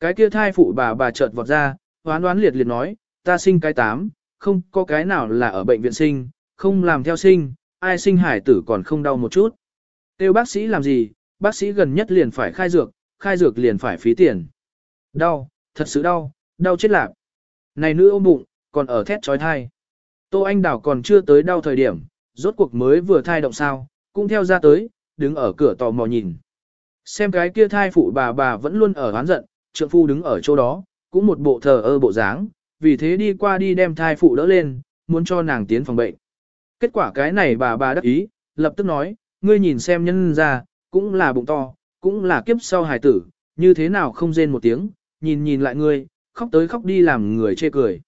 Cái kia thai phụ bà bà chợt vọt ra, hoán đoán liệt liệt nói, ta sinh cái tám, không có cái nào là ở bệnh viện sinh, không làm theo sinh, ai sinh hải tử còn không đau một chút. Tiêu bác sĩ làm gì, bác sĩ gần nhất liền phải khai dược, khai dược liền phải phí tiền. Đau, thật sự đau, đau chết lạc. Này nữ ôm bụng, còn ở thét trói thai. Tô Anh đảo còn chưa tới đau thời điểm, rốt cuộc mới vừa thai động sao, cũng theo ra tới, đứng ở cửa tò mò nhìn. Xem cái kia thai phụ bà bà vẫn luôn ở hán giận, trượng phu đứng ở chỗ đó, cũng một bộ thờ ơ bộ dáng, vì thế đi qua đi đem thai phụ đỡ lên, muốn cho nàng tiến phòng bệnh. Kết quả cái này bà bà đắc ý, lập tức nói, ngươi nhìn xem nhân ra, cũng là bụng to, cũng là kiếp sau hài tử, như thế nào không rên một tiếng, nhìn nhìn lại ngươi, khóc tới khóc đi làm người chê cười.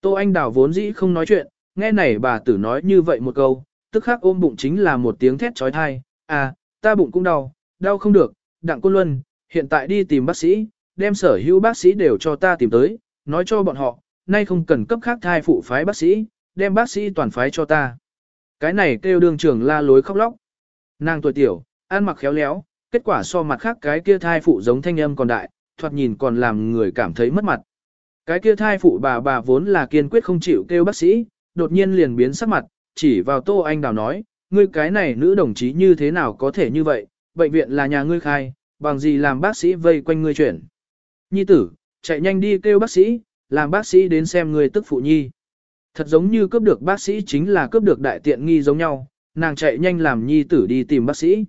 Tô Anh Đào vốn dĩ không nói chuyện, nghe này bà tử nói như vậy một câu, tức khắc ôm bụng chính là một tiếng thét trói thai, à, ta bụng cũng đau, đau không được, đặng côn luân, hiện tại đi tìm bác sĩ, đem sở hữu bác sĩ đều cho ta tìm tới, nói cho bọn họ, nay không cần cấp khác thai phụ phái bác sĩ, đem bác sĩ toàn phái cho ta. Cái này kêu đường trưởng la lối khóc lóc. Nàng tuổi tiểu, ăn mặc khéo léo, kết quả so mặt khác cái kia thai phụ giống thanh âm còn đại, thoạt nhìn còn làm người cảm thấy mất mặt. Cái kia thai phụ bà bà vốn là kiên quyết không chịu kêu bác sĩ, đột nhiên liền biến sắc mặt, chỉ vào Tô Anh Đào nói, ngươi cái này nữ đồng chí như thế nào có thể như vậy, bệnh viện là nhà ngươi khai, bằng gì làm bác sĩ vây quanh ngươi chuyển. Nhi tử, chạy nhanh đi kêu bác sĩ, làm bác sĩ đến xem người tức phụ nhi. Thật giống như cướp được bác sĩ chính là cướp được đại tiện nghi giống nhau, nàng chạy nhanh làm nhi tử đi tìm bác sĩ.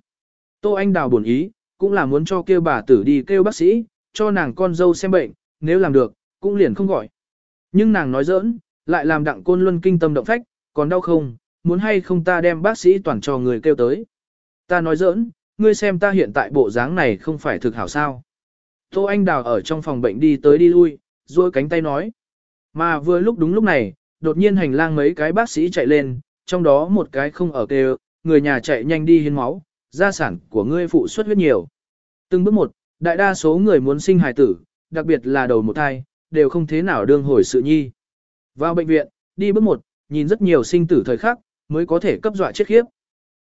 Tô Anh Đào buồn ý, cũng là muốn cho kêu bà tử đi kêu bác sĩ, cho nàng con dâu xem bệnh, nếu làm được, cũng liền không gọi. Nhưng nàng nói giỡn, lại làm đặng côn luân kinh tâm động phách, còn đau không, muốn hay không ta đem bác sĩ toàn cho người kêu tới. Ta nói giỡn, ngươi xem ta hiện tại bộ dáng này không phải thực hảo sao. Tô Anh Đào ở trong phòng bệnh đi tới đi lui, duỗi cánh tay nói. Mà vừa lúc đúng lúc này, đột nhiên hành lang mấy cái bác sĩ chạy lên, trong đó một cái không ở kêu, người nhà chạy nhanh đi hiến máu, gia sản của ngươi phụ xuất huyết nhiều. Từng bước một, đại đa số người muốn sinh hài tử, đặc biệt là đầu một thai, đều không thế nào đương hồi sự nhi. Vào bệnh viện, đi bước một, nhìn rất nhiều sinh tử thời khắc, mới có thể cấp dọa chết khiếp.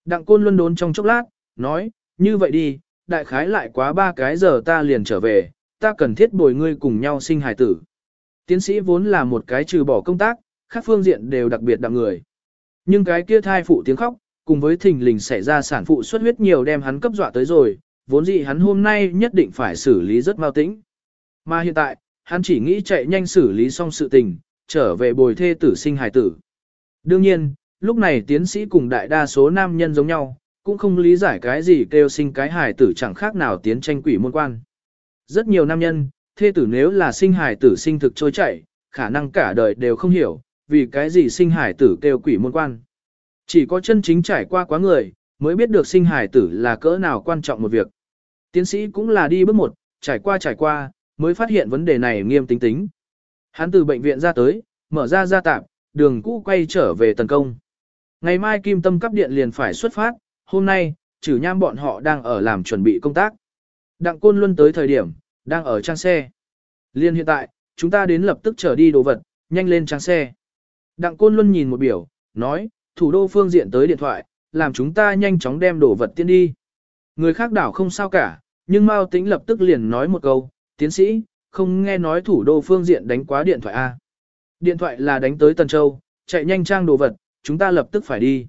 Đặng côn luân đốn trong chốc lát, nói, như vậy đi, đại khái lại quá ba cái giờ ta liền trở về, ta cần thiết bồi ngươi cùng nhau sinh hài tử. Tiến sĩ vốn là một cái trừ bỏ công tác, các phương diện đều đặc biệt đặng người. Nhưng cái kia thai phụ tiếng khóc, cùng với thình lình xảy ra sản phụ xuất huyết nhiều đem hắn cấp dọa tới rồi, vốn dĩ hắn hôm nay nhất định phải xử lý rất mau tĩnh. Mà hiện tại, hắn chỉ nghĩ chạy nhanh xử lý xong sự tình, trở về bồi thê tử sinh hài tử. Đương nhiên, lúc này tiến sĩ cùng đại đa số nam nhân giống nhau, cũng không lý giải cái gì kêu sinh cái hài tử chẳng khác nào tiến tranh quỷ môn quan. Rất nhiều nam nhân, thê tử nếu là sinh hài tử sinh thực trôi chảy, khả năng cả đời đều không hiểu, vì cái gì sinh hài tử kêu quỷ môn quan. Chỉ có chân chính trải qua quá người, mới biết được sinh hài tử là cỡ nào quan trọng một việc. Tiến sĩ cũng là đi bước một, trải qua trải qua, mới phát hiện vấn đề này nghiêm tính tính. Hắn từ bệnh viện ra tới, mở ra gia tạm đường cũ quay trở về tấn công. Ngày mai kim tâm cấp điện liền phải xuất phát, hôm nay, trừ nham bọn họ đang ở làm chuẩn bị công tác. Đặng Côn Luân tới thời điểm, đang ở trang xe. Liên hiện tại, chúng ta đến lập tức trở đi đồ vật, nhanh lên trang xe. Đặng Côn Luân nhìn một biểu, nói, thủ đô phương diện tới điện thoại, làm chúng ta nhanh chóng đem đồ vật tiến đi. Người khác đảo không sao cả, nhưng Mao Tĩnh lập tức liền nói một câu, tiến sĩ, không nghe nói thủ đô phương diện đánh quá điện thoại A. Điện thoại là đánh tới Tần Châu, chạy nhanh trang đồ vật, chúng ta lập tức phải đi.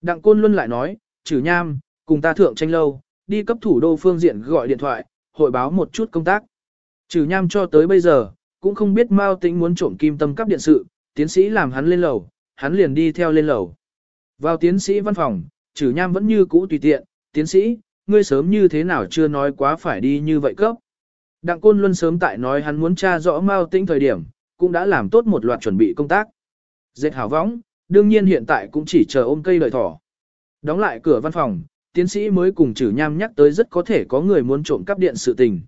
Đặng Côn Luân lại nói, trừ nham, cùng ta thượng tranh lâu, đi cấp thủ đô phương diện gọi điện thoại, hội báo một chút công tác. Trừ nham cho tới bây giờ, cũng không biết Mao Tĩnh muốn trộm kim tâm cấp điện sự, tiến sĩ làm hắn lên lầu, hắn liền đi theo lên lầu. Vào tiến sĩ văn phòng, trừ nham vẫn như cũ tùy tiện, tiến sĩ, ngươi sớm như thế nào chưa nói quá phải đi như vậy cấp. Đặng Côn Luân sớm tại nói hắn muốn tra rõ Mao Tĩnh thời điểm, cũng đã làm tốt một loạt chuẩn bị công tác. Dệt hào võng, đương nhiên hiện tại cũng chỉ chờ ôm cây đợi thỏ. Đóng lại cửa văn phòng, tiến sĩ mới cùng chử nham nhắc tới rất có thể có người muốn trộm cắp điện sự tình.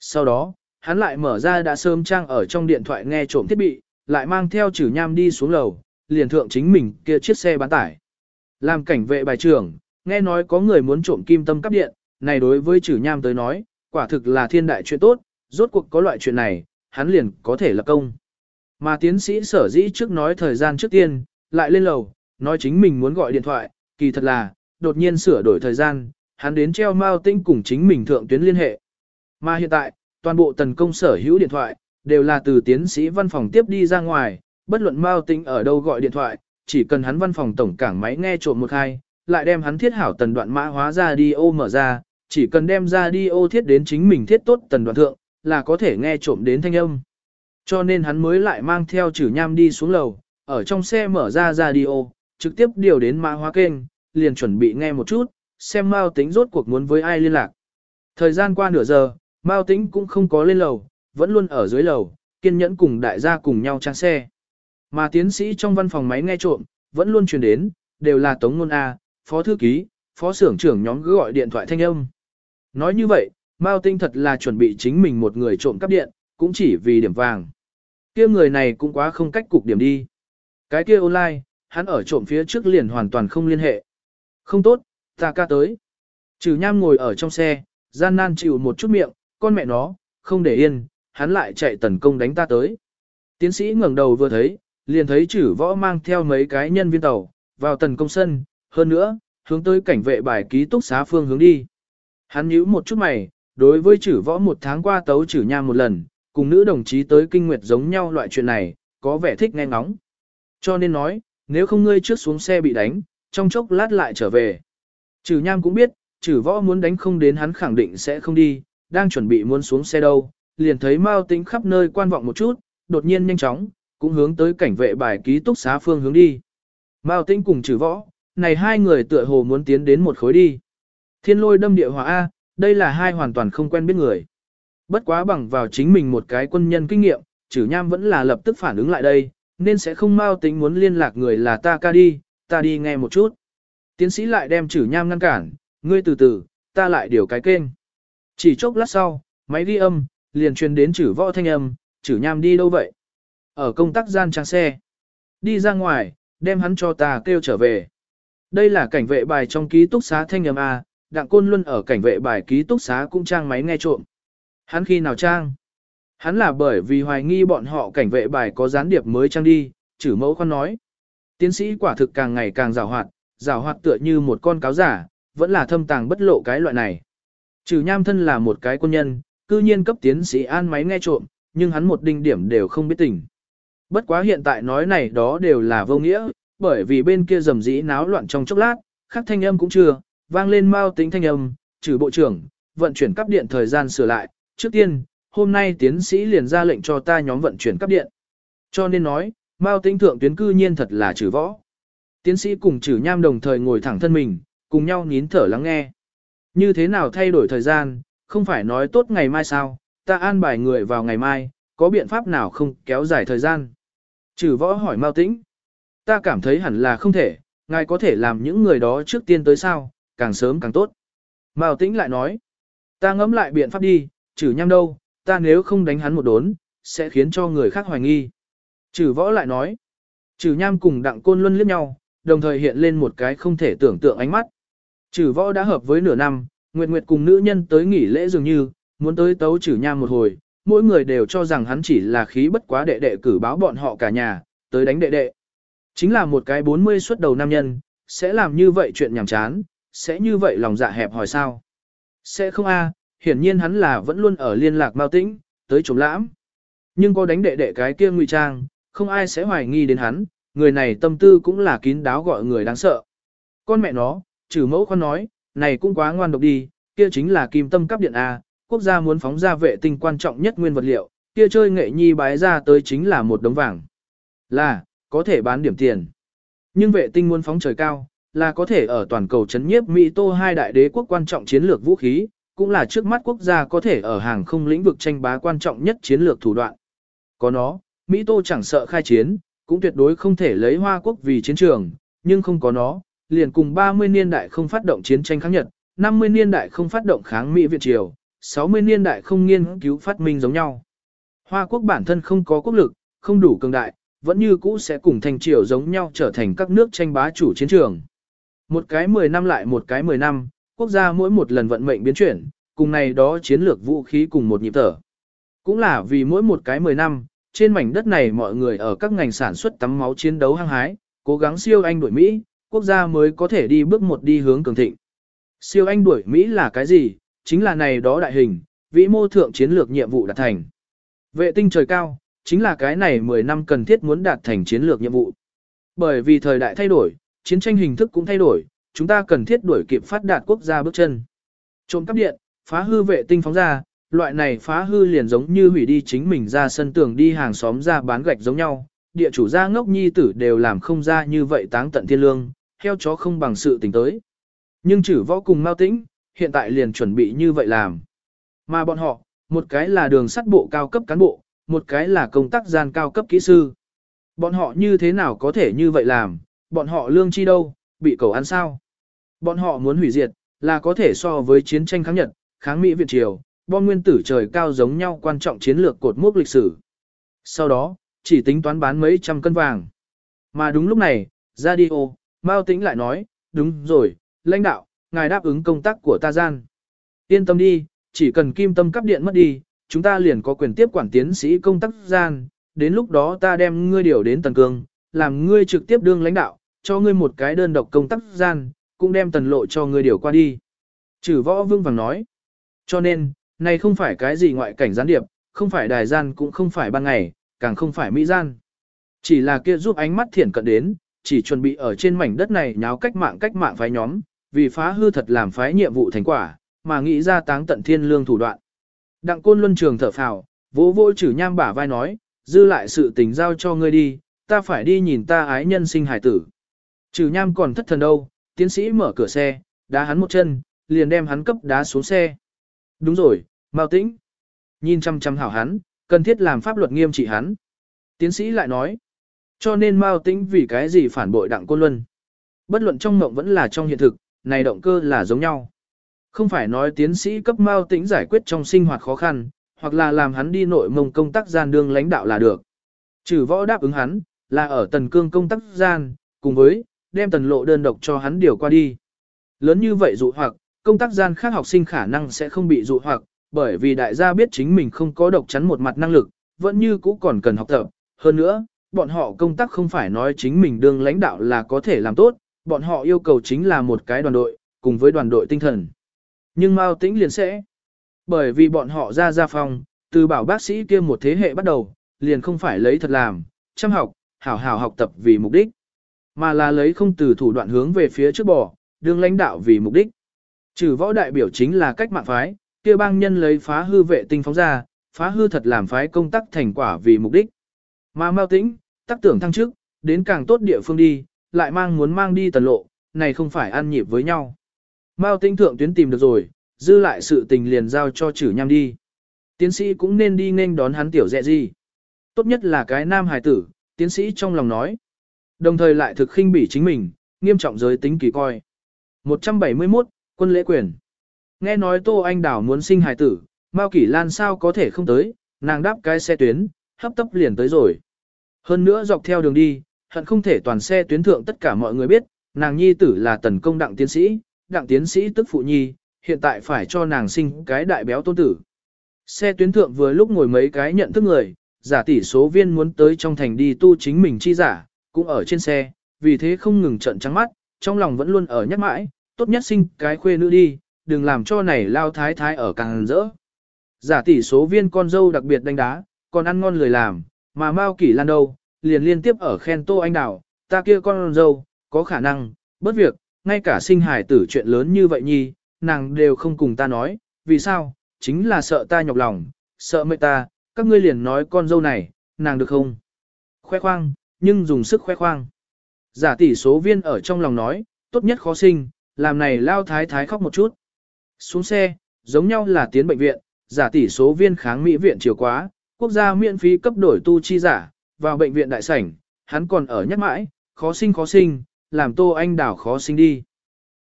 Sau đó, hắn lại mở ra đã sớm trang ở trong điện thoại nghe trộm thiết bị, lại mang theo chử nham đi xuống lầu, liền thượng chính mình kia chiếc xe bán tải. Làm cảnh vệ bài trưởng, nghe nói có người muốn trộm kim tâm cắp điện, này đối với chử nham tới nói, quả thực là thiên đại chuyện tốt, rốt cuộc có loại chuyện này, hắn liền có thể lập công. Mà tiến sĩ sở dĩ trước nói thời gian trước tiên, lại lên lầu, nói chính mình muốn gọi điện thoại, kỳ thật là, đột nhiên sửa đổi thời gian, hắn đến treo Mao Tinh cùng chính mình thượng tuyến liên hệ. Mà hiện tại, toàn bộ tần công sở hữu điện thoại, đều là từ tiến sĩ văn phòng tiếp đi ra ngoài, bất luận Mao Tĩnh ở đâu gọi điện thoại, chỉ cần hắn văn phòng tổng cảng máy nghe trộm một hai, lại đem hắn thiết hảo tần đoạn mã hóa ra đi ô mở ra, chỉ cần đem ra đi ô thiết đến chính mình thiết tốt tần đoạn thượng, là có thể nghe trộm đến thanh âm. Cho nên hắn mới lại mang theo chữ nham đi xuống lầu, ở trong xe mở ra ra điêu, trực tiếp điều đến mã hóa kênh, liền chuẩn bị nghe một chút, xem Mao Tĩnh rốt cuộc muốn với ai liên lạc. Thời gian qua nửa giờ, Mao Tĩnh cũng không có lên lầu, vẫn luôn ở dưới lầu, kiên nhẫn cùng đại gia cùng nhau trang xe. Mà tiến sĩ trong văn phòng máy nghe trộm, vẫn luôn truyền đến, đều là Tống Ngôn A, Phó Thư Ký, Phó xưởng trưởng nhóm cứ gọi điện thoại thanh âm. Nói như vậy, Mao Tinh thật là chuẩn bị chính mình một người trộm cắp điện, cũng chỉ vì điểm vàng. kia người này cũng quá không cách cục điểm đi. Cái kia online, hắn ở trộm phía trước liền hoàn toàn không liên hệ. Không tốt, ta ca tới. Trừ nham ngồi ở trong xe, gian nan chịu một chút miệng, con mẹ nó, không để yên, hắn lại chạy tấn công đánh ta tới. Tiến sĩ ngẩng đầu vừa thấy, liền thấy chử võ mang theo mấy cái nhân viên tàu, vào tần công sân, hơn nữa, hướng tới cảnh vệ bài ký túc xá phương hướng đi. Hắn nhíu một chút mày, đối với chử võ một tháng qua tấu chử nham một lần, cùng nữ đồng chí tới kinh nguyệt giống nhau loại chuyện này, có vẻ thích nghe ngóng. Cho nên nói, nếu không ngươi trước xuống xe bị đánh, trong chốc lát lại trở về. Trừ nham cũng biết, trừ võ muốn đánh không đến hắn khẳng định sẽ không đi, đang chuẩn bị muốn xuống xe đâu, liền thấy Mao Tĩnh khắp nơi quan vọng một chút, đột nhiên nhanh chóng, cũng hướng tới cảnh vệ bài ký túc xá phương hướng đi. Mao Tĩnh cùng trừ võ, này hai người tựa hồ muốn tiến đến một khối đi. Thiên lôi đâm địa hỏa A, đây là hai hoàn toàn không quen biết người. Bất quá bằng vào chính mình một cái quân nhân kinh nghiệm, trừ nham vẫn là lập tức phản ứng lại đây, nên sẽ không Mao Tĩnh muốn liên lạc người là ta ca đi, ta đi nghe một chút. Tiến sĩ lại đem chử nham ngăn cản, ngươi từ từ, ta lại điều cái kênh. Chỉ chốc lát sau, máy ghi âm, liền truyền đến chử võ thanh âm, chử nham đi đâu vậy? Ở công tác gian trang xe. Đi ra ngoài, đem hắn cho ta kêu trở về. Đây là cảnh vệ bài trong ký túc xá thanh âm A, đặng côn luôn ở cảnh vệ bài ký túc xá cũng trang máy nghe trộm. Hắn khi nào trang? Hắn là bởi vì hoài nghi bọn họ cảnh vệ bài có gián điệp mới trang đi, chử mẫu khoan nói. Tiến sĩ quả thực càng ngày càng rào hoạt, rào hoạt tựa như một con cáo giả, vẫn là thâm tàng bất lộ cái loại này. Trừ nham thân là một cái quân nhân, cư nhiên cấp tiến sĩ an máy nghe trộm, nhưng hắn một đinh điểm đều không biết tình. Bất quá hiện tại nói này đó đều là vô nghĩa, bởi vì bên kia rầm rĩ náo loạn trong chốc lát, khắc thanh âm cũng chưa, vang lên mau tính thanh âm, trừ bộ trưởng, vận chuyển cấp điện thời gian sửa lại, trước tiên, hôm nay tiến sĩ liền ra lệnh cho ta nhóm vận chuyển cấp điện. Cho nên nói, Mao Tĩnh thượng tuyến cư nhiên thật là trừ võ. Tiến sĩ cùng trừ nham đồng thời ngồi thẳng thân mình, cùng nhau nín thở lắng nghe. Như thế nào thay đổi thời gian, không phải nói tốt ngày mai sao, ta an bài người vào ngày mai, có biện pháp nào không kéo dài thời gian. Trừ võ hỏi Mao Tĩnh. Ta cảm thấy hẳn là không thể, ngài có thể làm những người đó trước tiên tới sao, càng sớm càng tốt. Mao Tĩnh lại nói. Ta ngẫm lại biện pháp đi, trừ nham đâu, ta nếu không đánh hắn một đốn, sẽ khiến cho người khác hoài nghi. Trừ võ lại nói. Trừ nham cùng đặng côn luân liếc nhau, đồng thời hiện lên một cái không thể tưởng tượng ánh mắt. Trừ võ đã hợp với nửa năm, Nguyệt Nguyệt cùng nữ nhân tới nghỉ lễ dường như, muốn tới tấu trừ nham một hồi, mỗi người đều cho rằng hắn chỉ là khí bất quá đệ đệ cử báo bọn họ cả nhà, tới đánh đệ đệ. Chính là một cái 40 xuất đầu nam nhân, sẽ làm như vậy chuyện nhảm chán, sẽ như vậy lòng dạ hẹp hỏi sao. Sẽ không a, hiển nhiên hắn là vẫn luôn ở liên lạc mau tĩnh, tới chống lãm. Nhưng có đánh đệ đệ cái kia ngụy trang, không ai sẽ hoài nghi đến hắn, người này tâm tư cũng là kín đáo gọi người đáng sợ. Con mẹ nó, trừ mẫu con nói, này cũng quá ngoan độc đi, kia chính là kim tâm cấp điện A, quốc gia muốn phóng ra vệ tinh quan trọng nhất nguyên vật liệu, kia chơi nghệ nhi bái ra tới chính là một đống vàng. Là, có thể bán điểm tiền. Nhưng vệ tinh muốn phóng trời cao, là có thể ở toàn cầu chấn nhiếp Mỹ Tô hai đại đế quốc quan trọng chiến lược vũ khí, cũng là trước mắt quốc gia có thể ở hàng không lĩnh vực tranh bá quan trọng nhất chiến lược thủ đoạn. Có nó, Mỹ Tô chẳng sợ khai chiến, cũng tuyệt đối không thể lấy Hoa Quốc vì chiến trường, nhưng không có nó, liền cùng 30 niên đại không phát động chiến tranh kháng Nhật, 50 niên đại không phát động kháng Mỹ Việt Triều, 60 niên đại không nghiên cứu phát minh giống nhau. Hoa Quốc bản thân không có quốc lực, không đủ cường đại, vẫn như cũ sẽ cùng thành triều giống nhau trở thành các nước tranh bá chủ chiến trường. Một cái 10 năm lại một cái 10 năm, quốc gia mỗi một lần vận mệnh biến chuyển, cùng này đó chiến lược vũ khí cùng một nhịp thở. Cũng là vì mỗi một cái 10 năm, trên mảnh đất này mọi người ở các ngành sản xuất tắm máu chiến đấu hăng hái, cố gắng siêu anh đuổi Mỹ, quốc gia mới có thể đi bước một đi hướng cường thịnh. Siêu anh đuổi Mỹ là cái gì? Chính là này đó đại hình, vĩ mô thượng chiến lược nhiệm vụ đạt thành. Vệ tinh trời cao, chính là cái này 10 năm cần thiết muốn đạt thành chiến lược nhiệm vụ. Bởi vì thời đại thay đổi, chiến tranh hình thức cũng thay đổi, chúng ta cần thiết đuổi kịp phát đạt quốc gia bước chân. Trộm cắp điện, phá hư vệ tinh phóng ra, loại này phá hư liền giống như hủy đi chính mình ra sân tường đi hàng xóm ra bán gạch giống nhau, địa chủ gia ngốc nhi tử đều làm không ra như vậy táng tận thiên lương, theo chó không bằng sự tình tới. Nhưng chử võ cùng mau Tĩnh, hiện tại liền chuẩn bị như vậy làm. Mà bọn họ, một cái là đường sắt bộ cao cấp cán bộ, một cái là công tác gian cao cấp kỹ sư. Bọn họ như thế nào có thể như vậy làm, bọn họ lương chi đâu, bị cầu ăn sao. Bọn họ muốn hủy diệt, là có thể so với chiến tranh kháng Nhật, kháng Mỹ Việt Triều, bom nguyên tử trời cao giống nhau quan trọng chiến lược cột mốc lịch sử. Sau đó, chỉ tính toán bán mấy trăm cân vàng. Mà đúng lúc này, radio, Mao Tĩnh lại nói, đúng rồi, lãnh đạo, ngài đáp ứng công tác của ta gian. Yên tâm đi, chỉ cần kim tâm cấp điện mất đi, chúng ta liền có quyền tiếp quản tiến sĩ công tác gian, đến lúc đó ta đem ngươi điều đến tần cương, làm ngươi trực tiếp đương lãnh đạo, cho ngươi một cái đơn độc công tác gian, cũng đem tần lộ cho ngươi điều qua đi. Trừ võ vương vàng nói. Cho nên, này không phải cái gì ngoại cảnh gián điệp, không phải đài gian cũng không phải ban ngày, càng không phải mỹ gian. Chỉ là kia giúp ánh mắt thiển cận đến, chỉ chuẩn bị ở trên mảnh đất này nháo cách mạng cách mạng phái nhóm, vì phá hư thật làm phái nhiệm vụ thành quả, mà nghĩ ra táng tận thiên lương thủ đoạn. Đặng côn luân trường thở phào, vỗ vỗ chử nham bả vai nói, dư lại sự tình giao cho ngươi đi, ta phải đi nhìn ta ái nhân sinh hải tử. Trừ nham còn thất thần đâu, tiến sĩ mở cửa xe, đá hắn một chân, liền đem hắn cấp đá xuống xe. Đúng rồi, Mao Tĩnh. Nhìn chăm chăm hảo hắn, cần thiết làm pháp luật nghiêm trị hắn. Tiến sĩ lại nói, cho nên Mao Tĩnh vì cái gì phản bội đặng côn luân. Bất luận trong mộng vẫn là trong hiện thực, này động cơ là giống nhau. Không phải nói tiến sĩ cấp Mao Tĩnh giải quyết trong sinh hoạt khó khăn, hoặc là làm hắn đi nội mông công tác gian đương lãnh đạo là được. Trừ võ đáp ứng hắn, là ở tần cương công tác gian, cùng với, đem tần lộ đơn độc cho hắn điều qua đi. Lớn như vậy dụ hoặc, công tác gian khác học sinh khả năng sẽ không bị dụ hoặc, bởi vì đại gia biết chính mình không có độc chắn một mặt năng lực, vẫn như cũ còn cần học tập. Hơn nữa, bọn họ công tác không phải nói chính mình đương lãnh đạo là có thể làm tốt, bọn họ yêu cầu chính là một cái đoàn đội, cùng với đoàn đội tinh thần. Nhưng Mao Tĩnh liền sẽ, bởi vì bọn họ ra ra phòng, từ bảo bác sĩ kia một thế hệ bắt đầu, liền không phải lấy thật làm, chăm học, hảo hảo học tập vì mục đích, mà là lấy không từ thủ đoạn hướng về phía trước bò, đương lãnh đạo vì mục đích. Trừ võ đại biểu chính là cách mạng phái, kia bang nhân lấy phá hư vệ tinh phóng ra, phá hư thật làm phái công tác thành quả vì mục đích. Mà Mao Tĩnh, tác tưởng thăng chức, đến càng tốt địa phương đi, lại mang muốn mang đi tần lộ, này không phải ăn nhịp với nhau. Mao Tĩnh thượng tuyến tìm được rồi, dư lại sự tình liền giao cho chử nham đi. Tiến sĩ cũng nên đi nên đón hắn tiểu dẹ gì. Tốt nhất là cái nam hài tử, tiến sĩ trong lòng nói. Đồng thời lại thực khinh bỉ chính mình, nghiêm trọng giới tính kỳ coi. 171, quân lễ quyền. Nghe nói Tô Anh Đảo muốn sinh hài tử, Mao Kỷ Lan sao có thể không tới, nàng đáp cái xe tuyến, hấp tấp liền tới rồi. Hơn nữa dọc theo đường đi, hận không thể toàn xe tuyến thượng tất cả mọi người biết, nàng nhi tử là tần công đặng tiến sĩ, đặng tiến sĩ tức phụ nhi, hiện tại phải cho nàng sinh cái đại béo tôn tử. Xe tuyến thượng vừa lúc ngồi mấy cái nhận thức người, giả tỷ số viên muốn tới trong thành đi tu chính mình chi giả, cũng ở trên xe, vì thế không ngừng trận trắng mắt, trong lòng vẫn luôn ở nhắc mãi, tốt nhất sinh cái khuê nữ đi, đừng làm cho này lao thái thái ở càng rỡ. Giả tỷ số viên con dâu đặc biệt đánh đá, còn ăn ngon lười làm, mà Mao Kỷ Lan đâu, liền liên tiếp ở khen Tô Anh Đào, ta kia con dâu, có khả năng, bất việc, ngay cả sinh hải tử chuyện lớn như vậy nhi, nàng đều không cùng ta nói, vì sao, chính là sợ ta nhọc lòng, sợ mệt ta, các ngươi liền nói con dâu này, nàng được không? Khoe khoang, nhưng dùng sức khoe khoang. Giả tỷ số viên ở trong lòng nói, tốt nhất khó sinh, làm này lao thái thái khóc một chút. Xuống xe, giống nhau là tiến bệnh viện, giả tỷ số viên kháng mỹ viện chiều quá, quốc gia miễn phí cấp đổi tu chi giả, vào bệnh viện đại sảnh, hắn còn ở nhắc mãi, khó sinh khó sinh, làm tô anh đảo khó sinh đi.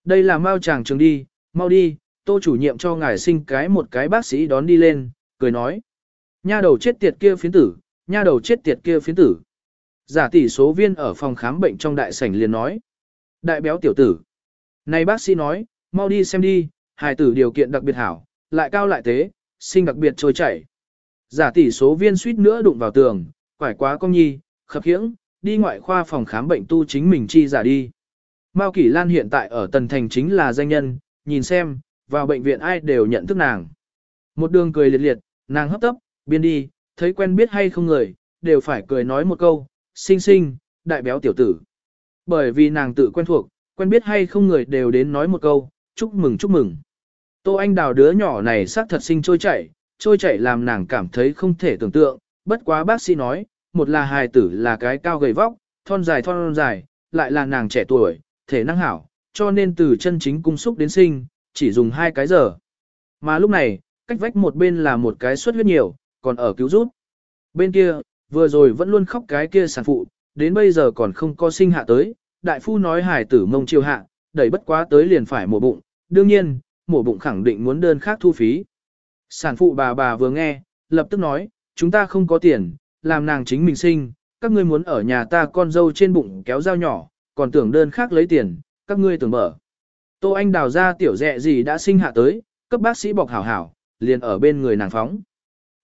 Đây là mau chàng trường đi, mau đi, tô chủ nhiệm cho ngài sinh cái một cái bác sĩ đón đi lên, cười nói. Nha đầu chết tiệt kia phiến tử, nha đầu chết tiệt kia phiến tử. Giả tỷ số viên ở phòng khám bệnh trong đại sảnh liền nói. Đại béo tiểu tử. Này bác sĩ nói, mau đi xem đi, hài tử điều kiện đặc biệt hảo, lại cao lại tế, sinh đặc biệt trôi chảy. Giả tỷ số viên suýt nữa đụng vào tường, quải quá công nhi, khập khiễng, đi ngoại khoa phòng khám bệnh tu chính mình chi giả đi. Mao Kỷ Lan hiện tại ở Tần Thành chính là danh nhân, nhìn xem, vào bệnh viện ai đều nhận thức nàng. Một đường cười liệt liệt, nàng hấp tấp, biên đi, thấy quen biết hay không người, đều phải cười nói một câu, xinh xinh, đại béo tiểu tử. Bởi vì nàng tự quen thuộc, quen biết hay không người đều đến nói một câu, chúc mừng chúc mừng. Tô Anh Đào đứa nhỏ này xác thật sinh trôi chảy, trôi chảy làm nàng cảm thấy không thể tưởng tượng, bất quá bác sĩ nói, một là hài tử là cái cao gầy vóc, thon dài thon dài, lại là nàng trẻ tuổi, thể năng hảo, cho nên từ chân chính cung xúc đến sinh, chỉ dùng hai cái giờ. Mà lúc này, cách vách một bên là một cái suất huyết nhiều, còn ở cứu rút. Bên kia, vừa rồi vẫn luôn khóc cái kia sản phụ, đến bây giờ còn không có sinh hạ tới, đại phu nói hải tử mông chiêu hạ, đẩy bất quá tới liền phải mổ bụng, đương nhiên, mổ bụng khẳng định muốn đơn khác thu phí. Sản phụ bà bà vừa nghe, lập tức nói, chúng ta không có tiền, làm nàng chính mình sinh, các ngươi muốn ở nhà ta con dâu trên bụng kéo dao nhỏ, còn tưởng đơn khác lấy tiền, các ngươi tưởng mở. Tô Anh đào ra tiểu dẹ gì đã sinh hạ tới, cấp bác sĩ bọc hảo hảo, liền ở bên người nàng phóng.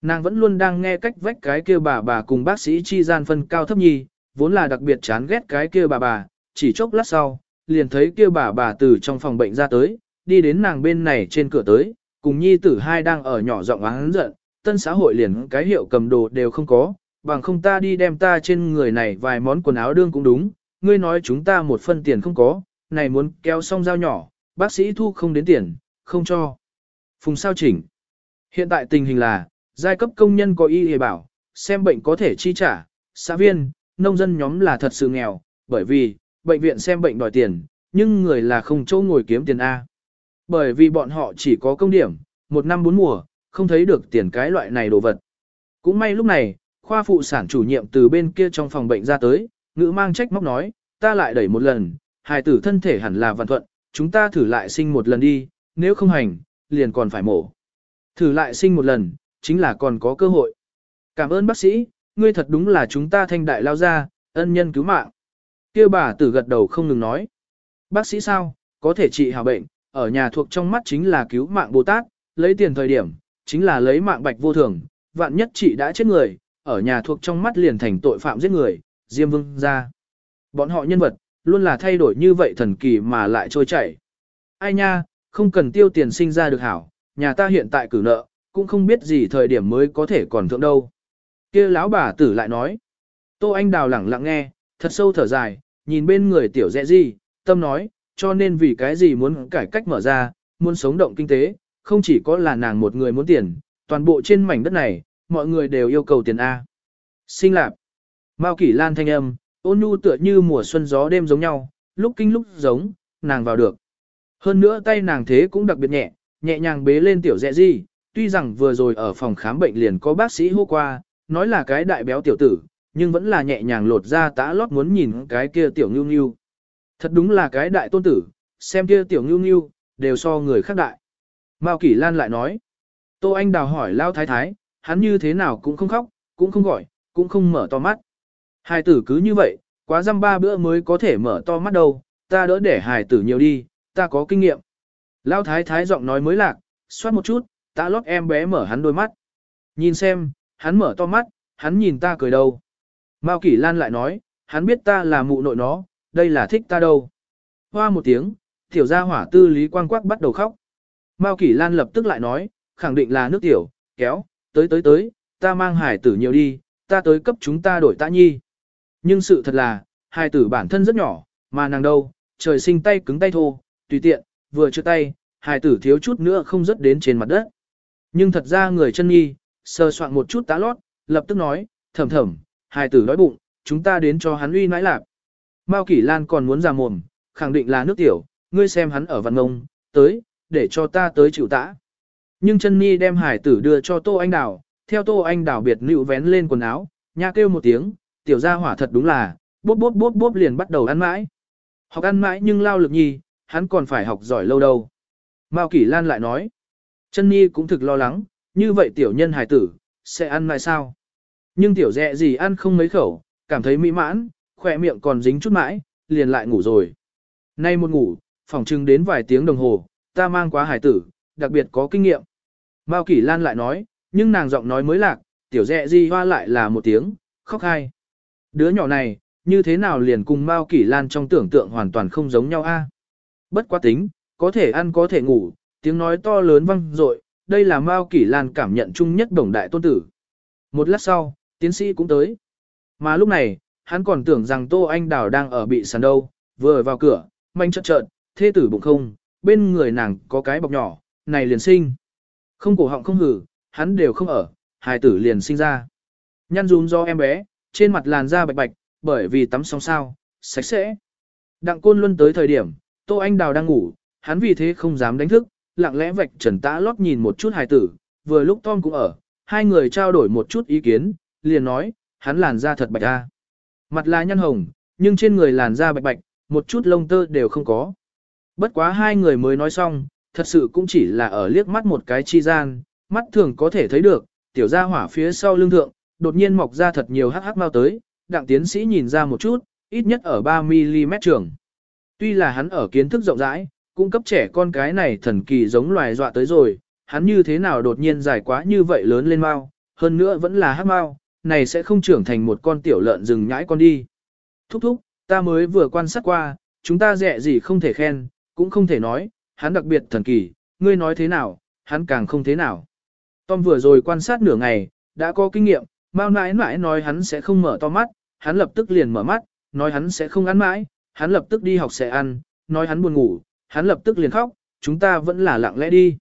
Nàng vẫn luôn đang nghe cách vách cái kia bà bà cùng bác sĩ chi gian phân cao thấp nhi, vốn là đặc biệt chán ghét cái kia bà bà, chỉ chốc lát sau, liền thấy kia bà bà từ trong phòng bệnh ra tới, đi đến nàng bên này trên cửa tới, cùng nhi tử hai đang ở nhỏ giọng oán giận, tân xã hội liền cái hiệu cầm đồ đều không có, bằng không ta đi đem ta trên người này vài món quần áo đương cũng đúng, ngươi nói chúng ta một phân tiền không có, này muốn kéo xong dao nhỏ, bác sĩ thu không đến tiền, không cho. Phùng sao chỉnh. Hiện tại tình hình là, giai cấp công nhân có y hề bảo, xem bệnh có thể chi trả, xã viên, nông dân nhóm là thật sự nghèo, bởi vì, bệnh viện xem bệnh đòi tiền, nhưng người là không chỗ ngồi kiếm tiền A. Bởi vì bọn họ chỉ có công điểm, một năm bốn mùa, không thấy được tiền cái loại này đồ vật. Cũng may lúc này, khoa phụ sản chủ nhiệm từ bên kia trong phòng bệnh ra tới, ngữ mang trách móc nói, ta lại đẩy một lần, hài tử thân thể hẳn là vạn thuận, chúng ta thử lại sinh một lần đi, nếu không hành, liền còn phải mổ. Thử lại sinh một lần, chính là còn có cơ hội. Cảm ơn bác sĩ, ngươi thật đúng là chúng ta thanh đại lao ra, ân nhân cứu mạng. kia bà tử gật đầu không ngừng nói. Bác sĩ sao, có thể trị hào bệnh, ở nhà thuộc trong mắt chính là cứu mạng Bồ Tát, lấy tiền thời điểm, chính là lấy mạng bạch vô thường, vạn nhất chị đã chết người, ở nhà thuộc trong mắt liền thành tội phạm giết người, Diêm Vương ra. Bọn họ nhân vật, luôn là thay đổi như vậy thần kỳ mà lại trôi chảy. Ai nha, không cần tiêu tiền sinh ra được hảo, nhà ta hiện tại cử nợ, cũng không biết gì thời điểm mới có thể còn thượng đâu. kia lão bà tử lại nói. Tô Anh Đào lẳng lặng nghe, thật sâu thở dài, nhìn bên người tiểu dẹ gì, tâm nói, cho nên vì cái gì muốn cải cách mở ra, muốn sống động kinh tế, không chỉ có là nàng một người muốn tiền, toàn bộ trên mảnh đất này, mọi người đều yêu cầu tiền A. Sinh lạp. Mao kỷ lan thanh âm, ôn nhu tựa như mùa xuân gió đêm giống nhau, lúc kinh lúc giống, nàng vào được. Hơn nữa tay nàng thế cũng đặc biệt nhẹ, nhẹ nhàng bế lên tiểu dẹ gì, tuy rằng vừa rồi ở phòng khám bệnh liền có bác sĩ hô qua, nói là cái đại béo tiểu tử, nhưng vẫn là nhẹ nhàng lột ra tã lót muốn nhìn cái kia tiểu ngưu ngưu. Thật đúng là cái đại tôn tử, xem kia tiểu ngưu ngưu, đều so người khác đại. Mao Kỷ Lan lại nói. Tô Anh Đào hỏi Lao Thái Thái, hắn như thế nào cũng không khóc, cũng không gọi, cũng không mở to mắt. Hài tử cứ như vậy, quá dăm ba bữa mới có thể mở to mắt đâu, ta đỡ để hài tử nhiều đi, ta có kinh nghiệm. Lao Thái Thái giọng nói mới lạc, xoát một chút, ta lót em bé mở hắn đôi mắt. Nhìn xem, hắn mở to mắt, hắn nhìn ta cười đâu. Mao Kỷ Lan lại nói, hắn biết ta là mụ nội nó, đây là thích ta đâu. Hoa một tiếng, tiểu gia hỏa tư lý quang quắc bắt đầu khóc. Mao Kỷ Lan lập tức lại nói, khẳng định là nước tiểu, kéo, tới tới tới, ta mang hải tử nhiều đi, ta tới cấp chúng ta đổi tạ nhi. Nhưng sự thật là, hải tử bản thân rất nhỏ, mà nàng đâu, trời sinh tay cứng tay thô, tùy tiện, vừa chưa tay, hải tử thiếu chút nữa không rớt đến trên mặt đất. Nhưng thật ra người chân nhi, sơ soạn một chút tá lót, lập tức nói, thầm thầm, hải tử đói bụng, chúng ta đến cho hắn uy nãi lạc. Mao Kỷ Lan còn muốn ra mồm, khẳng định là nước tiểu, ngươi xem hắn ở văn ngông, tới, để cho ta tới chịu tã. Nhưng chân Nhi đem hải tử đưa cho Tô Anh Đào, theo Tô Anh Đào biệt nữ vén lên quần áo, nha kêu một tiếng, tiểu gia hỏa thật đúng là, bốp bốp bốp bốp liền bắt đầu ăn mãi. Học ăn mãi nhưng lao lực nhi, hắn còn phải học giỏi lâu đâu. Mao Kỷ Lan lại nói, chân Nhi cũng thực lo lắng, như vậy tiểu nhân hải tử, sẽ ăn mãi sao? Nhưng tiểu dẹ gì ăn không mấy khẩu, cảm thấy mỹ mãn, khỏe miệng còn dính chút mãi, liền lại ngủ rồi. Nay một ngủ, phòng trưng đến vài tiếng đồng hồ, ta mang quá hải tử, đặc biệt có kinh nghiệm. Mao Kỷ Lan lại nói, nhưng nàng giọng nói mới lạc, tiểu dẹ di hoa lại là một tiếng, khóc hai. Đứa nhỏ này, như thế nào liền cùng Mao Kỷ Lan trong tưởng tượng hoàn toàn không giống nhau a? Bất quá tính, có thể ăn có thể ngủ, tiếng nói to lớn vang dội, đây là Mao Kỷ Lan cảm nhận chung nhất đồng đại tôn tử. Một lát sau, tiến sĩ cũng tới. Mà lúc này, hắn còn tưởng rằng Tô Anh Đào đang ở bị sàn đâu, vừa vào cửa, manh chợt chợt, thê tử bụng không, bên người nàng có cái bọc nhỏ, này liền sinh. Không cổ họng không hử, hắn đều không ở, hài tử liền sinh ra. Nhăn rún do em bé, trên mặt làn da bạch bạch, bởi vì tắm xong sao, sạch sẽ. Đặng Côn Luân tới thời điểm, Tô Anh Đào đang ngủ, hắn vì thế không dám đánh thức, lặng lẽ vạch trần tã lót nhìn một chút hài tử, vừa lúc Tom cũng ở, hai người trao đổi một chút ý kiến, liền nói, hắn làn da thật bạch a. Mặt là nhăn hồng, nhưng trên người làn da bạch bạch, một chút lông tơ đều không có. Bất quá hai người mới nói xong, thật sự cũng chỉ là ở liếc mắt một cái chi gian, mắt thường có thể thấy được, tiểu gia hỏa phía sau lưng thượng, đột nhiên mọc ra thật nhiều hắc hắc mau tới, đặng tiến sĩ nhìn ra một chút, ít nhất ở 3mm trường. Tuy là hắn ở kiến thức rộng rãi, cung cấp trẻ con cái này thần kỳ giống loài dọa tới rồi, hắn như thế nào đột nhiên dài quá như vậy lớn lên mau, hơn nữa vẫn là hắc mau, này sẽ không trưởng thành một con tiểu lợn rừng nhãi con đi. Thúc thúc, ta mới vừa quan sát qua, chúng ta dẹ gì không thể khen, cũng không thể nói, hắn đặc biệt thần kỳ, ngươi nói thế nào, hắn càng không thế nào. Tom vừa rồi quan sát nửa ngày, đã có kinh nghiệm, Mao nãi nãi nói hắn sẽ không mở to mắt, hắn lập tức liền mở mắt, nói hắn sẽ không ăn mãi, hắn lập tức đi học sẽ ăn, nói hắn buồn ngủ, hắn lập tức liền khóc, chúng ta vẫn là lặng lẽ đi.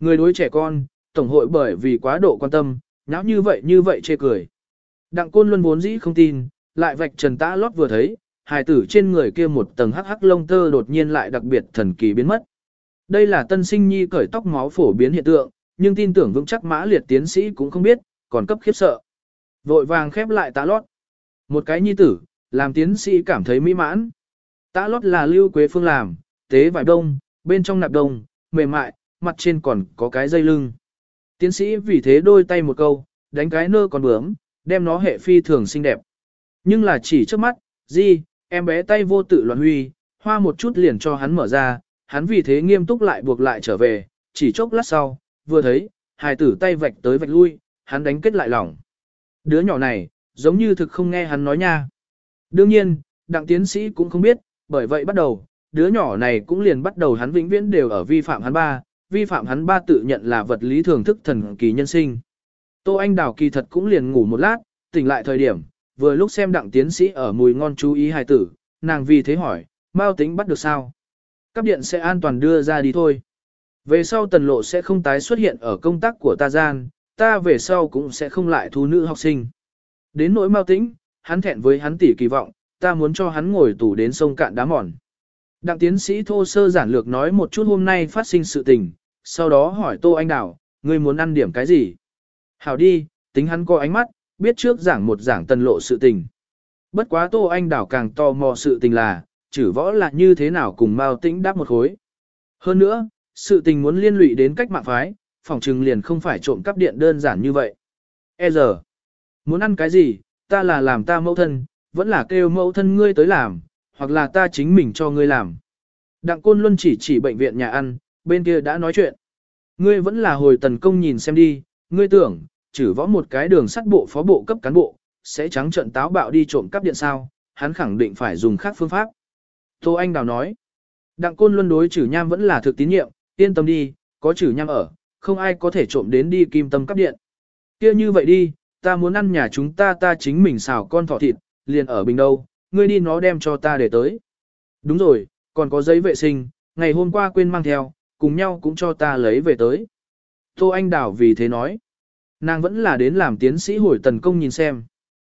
Người đối trẻ con, tổng hội bởi vì quá độ quan tâm, nháo như vậy như vậy chê cười. Đặng côn luôn vốn dĩ không tin, lại vạch trần tã lót vừa thấy, hài tử trên người kia một tầng hắc hắc lông tơ đột nhiên lại đặc biệt thần kỳ biến mất. Đây là tân sinh nhi cởi tóc máu phổ biến hiện tượng, nhưng tin tưởng vững chắc mã liệt tiến sĩ cũng không biết, còn cấp khiếp sợ. Vội vàng khép lại tã lót. Một cái nhi tử, làm tiến sĩ cảm thấy mỹ mãn. Tã lót là lưu quế phương làm, tế vải đông, bên trong nạp đông, mềm mại, mặt trên còn có cái dây lưng. Tiến sĩ vì thế đôi tay một câu, đánh cái nơ còn bướm, đem nó hệ phi thường xinh đẹp. Nhưng là chỉ trước mắt, gì, em bé tay vô tự loạn huy, hoa một chút liền cho hắn mở ra, hắn vì thế nghiêm túc lại buộc lại trở về, chỉ chốc lát sau, vừa thấy, hài tử tay vạch tới vạch lui, hắn đánh kết lại lỏng. Đứa nhỏ này, giống như thực không nghe hắn nói nha. Đương nhiên, đặng tiến sĩ cũng không biết, bởi vậy bắt đầu, đứa nhỏ này cũng liền bắt đầu hắn vĩnh viễn đều ở vi phạm hắn ba, vi phạm hắn ba tự nhận là vật lý thường thức thần kỳ nhân sinh. Tô Anh Đào kỳ thật cũng liền ngủ một lát, tỉnh lại thời điểm, vừa lúc xem đặng tiến sĩ ở mùi ngon chú ý hài tử, nàng vì thế hỏi, Mao tính bắt được sao? Cấp điện sẽ an toàn đưa ra đi thôi. Về sau tần lộ sẽ không tái xuất hiện ở công tác của ta gian, ta về sau cũng sẽ không lại thu nữ học sinh. Đến nỗi Mao tĩnh, hắn thẹn với hắn tỷ kỳ vọng, ta muốn cho hắn ngồi tù đến sông cạn đá mòn. Đặng tiến sĩ thô sơ giản lược nói một chút hôm nay phát sinh sự tình, sau đó hỏi Tô Anh Đào, ngươi muốn ăn điểm cái gì? Hảo đi, tính hắn có ánh mắt, biết trước giảng một giảng tần lộ sự tình. Bất quá Tô Anh Đảo càng tò mò sự tình là, chử võ là như thế nào cùng Mao Tĩnh đáp một khối. Hơn nữa, sự tình muốn liên lụy đến cách mạng phái, phòng trừng liền không phải trộm cắp điện đơn giản như vậy. E giờ, muốn ăn cái gì, ta là làm ta mẫu thân, vẫn là kêu mẫu thân ngươi tới làm, hoặc là ta chính mình cho ngươi làm. Đặng Côn Luân chỉ chỉ bệnh viện nhà ăn, bên kia đã nói chuyện. Ngươi vẫn là hồi tần công nhìn xem đi, ngươi tưởng, trừ võ một cái đường sắt bộ phó bộ cấp cán bộ, sẽ trắng trận táo bạo đi trộm cắp điện sao, hắn khẳng định phải dùng khác phương pháp. Tô Anh Đào nói, đặng côn luân đối trừ nham vẫn là thực tín nhiệm, yên tâm đi, có trừ nham ở, không ai có thể trộm đến đi kim tâm cắp điện. kia như vậy đi, ta muốn ăn nhà chúng ta ta chính mình xào con thỏ thịt, liền ở bình đâu, ngươi đi nó đem cho ta để tới. Đúng rồi, còn có giấy vệ sinh, ngày hôm qua quên mang theo, cùng nhau cũng cho ta lấy về tới. Tô Anh Đào vì thế nói, Nàng vẫn là đến làm tiến sĩ hồi tần công nhìn xem.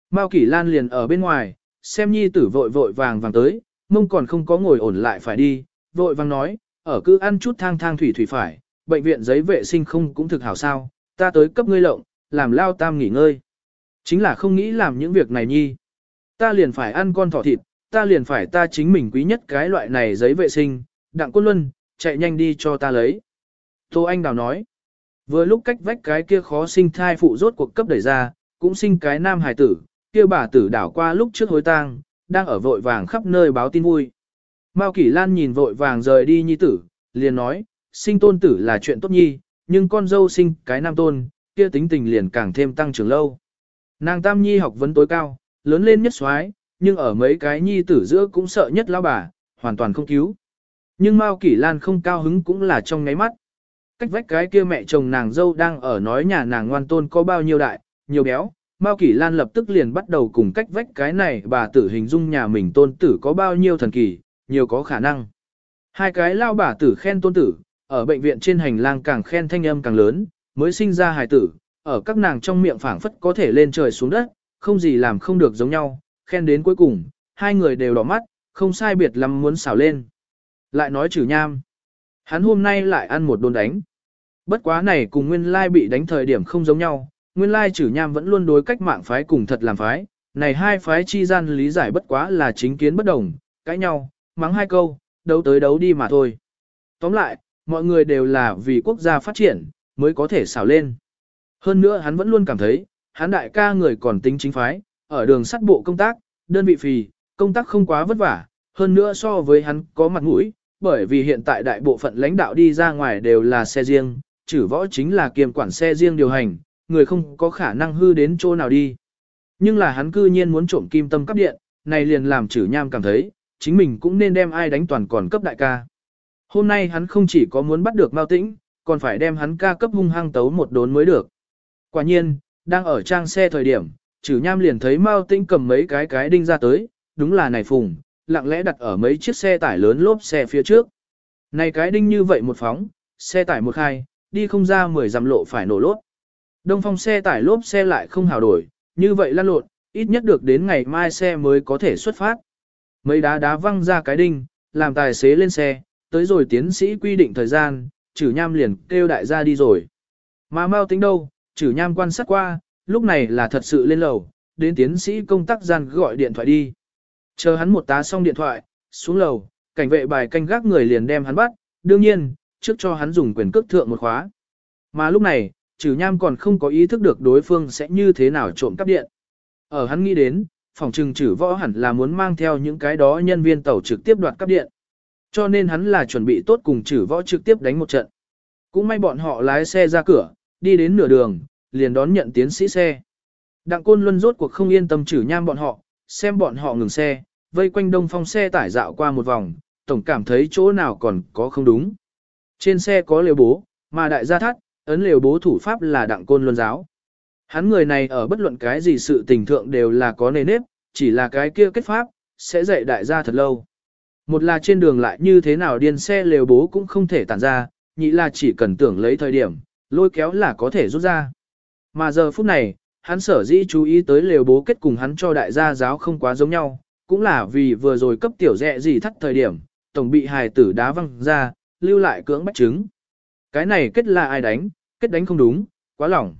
Mao Kỷ Lan liền ở bên ngoài, xem nhi tử vội vội vàng vàng tới, mông còn không có ngồi ổn lại phải đi, vội vàng nói, ở cứ ăn chút thang thang thủy thủy phải, bệnh viện giấy vệ sinh không cũng thực hảo sao, ta tới cấp ngươi lộng, làm lao tam nghỉ ngơi. Chính là không nghĩ làm những việc này nhi. Ta liền phải ăn con thỏ thịt, ta liền phải ta chính mình quý nhất cái loại này giấy vệ sinh, đặng quân luân, chạy nhanh đi cho ta lấy. Tô Anh Đào nói, Vừa lúc cách vách cái kia khó sinh thai phụ rốt cuộc cấp đẩy ra, cũng sinh cái nam hài tử, kia bà tử đảo qua lúc trước hối tang, đang ở vội vàng khắp nơi báo tin vui. Mao Kỷ Lan nhìn vội vàng rời đi nhi tử, liền nói, sinh tôn tử là chuyện tốt nhi, nhưng con dâu sinh cái nam tôn, kia tính tình liền càng thêm tăng trưởng lâu. Nàng tam nhi học vấn tối cao, lớn lên nhất xoái, nhưng ở mấy cái nhi tử giữa cũng sợ nhất lão bà, hoàn toàn không cứu. Nhưng Mao Kỷ Lan không cao hứng cũng là trong ngáy mắt cách vách cái kia mẹ chồng nàng dâu đang ở nói nhà nàng ngoan tôn có bao nhiêu đại, nhiều béo. Mao Kỷ Lan lập tức liền bắt đầu cùng cách vách cái này bà tử hình dung nhà mình tôn tử có bao nhiêu thần kỳ, nhiều có khả năng. Hai cái lao bà tử khen tôn tử, ở bệnh viện trên hành lang càng khen thanh âm càng lớn, mới sinh ra hài tử, ở các nàng trong miệng phảng phất có thể lên trời xuống đất, không gì làm không được giống nhau, khen đến cuối cùng, hai người đều đỏ mắt, không sai biệt lắm muốn xảo lên. Lại nói trừ nham. Hắn hôm nay lại ăn một đồn đánh. Bất quá này cùng nguyên lai bị đánh thời điểm không giống nhau, nguyên lai chử nham vẫn luôn đối cách mạng phái cùng thật làm phái, này hai phái chi gian lý giải bất quá là chính kiến bất đồng, cãi nhau, mắng hai câu, đấu tới đấu đi mà thôi. Tóm lại, mọi người đều là vì quốc gia phát triển, mới có thể xảo lên. Hơn nữa hắn vẫn luôn cảm thấy, hắn đại ca người còn tính chính phái, ở đường sắt bộ công tác, đơn vị phì, công tác không quá vất vả, hơn nữa so với hắn có mặt mũi, bởi vì hiện tại đại bộ phận lãnh đạo đi ra ngoài đều là xe riêng, chử võ chính là kiềm quản xe riêng điều hành, người không có khả năng hư đến chỗ nào đi. Nhưng là hắn cư nhiên muốn trộm kim tâm cấp điện, này liền làm chử nham cảm thấy, chính mình cũng nên đem ai đánh toàn còn cấp đại ca. Hôm nay hắn không chỉ có muốn bắt được Mao Tĩnh, còn phải đem hắn ca cấp hung hăng tấu một đốn mới được. Quả nhiên, đang ở trang xe thời điểm, chử nham liền thấy Mao Tĩnh cầm mấy cái cái đinh ra tới, đúng là này phùng, lặng lẽ đặt ở mấy chiếc xe tải lớn lốp xe phía trước. Này cái đinh như vậy một phóng, xe tải một khai, đi không ra 10 dặm lộ phải nổ lốp. Đông phong xe tải lốp xe lại không hào đổi, như vậy lăn lộn, ít nhất được đến ngày mai xe mới có thể xuất phát. Mấy đá đá văng ra cái đinh, làm tài xế lên xe, tới rồi tiến sĩ quy định thời gian, chử nham liền kêu đại gia đi rồi. Mà mau tính đâu, chử nham quan sát qua, lúc này là thật sự lên lầu, đến tiến sĩ công tác gian gọi điện thoại đi. Chờ hắn một tá xong điện thoại, xuống lầu, cảnh vệ bài canh gác người liền đem hắn bắt, đương nhiên, trước cho hắn dùng quyền cước thượng một khóa. Mà lúc này, trừ nham còn không có ý thức được đối phương sẽ như thế nào trộm cắp điện. Ở hắn nghĩ đến, phòng trừng trừ võ hẳn là muốn mang theo những cái đó nhân viên tàu trực tiếp đoạt cắp điện. Cho nên hắn là chuẩn bị tốt cùng trừ võ trực tiếp đánh một trận. Cũng may bọn họ lái xe ra cửa, đi đến nửa đường, liền đón nhận tiến sĩ xe. Đặng Côn Luân rốt cuộc không yên tâm trừ nham bọn họ, xem bọn họ ngừng xe, vây quanh đông phong xe tải dạo qua một vòng, tổng cảm thấy chỗ nào còn có không đúng. Trên xe có liều bố, mà đại gia thắt, ấn liều bố thủ pháp là đặng côn luân giáo. Hắn người này ở bất luận cái gì sự tình thượng đều là có nề nếp, chỉ là cái kia kết pháp, sẽ dạy đại gia thật lâu. Một là trên đường lại như thế nào điên xe liều bố cũng không thể tản ra, nhị là chỉ cần tưởng lấy thời điểm, lôi kéo là có thể rút ra. Mà giờ phút này, hắn sở dĩ chú ý tới liều bố kết cùng hắn cho đại gia giáo không quá giống nhau, cũng là vì vừa rồi cấp tiểu dẹ gì thắt thời điểm, tổng bị hài tử đá văng ra, lưu lại cưỡng bách chứng. Cái này kết là ai đánh, kết đánh không đúng, quá lỏng.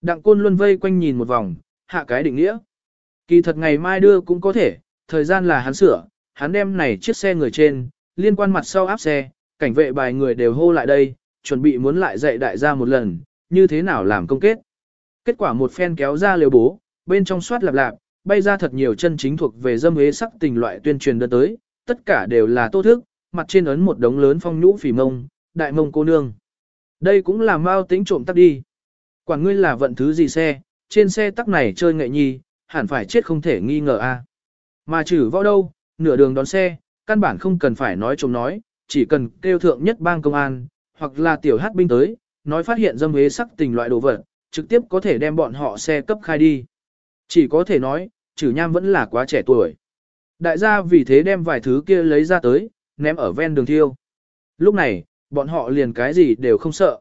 Đặng côn luôn vây quanh nhìn một vòng, hạ cái định nghĩa. Kỳ thật ngày mai đưa cũng có thể, thời gian là hắn sửa, hắn đem này chiếc xe người trên, liên quan mặt sau áp xe, cảnh vệ bài người đều hô lại đây, chuẩn bị muốn lại dạy đại gia một lần, như thế nào làm công kết. Kết quả một phen kéo ra liều bố, bên trong soát lạp lạp, bay ra thật nhiều chân chính thuộc về dâm hế sắc tình loại tuyên truyền đơn tới, tất cả đều là tô thức, mặt trên ấn một đống lớn phong nhũ phỉ mông, đại mông cô nương. Đây cũng là mau tính trộm tắc đi. Quản ngươi là vận thứ gì xe, trên xe tắc này chơi nghệ nhi, hẳn phải chết không thể nghi ngờ a. Mà trừ võ đâu, nửa đường đón xe, căn bản không cần phải nói trộm nói, chỉ cần kêu thượng nhất bang công an, hoặc là tiểu hát binh tới, nói phát hiện dâm hế sắc tình loại đồ vật, trực tiếp có thể đem bọn họ xe cấp khai đi. Chỉ có thể nói, chử nham vẫn là quá trẻ tuổi. Đại gia vì thế đem vài thứ kia lấy ra tới, ném ở ven đường thiêu. Lúc này, bọn họ liền cái gì đều không sợ.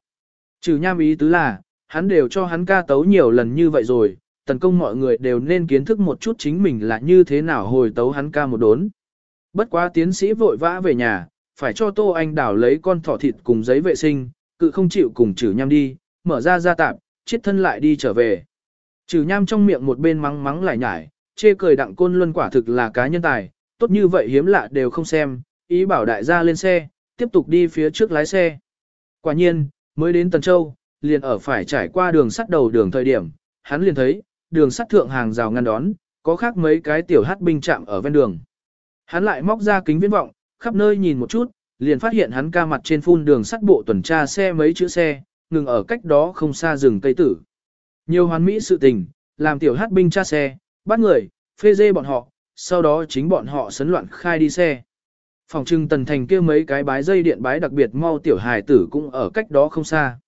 Trừ nham ý tứ là, hắn đều cho hắn ca tấu nhiều lần như vậy rồi, tấn công mọi người đều nên kiến thức một chút chính mình là như thế nào hồi tấu hắn ca một đốn. Bất quá tiến sĩ vội vã về nhà, phải cho Tô Anh đảo lấy con thỏ thịt cùng giấy vệ sinh, cự không chịu cùng trừ nham đi, mở ra ra tạp, chết thân lại đi trở về. Trừ nham trong miệng một bên mắng mắng lại nhải, chê cười đặng côn luân quả thực là cá nhân tài, tốt như vậy hiếm lạ đều không xem, ý bảo đại gia lên xe, tiếp tục đi phía trước lái xe. Quả nhiên, mới đến Tần Châu, liền ở phải trải qua đường sắt đầu đường thời điểm, hắn liền thấy, đường sắt thượng hàng rào ngăn đón, có khác mấy cái tiểu hát binh chạm ở ven đường. Hắn lại móc ra kính viễn vọng, khắp nơi nhìn một chút, liền phát hiện hắn ca mặt trên phun đường sắt bộ tuần tra xe mấy chữ xe, ngừng ở cách đó không xa rừng cây tử. Nhiều hoàn mỹ sự tình, làm tiểu hát binh tra xe, bắt người, phê dê bọn họ, sau đó chính bọn họ sấn loạn khai đi xe. Phòng trưng tần thành kia mấy cái bái dây điện bái đặc biệt mau tiểu hài tử cũng ở cách đó không xa.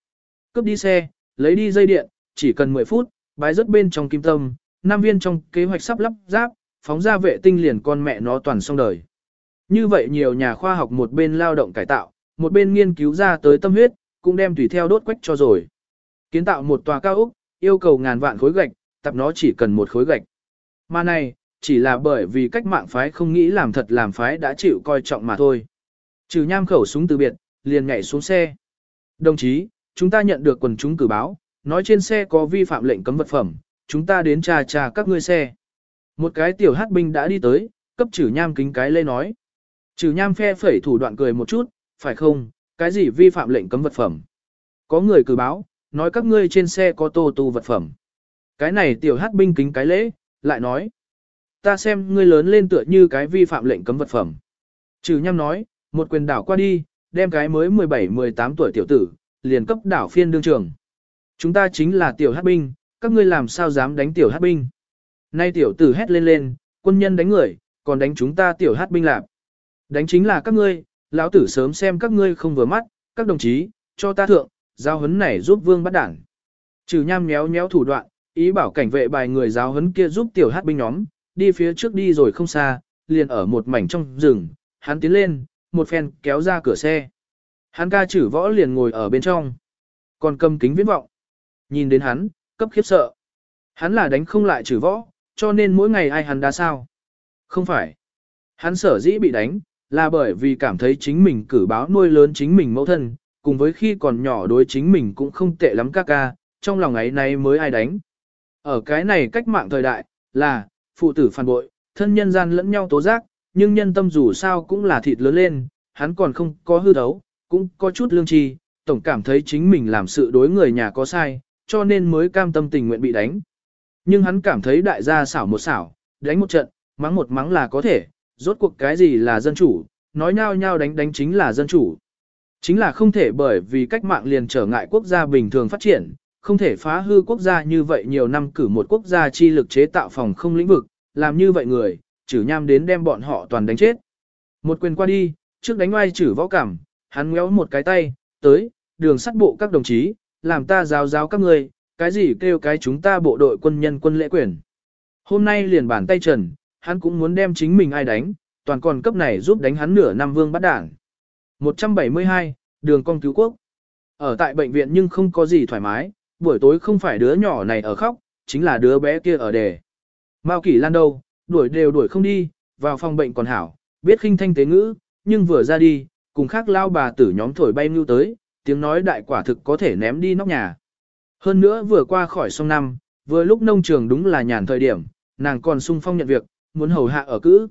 Cướp đi xe, lấy đi dây điện, chỉ cần 10 phút, bái rất bên trong kim tâm, nam viên trong kế hoạch sắp lắp ráp, phóng ra vệ tinh liền con mẹ nó toàn xong đời. Như vậy nhiều nhà khoa học một bên lao động cải tạo, một bên nghiên cứu ra tới tâm huyết, cũng đem tùy theo đốt quách cho rồi. Kiến tạo một tòa cao ốc, yêu cầu ngàn vạn khối gạch, tập nó chỉ cần một khối gạch. Mà này, chỉ là bởi vì cách mạng phái không nghĩ làm thật làm phái đã chịu coi trọng mà thôi. Trừ nham khẩu súng từ biệt, liền nhảy xuống xe. Đồng chí, chúng ta nhận được quần chúng cử báo, nói trên xe có vi phạm lệnh cấm vật phẩm, chúng ta đến trà trà các ngươi xe. Một cái tiểu hát binh đã đi tới, cấp trừ nham kính cái lê nói. Trừ nham phe phẩy thủ đoạn cười một chút, phải không, cái gì vi phạm lệnh cấm vật phẩm. Có người cử báo, nói các ngươi trên xe có tô tu vật phẩm. Cái này tiểu hát binh kính cái lễ, lại nói. Ta xem ngươi lớn lên tựa như cái vi phạm lệnh cấm vật phẩm. Trừ nhăm nói, một quyền đảo qua đi, đem cái mới 17-18 tuổi tiểu tử, liền cấp đảo phiên đương trường. Chúng ta chính là tiểu hát binh, các ngươi làm sao dám đánh tiểu hát binh. Nay tiểu tử hét lên lên, quân nhân đánh người, còn đánh chúng ta tiểu hát binh lạp. Đánh chính là các ngươi, lão tử sớm xem các ngươi không vừa mắt, các đồng chí, cho ta thượng, giao hấn này giúp vương bắt đảng. Trừ nham nhéo nhéo thủ đoạn, ý bảo cảnh vệ bài người giáo hấn kia giúp tiểu hát binh nhóm, đi phía trước đi rồi không xa, liền ở một mảnh trong rừng, hắn tiến lên, một phen kéo ra cửa xe. Hắn ca chử võ liền ngồi ở bên trong, còn cầm kính viễn vọng. Nhìn đến hắn, cấp khiếp sợ. Hắn là đánh không lại chử võ, cho nên mỗi ngày ai hắn đá sao. Không phải. Hắn sở dĩ bị đánh, là bởi vì cảm thấy chính mình cử báo nuôi lớn chính mình mẫu thân, cùng với khi còn nhỏ đối chính mình cũng không tệ lắm ca ca, trong lòng ấy nay mới ai đánh. Ở cái này cách mạng thời đại, là, phụ tử phản bội, thân nhân gian lẫn nhau tố giác, nhưng nhân tâm dù sao cũng là thịt lớn lên, hắn còn không có hư thấu, cũng có chút lương tri, tổng cảm thấy chính mình làm sự đối người nhà có sai, cho nên mới cam tâm tình nguyện bị đánh. Nhưng hắn cảm thấy đại gia xảo một xảo, đánh một trận, mắng một mắng là có thể, rốt cuộc cái gì là dân chủ, nói nhau nhau đánh đánh chính là dân chủ. Chính là không thể bởi vì cách mạng liền trở ngại quốc gia bình thường phát triển, không thể phá hư quốc gia như vậy nhiều năm cử một quốc gia chi lực chế tạo phòng không lĩnh vực, làm như vậy người, chử nham đến đem bọn họ toàn đánh chết. Một quyền qua đi, trước đánh oai chử võ cảm, hắn ngéo một cái tay, tới, đường sắt bộ các đồng chí, làm ta giáo giáo các ngươi, cái gì kêu cái chúng ta bộ đội quân nhân quân lễ quyền. Hôm nay liền bản tay trần, hắn cũng muốn đem chính mình ai đánh, toàn còn cấp này giúp đánh hắn nửa năm vương bắt đảng. 172, đường con cứu quốc. Ở tại bệnh viện nhưng không có gì thoải mái, buổi tối không phải đứa nhỏ này ở khóc, chính là đứa bé kia ở đề. Mao Kỷ Lan đâu, đuổi đều đuổi không đi, vào phòng bệnh còn hảo, biết khinh thanh tế ngữ, nhưng vừa ra đi, cùng khác lao bà tử nhóm thổi bay mưu tới, tiếng nói đại quả thực có thể ném đi nóc nhà. Hơn nữa vừa qua khỏi sông năm, vừa lúc nông trường đúng là nhàn thời điểm, nàng còn sung phong nhận việc, muốn hầu hạ ở cữ.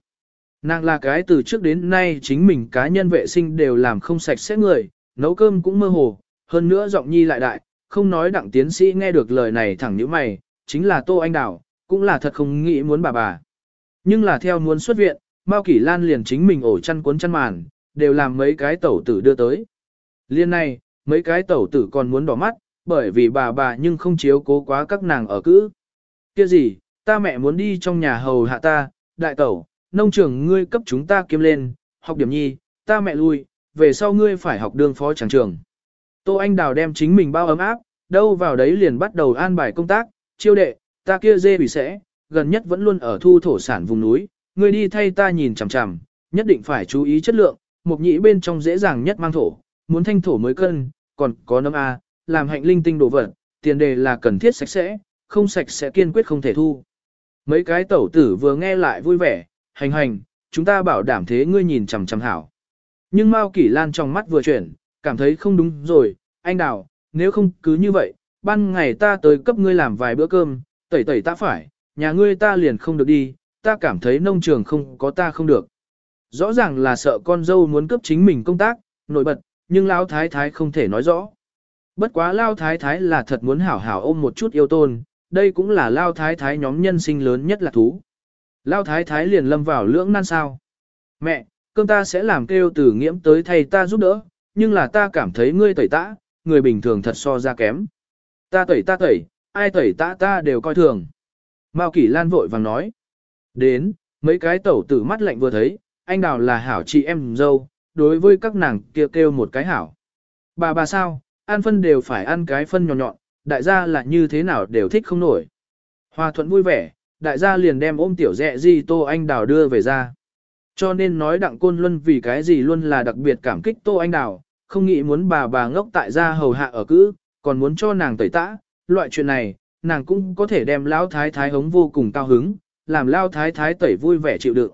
Nàng là cái từ trước đến nay chính mình cá nhân vệ sinh đều làm không sạch sẽ người, nấu cơm cũng mơ hồ, hơn nữa giọng nhi lại đại, không nói đặng tiến sĩ nghe được lời này thẳng như mày, chính là Tô Anh Đào, cũng là thật không nghĩ muốn bà bà. Nhưng là theo muốn xuất viện, Mao Kỷ Lan liền chính mình ổ chăn cuốn chăn màn, đều làm mấy cái tẩu tử đưa tới. Liên này, mấy cái tẩu tử còn muốn đỏ mắt, bởi vì bà bà nhưng không chiếu cố quá các nàng ở cữ. Kia gì, ta mẹ muốn đi trong nhà hầu hạ ta, đại tẩu, nông trường ngươi cấp chúng ta kiếm lên, học điểm nhi, ta mẹ lui, về sau ngươi phải học đường phó tràng trường. Tô Anh Đào đem chính mình bao ấm áp, đâu vào đấy liền bắt đầu an bài công tác, chiêu đệ, ta kia dê bị sẽ, gần nhất vẫn luôn ở thu thổ sản vùng núi, ngươi đi thay ta nhìn chằm chằm, nhất định phải chú ý chất lượng, mục nhĩ bên trong dễ dàng nhất mang thổ, muốn thanh thổ mới cân, còn có nấm A, làm hạnh linh tinh đồ vật, tiền đề là cần thiết sạch sẽ, không sạch sẽ kiên quyết không thể thu. Mấy cái tẩu tử vừa nghe lại vui vẻ, hành hành, chúng ta bảo đảm thế ngươi nhìn chằm chằm hảo. Nhưng Mao Kỷ Lan trong mắt vừa chuyển, cảm thấy không đúng rồi, anh đào, nếu không cứ như vậy, ban ngày ta tới cấp ngươi làm vài bữa cơm, tẩy tẩy ta phải, nhà ngươi ta liền không được đi, ta cảm thấy nông trường không có ta không được. Rõ ràng là sợ con dâu muốn cấp chính mình công tác, nổi bật, nhưng Lão Thái Thái không thể nói rõ. Bất quá Lao Thái Thái là thật muốn hảo hảo ôm một chút yêu tôn, đây cũng là Lao Thái Thái nhóm nhân sinh lớn nhất là thú. Lao Thái Thái liền lâm vào lưỡng nan sao. Mẹ, cơm ta sẽ làm kêu từ nghiễm tới thầy ta giúp đỡ, nhưng là ta cảm thấy ngươi tẩy tã, người bình thường thật so ra kém. Ta tẩy ta tẩy, ai tẩy tã ta đều coi thường. Mao Kỷ Lan vội vàng nói. Đến, mấy cái tẩu tử mắt lạnh vừa thấy, anh đào là hảo chị em dâu, đối với các nàng kêu kêu một cái hảo. Bà bà sao, ăn phân đều phải ăn cái phân nhọn nhọn, đại gia là như thế nào đều thích không nổi. Hòa thuận vui vẻ, đại gia liền đem ôm tiểu dẹ di tô anh đào đưa về ra. Cho nên nói đặng côn luân vì cái gì luôn là đặc biệt cảm kích tô anh đào, không nghĩ muốn bà bà ngốc tại gia hầu hạ ở cữ, còn muốn cho nàng tẩy tã, loại chuyện này, nàng cũng có thể đem lão thái thái hống vô cùng cao hứng, làm lao thái thái tẩy vui vẻ chịu đựng.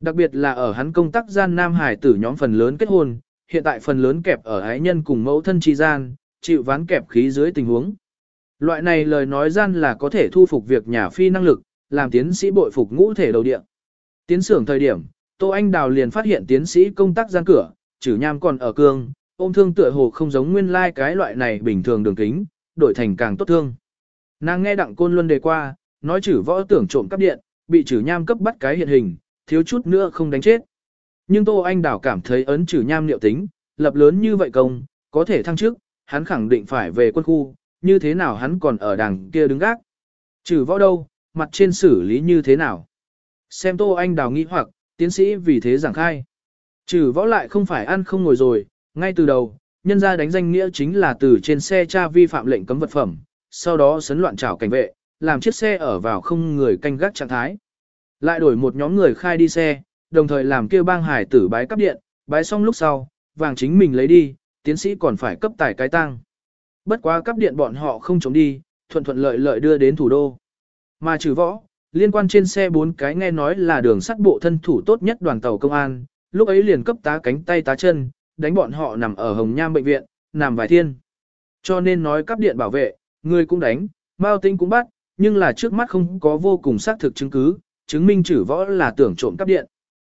Đặc biệt là ở hắn công tác gian nam hải tử nhóm phần lớn kết hôn, hiện tại phần lớn kẹp ở ái nhân cùng mẫu thân chi gian, chịu ván kẹp khí dưới tình huống. Loại này lời nói gian là có thể thu phục việc nhà phi năng lực, làm tiến sĩ bội phục ngũ thể đầu địa. Tiến xưởng thời điểm, Tô Anh Đào liền phát hiện tiến sĩ công tác gian cửa, chử nham còn ở cương, ôm thương tựa hồ không giống nguyên lai like cái loại này bình thường đường kính, đổi thành càng tốt thương. Nàng nghe đặng côn luân đề qua, nói chử võ tưởng trộm cắp điện, bị chử nham cấp bắt cái hiện hình, thiếu chút nữa không đánh chết. Nhưng Tô Anh Đào cảm thấy ấn chử nham liệu tính, lập lớn như vậy công, có thể thăng chức, hắn khẳng định phải về quân khu, như thế nào hắn còn ở đằng kia đứng gác. Chử võ đâu, mặt trên xử lý như thế nào. Xem Tô Anh Đào nghĩ hoặc, tiến sĩ vì thế giảng khai. Chử võ lại không phải ăn không ngồi rồi, ngay từ đầu, nhân ra đánh danh nghĩa chính là từ trên xe cha vi phạm lệnh cấm vật phẩm, sau đó sấn loạn trảo cảnh vệ, làm chiếc xe ở vào không người canh gác trạng thái. Lại đổi một nhóm người khai đi xe, đồng thời làm kêu bang hải tử bái cấp điện, bái xong lúc sau, vàng chính mình lấy đi, tiến sĩ còn phải cấp tài cái tăng. Bất quá cấp điện bọn họ không chống đi, thuận thuận lợi lợi đưa đến thủ đô. Mà trừ võ, liên quan trên xe bốn cái nghe nói là đường sắt bộ thân thủ tốt nhất đoàn tàu công an, lúc ấy liền cấp tá cánh tay tá chân, đánh bọn họ nằm ở Hồng Nham bệnh viện, nằm vài thiên. Cho nên nói cấp điện bảo vệ, người cũng đánh, Mao Tinh cũng bắt, nhưng là trước mắt không có vô cùng xác thực chứng cứ, chứng minh chử võ là tưởng trộm cắp điện.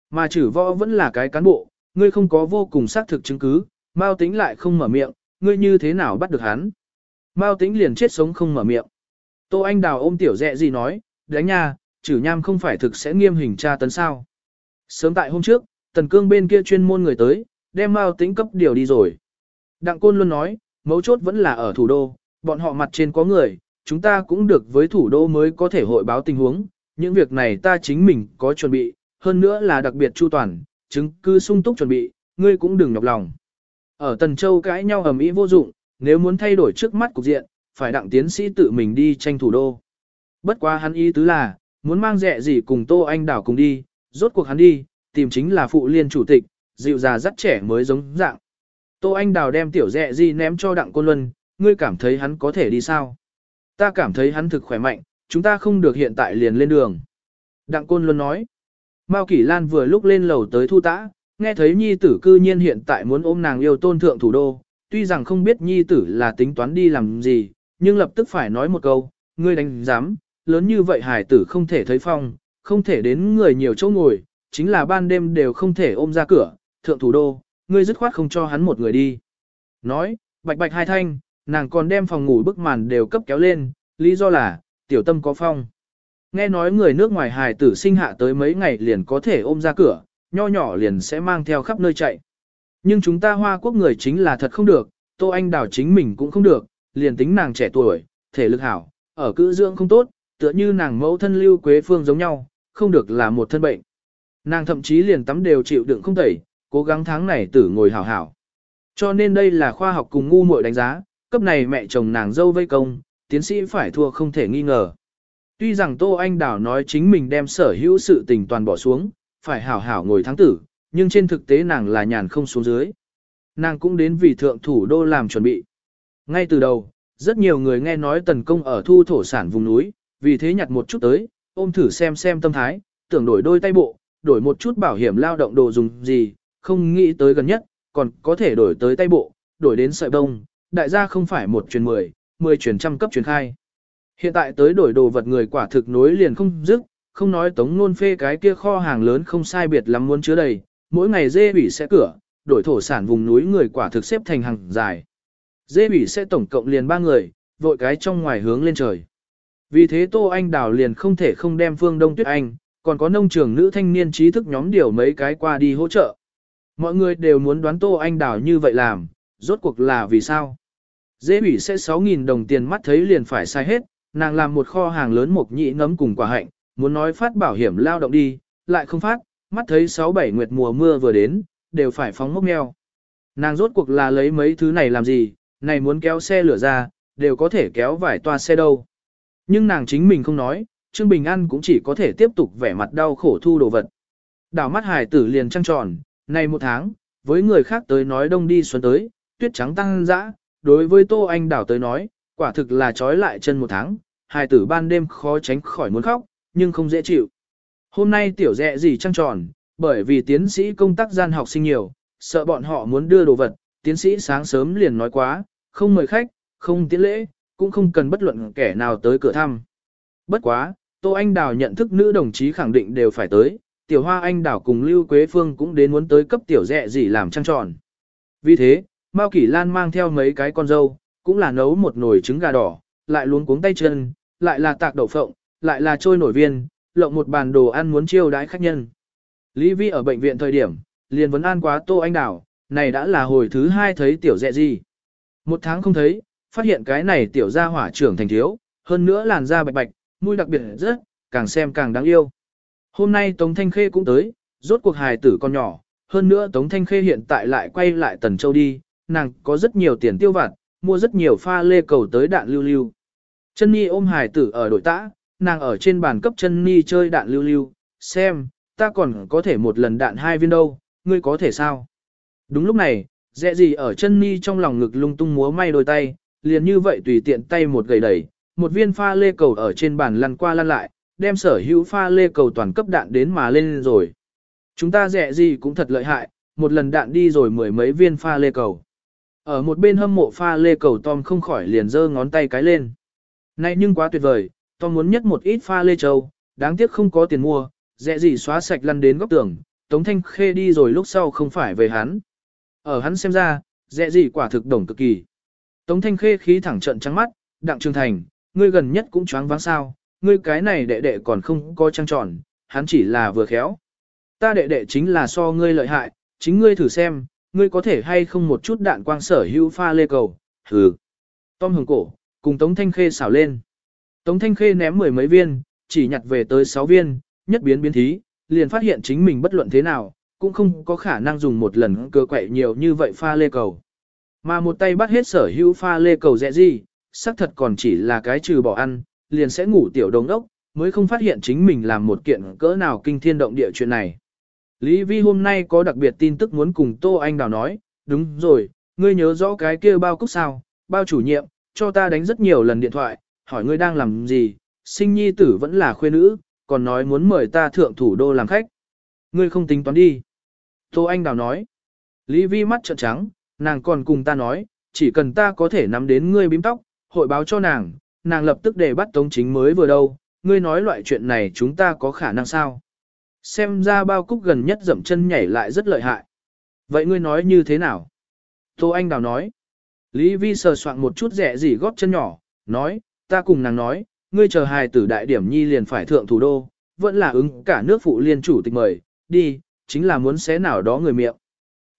Mà chử võ vẫn là cái cán bộ, ngươi không có vô cùng xác thực chứng cứ, Mao Tinh lại không mở miệng, ngươi như thế nào bắt được hắn. Mao Tinh liền chết sống không mở miệng. Tô Anh Đào ôm tiểu dẹ gì nói, đánh nha, chử nham không phải thực sẽ nghiêm hình tra tấn sao. Sớm tại hôm trước, tần cương bên kia chuyên môn người tới, đem Mao Tính cấp điều đi rồi. Đặng Côn luôn nói, mấu chốt vẫn là ở thủ đô, bọn họ mặt trên có người, chúng ta cũng được với thủ đô mới có thể hội báo tình huống, những việc này ta chính mình có chuẩn bị, hơn nữa là đặc biệt chu toàn, chứng cứ sung túc chuẩn bị, ngươi cũng đừng nhọc lòng. Ở Tần Châu cãi nhau ầm ĩ vô dụng, nếu muốn thay đổi trước mắt cục diện, phải đặng tiến sĩ tự mình đi tranh thủ đô. Bất quá hắn ý tứ là, muốn mang rẻ gì cùng Tô Anh Đảo cùng đi, rốt cuộc hắn đi, tìm chính là phụ liên chủ tịch, dịu già dắt trẻ mới giống dạng. Tô Anh Đào đem tiểu dẹ gì ném cho đặng côn luân, ngươi cảm thấy hắn có thể đi sao? Ta cảm thấy hắn thực khỏe mạnh, chúng ta không được hiện tại liền lên đường. Đặng Côn Luân nói. Mao Kỷ Lan vừa lúc lên lầu tới thu tã, nghe thấy nhi tử cư nhiên hiện tại muốn ôm nàng yêu tôn thượng thủ đô, tuy rằng không biết nhi tử là tính toán đi làm gì, nhưng lập tức phải nói một câu, ngươi đánh dám? lớn như vậy hải tử không thể thấy phong, không thể đến người nhiều chỗ ngồi, chính là ban đêm đều không thể ôm ra cửa, thượng thủ đô, ngươi dứt khoát không cho hắn một người đi. Nói, bạch bạch hai thanh, nàng còn đem phòng ngủ bức màn đều cấp kéo lên, lý do là, tiểu tâm có phong. Nghe nói người nước ngoài hài tử sinh hạ tới mấy ngày liền có thể ôm ra cửa, nho nhỏ liền sẽ mang theo khắp nơi chạy. Nhưng chúng ta hoa quốc người chính là thật không được, Tô Anh Đào chính mình cũng không được, liền tính nàng trẻ tuổi, thể lực hảo, ở cữ dưỡng không tốt, tựa như nàng mẫu thân lưu quế phương giống nhau, không được là một thân bệnh. Nàng thậm chí liền tắm đều chịu đựng không tẩy, cố gắng tháng này tử ngồi hảo hảo. Cho nên đây là khoa học cùng ngu muội đánh giá, cấp này mẹ chồng nàng dâu vây công, tiến sĩ phải thua không thể nghi ngờ. Tuy rằng Tô Anh Đào nói chính mình đem sở hữu sự tình toàn bỏ xuống, phải hảo hảo ngồi thắng tử, nhưng trên thực tế nàng là nhàn không xuống dưới. Nàng cũng đến vì thượng thủ đô làm chuẩn bị. Ngay từ đầu, rất nhiều người nghe nói tần công ở thu thổ sản vùng núi, vì thế nhặt một chút tới, ôm thử xem xem tâm thái, tưởng đổi đôi tay bộ, đổi một chút bảo hiểm lao động đồ dùng gì, không nghĩ tới gần nhất, còn có thể đổi tới tay bộ, đổi đến sợi bông, đại gia không phải một truyền mười, mười truyền trăm cấp truyền khai. Hiện tại tới đổi đồ vật người quả thực nối liền không dứt, không nói tống nôn phê cái kia kho hàng lớn không sai biệt lắm muốn chứa đầy, mỗi ngày dê bỉ sẽ cửa, đổi thổ sản vùng núi người quả thực xếp thành hàng dài. Dê bỉ sẽ tổng cộng liền ba người, vội cái trong ngoài hướng lên trời. Vì thế Tô Anh Đào liền không thể không đem Phương Đông Tuyết Anh, còn có nông trường nữ thanh niên trí thức nhóm điều mấy cái qua đi hỗ trợ. Mọi người đều muốn đoán Tô Anh Đào như vậy làm, rốt cuộc là vì sao? Dễ bỉ sẽ 6.000 đồng tiền mắt thấy liền phải sai hết, nàng làm một kho hàng lớn một nhị nấm cùng quả hạnh, muốn nói phát bảo hiểm lao động đi, lại không phát, mắt thấy 6-7 nguyệt mùa mưa vừa đến, đều phải phóng mốc meo. Nàng rốt cuộc là lấy mấy thứ này làm gì, này muốn kéo xe lửa ra, đều có thể kéo vài toa xe đâu. Nhưng nàng chính mình không nói, Trương Bình An cũng chỉ có thể tiếp tục vẻ mặt đau khổ thu đồ vật. Đảo mắt hải tử liền trăng tròn, này một tháng, với người khác tới nói đông đi xuân tới, tuyết trắng tăng dã, đối với Tô Anh đảo tới nói, quả thực là trói lại chân một tháng, hài tử ban đêm khó tránh khỏi muốn khóc, nhưng không dễ chịu. Hôm nay tiểu dẹ gì trăng tròn, bởi vì tiến sĩ công tác gian học sinh nhiều, sợ bọn họ muốn đưa đồ vật, tiến sĩ sáng sớm liền nói quá, không mời khách, không tiến lễ, cũng không cần bất luận kẻ nào tới cửa thăm. Bất quá, Tô Anh Đào nhận thức nữ đồng chí khẳng định đều phải tới, tiểu hoa anh đảo cùng Lưu Quế Phương cũng đến muốn tới cấp tiểu dẹ gì làm trăng tròn. Vì thế, Mao Kỷ Lan mang theo mấy cái con dâu, cũng là nấu một nồi trứng gà đỏ, lại luống cuống tay chân, lại là tạc đậu phộng, lại là trôi nổi viên, lộng một bàn đồ ăn muốn chiêu đãi khách nhân. Lý Vi ở bệnh viện thời điểm, liền vấn an quá Tô Anh Đảo, này đã là hồi thứ hai thấy tiểu dẹ gì. Một tháng không thấy, phát hiện cái này tiểu gia hỏa trưởng thành thiếu, hơn nữa làn da bạch bạch, mũi đặc biệt rất, càng xem càng đáng yêu. Hôm nay Tống Thanh Khê cũng tới, rốt cuộc hài tử con nhỏ, hơn nữa Tống Thanh Khê hiện tại lại quay lại Tần Châu đi, nàng có rất nhiều tiền tiêu vặt, mua rất nhiều pha lê cầu tới đạn lưu lưu. Chân Nhi ôm hài tử ở đội tã, nàng ở trên bàn cấp chân Nhi chơi đạn lưu lưu, xem, ta còn có thể một lần đạn hai viên đâu, ngươi có thể sao? Đúng lúc này, dẹ gì ở chân Nhi trong lòng ngực lung tung múa may đôi tay, liền như vậy tùy tiện tay một gầy đẩy, một viên pha lê cầu ở trên bàn lăn qua lăn lại, đem sở hữu pha lê cầu toàn cấp đạn đến mà lên rồi. Chúng ta rẻ gì cũng thật lợi hại, một lần đạn đi rồi mười mấy viên pha lê cầu. Ở một bên hâm mộ pha lê cầu Tom không khỏi liền giơ ngón tay cái lên. Này nhưng quá tuyệt vời, Tom muốn nhất một ít pha lê châu, đáng tiếc không có tiền mua, rẻ gì xóa sạch lăn đến góc tường, Tống Thanh Khê đi rồi lúc sau không phải về hắn. Ở hắn xem ra, rẻ gì quả thực đồng cực kỳ. Tống Thanh Khê khí thẳng trận trắng mắt, đặng trường thành, ngươi gần nhất cũng choáng váng sao, ngươi cái này đệ đệ còn không có trăng tròn, hắn chỉ là vừa khéo. Ta đệ đệ chính là so ngươi lợi hại, chính ngươi thử xem, ngươi có thể hay không một chút đạn quang sở hữu pha lê cầu, hừ. Tom hưởng cổ, cùng Tống Thanh Khê xảo lên. Tống Thanh Khê ném mười mấy viên, chỉ nhặt về tới sáu viên, nhất biến biến thí, liền phát hiện chính mình bất luận thế nào, cũng không có khả năng dùng một lần cơ quậy nhiều như vậy pha lê cầu. Mà một tay bắt hết sở hữu pha lê cầu dẹ gì, xác thật còn chỉ là cái trừ bỏ ăn, liền sẽ ngủ tiểu đồng ốc, mới không phát hiện chính mình làm một kiện cỡ nào kinh thiên động địa chuyện này. Lý Vi hôm nay có đặc biệt tin tức muốn cùng Tô Anh Đào nói, đúng rồi, ngươi nhớ rõ cái kia bao cúc sao, bao chủ nhiệm, cho ta đánh rất nhiều lần điện thoại, hỏi ngươi đang làm gì, sinh nhi tử vẫn là khuê nữ, còn nói muốn mời ta thượng thủ đô làm khách. Ngươi không tính toán đi. Tô Anh Đào nói. Lý Vi mắt trợn trắng, nàng còn cùng ta nói, chỉ cần ta có thể nắm đến ngươi bím tóc, hội báo cho nàng, nàng lập tức để bắt Tống Chính mới vừa đâu, ngươi nói loại chuyện này chúng ta có khả năng sao? Xem ra bao cúc gần nhất dậm chân nhảy lại rất lợi hại. Vậy ngươi nói như thế nào? Tô Anh Đào nói. Lý Vi sờ soạn một chút rẻ gì góp chân nhỏ, nói, ta cùng nàng nói, ngươi chờ hài tử đại điểm nhi liền phải thượng thủ đô, vẫn là ứng cả nước phụ liên chủ tịch mời, đi, chính là muốn xé nào đó người miệng.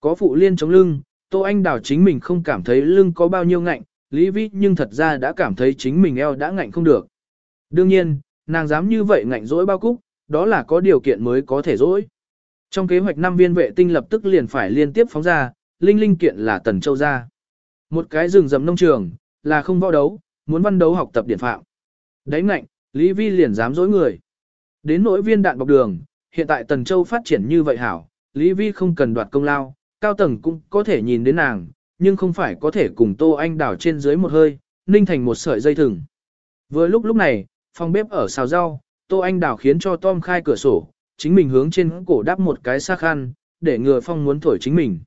Có phụ liên chống lưng, Tô Anh Đào chính mình không cảm thấy lưng có bao nhiêu ngạnh, Lý Vi nhưng thật ra đã cảm thấy chính mình eo đã ngạnh không được. Đương nhiên, nàng dám như vậy ngạnh dỗi bao cúc, đó là có điều kiện mới có thể dỗi. Trong kế hoạch năm viên vệ tinh lập tức liền phải liên tiếp phóng ra, linh linh kiện là Tần Châu ra. Một cái rừng rầm nông trường, là không võ đấu, muốn văn đấu học tập điển phạm. Đấy ngạnh, Lý Vi liền dám dối người. Đến nỗi viên đạn bọc đường, hiện tại Tần Châu phát triển như vậy hảo, Lý Vi không cần đoạt công lao, cao tầng cũng có thể nhìn đến nàng, nhưng không phải có thể cùng Tô Anh đảo trên dưới một hơi, ninh thành một sợi dây thừng. Vừa lúc lúc này, phòng bếp ở xào rau, Tô Anh đảo khiến cho Tom khai cửa sổ, chính mình hướng trên cổ đắp một cái xa khăn, để ngừa phong muốn thổi chính mình.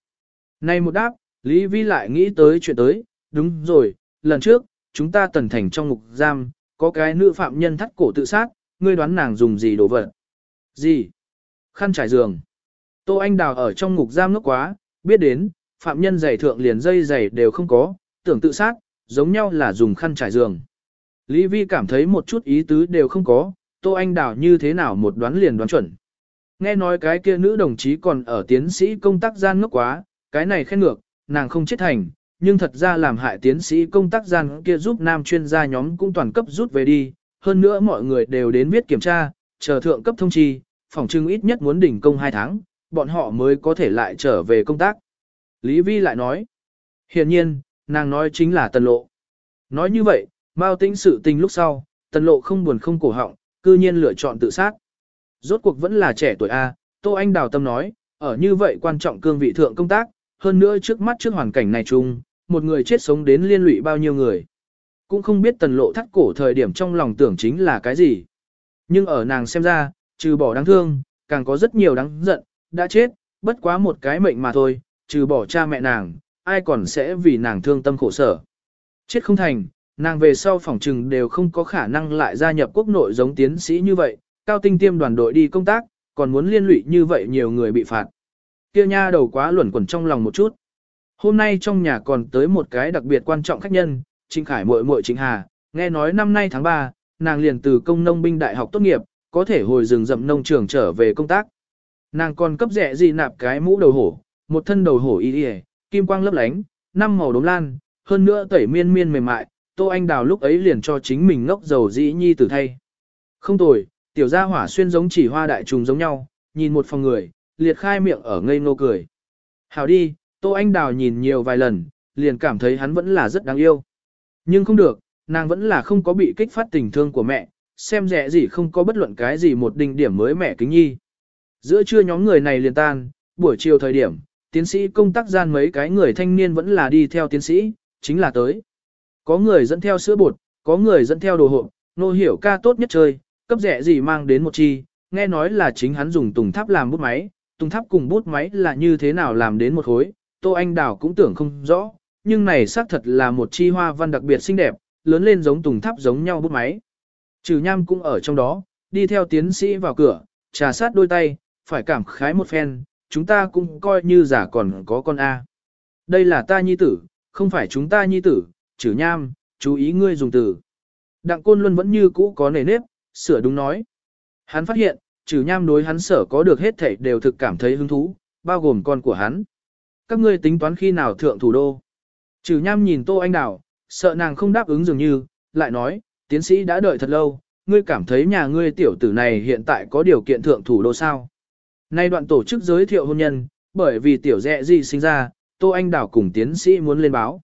Nay một đáp, Lý Vi lại nghĩ tới chuyện tới, đúng rồi, lần trước, chúng ta tần thành trong ngục giam, có cái nữ phạm nhân thắt cổ tự sát, ngươi đoán nàng dùng gì đồ vật? Gì? Khăn trải giường. Tô Anh Đào ở trong ngục giam ngốc quá, biết đến, phạm nhân giày thượng liền dây giày đều không có, tưởng tự sát, giống nhau là dùng khăn trải giường. Lý Vi cảm thấy một chút ý tứ đều không có, Tô Anh Đào như thế nào một đoán liền đoán chuẩn. Nghe nói cái kia nữ đồng chí còn ở tiến sĩ công tác gian ngốc quá, cái này khen ngược, nàng không chết thành, nhưng thật ra làm hại tiến sĩ công tác gian kia giúp nam chuyên gia nhóm cũng toàn cấp rút về đi, hơn nữa mọi người đều đến viết kiểm tra, chờ thượng cấp thông chi, phòng trưng ít nhất muốn đỉnh công 2 tháng, bọn họ mới có thể lại trở về công tác. Lý Vi lại nói, hiện nhiên, nàng nói chính là tần lộ. Nói như vậy, Mao tĩnh sự tình lúc sau, tần lộ không buồn không cổ họng, cư nhiên lựa chọn tự sát. Rốt cuộc vẫn là trẻ tuổi A, Tô Anh Đào Tâm nói, ở như vậy quan trọng cương vị thượng công tác, hơn nữa trước mắt trước hoàn cảnh này chung, một người chết sống đến liên lụy bao nhiêu người. Cũng không biết tần lộ thắt cổ thời điểm trong lòng tưởng chính là cái gì. Nhưng ở nàng xem ra, trừ bỏ đáng thương, càng có rất nhiều đáng giận, đã chết, bất quá một cái mệnh mà thôi, trừ bỏ cha mẹ nàng, ai còn sẽ vì nàng thương tâm khổ sở. Chết không thành, nàng về sau phòng trừng đều không có khả năng lại gia nhập quốc nội giống tiến sĩ như vậy, cao tinh tiêm đoàn đội đi công tác, còn muốn liên lụy như vậy nhiều người bị phạt. Kia nha đầu quá luẩn quẩn trong lòng một chút. Hôm nay trong nhà còn tới một cái đặc biệt quan trọng khách nhân, trinh Khải muội muội Trịnh Hà, nghe nói năm nay tháng 3, nàng liền từ công nông binh đại học tốt nghiệp, có thể hồi rừng rậm nông trường trở về công tác. Nàng còn cấp rẻ gì nạp cái mũ đầu hổ, một thân đầu hổ y y, kim quang lấp lánh, năm màu đốm lan, hơn nữa tẩy miên miên mềm mại, Tô Anh Đào lúc ấy liền cho chính mình ngốc dầu dĩ nhi tử thay. Không tồi, tiểu gia hỏa xuyên giống chỉ hoa đại trùng giống nhau, nhìn một phòng người, liệt khai miệng ở ngây ngô cười. Hảo đi, Tô Anh Đào nhìn nhiều vài lần, liền cảm thấy hắn vẫn là rất đáng yêu. Nhưng không được, nàng vẫn là không có bị kích phát tình thương của mẹ, xem rẻ gì không có bất luận cái gì một đỉnh điểm mới mẹ kính nhi. Giữa trưa nhóm người này liền tan, buổi chiều thời điểm, tiến sĩ công tác gian mấy cái người thanh niên vẫn là đi theo tiến sĩ, chính là tới. Có người dẫn theo sữa bột, có người dẫn theo đồ hộp, nô hiểu ca tốt nhất chơi, cấp rẻ gì mang đến một chi, nghe nói là chính hắn dùng tùng tháp làm bút máy, tùng tháp cùng bút máy là như thế nào làm đến một khối, Tô Anh Đào cũng tưởng không rõ, nhưng này xác thật là một chi hoa văn đặc biệt xinh đẹp, lớn lên giống tùng tháp giống nhau bút máy. Trừ nham cũng ở trong đó, đi theo tiến sĩ vào cửa, trà sát đôi tay, phải cảm khái một phen, chúng ta cũng coi như giả còn có con A. Đây là ta nhi tử, không phải chúng ta nhi tử, trừ nham, chú ý ngươi dùng từ. Đặng Côn Luân vẫn như cũ có nề nếp, sửa đúng nói. Hắn phát hiện, trừ nham đối hắn sở có được hết thảy đều thực cảm thấy hứng thú, bao gồm con của hắn. Các ngươi tính toán khi nào thượng thủ đô. Trừ nham nhìn Tô Anh Đào, sợ nàng không đáp ứng dường như, lại nói, tiến sĩ đã đợi thật lâu, ngươi cảm thấy nhà ngươi tiểu tử này hiện tại có điều kiện thượng thủ đô sao. Nay đoạn tổ chức giới thiệu hôn nhân, bởi vì tiểu dẹ gì sinh ra, Tô Anh đảo cùng tiến sĩ muốn lên báo.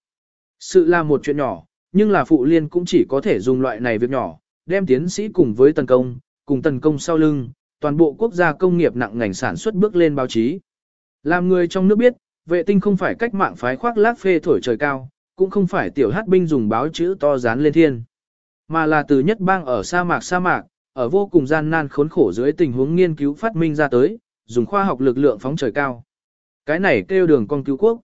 Sự là một chuyện nhỏ, nhưng là phụ liên cũng chỉ có thể dùng loại này việc nhỏ, đem tiến sĩ cùng với tần công, cùng tần công sau lưng, toàn bộ quốc gia công nghiệp nặng ngành sản xuất bước lên báo chí. Làm người trong nước biết, vệ tinh không phải cách mạng phái khoác lác phê thổi trời cao, cũng không phải tiểu hát binh dùng báo chữ to dán lên thiên, mà là từ nhất bang ở sa mạc sa mạc, ở vô cùng gian nan khốn khổ dưới tình huống nghiên cứu phát minh ra tới, dùng khoa học lực lượng phóng trời cao. Cái này kêu đường con cứu quốc.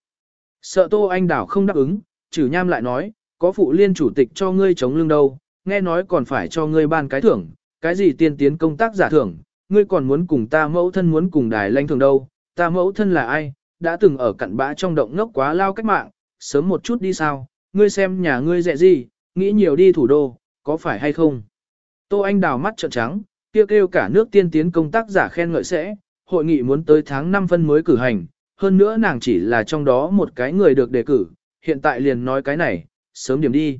Sợ Tô Anh Đảo không đáp ứng, Trừ Nham lại nói, có phụ liên chủ tịch cho ngươi chống lưng đâu, nghe nói còn phải cho ngươi ban cái thưởng, cái gì tiên tiến công tác giả thưởng, ngươi còn muốn cùng ta mẫu thân muốn cùng đài lãnh thưởng đâu, ta mẫu thân là ai, đã từng ở cặn bã trong động ngốc quá lao cách mạng, sớm một chút đi sao, ngươi xem nhà ngươi dẹ gì, nghĩ nhiều đi thủ đô, có phải hay không? Tô Anh đào mắt trợn trắng, kêu kêu cả nước tiên tiến công tác giả khen ngợi sẽ, hội nghị muốn tới tháng 5 phân mới cử hành, hơn nữa nàng chỉ là trong đó một cái người được đề cử, hiện tại liền nói cái này, sớm điểm đi.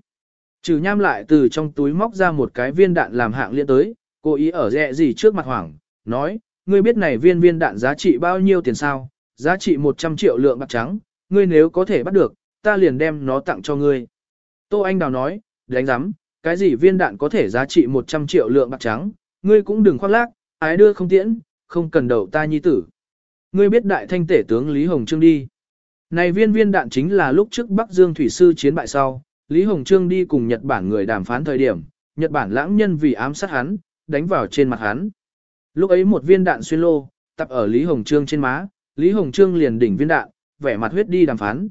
Trừ nham lại từ trong túi móc ra một cái viên đạn làm hạng liên tới, cố ý ở rẹ gì trước mặt hoảng, nói, ngươi biết này viên viên đạn giá trị bao nhiêu tiền sao, giá trị 100 triệu lượng bạc trắng, ngươi nếu có thể bắt được, ta liền đem nó tặng cho ngươi. Tô Anh Đào nói, đánh giám, cái gì viên đạn có thể giá trị 100 triệu lượng bạc trắng, ngươi cũng đừng khoác lác, ái đưa không tiễn, không cần đầu ta nhi tử. Ngươi biết đại thanh tể tướng Lý Hồng Trương đi. Này viên viên đạn chính là lúc trước Bắc Dương Thủy Sư chiến bại sau, Lý Hồng Trương đi cùng Nhật Bản người đàm phán thời điểm, Nhật Bản lãng nhân vì ám sát hắn, đánh vào trên mặt hắn. Lúc ấy một viên đạn xuyên lô, tập ở Lý Hồng Trương trên má, Lý Hồng Trương liền đỉnh viên đạn, vẻ mặt huyết đi đàm phán.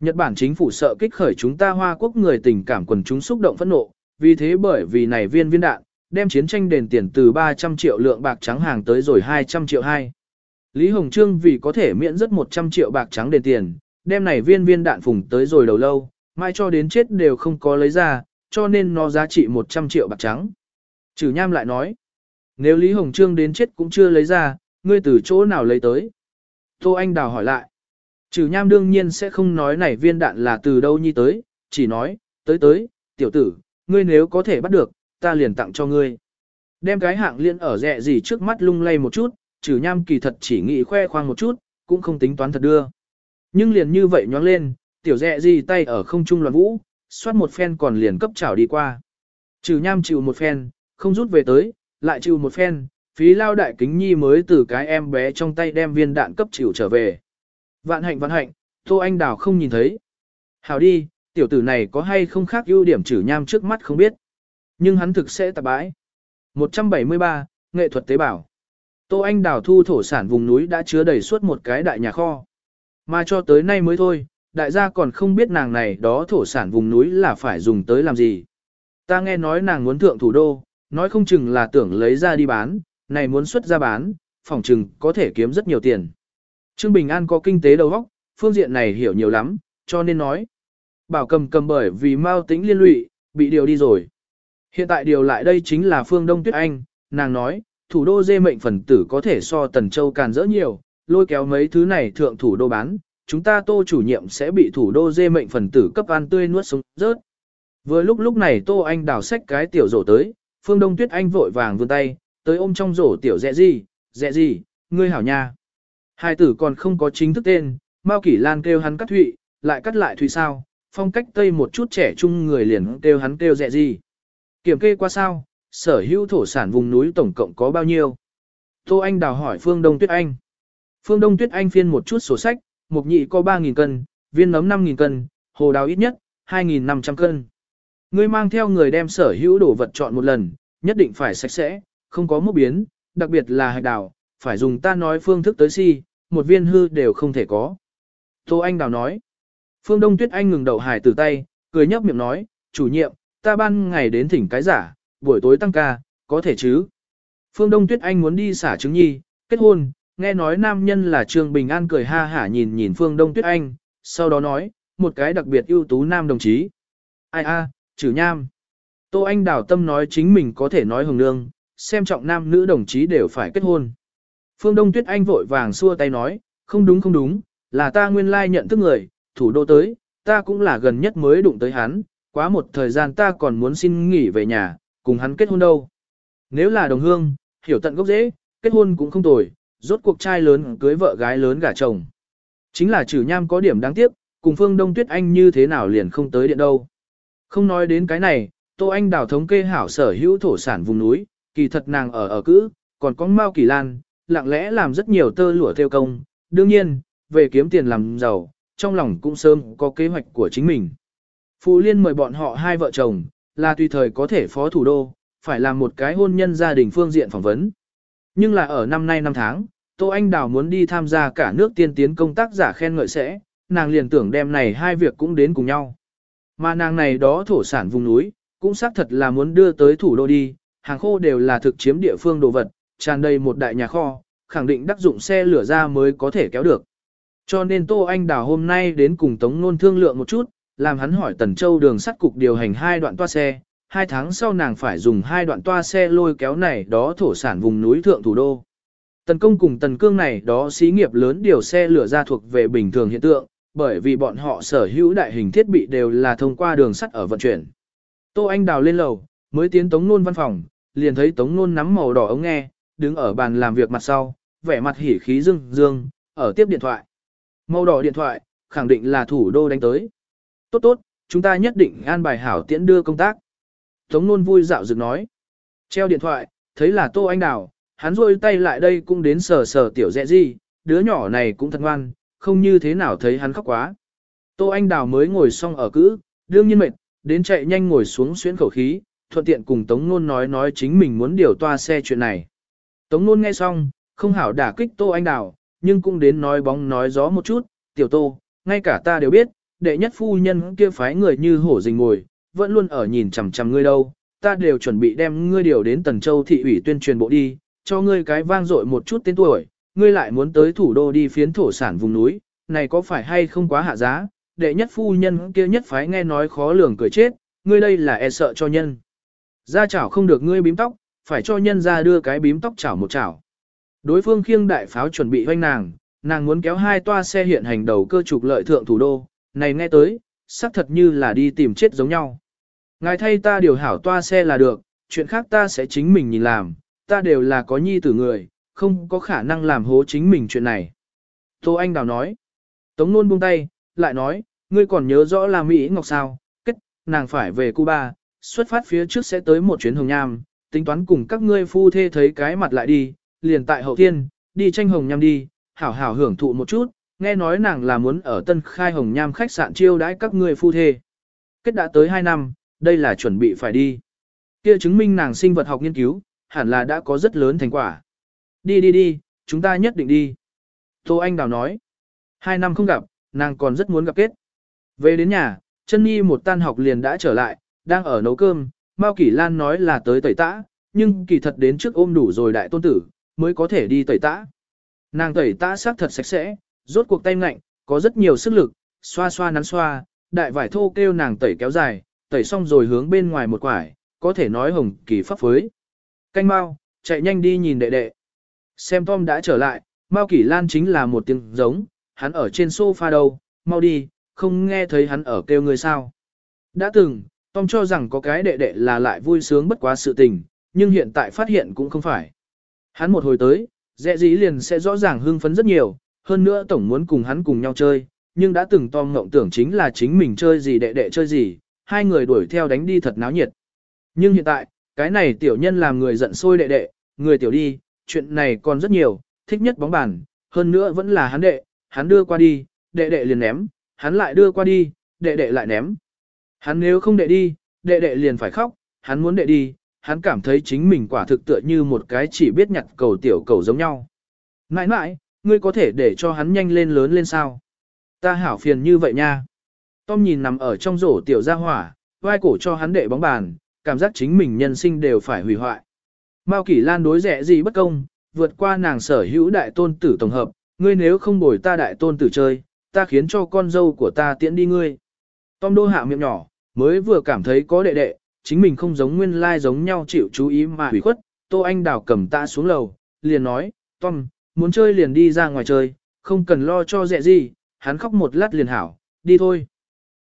Nhật Bản chính phủ sợ kích khởi chúng ta Hoa Quốc người tình cảm quần chúng xúc động phẫn nộ, vì thế bởi vì này viên viên đạn, đem chiến tranh đền tiền từ 300 triệu lượng bạc trắng hàng tới rồi 200 triệu hai. Lý Hồng Trương vì có thể miễn rất 100 triệu bạc trắng đền tiền, đem này viên viên đạn phùng tới rồi đầu lâu, mai cho đến chết đều không có lấy ra, cho nên nó giá trị 100 triệu bạc trắng. Trừ nham lại nói, nếu Lý Hồng Trương đến chết cũng chưa lấy ra, ngươi từ chỗ nào lấy tới? Tô Anh Đào hỏi lại. Trừ nham đương nhiên sẽ không nói này viên đạn là từ đâu nhi tới, chỉ nói, tới tới, tiểu tử, ngươi nếu có thể bắt được, ta liền tặng cho ngươi. Đem cái hạng liên ở rẹ gì trước mắt lung lay một chút, trừ nham kỳ thật chỉ nghĩ khoe khoang một chút, cũng không tính toán thật đưa. Nhưng liền như vậy nhoáng lên, tiểu rẹ gì tay ở không trung loạn vũ, xoát một phen còn liền cấp chảo đi qua. Trừ nham chịu một phen, không rút về tới, lại chịu một phen, phí lao đại kính nhi mới từ cái em bé trong tay đem viên đạn cấp chịu trở về. Vạn hạnh vạn hạnh, Tô Anh Đào không nhìn thấy. Hào đi, tiểu tử này có hay không khác ưu điểm trừ nham trước mắt không biết. Nhưng hắn thực sẽ tạp bãi. 173, nghệ thuật tế bào. Tô Anh Đào thu thổ sản vùng núi đã chứa đầy suốt một cái đại nhà kho. Mà cho tới nay mới thôi, đại gia còn không biết nàng này đó thổ sản vùng núi là phải dùng tới làm gì. Ta nghe nói nàng muốn thượng thủ đô, nói không chừng là tưởng lấy ra đi bán, này muốn xuất ra bán, phòng chừng có thể kiếm rất nhiều tiền. Trương Bình An có kinh tế đầu óc, phương diện này hiểu nhiều lắm, cho nên nói. Bảo cầm cầm bởi vì mau tính liên lụy, bị điều đi rồi. Hiện tại điều lại đây chính là phương Đông Tuyết Anh, nàng nói, thủ đô dê mệnh phần tử có thể so Tần Châu càn rỡ nhiều, lôi kéo mấy thứ này thượng thủ đô bán, chúng ta tô chủ nhiệm sẽ bị thủ đô dê mệnh phần tử cấp ăn tươi nuốt sống rớt. Vừa lúc lúc này tô anh đào xách cái tiểu rổ tới, phương Đông Tuyết Anh vội vàng vươn tay, tới ôm trong rổ tiểu dẹ gì, dẹ gì, ngươi hảo nha. Hai tử còn không có chính thức tên, Mao Kỷ Lan kêu hắn cắt thụy, lại cắt lại thụy sao, phong cách tây một chút trẻ trung người liền kêu hắn kêu dẹ gì. Kiểm kê qua sao, sở hữu thổ sản vùng núi tổng cộng có bao nhiêu? Tô Anh đào hỏi Phương Đông Tuyết Anh. Phương Đông Tuyết Anh phiên một chút sổ sách, mục nhị có 3.000 cân, viên nấm 5.000 cân, hồ đào ít nhất, 2.500 cân. Ngươi mang theo người đem sở hữu đồ vật chọn một lần, nhất định phải sạch sẽ, không có mốc biến, đặc biệt là hạch đào, phải dùng ta nói phương thức tới si, một viên hư đều không thể có. Tô Anh Đào nói. Phương Đông Tuyết Anh ngừng đầu hải từ tay, cười nhấp miệng nói, chủ nhiệm, ta ban ngày đến thỉnh cái giả, buổi tối tăng ca, có thể chứ. Phương Đông Tuyết Anh muốn đi xả trứng nhi, kết hôn, nghe nói nam nhân là Trương Bình An cười ha hả nhìn nhìn Phương Đông Tuyết Anh, sau đó nói, một cái đặc biệt ưu tú nam đồng chí. Ai a, trừ nham. Tô Anh đảo tâm nói chính mình có thể nói hồng nương, xem trọng nam nữ đồng chí đều phải kết hôn. Phương Đông Tuyết Anh vội vàng xua tay nói, không đúng không đúng, là ta nguyên lai nhận thức người, thủ đô tới, ta cũng là gần nhất mới đụng tới hắn, quá một thời gian ta còn muốn xin nghỉ về nhà, cùng hắn kết hôn đâu. Nếu là đồng hương, hiểu tận gốc dễ, kết hôn cũng không tồi, rốt cuộc trai lớn cưới vợ gái lớn gả chồng. Chính là trừ nham có điểm đáng tiếc, cùng phương Đông Tuyết Anh như thế nào liền không tới điện đâu. Không nói đến cái này, Tô Anh đào thống kê hảo sở hữu thổ sản vùng núi, kỳ thật nàng ở ở cữ, còn có Mao Kỳ Lan, lặng lẽ làm rất nhiều tơ lụa theo công. Đương nhiên, về kiếm tiền làm giàu, trong lòng cũng sớm có kế hoạch của chính mình. Phụ Liên mời bọn họ hai vợ chồng, là tùy thời có thể phó thủ đô, phải làm một cái hôn nhân gia đình phương diện phỏng vấn. Nhưng là ở năm nay năm tháng, Tô Anh Đào muốn đi tham gia cả nước tiên tiến công tác giả khen ngợi sẽ, nàng liền tưởng đem này hai việc cũng đến cùng nhau. Mà nàng này đó thổ sản vùng núi, cũng xác thật là muốn đưa tới thủ đô đi, hàng khô đều là thực chiếm địa phương đồ vật, tràn đầy một đại nhà kho, khẳng định đắc dụng xe lửa ra mới có thể kéo được. Cho nên Tô Anh Đào hôm nay đến cùng Tống Nôn thương lượng một chút, làm hắn hỏi Tần Châu đường sắt cục điều hành hai đoạn toa xe, hai tháng sau nàng phải dùng hai đoạn toa xe lôi kéo này đó thổ sản vùng núi thượng thủ đô. Tần công cùng tần cương này đó xí nghiệp lớn điều xe lửa ra thuộc về bình thường hiện tượng, bởi vì bọn họ sở hữu đại hình thiết bị đều là thông qua đường sắt ở vận chuyển. Tô Anh đào lên lầu, mới tiến Tống Nôn văn phòng, liền thấy Tống Nôn nắm màu đỏ ống nghe, đứng ở bàn làm việc mặt sau, vẻ mặt hỉ khí dương dương, ở tiếp điện thoại. Màu đỏ điện thoại, khẳng định là thủ đô đánh tới. Tốt tốt, chúng ta nhất định an bài hảo tiễn đưa công tác. Tống Nôn vui dạo dựng nói. Treo điện thoại, thấy là Tô Anh Đào, hắn rôi tay lại đây cũng đến sờ sờ tiểu dẹ gì, đứa nhỏ này cũng thật ngoan, không như thế nào thấy hắn khóc quá. Tô Anh Đào mới ngồi xong ở cữ, đương nhiên mệt, đến chạy nhanh ngồi xuống xuyến khẩu khí, thuận tiện cùng Tống Nôn nói nói chính mình muốn điều toa xe chuyện này. Tống Nôn nghe xong, không hảo đả kích Tô Anh Đào, nhưng cũng đến nói bóng nói gió một chút, tiểu Tô, ngay cả ta đều biết, đệ nhất phu nhân kia phái người như hổ rình ngồi, vẫn luôn ở nhìn chằm chằm ngươi đâu, ta đều chuẩn bị đem ngươi điều đến Tần Châu thị ủy tuyên truyền bộ đi, cho ngươi cái vang dội một chút tên tuổi, ngươi lại muốn tới thủ đô đi phiến thổ sản vùng núi, này có phải hay không quá hạ giá, đệ nhất phu nhân kia nhất phái nghe nói khó lường cười chết, ngươi đây là e sợ cho nhân. Ra chảo không được ngươi bím tóc, phải cho nhân ra đưa cái bím tóc chảo một chảo. Đối phương khiêng đại pháo chuẩn bị hoanh nàng, nàng muốn kéo hai toa xe hiện hành đầu cơ trục lợi thượng thủ đô, này nghe tới, xác thật như là đi tìm chết giống nhau. Ngài thay ta điều hảo toa xe là được, chuyện khác ta sẽ chính mình nhìn làm, ta đều là có nhi tử người, không có khả năng làm hố chính mình chuyện này. Tô Anh Đào nói, Tống Nôn buông tay, lại nói, ngươi còn nhớ rõ là Mỹ Ngọc sao, kết, nàng phải về Cuba, xuất phát phía trước sẽ tới một chuyến hồng nham, tính toán cùng các ngươi phu thê thấy cái mặt lại đi, liền tại hậu thiên, đi tranh hồng nham đi, hảo hảo hưởng thụ một chút, nghe nói nàng là muốn ở tân khai hồng nham khách sạn chiêu đãi các ngươi phu thê. Kết đã tới 2 năm, đây là chuẩn bị phải đi. Kia chứng minh nàng sinh vật học nghiên cứu, hẳn là đã có rất lớn thành quả. Đi đi đi, chúng ta nhất định đi. Tô Anh Đào nói. Hai năm không gặp, nàng còn rất muốn gặp kết. Về đến nhà, chân nhi một tan học liền đã trở lại, đang ở nấu cơm, Mao Kỷ Lan nói là tới tẩy tã, nhưng kỳ thật đến trước ôm đủ rồi đại tôn tử, mới có thể đi tẩy tã. Nàng tẩy tã xác thật sạch sẽ, rốt cuộc tay ngạnh, có rất nhiều sức lực, xoa xoa nắn xoa, đại vải thô kêu nàng tẩy kéo dài, tẩy xong rồi hướng bên ngoài một quải, có thể nói hồng kỳ pháp phối. Canh mau, chạy nhanh đi nhìn đệ đệ. Xem Tom đã trở lại, Mao Kỷ Lan chính là một tiếng giống, hắn ở trên sofa đâu, mau đi, không nghe thấy hắn ở kêu người sao. Đã từng, Tom cho rằng có cái đệ đệ là lại vui sướng bất quá sự tình, nhưng hiện tại phát hiện cũng không phải. Hắn một hồi tới, dẹ dĩ liền sẽ rõ ràng hưng phấn rất nhiều, hơn nữa tổng muốn cùng hắn cùng nhau chơi, nhưng đã từng Tom ngộng tưởng chính là chính mình chơi gì đệ đệ chơi gì, hai người đuổi theo đánh đi thật náo nhiệt. Nhưng hiện tại, cái này tiểu nhân làm người giận sôi đệ đệ, người tiểu đi, chuyện này còn rất nhiều, thích nhất bóng bàn, hơn nữa vẫn là hắn đệ, hắn đưa qua đi, đệ đệ liền ném, hắn lại đưa qua đi, đệ đệ lại ném. Hắn nếu không đệ đi, đệ đệ liền phải khóc, hắn muốn đệ đi, hắn cảm thấy chính mình quả thực tựa như một cái chỉ biết nhặt cầu tiểu cầu giống nhau. Nãi nãi, ngươi có thể để cho hắn nhanh lên lớn lên sao? Ta hảo phiền như vậy nha. Tom nhìn nằm ở trong rổ tiểu gia hỏa, vai cổ cho hắn đệ bóng bàn, cảm giác chính mình nhân sinh đều phải hủy hoại. Mao Kỷ Lan đối rẻ gì bất công, vượt qua nàng sở hữu đại tôn tử tổng hợp, ngươi nếu không bồi ta đại tôn tử chơi, ta khiến cho con dâu của ta tiễn đi ngươi. Tom đô hạ miệng nhỏ, mới vừa cảm thấy có đệ đệ, chính mình không giống nguyên lai giống nhau chịu chú ý mà hủy khuất, Tô Anh đào cầm ta xuống lầu, liền nói, Tom, muốn chơi liền đi ra ngoài chơi, không cần lo cho dẹ gì, hắn khóc một lát liền hảo, đi thôi.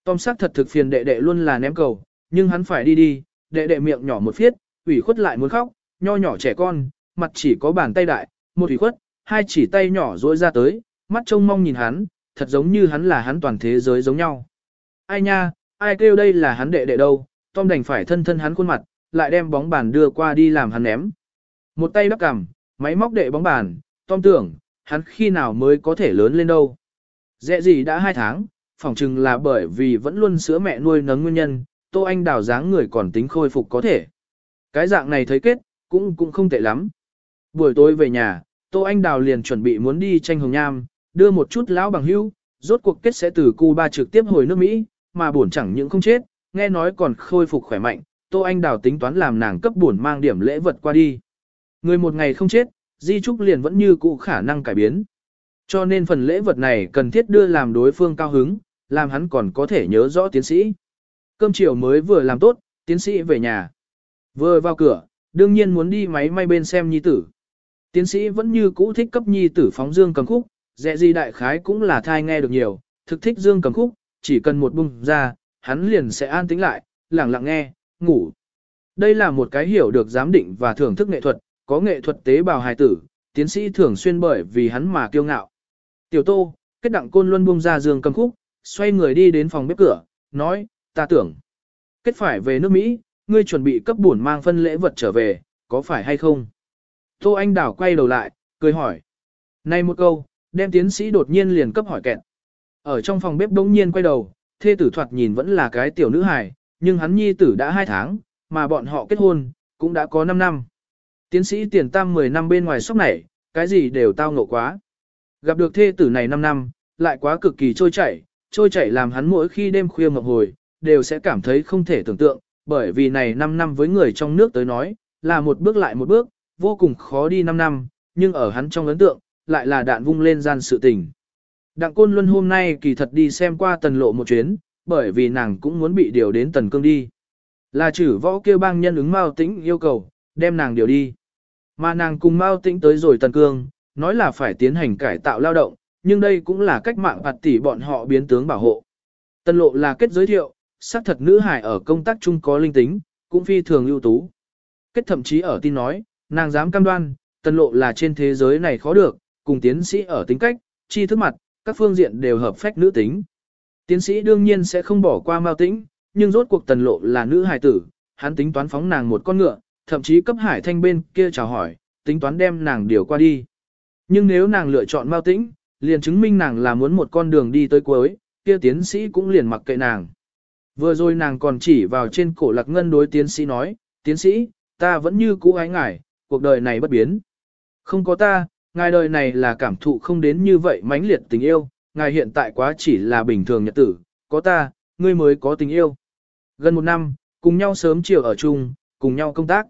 Tom sắc thật thực phiền đệ đệ luôn là ném cầu, nhưng hắn phải đi đi, đệ đệ miệng nhỏ một phiết, ủy khuất lại muốn khóc, nho nhỏ trẻ con, mặt chỉ có bàn tay đại, một ủy khuất, hai chỉ tay nhỏ rỗi ra tới, mắt trông mong nhìn hắn, thật giống như hắn là hắn toàn thế giới giống nhau. Ai nha, ai kêu đây là hắn đệ đệ đâu, Tom đành phải thân thân hắn khuôn mặt, lại đem bóng bàn đưa qua đi làm hắn ném. Một tay đắp cằm, máy móc đệ bóng bàn, Tom tưởng, hắn khi nào mới có thể lớn lên đâu. Dẹ gì đã hai tháng, phỏng chừng là bởi vì vẫn luôn sữa mẹ nuôi nấng nguyên nhân, Tô Anh đào dáng người còn tính khôi phục có thể. Cái dạng này thấy kết, cũng cũng không tệ lắm. Buổi tối về nhà, Tô Anh Đào liền chuẩn bị muốn đi tranh hồng nham, đưa một chút lão bằng hữu, rốt cuộc kết sẽ từ Cuba trực tiếp hồi nước Mỹ, mà buồn chẳng những không chết, nghe nói còn khôi phục khỏe mạnh, Tô Anh Đào tính toán làm nàng cấp buồn mang điểm lễ vật qua đi. Người một ngày không chết, di trúc liền vẫn như cũ khả năng cải biến. Cho nên phần lễ vật này cần thiết đưa làm đối phương cao hứng, làm hắn còn có thể nhớ rõ tiến sĩ. Cơm chiều mới vừa làm tốt, tiến sĩ về nhà. Vừa vào cửa, đương nhiên muốn đi máy may bên xem nhi tử. Tiến sĩ vẫn như cũ thích cấp nhi tử phóng dương cầm khúc, dẹ gì đại khái cũng là thai nghe được nhiều, thực thích dương cầm khúc, chỉ cần một bung ra, hắn liền sẽ an tĩnh lại, lặng lặng nghe, ngủ. Đây là một cái hiểu được giám định và thưởng thức nghệ thuật, có nghệ thuật tế bào hài tử, tiến sĩ thường xuyên bởi vì hắn mà kiêu ngạo. Tiểu Tô, kết đặng côn luân buông ra giường cầm khúc, xoay người đi đến phòng bếp cửa, nói, ta tưởng, kết phải về nước Mỹ, ngươi chuẩn bị cấp bổn mang phân lễ vật trở về, có phải hay không? Tô Anh Đảo quay đầu lại, cười hỏi. Này một câu, đem tiến sĩ đột nhiên liền cấp hỏi kẹt. Ở trong phòng bếp đống nhiên quay đầu, thê tử thoạt nhìn vẫn là cái tiểu nữ hài, nhưng hắn nhi tử đã 2 tháng, mà bọn họ kết hôn, cũng đã có 5 năm. Tiến sĩ tiền tam 10 năm bên ngoài sốc này, cái gì đều tao ngộ quá. Gặp được thê tử này 5 năm, lại quá cực kỳ trôi chảy, trôi chảy làm hắn mỗi khi đêm khuya mộng hồi, đều sẽ cảm thấy không thể tưởng tượng, bởi vì này 5 năm với người trong nước tới nói, là một bước lại một bước, vô cùng khó đi 5 năm, nhưng ở hắn trong ấn tượng, lại là đạn vung lên gian sự tình. Đặng Côn Luân hôm nay kỳ thật đi xem qua tần lộ một chuyến, bởi vì nàng cũng muốn bị điều đến tần cương đi. Là chử võ kêu bang nhân ứng Mao Tĩnh yêu cầu, đem nàng điều đi. Mà nàng cùng Mao Tĩnh tới rồi tần cương, nói là phải tiến hành cải tạo lao động, nhưng đây cũng là cách mạng bạt tỷ bọn họ biến tướng bảo hộ. Tân lộ là kết giới thiệu, xác thật nữ hải ở công tác chung có linh tính, cũng phi thường ưu tú. kết thậm chí ở tin nói, nàng dám cam đoan, Tân lộ là trên thế giới này khó được, cùng tiến sĩ ở tính cách, chi thức mặt, các phương diện đều hợp phách nữ tính. Tiến sĩ đương nhiên sẽ không bỏ qua Mao Tĩnh, nhưng rốt cuộc tần lộ là nữ hài tử, hắn tính toán phóng nàng một con ngựa, thậm chí cấp hải thanh bên kia chào hỏi, tính toán đem nàng điều qua đi. Nhưng nếu nàng lựa chọn Mao Tĩnh, liền chứng minh nàng là muốn một con đường đi tới cuối, kia tiến sĩ cũng liền mặc kệ nàng. Vừa rồi nàng còn chỉ vào trên cổ lạc ngân đối tiến sĩ nói, tiến sĩ, ta vẫn như cũ ái ngài, cuộc đời này bất biến. Không có ta, ngài đời này là cảm thụ không đến như vậy mãnh liệt tình yêu, ngài hiện tại quá chỉ là bình thường nhật tử, có ta, ngươi mới có tình yêu. Gần một năm, cùng nhau sớm chiều ở chung, cùng nhau công tác.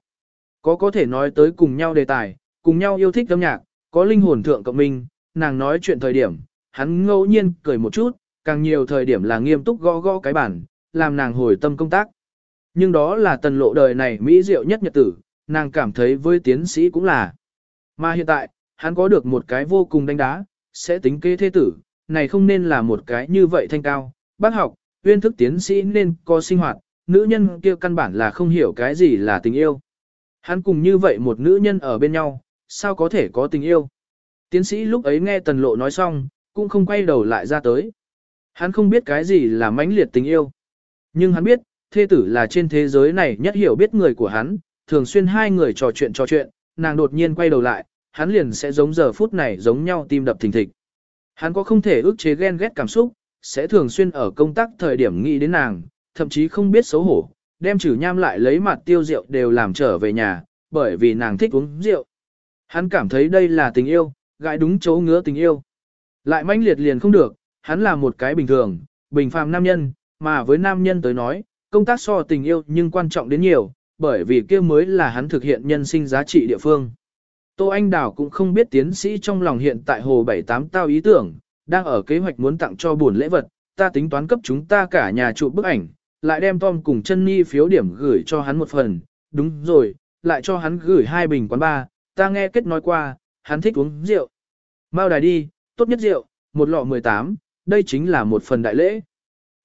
Có có thể nói tới cùng nhau đề tài, cùng nhau yêu thích âm nhạc, có linh hồn thượng cộng minh, nàng nói chuyện thời điểm, hắn ngẫu nhiên cười một chút, càng nhiều thời điểm là nghiêm túc gõ gõ cái bản, làm nàng hồi tâm công tác. Nhưng đó là tần lộ đời này mỹ diệu nhất nhật tử, nàng cảm thấy với tiến sĩ cũng là. Mà hiện tại, hắn có được một cái vô cùng đánh đá, sẽ tính kế thế tử, này không nên là một cái như vậy thanh cao. Bác học, uyên thức tiến sĩ nên có sinh hoạt, nữ nhân kia căn bản là không hiểu cái gì là tình yêu. Hắn cùng như vậy một nữ nhân ở bên nhau, sao có thể có tình yêu? Tiến sĩ lúc ấy nghe tần lộ nói xong, cũng không quay đầu lại ra tới. Hắn không biết cái gì là mãnh liệt tình yêu. Nhưng hắn biết, thê tử là trên thế giới này nhất hiểu biết người của hắn, thường xuyên hai người trò chuyện trò chuyện, nàng đột nhiên quay đầu lại, hắn liền sẽ giống giờ phút này giống nhau tim đập thình thịch. Hắn có không thể ức chế ghen ghét cảm xúc, sẽ thường xuyên ở công tác thời điểm nghĩ đến nàng, thậm chí không biết xấu hổ, đem chử nham lại lấy mặt tiêu rượu đều làm trở về nhà, bởi vì nàng thích uống rượu. Hắn cảm thấy đây là tình yêu, gãi đúng chỗ ngứa tình yêu. Lại manh liệt liền không được, hắn là một cái bình thường, bình phàm nam nhân, mà với nam nhân tới nói, công tác so tình yêu nhưng quan trọng đến nhiều, bởi vì kia mới là hắn thực hiện nhân sinh giá trị địa phương. Tô Anh Đào cũng không biết tiến sĩ trong lòng hiện tại hồ 78 tao ý tưởng, đang ở kế hoạch muốn tặng cho buồn lễ vật, ta tính toán cấp chúng ta cả nhà trụ bức ảnh, lại đem Tom cùng chân ni phiếu điểm gửi cho hắn một phần, đúng rồi, lại cho hắn gửi hai bình quán ba, ta nghe kết nói qua, hắn thích uống rượu. Mau đài đi, tốt nhất rượu, một lọ 18, đây chính là một phần đại lễ.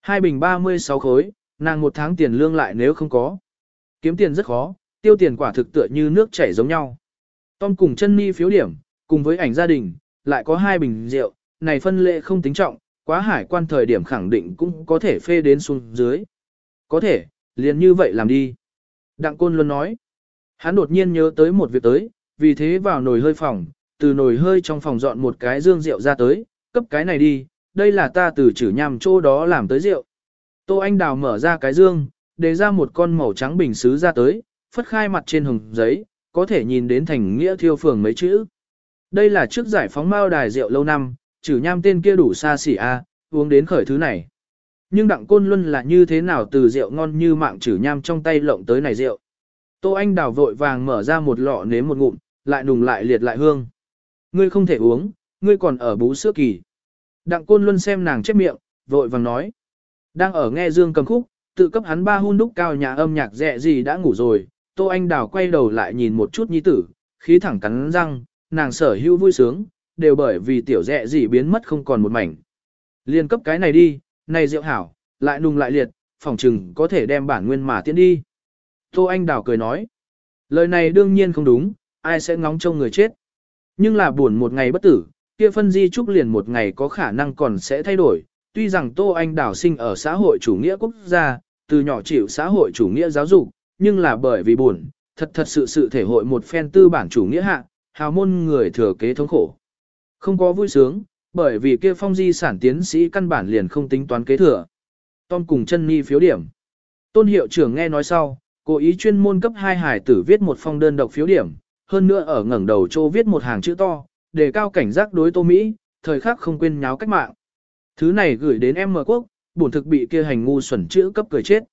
Hai bình 36 khối, nàng một tháng tiền lương lại nếu không có. Kiếm tiền rất khó, tiêu tiền quả thực tựa như nước chảy giống nhau. Tom cùng chân ni phiếu điểm, cùng với ảnh gia đình, lại có hai bình rượu, này phân lệ không tính trọng, quá hải quan thời điểm khẳng định cũng có thể phê đến xuống dưới. Có thể, liền như vậy làm đi. Đặng Côn luôn nói. Hắn đột nhiên nhớ tới một việc tới, vì thế vào nồi hơi phòng, từ nồi hơi trong phòng dọn một cái dương rượu ra tới, cấp cái này đi, đây là ta từ chữ nhằm chỗ đó làm tới rượu. Tô Anh Đào mở ra cái dương, để ra một con màu trắng bình xứ ra tới, phất khai mặt trên hồng giấy, có thể nhìn đến thành nghĩa thiêu phường mấy chữ. Đây là trước giải phóng mao đài rượu lâu năm, chữ nham tên kia đủ xa xỉ a, uống đến khởi thứ này. Nhưng đặng côn luân là như thế nào từ rượu ngon như mạng chử nham trong tay lộng tới này rượu. Tô Anh Đào vội vàng mở ra một lọ nếm một ngụm, lại nùng lại liệt lại hương. Ngươi không thể uống, ngươi còn ở bú sữa kỳ. Đặng côn luân xem nàng chép miệng, vội vàng nói. Đang ở nghe dương cầm khúc, tự cấp hắn ba hun đúc cao nhà âm nhạc rẻ gì đã ngủ rồi. Tô Anh Đào quay đầu lại nhìn một chút nhi tử, khí thẳng cắn răng, nàng sở hữu vui sướng, đều bởi vì tiểu rẻ gì biến mất không còn một mảnh. Liên cấp cái này đi, này rượu hảo, lại nùng lại liệt, phòng trừng có thể đem bản nguyên mà tiến đi. Tô Anh Đào cười nói, lời này đương nhiên không đúng, ai sẽ ngóng trông người chết. Nhưng là buồn một ngày bất tử, kia phân di trúc liền một ngày có khả năng còn sẽ thay đổi. Tuy rằng Tô Anh Đào sinh ở xã hội chủ nghĩa quốc gia, từ nhỏ chịu xã hội chủ nghĩa giáo dục, nhưng là bởi vì buồn, thật thật sự sự thể hội một phen tư bản chủ nghĩa hạ, hào môn người thừa kế thống khổ. Không có vui sướng, bởi vì kia phong di sản tiến sĩ căn bản liền không tính toán kế thừa. Tom cùng chân ni phiếu điểm. Tôn hiệu trưởng nghe nói sau, cố ý chuyên môn cấp hai hải tử viết một phong đơn độc phiếu điểm, hơn nữa ở ngẩng đầu chỗ viết một hàng chữ to, đề cao cảnh giác đối Tô Mỹ, thời khắc không quên nháo cách mạng. Thứ này gửi đến em mở quốc, bổn thực bị kia hành ngu xuẩn chữ cấp cười chết.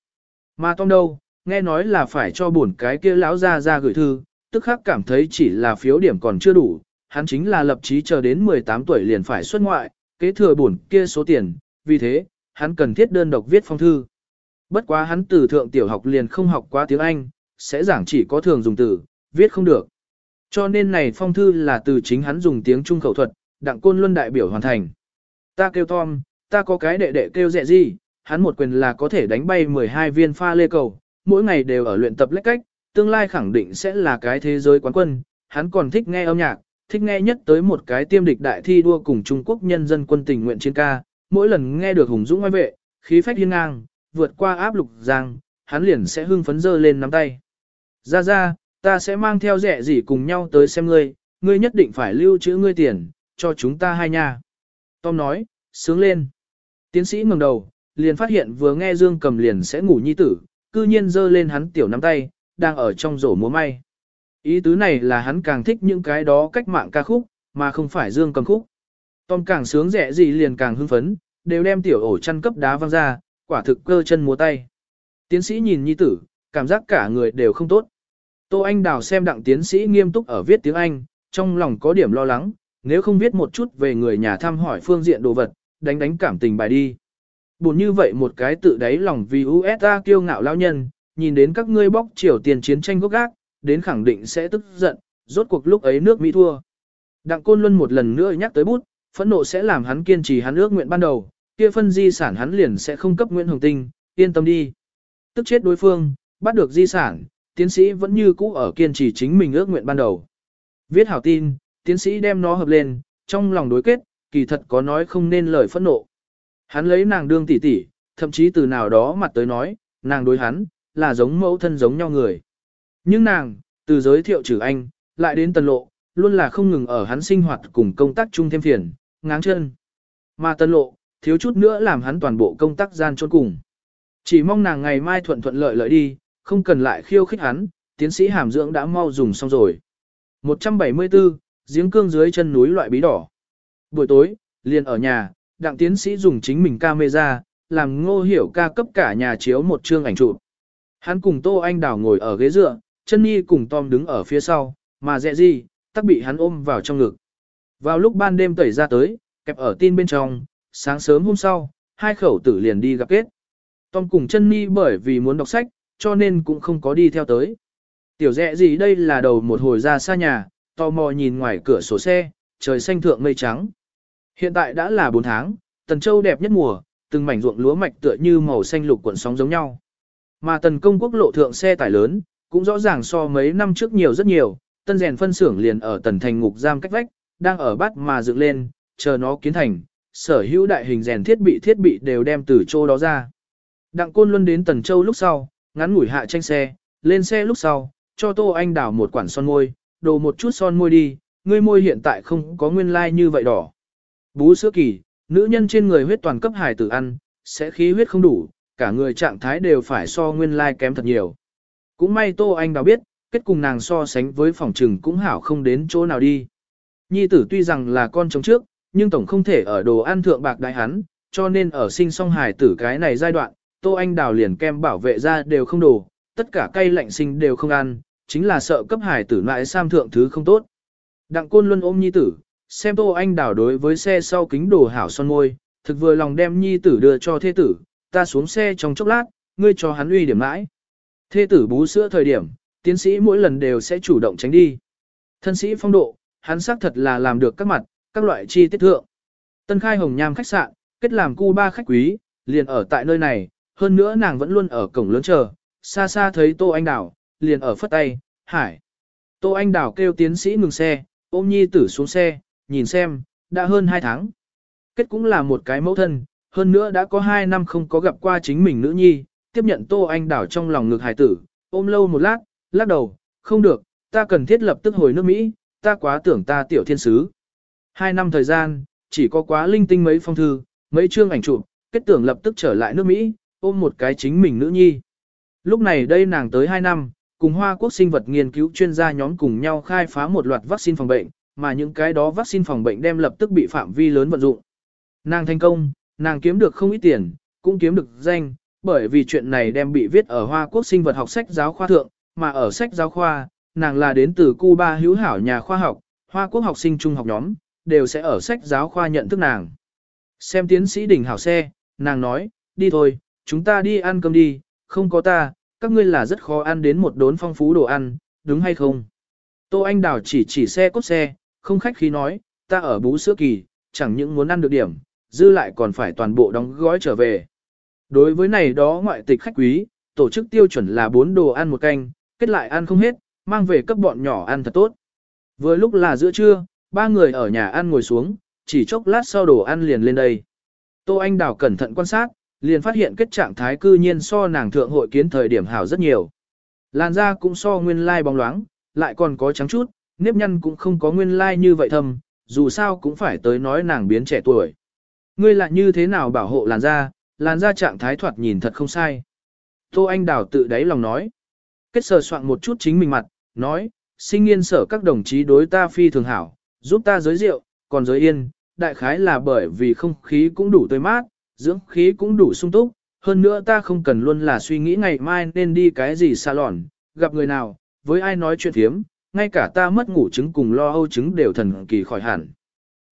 Mà Tom đâu, nghe nói là phải cho bổn cái kia lão ra ra gửi thư, tức khắc cảm thấy chỉ là phiếu điểm còn chưa đủ, hắn chính là lập chí chờ đến 18 tuổi liền phải xuất ngoại, kế thừa bổn kia số tiền, vì thế, hắn cần thiết đơn độc viết phong thư. Bất quá hắn từ thượng tiểu học liền không học qua tiếng Anh, sẽ giảng chỉ có thường dùng từ, viết không được. Cho nên này phong thư là từ chính hắn dùng tiếng Trung khẩu thuật, đặng côn luân đại biểu hoàn thành. Ta kêu Tom, ta có cái đệ đệ kêu dẹ gì, hắn một quyền là có thể đánh bay 12 viên pha lê cầu, mỗi ngày đều ở luyện tập lách cách, tương lai khẳng định sẽ là cái thế giới quán quân, hắn còn thích nghe âm nhạc, thích nghe nhất tới một cái tiêm địch đại thi đua cùng Trung Quốc nhân dân quân tình nguyện chiến ca, mỗi lần nghe được hùng dũng ngoài vệ, khí phách hiên ngang, vượt qua áp lục giang, hắn liền sẽ hưng phấn dơ lên nắm tay. Ra ra, ta sẽ mang theo rẻ gì cùng nhau tới xem ngươi, ngươi nhất định phải lưu trữ ngươi tiền, cho chúng ta hai nha. Tom nói, sướng lên. Tiến sĩ ngẩng đầu, liền phát hiện vừa nghe Dương cầm liền sẽ ngủ nhi tử, cư nhiên dơ lên hắn tiểu nắm tay, đang ở trong rổ múa may. Ý tứ này là hắn càng thích những cái đó cách mạng ca khúc, mà không phải Dương cầm khúc. Tom càng sướng rẻ gì liền càng hưng phấn, đều đem tiểu ổ chăn cấp đá văng ra, quả thực cơ chân múa tay. Tiến sĩ nhìn nhi tử, cảm giác cả người đều không tốt. Tô Anh Đào xem đặng tiến sĩ nghiêm túc ở viết tiếng Anh, trong lòng có điểm lo lắng, nếu không viết một chút về người nhà thăm hỏi phương diện đồ vật, đánh đánh cảm tình bài đi. Buồn như vậy một cái tự đáy lòng vì USA kiêu ngạo lao nhân, nhìn đến các ngươi bóc triều tiền chiến tranh gốc gác, đến khẳng định sẽ tức giận, rốt cuộc lúc ấy nước Mỹ thua. Đặng Côn Luân một lần nữa nhắc tới bút, phẫn nộ sẽ làm hắn kiên trì hắn ước nguyện ban đầu, kia phân di sản hắn liền sẽ không cấp Nguyễn Hồng Tinh, yên tâm đi. Tức chết đối phương, bắt được di sản, tiến sĩ vẫn như cũ ở kiên trì chính mình ước nguyện ban đầu. Viết hảo tin, tiến sĩ đem nó hợp lên, trong lòng đối kết, kỳ thật có nói không nên lời phẫn nộ. Hắn lấy nàng đương tỷ tỷ, thậm chí từ nào đó mặt tới nói, nàng đối hắn, là giống mẫu thân giống nhau người. Nhưng nàng, từ giới thiệu trừ anh, lại đến tần lộ, luôn là không ngừng ở hắn sinh hoạt cùng công tác chung thêm phiền, ngáng chân. Mà tần lộ, thiếu chút nữa làm hắn toàn bộ công tác gian trốn cùng. Chỉ mong nàng ngày mai thuận thuận lợi lợi đi, không cần lại khiêu khích hắn, tiến sĩ hàm dưỡng đã mau dùng xong rồi. 174, giếng cương dưới chân núi loại bí đỏ. Buổi tối, liền ở nhà, đặng tiến sĩ dùng chính mình camera, làm ngô hiểu ca cấp cả nhà chiếu một chương ảnh chụp. Hắn cùng Tô Anh Đào ngồi ở ghế dựa, chân Nhi cùng Tom đứng ở phía sau, mà dạ dẹ gì, tắc bị hắn ôm vào trong ngực. Vào lúc ban đêm tẩy ra tới, kẹp ở tin bên trong, sáng sớm hôm sau, hai khẩu tử liền đi gặp kết. Tom cùng chân Nhi bởi vì muốn đọc sách, cho nên cũng không có đi theo tới. Tiểu dạ dẹ gì đây là đầu một hồi ra xa nhà, tò mò nhìn ngoài cửa sổ xe, trời xanh thượng mây trắng. Hiện tại đã là 4 tháng, Tần Châu đẹp nhất mùa, từng mảnh ruộng lúa mạch tựa như màu xanh lục cuộn sóng giống nhau. Mà tần công quốc lộ thượng xe tải lớn, cũng rõ ràng so mấy năm trước nhiều rất nhiều, tân rèn phân xưởng liền ở tần thành ngục giam cách vách, đang ở bát mà dựng lên, chờ nó kiến thành, sở hữu đại hình rèn thiết bị thiết bị đều đem từ chỗ đó ra. Đặng Côn Luân đến Tần Châu lúc sau, ngắn ngủi hạ tranh xe, lên xe lúc sau, cho Tô Anh đảo một quản son môi, đồ một chút son môi đi, ngươi môi hiện tại không có nguyên lai like như vậy đỏ. Bú sữa kỳ, nữ nhân trên người huyết toàn cấp hài tử ăn, sẽ khí huyết không đủ, cả người trạng thái đều phải so nguyên lai like kém thật nhiều. Cũng may Tô Anh đào biết, kết cùng nàng so sánh với phòng trừng cũng hảo không đến chỗ nào đi. Nhi tử tuy rằng là con chống trước, nhưng tổng không thể ở đồ ăn thượng bạc đại hắn, cho nên ở sinh song hài tử cái này giai đoạn, Tô Anh đào liền kem bảo vệ ra đều không đủ, tất cả cây lạnh sinh đều không ăn, chính là sợ cấp hài tử lại sam thượng thứ không tốt. Đặng côn luôn ôm nhi tử, xem Tô Anh đào đối với xe sau kính đồ hảo son môi, thực vừa lòng đem nhi tử đưa cho thế tử, ta xuống xe trong chốc lát, ngươi cho hắn uy điểm mãi. Thê tử bú sữa thời điểm, tiến sĩ mỗi lần đều sẽ chủ động tránh đi. Thân sĩ phong độ, hắn xác thật là làm được các mặt, các loại chi tiết thượng. Tân khai hồng nham khách sạn, kết làm cu ba khách quý, liền ở tại nơi này, hơn nữa nàng vẫn luôn ở cổng lớn chờ, xa xa thấy Tô Anh Đào, liền ở phất tay, hải. Tô Anh Đào kêu tiến sĩ ngừng xe, ôm nhi tử xuống xe, nhìn xem, đã hơn 2 tháng. Kết cũng là một cái mẫu thân, hơn nữa đã có 2 năm không có gặp qua chính mình nữ nhi, tiếp nhận Tô Anh đảo trong lòng ngực hài tử, ôm lâu một lát, lắc đầu, không được, ta cần thiết lập tức hồi nước Mỹ, ta quá tưởng ta tiểu thiên sứ. Hai năm thời gian, chỉ có quá linh tinh mấy phong thư, mấy chương ảnh chụp, kết tưởng lập tức trở lại nước Mỹ, ôm một cái chính mình nữ nhi. Lúc này đây nàng tới 2 năm, cùng Hoa Quốc sinh vật nghiên cứu chuyên gia nhóm cùng nhau khai phá một loạt vaccine phòng bệnh, mà những cái đó vaccine phòng bệnh đem lập tức bị phạm vi lớn vận dụng. Nàng thành công, nàng kiếm được không ít tiền, cũng kiếm được danh, bởi vì chuyện này đem bị viết ở Hoa Quốc sinh vật học sách giáo khoa thượng, mà ở sách giáo khoa, nàng là đến từ Cuba hữu hảo nhà khoa học, Hoa Quốc học sinh trung học nhóm, đều sẽ ở sách giáo khoa nhận thức nàng. Xem tiến sĩ đỉnh hảo xe, nàng nói, đi thôi, chúng ta đi ăn cơm đi, không có ta, các ngươi là rất khó ăn đến một đốn phong phú đồ ăn, đúng hay không? Tô Anh Đào chỉ chỉ xe cốt xe, không khách khí nói, ta ở bú sữa kỳ, chẳng những muốn ăn được điểm, dư lại còn phải toàn bộ đóng gói trở về. Đối với này đó ngoại tịch khách quý, tổ chức tiêu chuẩn là 4 đồ ăn một canh, kết lại ăn không hết, mang về cấp bọn nhỏ ăn thật tốt. Vừa lúc là giữa trưa, ba người ở nhà ăn ngồi xuống, chỉ chốc lát sau đồ ăn liền lên đây. Tô Anh Đào cẩn thận quan sát, liền phát hiện kết trạng thái cư nhiên so nàng thượng hội kiến thời điểm hảo rất nhiều. Làn da cũng so nguyên lai bóng loáng, lại còn có trắng chút, nếp nhăn cũng không có nguyên lai như vậy thầm, dù sao cũng phải tới nói nàng biến trẻ tuổi. Ngươi lại như thế nào bảo hộ làn da, làn da trạng thái thoạt nhìn thật không sai. Tô Anh Đào tự đáy lòng nói. Kết sờ soạn một chút chính mình mặt, nói, sinh nghiên sở các đồng chí đối ta phi thường hảo, giúp ta giới rượu, còn giới yên, đại khái là bởi vì không khí cũng đủ tươi mát, dưỡng khí cũng đủ sung túc, hơn nữa ta không cần luôn là suy nghĩ ngày mai nên đi cái gì salon, gặp người nào, với ai nói chuyện thiếm, ngay cả ta mất ngủ chứng cùng lo âu chứng đều thần kỳ khỏi hẳn.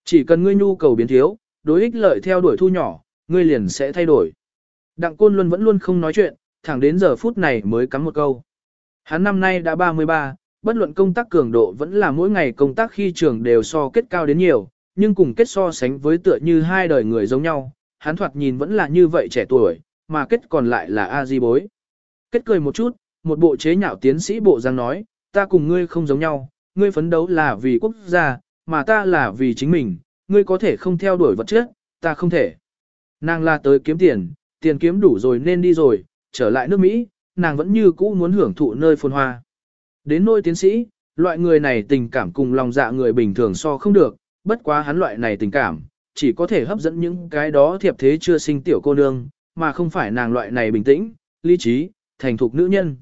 Chỉ cần ngươi nhu cầu biến thiếu, đối ích lợi theo đuổi thu nhỏ, ngươi liền sẽ thay đổi. Đặng Côn Luân vẫn luôn không nói chuyện, thẳng đến giờ phút này mới cắm một câu. Hắn năm nay đã 33, bất luận công tác cường độ vẫn là mỗi ngày công tác khi trường đều so kết cao đến nhiều, nhưng cùng kết so sánh với tựa như hai đời người giống nhau, hắn thoạt nhìn vẫn là như vậy trẻ tuổi, mà kết còn lại là A Di bối. Kết cười một chút, một bộ chế nhạo tiến sĩ bộ giang nói, ta cùng ngươi không giống nhau, ngươi phấn đấu là vì quốc gia, mà ta là vì chính mình, ngươi có thể không theo đuổi vật chất, ta không thể. Nàng là tới kiếm tiền, tiền kiếm đủ rồi nên đi rồi, trở lại nước Mỹ, nàng vẫn như cũ muốn hưởng thụ nơi phồn hoa. Đến nôi tiến sĩ, loại người này tình cảm cùng lòng dạ người bình thường so không được, bất quá hắn loại này tình cảm, chỉ có thể hấp dẫn những cái đó thiệp thế chưa sinh tiểu cô nương, mà không phải nàng loại này bình tĩnh, lý trí, thành thục nữ nhân.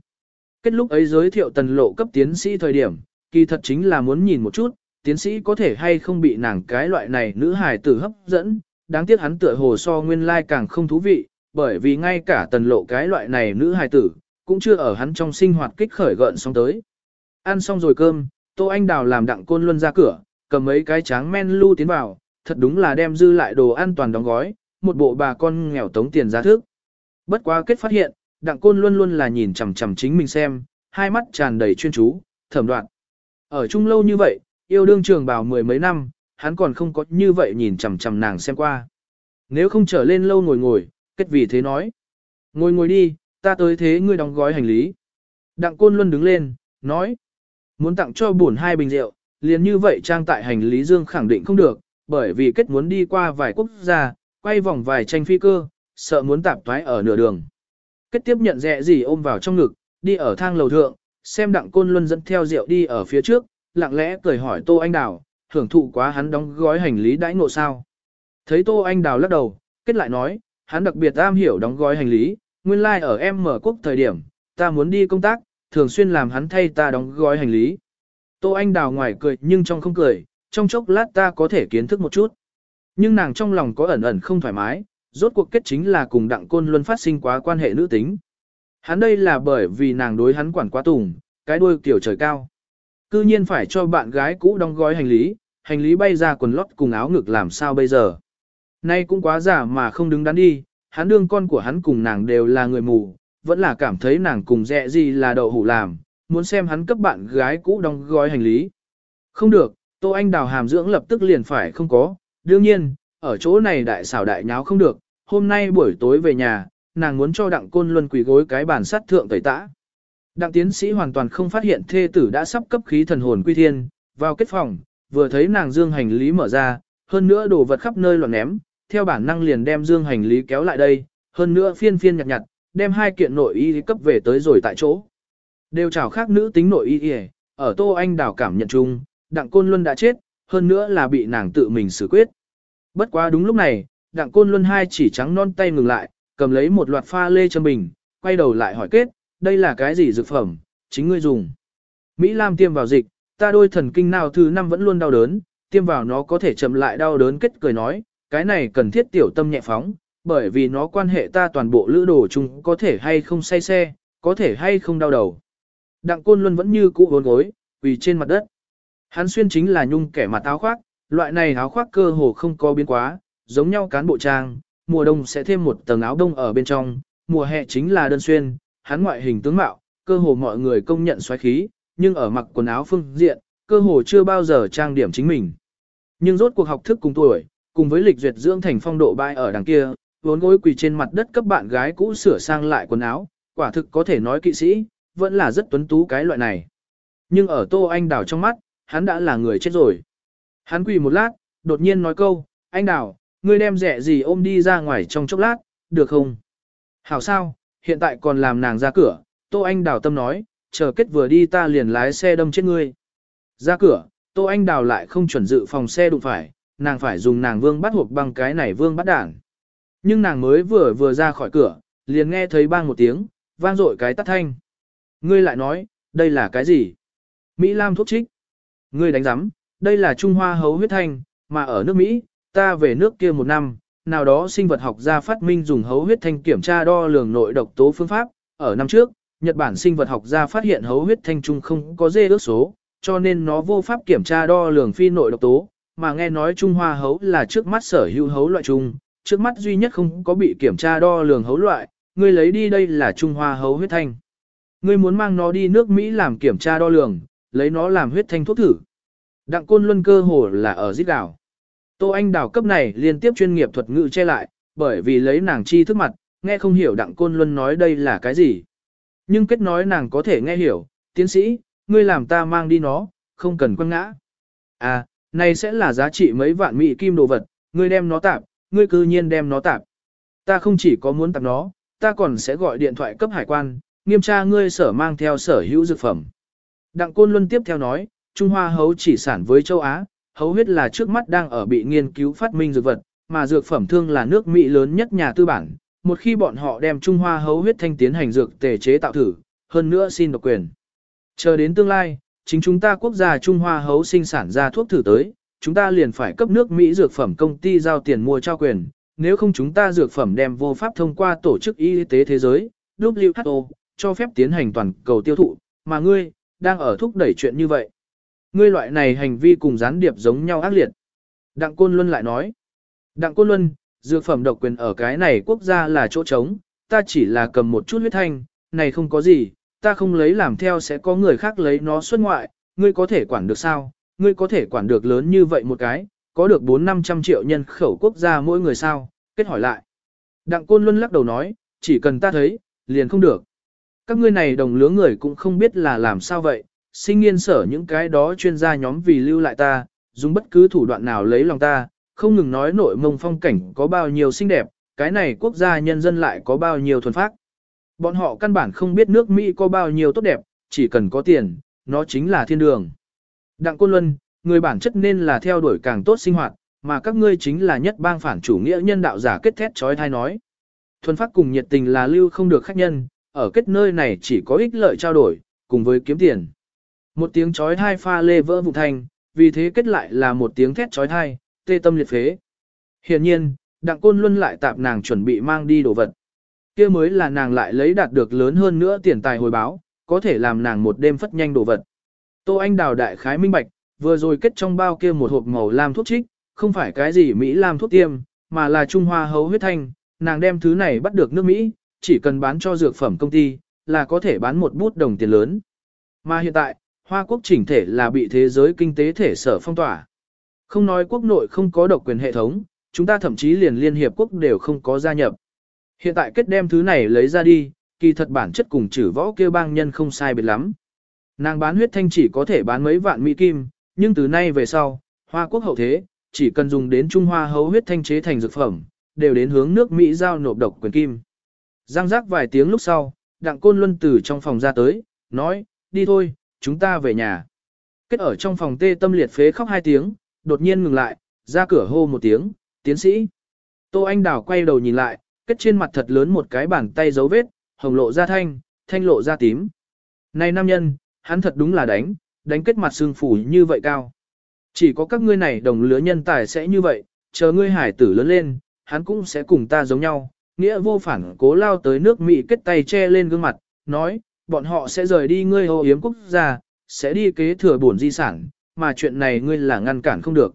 Kết lúc ấy giới thiệu tần lộ cấp tiến sĩ thời điểm, kỳ thật chính là muốn nhìn một chút, tiến sĩ có thể hay không bị nàng cái loại này nữ hài tử hấp dẫn, đáng tiếc hắn tựa hồ so nguyên lai càng không thú vị, bởi vì ngay cả tần lộ cái loại này nữ hài tử, cũng chưa ở hắn trong sinh hoạt kích khởi gợn xong tới. Ăn xong rồi cơm, Tô Anh Đào làm đặng côn luân ra cửa, cầm mấy cái tráng men lưu tiến vào, thật đúng là đem dư lại đồ an toàn đóng gói, một bộ bà con nghèo tống tiền ra thức. Bất quá kết phát hiện, đặng côn luôn luôn là nhìn chằm chằm chính mình xem, hai mắt tràn đầy chuyên chú, thẩm đoạn. Ở chung lâu như vậy, yêu đương trường bào mười mấy năm, hắn còn không có như vậy nhìn chằm chằm nàng xem qua. Nếu không trở lên lâu ngồi ngồi, kết vì thế nói. Ngồi ngồi đi, ta tới thế ngươi đóng gói hành lý. Đặng côn luôn đứng lên, nói. Muốn tặng cho buồn hai bình rượu, liền như vậy trang tại hành lý dương khẳng định không được, bởi vì kết muốn đi qua vài quốc gia, quay vòng vài tranh phi cơ, sợ muốn tạp thoái ở nửa đường. Kết tiếp nhận rẻ gì ôm vào trong ngực, đi ở thang lầu thượng, xem đặng côn luân dẫn theo rượu đi ở phía trước, lặng lẽ cười hỏi Tô Anh Đào, hưởng thụ quá hắn đóng gói hành lý đãi ngộ sao. Thấy Tô Anh Đào lắc đầu, kết lại nói, hắn đặc biệt am hiểu đóng gói hành lý, nguyên lai like ở em mở quốc thời điểm, ta muốn đi công tác, thường xuyên làm hắn thay ta đóng gói hành lý. Tô Anh Đào ngoài cười nhưng trong không cười, trong chốc lát ta có thể kiến thức một chút. Nhưng nàng trong lòng có ẩn ẩn không thoải mái, rốt cuộc kết chính là cùng đặng côn luân phát sinh quá quan hệ nữ tính. Hắn đây là bởi vì nàng đối hắn quản quá tùng, cái đuôi kiểu trời cao. Cư nhiên phải cho bạn gái cũ đóng gói hành lý, hành lý bay ra quần lót cùng áo ngực làm sao bây giờ. Nay cũng quá giả mà không đứng đắn đi, hắn đương con của hắn cùng nàng đều là người mù, vẫn là cảm thấy nàng cùng dẹ gì là đậu hủ làm, muốn xem hắn cấp bạn gái cũ đóng gói hành lý. Không được, Tô Anh đào hàm dưỡng lập tức liền phải không có, đương nhiên, ở chỗ này đại xảo đại nháo không được, hôm nay buổi tối về nhà, nàng muốn cho đặng côn luân quỳ gối cái bàn sắt thượng tẩy tã. Đặng tiến sĩ hoàn toàn không phát hiện thê tử đã sắp cấp khí thần hồn quy thiên, vào kết phòng, vừa thấy nàng dương hành lý mở ra, hơn nữa đồ vật khắp nơi loạn ném, theo bản năng liền đem dương hành lý kéo lại đây, hơn nữa phiên phiên nhặt nhặt, đem hai kiện nội y cấp về tới rồi tại chỗ. Đều chào khác nữ tính nội y ở Tô Anh đào cảm nhận chung, Đặng Côn Luân đã chết, hơn nữa là bị nàng tự mình xử quyết. Bất quá đúng lúc này, Đặng Côn Luân hai chỉ trắng non tay ngừng lại, cầm lấy một loạt pha lê châm bình, quay đầu lại hỏi kết, đây là cái gì dược phẩm, chính ngươi dùng. Mỹ Lam tiêm vào dịch, ta đôi thần kinh nào thứ năm vẫn luôn đau đớn, tiêm vào nó có thể chậm lại đau đớn kết cười nói, cái này cần thiết tiểu tâm nhẹ phóng, bởi vì nó quan hệ ta toàn bộ lữ đồ chung có thể hay không say xe, có thể hay không đau đầu. Đặng Côn Luân vẫn như cũ vốn gối, vì trên mặt đất. Hắn xuyên chính là nhung kẻ mặt áo khoác, loại này áo khoác cơ hồ không có biến quá, giống nhau cán bộ trang, mùa đông sẽ thêm một tầng áo đông ở bên trong, mùa hè chính là đơn xuyên, hắn ngoại hình tướng mạo, cơ hồ mọi người công nhận xoáy khí, nhưng ở mặc quần áo phương diện, cơ hồ chưa bao giờ trang điểm chính mình. Nhưng rốt cuộc học thức cùng tuổi, cùng với lịch duyệt dưỡng thành phong độ bãi ở đằng kia, vốn gối quỳ trên mặt đất cấp bạn gái cũ sửa sang lại quần áo, quả thực có thể nói kỵ sĩ, vẫn là rất tuấn tú cái loại này. Nhưng ở Tô Anh Đào trong mắt, hắn đã là người chết rồi. Hắn quỳ một lát, đột nhiên nói câu, anh Đào, ngươi đem rẻ gì ôm đi ra ngoài trong chốc lát, được không? Hảo sao, hiện tại còn làm nàng ra cửa, Tô Anh Đào tâm nói, chờ kết vừa đi ta liền lái xe đâm chết ngươi. Ra cửa, Tô Anh Đào lại không chuẩn dự phòng xe đụng phải, nàng phải dùng nàng vương bắt hộp bằng cái này vương bắt đảng. Nhưng nàng mới vừa vừa ra khỏi cửa, liền nghe thấy bang một tiếng, vang dội cái tắt thanh. Ngươi lại nói, đây là cái gì? Mỹ Lam thuốc trích. Ngươi đánh giám, đây là Trung Hoa hấu huyết thanh, mà ở nước Mỹ, ta về nước kia một năm, nào đó sinh vật học gia phát minh dùng hấu huyết thanh kiểm tra đo lường nội độc tố phương pháp. Ở năm trước, Nhật Bản sinh vật học gia phát hiện hấu huyết thanh trung không có dê ước số, cho nên nó vô pháp kiểm tra đo lường phi nội độc tố, mà nghe nói Trung Hoa hấu là trước mắt sở hữu hấu loại chung, trước mắt duy nhất không có bị kiểm tra đo lường hấu loại, ngươi lấy đi đây là Trung Hoa hấu huyết thanh. Ngươi muốn mang nó đi nước Mỹ làm kiểm tra đo lường, lấy nó làm huyết thanh thuốc thử. Đặng côn luân cơ hồ là ở giết đảo. Tô Anh đào cấp này liên tiếp chuyên nghiệp thuật ngữ che lại, bởi vì lấy nàng chi thức mặt, nghe không hiểu đặng côn luân nói đây là cái gì. Nhưng kết nói nàng có thể nghe hiểu, tiến sĩ, ngươi làm ta mang đi nó, không cần quăng ngã. À, này sẽ là giá trị mấy vạn mỹ kim đồ vật, ngươi đem nó tạp, ngươi cư nhiên đem nó tạp. Ta không chỉ có muốn tạp nó, ta còn sẽ gọi điện thoại cấp hải quan, nghiêm tra ngươi sở mang theo sở hữu dược phẩm. Đặng Côn Luân tiếp theo nói, Trung Hoa hấu chỉ sản với châu Á, hấu huyết là trước mắt đang ở bị nghiên cứu phát minh dược vật, mà dược phẩm thương là nước Mỹ lớn nhất nhà tư bản. Một khi bọn họ đem Trung Hoa hấu huyết thanh tiến hành dược tề chế tạo thử, hơn nữa xin độc quyền. Chờ đến tương lai, chính chúng ta quốc gia Trung Hoa hấu sinh sản ra thuốc thử tới, chúng ta liền phải cấp nước Mỹ dược phẩm công ty giao tiền mua trao quyền, nếu không chúng ta dược phẩm đem vô pháp thông qua tổ chức y tế thế giới, WHO, cho phép tiến hành toàn cầu tiêu thụ, mà ngươi, đang ở thúc đẩy chuyện như vậy. Ngươi loại này hành vi cùng gián điệp giống nhau ác liệt. Đặng Côn Luân lại nói, Đặng Côn Luân, dược phẩm độc quyền ở cái này quốc gia là chỗ trống, ta chỉ là cầm một chút huyết thanh, này không có gì, ta không lấy làm theo sẽ có người khác lấy nó xuất ngoại, ngươi có thể quản được sao, ngươi có thể quản được lớn như vậy một cái, có được 4-500 triệu nhân khẩu quốc gia mỗi người sao, kết hỏi lại. Đặng Côn Luân lắc đầu nói, chỉ cần ta thấy, liền không được. Các ngươi này đồng lứa người cũng không biết là làm sao vậy, sinh nghiên sở những cái đó chuyên gia nhóm vì lưu lại ta, dùng bất cứ thủ đoạn nào lấy lòng ta, không ngừng nói nội mông phong cảnh có bao nhiêu xinh đẹp, cái này quốc gia nhân dân lại có bao nhiêu thuần phác. Bọn họ căn bản không biết nước Mỹ có bao nhiêu tốt đẹp, chỉ cần có tiền, nó chính là thiên đường. Đặng Côn Luân, người bản chất nên là theo đuổi càng tốt sinh hoạt, mà các ngươi chính là nhất bang phản chủ nghĩa nhân đạo giả kết thét trói thai nói. Thuần phát cùng nhiệt tình là lưu không được khách nhân, ở kết nơi này chỉ có ích lợi trao đổi, cùng với kiếm tiền. Một tiếng chói thai pha lê vỡ vụ thành, vì thế kết lại là một tiếng thét chói thai, tê tâm liệt phế. Hiện nhiên, đặng côn luân lại tạp nàng chuẩn bị mang đi đồ vật. kia mới là nàng lại lấy đạt được lớn hơn nữa tiền tài hồi báo, có thể làm nàng một đêm phất nhanh đồ vật. Tô Anh đào đại khái minh bạch, vừa rồi kết trong bao kia một hộp màu lam thuốc trích, không phải cái gì Mỹ lam thuốc tiêm, mà là Trung Hoa hấu huyết thanh, nàng đem thứ này bắt được nước Mỹ, chỉ cần bán cho dược phẩm công ty, là có thể bán một bút đồng tiền lớn. Mà hiện tại, Hoa Quốc chỉnh thể là bị thế giới kinh tế thể sở phong tỏa. Không nói quốc nội không có độc quyền hệ thống, chúng ta thậm chí liền Liên Hiệp Quốc đều không có gia nhập. Hiện tại kết đem thứ này lấy ra đi, kỳ thật bản chất cùng chữ võ kêu bang nhân không sai biệt lắm. Nàng bán huyết thanh chỉ có thể bán mấy vạn mỹ kim, nhưng từ nay về sau, Hoa Quốc hậu thế, chỉ cần dùng đến Trung Hoa hấu huyết thanh chế thành dược phẩm, đều đến hướng nước Mỹ giao nộp độc quyền kim. Giang giác vài tiếng lúc sau, đặng côn luân từ trong phòng ra tới, nói, đi thôi, chúng ta về nhà. Kết ở trong phòng tê tâm liệt phế khóc hai tiếng, đột nhiên ngừng lại, ra cửa hô một tiếng, tiến sĩ. Tô Anh Đào quay đầu nhìn lại, kết trên mặt thật lớn một cái bàn tay dấu vết, hồng lộ ra thanh, thanh lộ ra tím. Này nam nhân, hắn thật đúng là đánh, đánh kết mặt xương phủ như vậy cao. Chỉ có các ngươi này đồng lứa nhân tài sẽ như vậy, chờ ngươi hải tử lớn lên, hắn cũng sẽ cùng ta giống nhau. Nghĩa vô phản cố lao tới nước Mỹ kết tay che lên gương mặt, nói, bọn họ sẽ rời đi ngươi hồ yếm quốc gia, sẽ đi kế thừa bổn di sản, mà chuyện này ngươi là ngăn cản không được.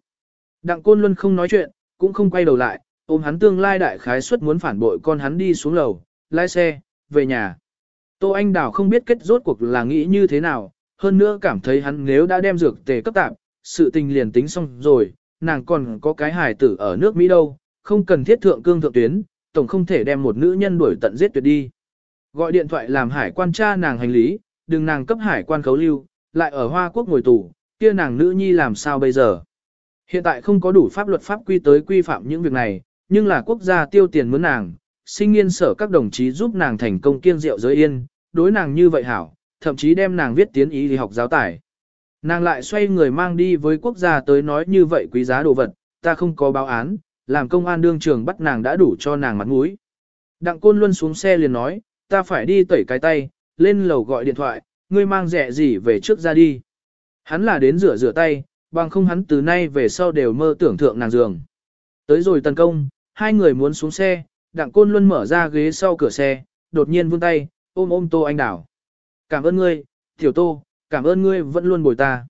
Đặng Côn Luân không nói chuyện, cũng không quay đầu lại, ôm hắn tương lai đại khái suất muốn phản bội con hắn đi xuống lầu, lái xe, về nhà. Tô Anh Đào không biết kết rốt cuộc là nghĩ như thế nào, hơn nữa cảm thấy hắn nếu đã đem dược tề cấp tạp, sự tình liền tính xong rồi, nàng còn có cái hài tử ở nước Mỹ đâu, không cần thiết thượng cương thượng tuyến, tổng không thể đem một nữ nhân đuổi tận giết tuyệt đi. Gọi điện thoại làm hải quan tra nàng hành lý, đừng nàng cấp hải quan khấu lưu, lại ở Hoa Quốc ngồi tù, kia nàng nữ nhi làm sao bây giờ. Hiện tại không có đủ pháp luật pháp quy tới quy phạm những việc này, nhưng là quốc gia tiêu tiền mướn nàng, sinh nghiên sở các đồng chí giúp nàng thành công kiêng rượu giới yên, đối nàng như vậy hảo, thậm chí đem nàng viết tiến ý đi học giáo tải. Nàng lại xoay người mang đi với quốc gia tới nói như vậy quý giá đồ vật, ta không có báo án, làm công an đương trường bắt nàng đã đủ cho nàng mặt mũi. Đặng Côn Luân xuống xe liền nói, ta phải đi tẩy cái tay, lên lầu gọi điện thoại, ngươi mang rẻ gì về trước ra đi. Hắn là đến rửa rửa tay, bằng không hắn từ nay về sau đều mơ tưởng thượng nàng giường. Tới rồi tấn công, hai người muốn xuống xe, Đặng Côn Luân mở ra ghế sau cửa xe, đột nhiên vươn tay, ôm ôm Tô Anh Đảo. Cảm ơn ngươi, tiểu Tô, cảm ơn ngươi vẫn luôn bồi ta.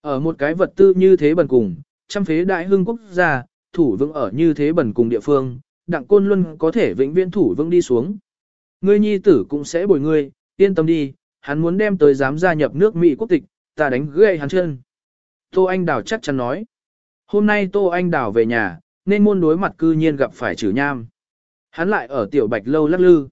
Ở một cái vật tư như thế bần cùng, trăm phế đại hưng quốc gia, thủ vững ở như thế bần cùng địa phương, Đặng Côn Luân có thể vĩnh viễn thủ vững đi xuống. Ngươi nhi tử cũng sẽ bồi ngươi, yên tâm đi, hắn muốn đem tới dám gia nhập nước Mỹ quốc tịch, ta đánh gãy hắn chân. Tô Anh Đào chắc chắn nói. Hôm nay Tô Anh Đào về nhà, nên môn đối mặt cư nhiên gặp phải trừ nham. Hắn lại ở tiểu bạch lâu lắc lư.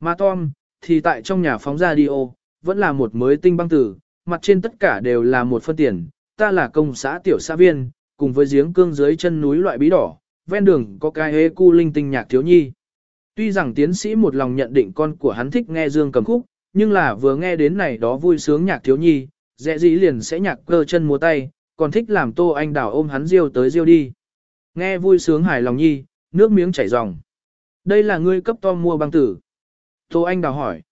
Mà Tom, thì tại trong nhà phóng ra đi ô, vẫn là một mới tinh băng tử, mặt trên tất cả đều là một phân tiền. Ta là công xã tiểu xã viên, cùng với giếng cương dưới chân núi loại bí đỏ, ven đường có cái hê cu linh tinh nhạc thiếu nhi. Tuy rằng tiến sĩ một lòng nhận định con của hắn thích nghe dương cầm khúc, nhưng là vừa nghe đến này đó vui sướng nhạc thiếu nhi, dễ dĩ liền sẽ nhạc cơ chân múa tay, còn thích làm tô anh đào ôm hắn riêu tới riêu đi. Nghe vui sướng hài lòng nhi, nước miếng chảy ròng. Đây là ngươi cấp to mua băng tử. Tô anh đào hỏi.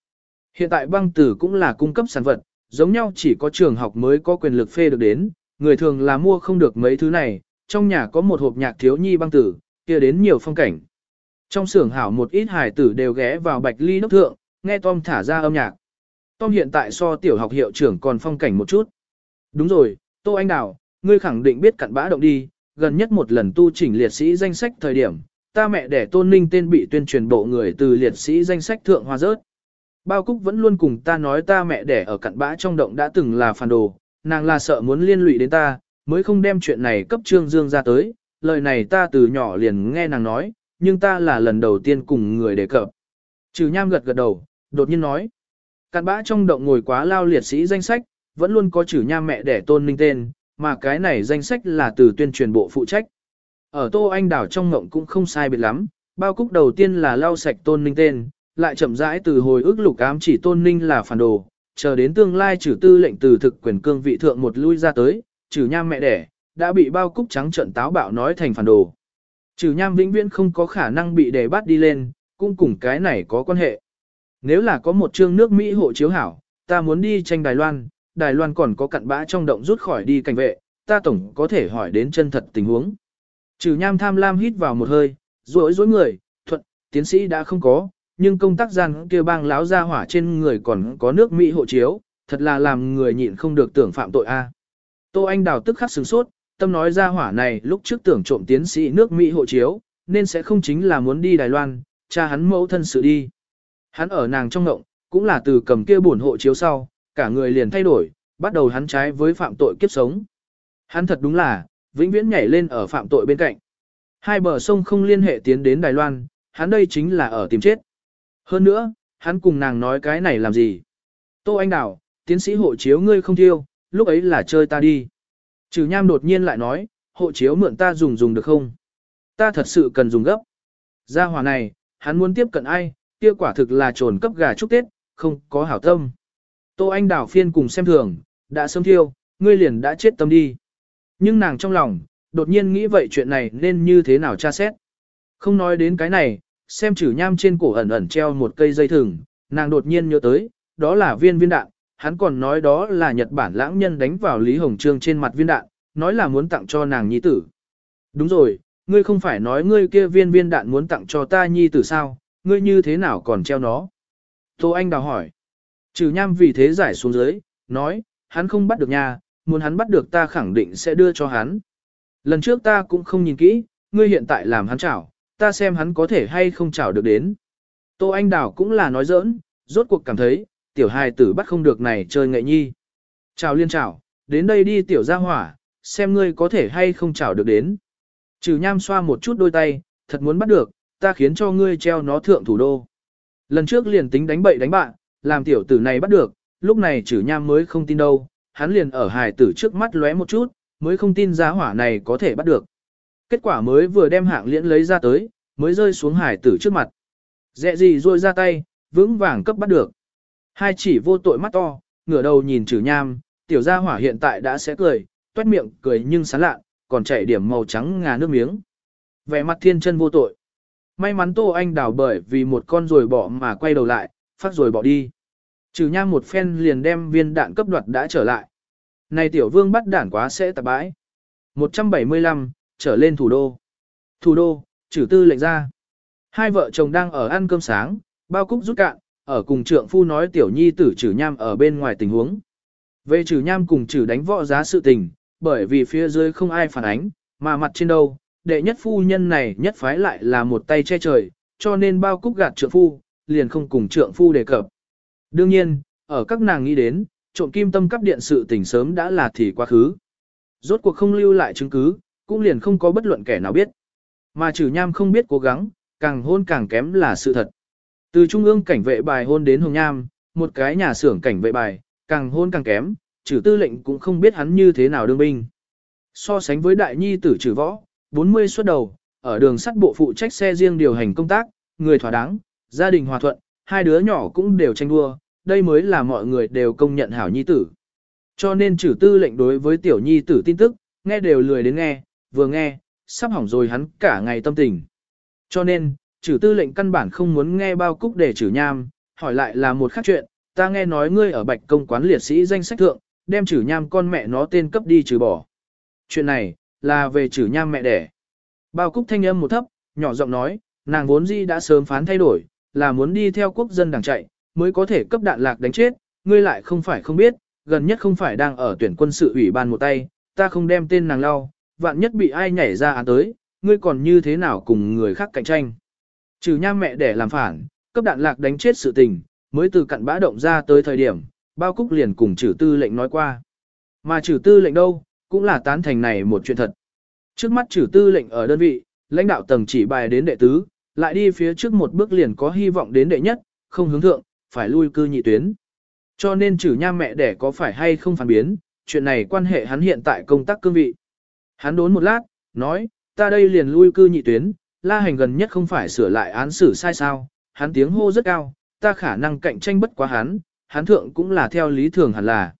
Hiện tại băng tử cũng là cung cấp sản vật, giống nhau chỉ có trường học mới có quyền lực phê được đến, người thường là mua không được mấy thứ này, trong nhà có một hộp nhạc thiếu nhi băng tử, kia đến nhiều phong cảnh. Trong xưởng hảo một ít hài tử đều ghé vào bạch ly đốc thượng, nghe Tom thả ra âm nhạc. Tom hiện tại so tiểu học hiệu trưởng còn phong cảnh một chút. Đúng rồi, Tô Anh Đào, ngươi khẳng định biết cặn bã động đi, gần nhất một lần tu chỉnh liệt sĩ danh sách thời điểm, ta mẹ đẻ tôn ninh tên bị tuyên truyền bộ người từ liệt sĩ danh sách thượng hoa rớt. Bao Cúc vẫn luôn cùng ta nói ta mẹ đẻ ở cặn bã trong động đã từng là phản đồ, nàng là sợ muốn liên lụy đến ta, mới không đem chuyện này cấp Trương Dương ra tới, lời này ta từ nhỏ liền nghe nàng nói, nhưng ta là lần đầu tiên cùng người đề cập. Trừ nham gật gật đầu, đột nhiên nói. Cạn bã trong động ngồi quá lao liệt sĩ danh sách, vẫn luôn có trừ nham mẹ đẻ tôn ninh tên, mà cái này danh sách là từ tuyên truyền bộ phụ trách. Ở Tô Anh Đảo trong ngộng cũng không sai biệt lắm, bao cúc đầu tiên là lau sạch tôn ninh tên, lại chậm rãi từ hồi ức lục ám chỉ tôn ninh là phản đồ, chờ đến tương lai trừ tư lệnh từ thực quyền cương vị thượng một lui ra tới, trừ nham mẹ đẻ, đã bị bao cúc trắng trận táo bạo nói thành phản đồ. Trừ nham vĩnh viễn không có khả năng bị đề bắt đi lên, cũng cùng cái này có quan hệ. Nếu là có một chương nước Mỹ hộ chiếu hảo, ta muốn đi tranh Đài Loan, Đài Loan còn có cặn bã trong động rút khỏi đi cảnh vệ, ta tổng có thể hỏi đến chân thật tình huống. Trừ nham tham lam hít vào một hơi, rối rối người, thuận, tiến sĩ đã không có, nhưng công tác gian kia bang láo ra hỏa trên người còn có nước Mỹ hộ chiếu, thật là làm người nhịn không được tưởng phạm tội a. Tô Anh Đào tức khắc sửng sốt, tâm nói ra hỏa này lúc trước tưởng trộm tiến sĩ nước Mỹ hộ chiếu, nên sẽ không chính là muốn đi Đài Loan, cha hắn mẫu thân sự đi. Hắn ở nàng trong ngộng, cũng là từ cầm kia buồn hộ chiếu sau, cả người liền thay đổi, bắt đầu hắn trái với phạm tội kiếp sống. Hắn thật đúng là, vĩnh viễn nhảy lên ở phạm tội bên cạnh. Hai bờ sông không liên hệ tiến đến Đài Loan, hắn đây chính là ở tìm chết. Hơn nữa, hắn cùng nàng nói cái này làm gì? Tô Anh Đào, tiến sĩ hộ chiếu ngươi không thiêu, lúc ấy là chơi ta đi. Trừ nham đột nhiên lại nói, hộ chiếu mượn ta dùng dùng được không? Ta thật sự cần dùng gấp. Gia hỏa này, hắn muốn tiếp cận ai, kia quả thực là trồn cấp gà chúc Tết, không có hảo tâm. Tô Anh đảo phiên cùng xem thường, đã sớm thiêu, ngươi liền đã chết tâm đi. Nhưng nàng trong lòng, đột nhiên nghĩ vậy chuyện này nên như thế nào tra xét. Không nói đến cái này, xem chử nham trên cổ ẩn ẩn treo một cây dây thừng, nàng đột nhiên nhớ tới, đó là viên viên đạn, hắn còn nói đó là Nhật Bản lãng nhân đánh vào Lý Hồng Trương trên mặt viên đạn, nói là muốn tặng cho nàng nhi tử. Đúng rồi, ngươi không phải nói ngươi kia viên viên đạn muốn tặng cho ta nhi tử sao, ngươi như thế nào còn treo nó? Tô Anh đào hỏi. Trừ nham vì thế giải xuống dưới, nói, hắn không bắt được nha, muốn hắn bắt được ta khẳng định sẽ đưa cho hắn. Lần trước ta cũng không nhìn kỹ, ngươi hiện tại làm hắn chảo, ta xem hắn có thể hay không chảo được đến. Tô Anh Đào cũng là nói giỡn, rốt cuộc cảm thấy, tiểu hài tử bắt không được này chơi nghệ nhi. Chào liên chào, đến đây đi tiểu gia hỏa, xem ngươi có thể hay không chào được đến. Trừ nham xoa một chút đôi tay, thật muốn bắt được, ta khiến cho ngươi treo nó thượng thủ đô. Lần trước liền tính đánh bậy đánh bạn, làm tiểu tử này bắt được, lúc này chử nham mới không tin đâu, hắn liền ở hài tử trước mắt lóe một chút, mới không tin Gia hỏa này có thể bắt được. Kết quả mới vừa đem hạng liễn lấy ra tới, mới rơi xuống hài tử trước mặt. Dẹ gì rồi ra tay, vững vàng cấp bắt được. Hai chỉ vô tội mắt to, ngửa đầu nhìn trừ nham, tiểu gia hỏa hiện tại đã sẽ cười, toét miệng cười nhưng sán lạ, còn chảy điểm màu trắng ngà nước miếng. Vẻ mặt thiên chân vô tội. May mắn Tô Anh đào bởi vì một con rồi bỏ mà quay đầu lại, phát rồi bỏ đi. Trừ nham một phen liền đem viên đạn cấp đoạt đã trở lại. Này tiểu vương bắt đản quá sẽ tạp bãi. 175, trở lên thủ đô. Thủ đô, trừ tư lệnh ra. Hai vợ chồng đang ở ăn cơm sáng, bao cúc rút cạn, ở cùng trượng phu nói tiểu nhi tử trừ nham ở bên ngoài tình huống. Về trừ nham cùng trừ đánh võ giá sự tình, bởi vì phía dưới không ai phản ánh, mà mặt trên đâu, đệ nhất phu nhân này nhất phái lại là một tay che trời, cho nên bao cúc gạt trượng phu, liền không cùng trượng phu đề cập. Đương nhiên, ở các nàng nghĩ đến, trộm kim tâm cấp điện sự tình sớm đã là thì quá khứ. Rốt cuộc không lưu lại chứng cứ, cũng liền không có bất luận kẻ nào biết. Mà trừ nham không biết cố gắng, càng hôn càng kém là sự thật. Từ trung ương cảnh vệ bài hôn đến hồng nham, một cái nhà xưởng cảnh vệ bài, càng hôn càng kém, trừ tư lệnh cũng không biết hắn như thế nào đương binh. So sánh với đại nhi tử trừ võ, 40 xuất đầu, ở đường sắt bộ phụ trách xe riêng điều hành công tác, người thỏa đáng, gia đình hòa thuận, hai đứa nhỏ cũng đều tranh đua, đây mới là mọi người đều công nhận hảo nhi tử. Cho nên trừ tư lệnh đối với tiểu nhi tử tin tức, nghe đều lười đến nghe, vừa nghe, sắp hỏng rồi hắn cả ngày tâm tình. Cho nên, trừ tư lệnh căn bản không muốn nghe bao cúc để trừ nham, hỏi lại là một khác chuyện, ta nghe nói ngươi ở bạch công quán liệt sĩ danh sách thượng, đem trừ nham con mẹ nó tên cấp đi trừ bỏ. Chuyện này, là về trừ nham mẹ đẻ. Bao cúc thanh âm một thấp, nhỏ giọng nói, nàng vốn di đã sớm phán thay đổi, là muốn đi theo quốc dân đảng chạy, mới có thể cấp đạn lạc đánh chết, ngươi lại không phải không biết, gần nhất không phải đang ở tuyển quân sự ủy ban một tay, ta không đem tên nàng lau, vạn nhất bị ai nhảy ra án tới, ngươi còn như thế nào cùng người khác cạnh tranh. Trừ nha mẹ để làm phản, cấp đạn lạc đánh chết sự tình, mới từ cặn bã động ra tới thời điểm, bao cúc liền cùng trừ tư lệnh nói qua. Mà trừ tư lệnh đâu, cũng là tán thành này một chuyện thật. Trước mắt trừ tư lệnh ở đơn vị, lãnh đạo tầng chỉ bài đến đệ tứ, lại đi phía trước một bước liền có hy vọng đến đệ nhất, không hướng thượng, phải lui cư nhị tuyến. Cho nên trừ nha mẹ đẻ có phải hay không phản biến, chuyện này quan hệ hắn hiện tại công tác cương vị. Hắn đốn một lát, nói, ta đây liền lui cư nhị tuyến, la hành gần nhất không phải sửa lại án xử sai sao, hắn tiếng hô rất cao, ta khả năng cạnh tranh bất quá hắn, hắn thượng cũng là theo lý thường hẳn là.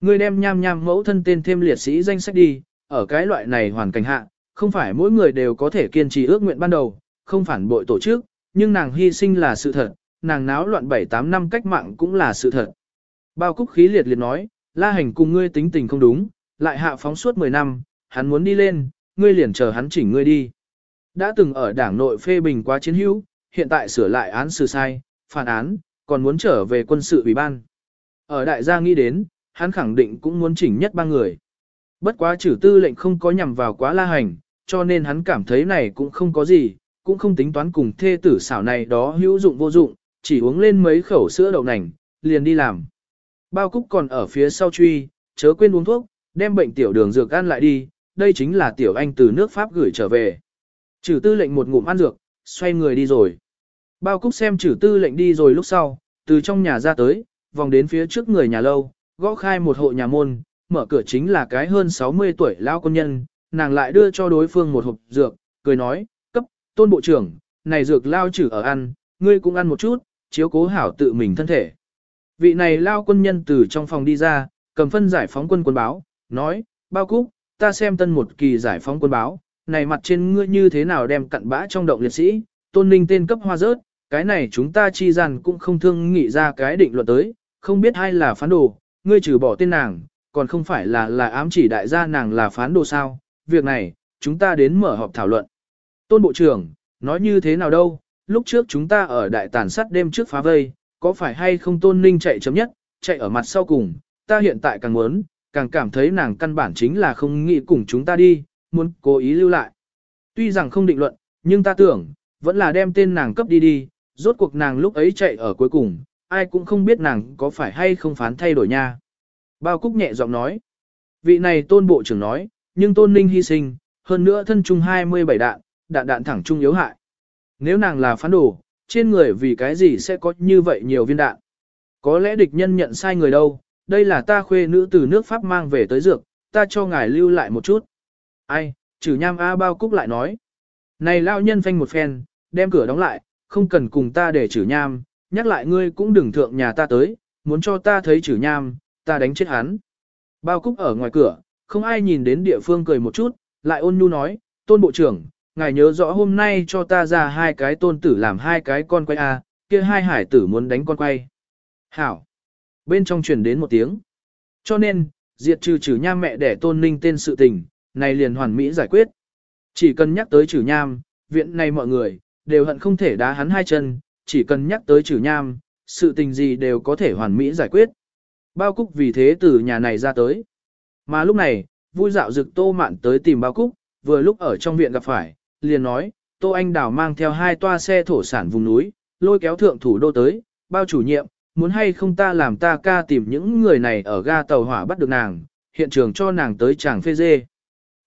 Ngươi đem nham nham mẫu thân tên thêm liệt sĩ danh sách đi, ở cái loại này hoàn cảnh hạ, không phải mỗi người đều có thể kiên trì ước nguyện ban đầu, không phản bội tổ chức, nhưng nàng hy sinh là sự thật, nàng náo loạn 7-8 năm cách mạng cũng là sự thật. Bao cúc khí liệt liệt nói, la hành cùng ngươi tính tình không đúng, lại hạ phóng suốt 10 năm, hắn muốn đi lên, ngươi liền chờ hắn chỉnh ngươi đi. Đã từng ở đảng nội phê bình quá chiến hữu, hiện tại sửa lại án xử sai, phản án, còn muốn trở về quân sự ủy ban. Ở đại gia nghĩ đến, hắn khẳng định cũng muốn chỉnh nhất ba người. Bất quá trừ tư lệnh không có nhằm vào quá la hành, cho nên hắn cảm thấy này cũng không có gì, cũng không tính toán cùng thê tử xảo này đó hữu dụng vô dụng, chỉ uống lên mấy khẩu sữa đậu nành, liền đi làm. Bao cúc còn ở phía sau truy, chớ quên uống thuốc, đem bệnh tiểu đường dược ăn lại đi, đây chính là tiểu anh từ nước Pháp gửi trở về. Chử tư lệnh một ngụm ăn dược, xoay người đi rồi. Bao cúc xem chử tư lệnh đi rồi lúc sau, từ trong nhà ra tới, vòng đến phía trước người nhà lâu, gõ khai một hộ nhà môn, mở cửa chính là cái hơn 60 tuổi lao quân nhân, nàng lại đưa cho đối phương một hộp dược, cười nói, cấp, tôn bộ trưởng, này dược lao chử ở ăn, ngươi cũng ăn một chút, chiếu cố hảo tự mình thân thể. Vị này lao quân nhân từ trong phòng đi ra, cầm phân giải phóng quân quân báo, nói, bao cúc, ta xem tân một kỳ giải phóng quân báo, này mặt trên ngươi như thế nào đem cặn bã trong động liệt sĩ, tôn ninh tên cấp hoa rớt, cái này chúng ta chi rằng cũng không thương nghĩ ra cái định luận tới, không biết ai là phán đồ, ngươi trừ bỏ tên nàng, còn không phải là là ám chỉ đại gia nàng là phán đồ sao, việc này, chúng ta đến mở họp thảo luận. Tôn Bộ trưởng, nói như thế nào đâu, lúc trước chúng ta ở đại tàn sát đêm trước phá vây, có phải hay không tôn ninh chạy chấm nhất, chạy ở mặt sau cùng, ta hiện tại càng muốn, càng cảm thấy nàng căn bản chính là không nghĩ cùng chúng ta đi, muốn cố ý lưu lại. Tuy rằng không định luận, nhưng ta tưởng, vẫn là đem tên nàng cấp đi đi, rốt cuộc nàng lúc ấy chạy ở cuối cùng, ai cũng không biết nàng có phải hay không phán thay đổi nha. Bao Cúc nhẹ giọng nói, vị này tôn bộ trưởng nói, nhưng tôn ninh hy sinh, hơn nữa thân trung 27 đạn, đạn đạn thẳng trung yếu hại. Nếu nàng là phán đồ, trên người vì cái gì sẽ có như vậy nhiều viên đạn? Có lẽ địch nhân nhận sai người đâu, đây là ta khuê nữ từ nước Pháp mang về tới dược, ta cho ngài lưu lại một chút. Ai, trừ nham A bao cúc lại nói. Này lao nhân phanh một phen, đem cửa đóng lại, không cần cùng ta để trừ nham, nhắc lại ngươi cũng đừng thượng nhà ta tới, muốn cho ta thấy trừ nham, ta đánh chết hắn. Bao cúc ở ngoài cửa, không ai nhìn đến địa phương cười một chút, lại ôn nhu nói, tôn bộ trưởng, ngài nhớ rõ hôm nay cho ta ra hai cái tôn tử làm hai cái con quay a, kia hai hải tử muốn đánh con quay. Hảo. Bên trong truyền đến một tiếng. Cho nên, diệt trừ trừ nham mẹ để tôn ninh tên sự tình, này liền hoàn mỹ giải quyết. Chỉ cần nhắc tới trừ nham, viện này mọi người, đều hận không thể đá hắn hai chân, chỉ cần nhắc tới trừ nham, sự tình gì đều có thể hoàn mỹ giải quyết. Bao Cúc vì thế từ nhà này ra tới. Mà lúc này, vui dạo dực Tô Mạn tới tìm Bao Cúc, vừa lúc ở trong viện gặp phải, liền nói, Tô Anh Đào mang theo hai toa xe thổ sản vùng núi, lôi kéo thượng thủ đô tới, bao chủ nhiệm, muốn hay không ta làm ta ca tìm những người này ở ga tàu hỏa bắt được nàng, hiện trường cho nàng tới chàng phê dê.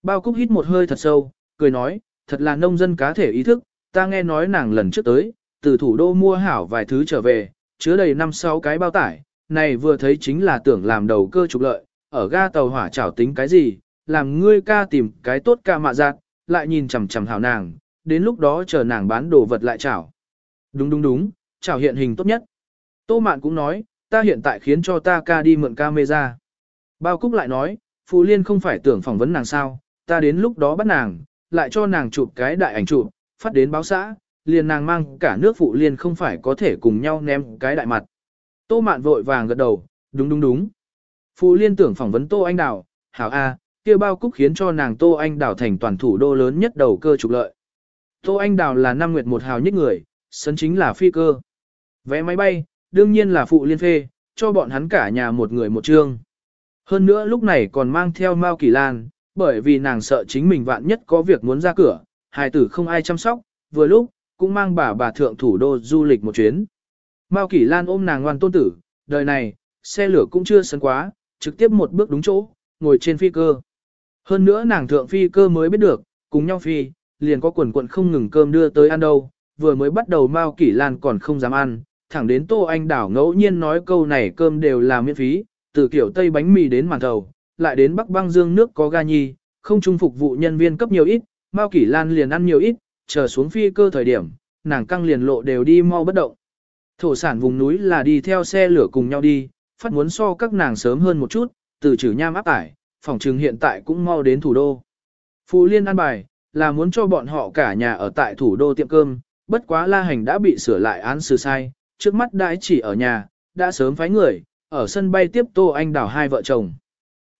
Bao Cúc hít một hơi thật sâu, cười nói, thật là nông dân cá thể ý thức, ta nghe nói nàng lần trước tới, từ thủ đô mua hảo vài thứ trở về, chứa đầy năm sáu cái bao tải, này vừa thấy chính là tưởng làm đầu cơ trục lợi, ở ga tàu hỏa chảo tính cái gì, làm ngươi ca tìm cái tốt ca mạ giác, lại nhìn chằm chằm hảo nàng, đến lúc đó chờ nàng bán đồ vật lại chảo. Đúng đúng đúng, chảo hiện hình tốt nhất. Tô Mạn cũng nói, ta hiện tại khiến cho ta ca đi mượn camera. Bao Cúc lại nói, Phụ Liên không phải tưởng phỏng vấn nàng sao, ta đến lúc đó bắt nàng, lại cho nàng chụp cái đại ảnh chụp, phát đến báo xã, liền nàng mang cả nước Phụ Liên không phải có thể cùng nhau ném cái đại mặt. Tô Mạn vội vàng gật đầu, đúng đúng đúng. Phụ Liên tưởng phỏng vấn Tô Anh Đào, hảo A, kia bao cúc khiến cho nàng Tô Anh Đào thành toàn thủ đô lớn nhất đầu cơ trục lợi. Tô Anh Đào là năm nguyệt một hào nhất người, sân chính là phi cơ. Vé máy bay, đương nhiên là phụ liên phê, cho bọn hắn cả nhà một người một trương. Hơn nữa lúc này còn mang theo Mao Kỳ Lan, bởi vì nàng sợ chính mình vạn nhất có việc muốn ra cửa, hài tử không ai chăm sóc, vừa lúc, cũng mang bà bà thượng thủ đô du lịch một chuyến. Mao kỷ Lan ôm nàng ngoan tôn tử, đời này, xe lửa cũng chưa sấn quá, trực tiếp một bước đúng chỗ, ngồi trên phi cơ. Hơn nữa nàng thượng phi cơ mới biết được, cùng nhau phi, liền có quần quận không ngừng cơm đưa tới ăn đâu, vừa mới bắt đầu Mao Kỷ Lan còn không dám ăn, thẳng đến Tô Anh Đảo ngẫu nhiên nói câu này cơm đều là miễn phí, từ kiểu Tây bánh mì đến màn thầu, lại đến Bắc băng dương nước có ga nhi, không trung phục vụ nhân viên cấp nhiều ít, Mao Kỷ Lan liền ăn nhiều ít, chờ xuống phi cơ thời điểm, nàng căng liền lộ đều đi mau bất động. Thổ sản vùng núi là đi theo xe lửa cùng nhau đi, phát muốn so các nàng sớm hơn một chút, từ trừ nham áp tải, phòng trường hiện tại cũng mau đến thủ đô. Phụ liên ăn bài, là muốn cho bọn họ cả nhà ở tại thủ đô tiệm cơm, bất quá la hành đã bị sửa lại án xử sai, trước mắt đãi chỉ ở nhà, đã sớm phái người, ở sân bay tiếp Tô Anh đảo hai vợ chồng.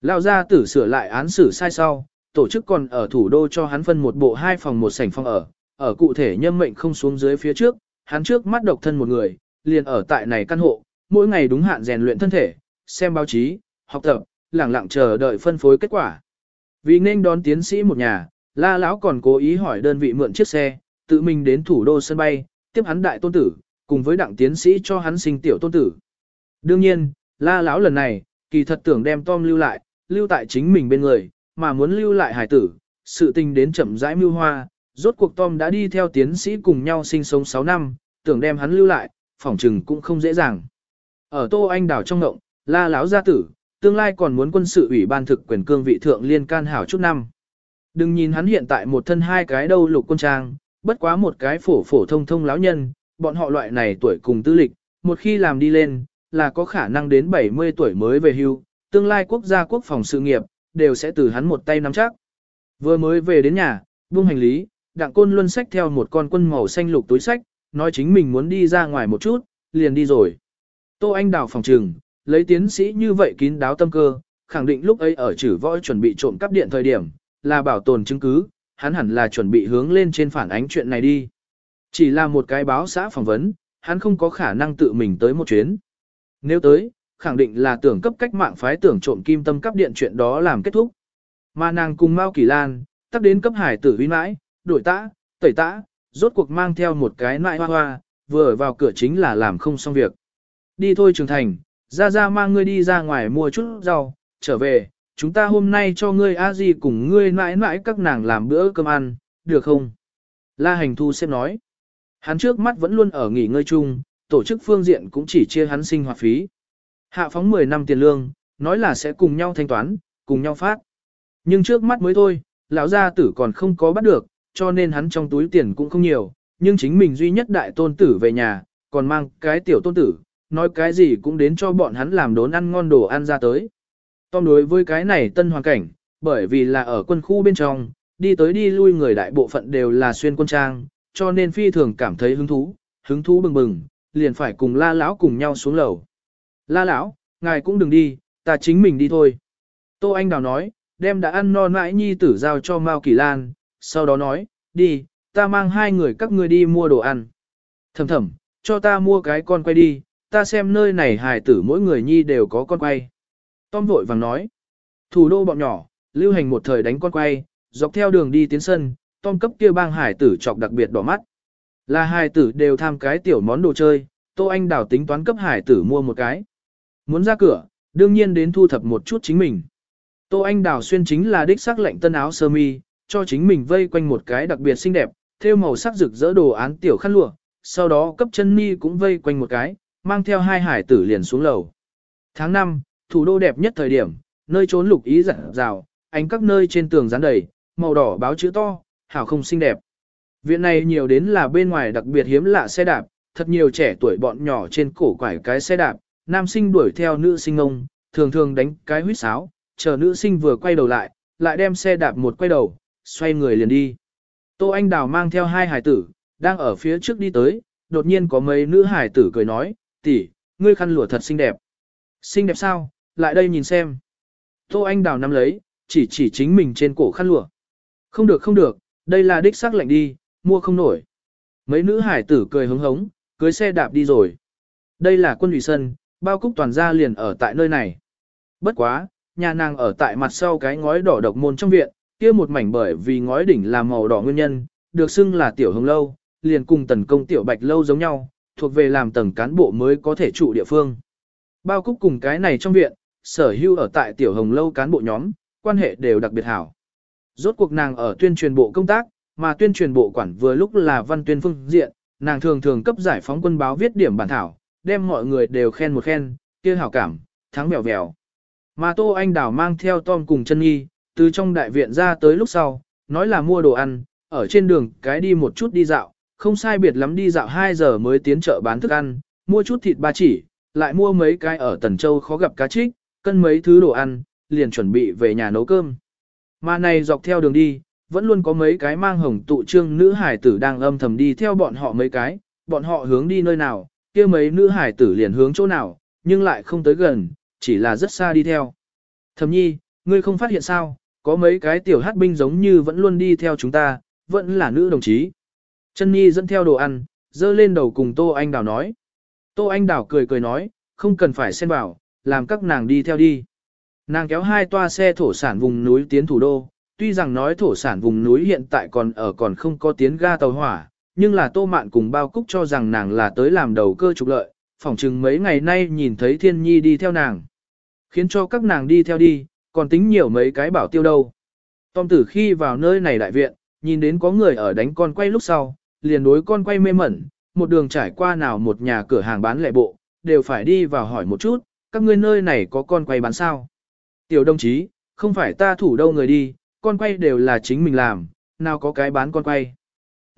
Lao ra tử sửa lại án xử sai sau, tổ chức còn ở thủ đô cho hắn phân một bộ hai phòng một sảnh phòng ở, ở cụ thể nhâm mệnh không xuống dưới phía trước, hắn trước mắt độc thân một người, liền ở tại này căn hộ, mỗi ngày đúng hạn rèn luyện thân thể, xem báo chí, học tập, lẳng lặng chờ đợi phân phối kết quả. Vì nên đón tiến sĩ một nhà, la lão còn cố ý hỏi đơn vị mượn chiếc xe, tự mình đến thủ đô sân bay, tiếp hắn đại tôn tử, cùng với đặng tiến sĩ cho hắn sinh tiểu tôn tử. Đương nhiên, la lão lần này, kỳ thật tưởng đem Tom lưu lại, lưu tại chính mình bên người, mà muốn lưu lại hải tử, sự tình đến chậm rãi mưu hoa, rốt cuộc Tom đã đi theo tiến sĩ cùng nhau sinh sống 6 năm, tưởng đem hắn lưu lại, phỏng trừng cũng không dễ dàng. Ở Tô Anh đảo trong ngộng, la lão gia tử, tương lai còn muốn quân sự ủy ban thực quyền cương vị thượng liên can hảo chút năm. Đừng nhìn hắn hiện tại một thân hai cái đâu lục quân trang, bất quá một cái phổ phổ thông thông lão nhân, bọn họ loại này tuổi cùng tư lịch, một khi làm đi lên, là có khả năng đến 70 tuổi mới về hưu, tương lai quốc gia quốc phòng sự nghiệp, đều sẽ từ hắn một tay nắm chắc. Vừa mới về đến nhà, buông hành lý, đặng côn luân sách theo một con quân màu xanh lục túi sách, nói chính mình muốn đi ra ngoài một chút, liền đi rồi. Tô Anh đào phòng trường, lấy tiến sĩ như vậy kín đáo tâm cơ, khẳng định lúc ấy ở chử võ chuẩn bị trộm cắp điện thời điểm, là bảo tồn chứng cứ, hắn hẳn là chuẩn bị hướng lên trên phản ánh chuyện này đi. Chỉ là một cái báo xã phỏng vấn, hắn không có khả năng tự mình tới một chuyến. Nếu tới, khẳng định là tưởng cấp cách mạng phái tưởng trộm kim tâm cấp điện chuyện đó làm kết thúc. Mà nàng cùng Mao Kỳ Lan, tắc đến cấp hải tử huy mãi, đổi tã, tẩy tã, rốt cuộc mang theo một cái nại hoa hoa, vừa vào cửa chính là làm không xong việc. Đi thôi trưởng thành, ra ra mang ngươi đi ra ngoài mua chút rau, trở về, chúng ta hôm nay cho ngươi a di cùng ngươi mãi mãi các nàng làm bữa cơm ăn, được không? La hành thu xem nói. Hắn trước mắt vẫn luôn ở nghỉ ngơi chung, tổ chức phương diện cũng chỉ chia hắn sinh hoạt phí. Hạ phóng 10 năm tiền lương, nói là sẽ cùng nhau thanh toán, cùng nhau phát. Nhưng trước mắt mới thôi, lão gia tử còn không có bắt được, cho nên hắn trong túi tiền cũng không nhiều, nhưng chính mình duy nhất đại tôn tử về nhà, còn mang cái tiểu tôn tử, nói cái gì cũng đến cho bọn hắn làm đốn ăn ngon đồ ăn ra tới. Tom đối với cái này tân hoàn cảnh, bởi vì là ở quân khu bên trong, đi tới đi lui người đại bộ phận đều là xuyên quân trang, cho nên phi thường cảm thấy hứng thú, hứng thú bừng bừng, liền phải cùng la lão cùng nhau xuống lầu. La lão, ngài cũng đừng đi, ta chính mình đi thôi. Tô Anh Đào nói, đem đã ăn non mãi nhi tử giao cho Mao Kỳ Lan, sau đó nói, đi, ta mang hai người các ngươi đi mua đồ ăn. Thầm thầm, cho ta mua cái con quay đi, ta xem nơi này hài tử mỗi người nhi đều có con quay. Tom vội vàng nói, thủ đô bọn nhỏ, lưu hành một thời đánh con quay, dọc theo đường đi tiến sân, Tom cấp kia bang hải tử chọc đặc biệt đỏ mắt. Là hài tử đều tham cái tiểu món đồ chơi, Tô Anh Đào tính toán cấp hải tử mua một cái. Muốn ra cửa, đương nhiên đến thu thập một chút chính mình. Tô Anh Đào xuyên chính là đích sắc lệnh tân áo sơ mi, cho chính mình vây quanh một cái đặc biệt xinh đẹp, thêu màu sắc rực rỡ đồ án tiểu khăn lụa, sau đó cấp chân mi cũng vây quanh một cái, mang theo hai hải tử liền xuống lầu. Tháng 5, thủ đô đẹp nhất thời điểm, nơi trốn lục ý rạng rào, ánh các nơi trên tường dán đầy, màu đỏ báo chữ to, hảo không xinh đẹp. Viện này nhiều đến là bên ngoài đặc biệt hiếm lạ xe đạp, thật nhiều trẻ tuổi bọn nhỏ trên cổ quải cái xe đạp, nam sinh đuổi theo nữ sinh ông, thường thường đánh cái huýt sáo, chờ nữ sinh vừa quay đầu lại, lại đem xe đạp một quay đầu, xoay người liền đi. Tô Anh Đào mang theo hai hải tử, đang ở phía trước đi tới, đột nhiên có mấy nữ hải tử cười nói, tỷ, ngươi khăn lụa thật xinh đẹp. Xinh đẹp sao, lại đây nhìn xem. Tô Anh Đào nắm lấy, chỉ chỉ chính mình trên cổ khăn lụa. Không được không được, đây là đích xác lạnh đi, mua không nổi. Mấy nữ hải tử cười hứng hống, cưới xe đạp đi rồi. Đây là quân ủy sân, bao cúc toàn gia liền ở tại nơi này. Bất quá, nhà nàng ở tại mặt sau cái ngói đỏ độc môn trong viện, kia một mảnh bởi vì ngói đỉnh là màu đỏ nguyên nhân, được xưng là tiểu hồng lâu, liền cùng tần công tiểu bạch lâu giống nhau, thuộc về làm tầng cán bộ mới có thể trụ địa phương. Bao cúc cùng cái này trong viện, sở hữu ở tại tiểu hồng lâu cán bộ nhóm, quan hệ đều đặc biệt hảo. Rốt cuộc nàng ở tuyên truyền bộ công tác, mà tuyên truyền bộ quản vừa lúc là văn tuyên phương diện, nàng thường thường cấp giải phóng quân báo viết điểm bản thảo, đem mọi người đều khen một khen, kia hảo cảm, thắng bèo bèo. Mà Tô Anh Đào mang theo Tom cùng chân nghi, từ trong đại viện ra tới lúc sau, nói là mua đồ ăn, ở trên đường cái đi một chút đi dạo, không sai biệt lắm đi dạo 2 giờ mới tiến chợ bán thức ăn, mua chút thịt ba chỉ, lại mua mấy cái ở Tần Châu khó gặp cá trích, cân mấy thứ đồ ăn, liền chuẩn bị về nhà nấu cơm. Mà này dọc theo đường đi, vẫn luôn có mấy cái mang hồng tụ trương nữ hải tử đang âm thầm đi theo bọn họ mấy cái, bọn họ hướng đi nơi nào, kia mấy nữ hải tử liền hướng chỗ nào, nhưng lại không tới gần, chỉ là rất xa đi theo. Thầm nhi, ngươi không phát hiện sao, có mấy cái tiểu hát binh giống như vẫn luôn đi theo chúng ta, vẫn là nữ đồng chí. Chân nhi dẫn theo đồ ăn, dơ lên đầu cùng Tô Anh Đào nói. Tô Anh Đào cười cười nói, không cần phải xen vào, làm các nàng đi theo đi. Nàng kéo hai toa xe thổ sản vùng núi tiến thủ đô, tuy rằng nói thổ sản vùng núi hiện tại còn ở còn không có tiến ga tàu hỏa, nhưng là tô mạn cùng bao cúc cho rằng nàng là tới làm đầu cơ trục lợi, phỏng chừng mấy ngày nay nhìn thấy thiên nhi đi theo nàng. Khiến cho các nàng đi theo đi, còn tính nhiều mấy cái bảo tiêu đâu. Tom tử khi vào nơi này đại viện, nhìn đến có người ở đánh con quay lúc sau, liền đối con quay mê mẩn, một đường trải qua nào một nhà cửa hàng bán lẻ bộ, đều phải đi vào hỏi một chút, các ngươi nơi này có con quay bán sao? Tiểu đồng chí, không phải ta thủ đâu người đi, con quay đều là chính mình làm, nào có cái bán con quay.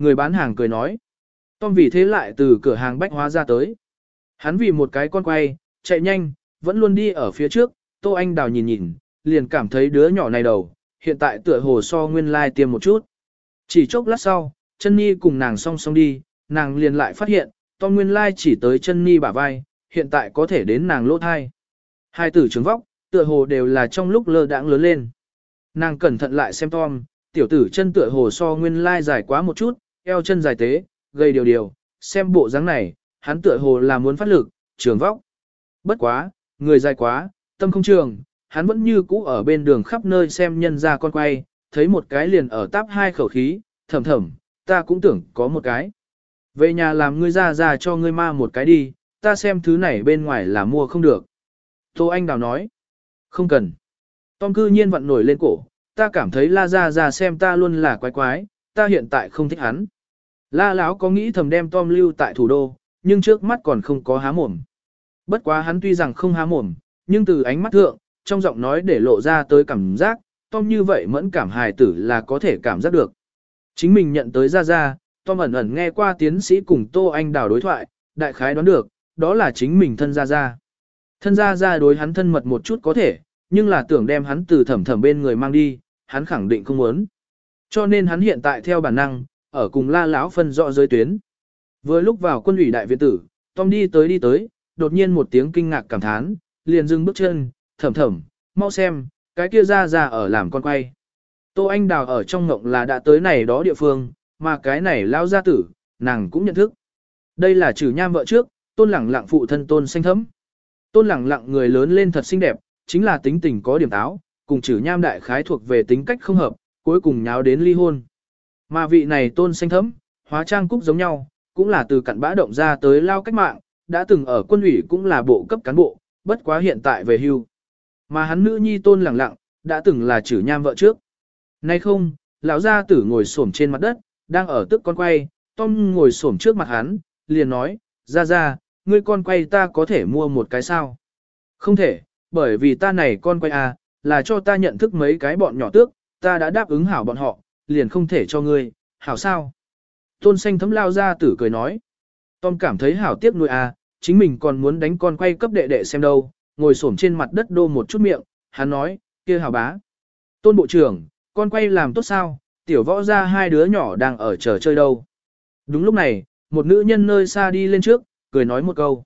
Người bán hàng cười nói. Tom vì thế lại từ cửa hàng bách hóa ra tới. Hắn vì một cái con quay, chạy nhanh, vẫn luôn đi ở phía trước, Tô Anh Đào nhìn nhìn, liền cảm thấy đứa nhỏ này đầu, hiện tại tựa hồ so nguyên lai tiêm một chút. Chỉ chốc lát sau, chân Nhi cùng nàng song song đi, nàng liền lại phát hiện, Tom nguyên lai chỉ tới chân Nhi bả vai, hiện tại có thể đến nàng lỗ thai. Hai tử trứng vóc, tựa hồ đều là trong lúc lơ đãng lớn lên. Nàng cẩn thận lại xem Tom, tiểu tử chân tựa hồ so nguyên lai dài quá một chút, eo chân dài tế, gây điều điều, xem bộ dáng này, hắn tựa hồ là muốn phát lực, trường vóc. Bất quá, người dài quá, tâm không trường, hắn vẫn như cũ ở bên đường khắp nơi xem nhân ra con quay, thấy một cái liền ở táp hai khẩu khí, thầm thầm, ta cũng tưởng có một cái. Về nhà làm ngươi ra ra cho ngươi ma một cái đi, ta xem thứ này bên ngoài là mua không được. Tô Anh Đào nói, không cần. Tom cư nhiên vặn nổi lên cổ, ta cảm thấy la ra ra xem ta luôn là quái quái, ta hiện tại không thích hắn. La lão có nghĩ thầm đem Tom lưu tại thủ đô, nhưng trước mắt còn không có há mồm. Bất quá hắn tuy rằng không há mồm, nhưng từ ánh mắt thượng, trong giọng nói để lộ ra tới cảm giác, Tom như vậy mẫn cảm hài tử là có thể cảm giác được. Chính mình nhận tới ra ra, Tom ẩn ẩn nghe qua tiến sĩ cùng Tô Anh Đào đối thoại, đại khái đoán được, đó là chính mình thân ra ra. Thân ra ra đối hắn thân mật một chút có thể, nhưng là tưởng đem hắn từ thẩm thẩm bên người mang đi, hắn khẳng định không muốn. Cho nên hắn hiện tại theo bản năng, ở cùng la lão phân rõ giới tuyến. Vừa lúc vào quân ủy đại viện tử, Tom đi tới đi tới, đột nhiên một tiếng kinh ngạc cảm thán, liền dừng bước chân, thầm thầm, mau xem, cái kia ra ra ở làm con quay. Tô Anh Đào ở trong ngộng là đã tới này đó địa phương, mà cái này lao gia tử, nàng cũng nhận thức. Đây là trừ nham vợ trước, tôn lẳng lặng phụ thân tôn xanh thấm. Tôn lẳng lặng người lớn lên thật xinh đẹp, chính là tính tình có điểm táo, cùng trừ nham đại khái thuộc về tính cách không hợp, cuối cùng nháo đến ly hôn. Mà vị này tôn xanh thấm, hóa trang cúc giống nhau, cũng là từ cặn bã động ra tới lao cách mạng, đã từng ở quân ủy cũng là bộ cấp cán bộ, bất quá hiện tại về hưu. Mà hắn nữ nhi tôn lẳng lặng, đã từng là chử nham vợ trước. Nay không, lão gia tử ngồi xổm trên mặt đất, đang ở tức con quay, Tom ngồi xổm trước mặt hắn, liền nói, ra ra, ngươi con quay ta có thể mua một cái sao? Không thể, bởi vì ta này con quay à, là cho ta nhận thức mấy cái bọn nhỏ tước, ta đã đáp ứng hảo bọn họ, liền không thể cho ngươi, hảo sao? Tôn xanh thấm lao ra tử cười nói. Tom cảm thấy hảo tiếc nuôi à, chính mình còn muốn đánh con quay cấp đệ đệ xem đâu, ngồi xổm trên mặt đất đô một chút miệng, hắn nói, kia hảo bá. Tôn bộ trưởng, con quay làm tốt sao, tiểu võ ra hai đứa nhỏ đang ở chờ chơi đâu. Đúng lúc này, một nữ nhân nơi xa đi lên trước, cười nói một câu.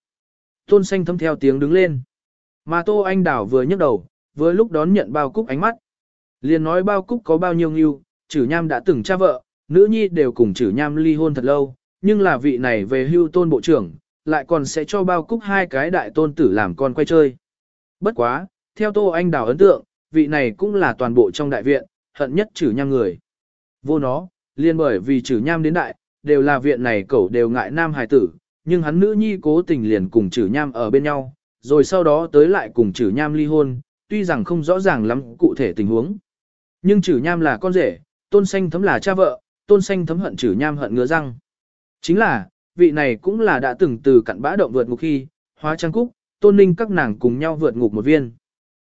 Tôn xanh thấm theo tiếng đứng lên. Mà Tô Anh Đảo vừa nhấc đầu, vừa lúc đón nhận bao cúc ánh mắt. Liền nói bao cúc có bao nhiêu nghiêu, chử nham đã từng cha vợ, nữ nhi đều cùng chử nham ly hôn thật lâu, nhưng là vị này về hưu tôn bộ trưởng, lại còn sẽ cho bao cúc hai cái đại tôn tử làm con quay chơi. Bất quá, theo Tô Anh Đào ấn tượng, vị này cũng là toàn bộ trong đại viện, hận nhất chử nham người. Vô nó, liên bởi vì chử nham đến đại, đều là viện này cậu đều ngại nam hài tử, nhưng hắn nữ nhi cố tình liền cùng chử nham ở bên nhau, rồi sau đó tới lại cùng chử nham ly hôn, tuy rằng không rõ ràng lắm cụ thể tình huống. Nhưng chử nham là con rể, tôn xanh thấm là cha vợ, tôn xanh thấm hận chử nham hận ngứa răng. Chính là, vị này cũng là đã từng từ cặn bã động vượt ngục khi, hóa trang cúc, tôn ninh các nàng cùng nhau vượt ngục một viên.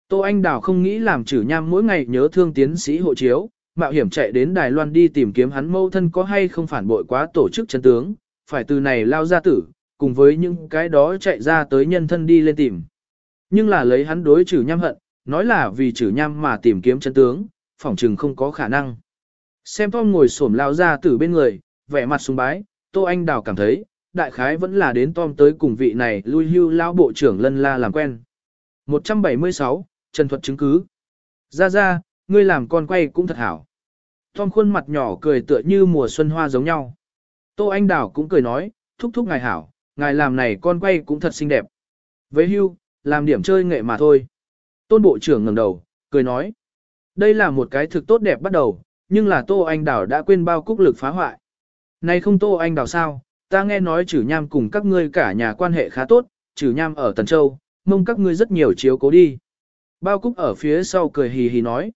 Tô Anh Đào không nghĩ làm chử nham mỗi ngày nhớ thương tiến sĩ hộ chiếu, mạo hiểm chạy đến Đài Loan đi tìm kiếm hắn mâu thân có hay không phản bội quá tổ chức chân tướng, phải từ này lao ra tử, cùng với những cái đó chạy ra tới nhân thân đi lên tìm. Nhưng là lấy hắn đối chử nham hận, nói là vì chử nham mà tìm kiếm chân tướng, phỏng chừng không có khả năng. Xem Tom ngồi xổm lao ra từ bên người, vẻ mặt sùng bái, Tô Anh Đào cảm thấy, đại khái vẫn là đến Tom tới cùng vị này lui hưu lao bộ trưởng lân la làm quen. 176, Trần Thuật chứng cứ. Ra ra, ngươi làm con quay cũng thật hảo. Tom khuôn mặt nhỏ cười tựa như mùa xuân hoa giống nhau. Tô Anh Đào cũng cười nói, thúc thúc ngài hảo, ngài làm này con quay cũng thật xinh đẹp. Với hưu, làm điểm chơi nghệ mà thôi. Tôn bộ trưởng ngẩng đầu, cười nói. Đây là một cái thực tốt đẹp bắt đầu, nhưng là Tô Anh đảo đã quên bao cúc lực phá hoại. Này không Tô Anh đảo sao, ta nghe nói chử nham cùng các ngươi cả nhà quan hệ khá tốt, chử nham ở Tần Châu, mong các ngươi rất nhiều chiếu cố đi. Bao Cúc ở phía sau cười hì hì nói.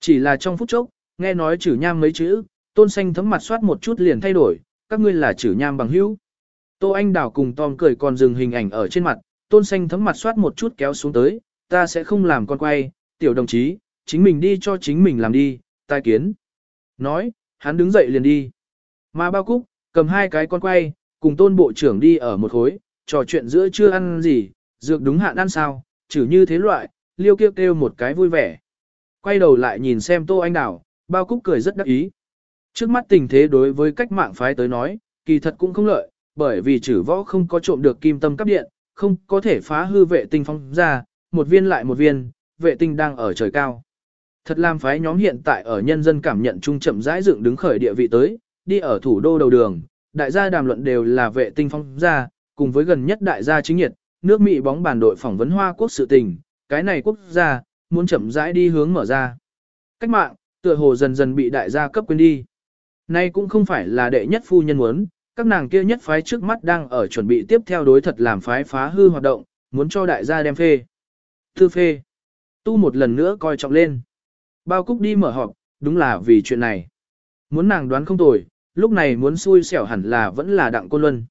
Chỉ là trong phút chốc, nghe nói chử nham mấy chữ, tôn xanh thấm mặt soát một chút liền thay đổi, các ngươi là chử nham bằng hữu. Tô Anh Đào cùng Tom cười còn dừng hình ảnh ở trên mặt, tôn xanh thấm mặt soát một chút kéo xuống tới, ta sẽ không làm con quay, tiểu đồng chí, chính mình đi cho chính mình làm đi, tai kiến. Nói, hắn đứng dậy liền đi. Mà bao cúc, cầm hai cái con quay, cùng tôn bộ trưởng đi ở một khối, trò chuyện giữa chưa ăn gì, dược đúng hạn ăn sao, chử như thế loại, liêu kêu kêu một cái vui vẻ. Quay đầu lại nhìn xem tô anh đảo, bao cúc cười rất đắc ý. Trước mắt tình thế đối với cách mạng phái tới nói, kỳ thật cũng không lợi, bởi vì chử võ không có trộm được kim tâm cấp điện, không có thể phá hư vệ tinh phong ra, một viên lại một viên, vệ tinh đang ở trời cao. Thật làm phái nhóm hiện tại ở nhân dân cảm nhận trung chậm rãi dựng đứng khởi địa vị tới, đi ở thủ đô đầu đường, đại gia đàm luận đều là vệ tinh phong gia, cùng với gần nhất đại gia chính nhiệt, nước Mỹ bóng bàn đội phỏng vấn Hoa quốc sự tình, cái này quốc gia, muốn chậm rãi đi hướng mở ra. Cách mạng, tựa hồ dần dần bị đại gia cấp quên đi. Nay cũng không phải là đệ nhất phu nhân muốn, các nàng kia nhất phái trước mắt đang ở chuẩn bị tiếp theo đối thật làm phái phá hư hoạt động, muốn cho đại gia đem phê. Thư phê. Tu một lần nữa coi trọng lên. Bao cúc đi mở họp, đúng là vì chuyện này. Muốn nàng đoán không tồi, lúc này muốn xui xẻo hẳn là vẫn là đặng côn luân.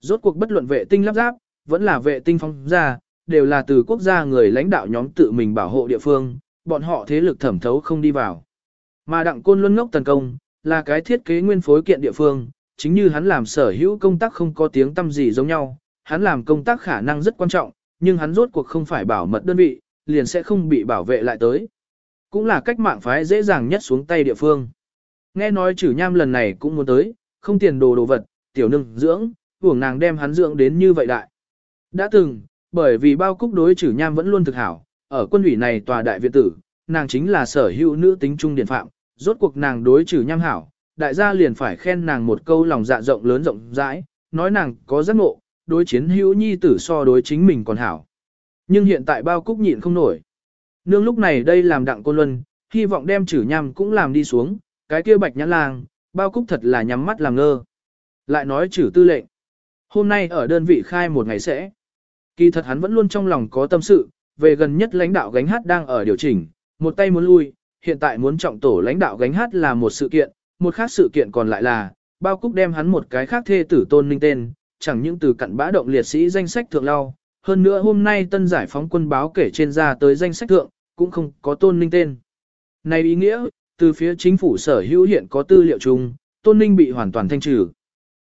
Rốt cuộc bất luận vệ tinh lắp ráp, vẫn là vệ tinh phong ra, đều là từ quốc gia người lãnh đạo nhóm tự mình bảo hộ địa phương, bọn họ thế lực thẩm thấu không đi vào. Mà đặng côn luân ngốc tấn công, là cái thiết kế nguyên phối kiện địa phương, chính như hắn làm sở hữu công tác không có tiếng tâm gì giống nhau, hắn làm công tác khả năng rất quan trọng, nhưng hắn rốt cuộc không phải bảo mật đơn vị, liền sẽ không bị bảo vệ lại tới. Cũng là cách mạng phái dễ dàng nhất xuống tay địa phương. Nghe nói chử nham lần này cũng muốn tới, không tiền đồ đồ vật, tiểu nương dưỡng, uổng nàng đem hắn dưỡng đến như vậy đại. Đã từng, bởi vì bao cúc đối chử nham vẫn luôn thực hảo, ở quân ủy này tòa đại viện tử, nàng chính là sở hữu nữ tính trung điển phạm, rốt cuộc nàng đối chử nham hảo, đại gia liền phải khen nàng một câu lòng dạ rộng lớn rộng rãi, nói nàng có giác ngộ, đối chiến hữu nhi tử so đối chính mình còn hảo. Nhưng hiện tại bao cúc nhịn không nổi. Nương lúc này đây làm đặng côn luân, hy vọng đem chử nham cũng làm đi xuống, cái kia bạch nhãn lang, bao cúc thật là nhắm mắt làm ngơ. Lại nói chử tư lệnh. Hôm nay ở đơn vị khai một ngày sẽ. Kỳ thật hắn vẫn luôn trong lòng có tâm sự, về gần nhất lãnh đạo gánh hát đang ở điều chỉnh, một tay muốn lui, hiện tại muốn trọng tổ lãnh đạo gánh hát là một sự kiện, một khác sự kiện còn lại là, bao cúc đem hắn một cái khác thê tử tôn ninh tên, chẳng những từ cặn bã động liệt sĩ danh sách thượng lao, hơn nữa hôm nay tân giải phóng quân báo kể trên ra tới danh sách thượng, cũng không có tôn ninh tên. Này ý nghĩa, từ phía chính phủ sở hữu hiện có tư liệu chung, tôn ninh bị hoàn toàn thanh trừ.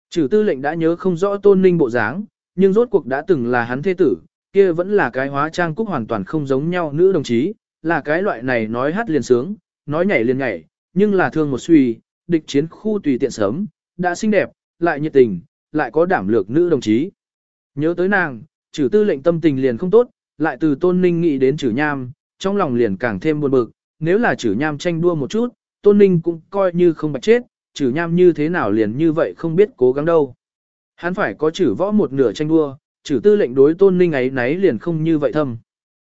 Trừ tư lệnh đã nhớ không rõ tôn ninh bộ dáng, nhưng rốt cuộc đã từng là hắn thế tử, kia vẫn là cái hóa trang cúc hoàn toàn không giống nhau nữ đồng chí, là cái loại này nói hát liền sướng, nói nhảy liền nhảy, nhưng là thương một suy, địch chiến khu tùy tiện sớm, đã xinh đẹp, lại nhiệt tình, lại có đảm lược nữ đồng chí. Nhớ tới nàng, chử tư lệnh tâm tình liền không tốt, lại từ tôn ninh nghĩ đến chử nham, trong lòng liền càng thêm buồn bực, nếu là chử nham tranh đua một chút, tôn ninh cũng coi như không bạch chết, chử nham như thế nào liền như vậy không biết cố gắng đâu. Hắn phải có chử võ một nửa tranh đua, chử tư lệnh đối tôn ninh ấy nấy liền không như vậy thâm.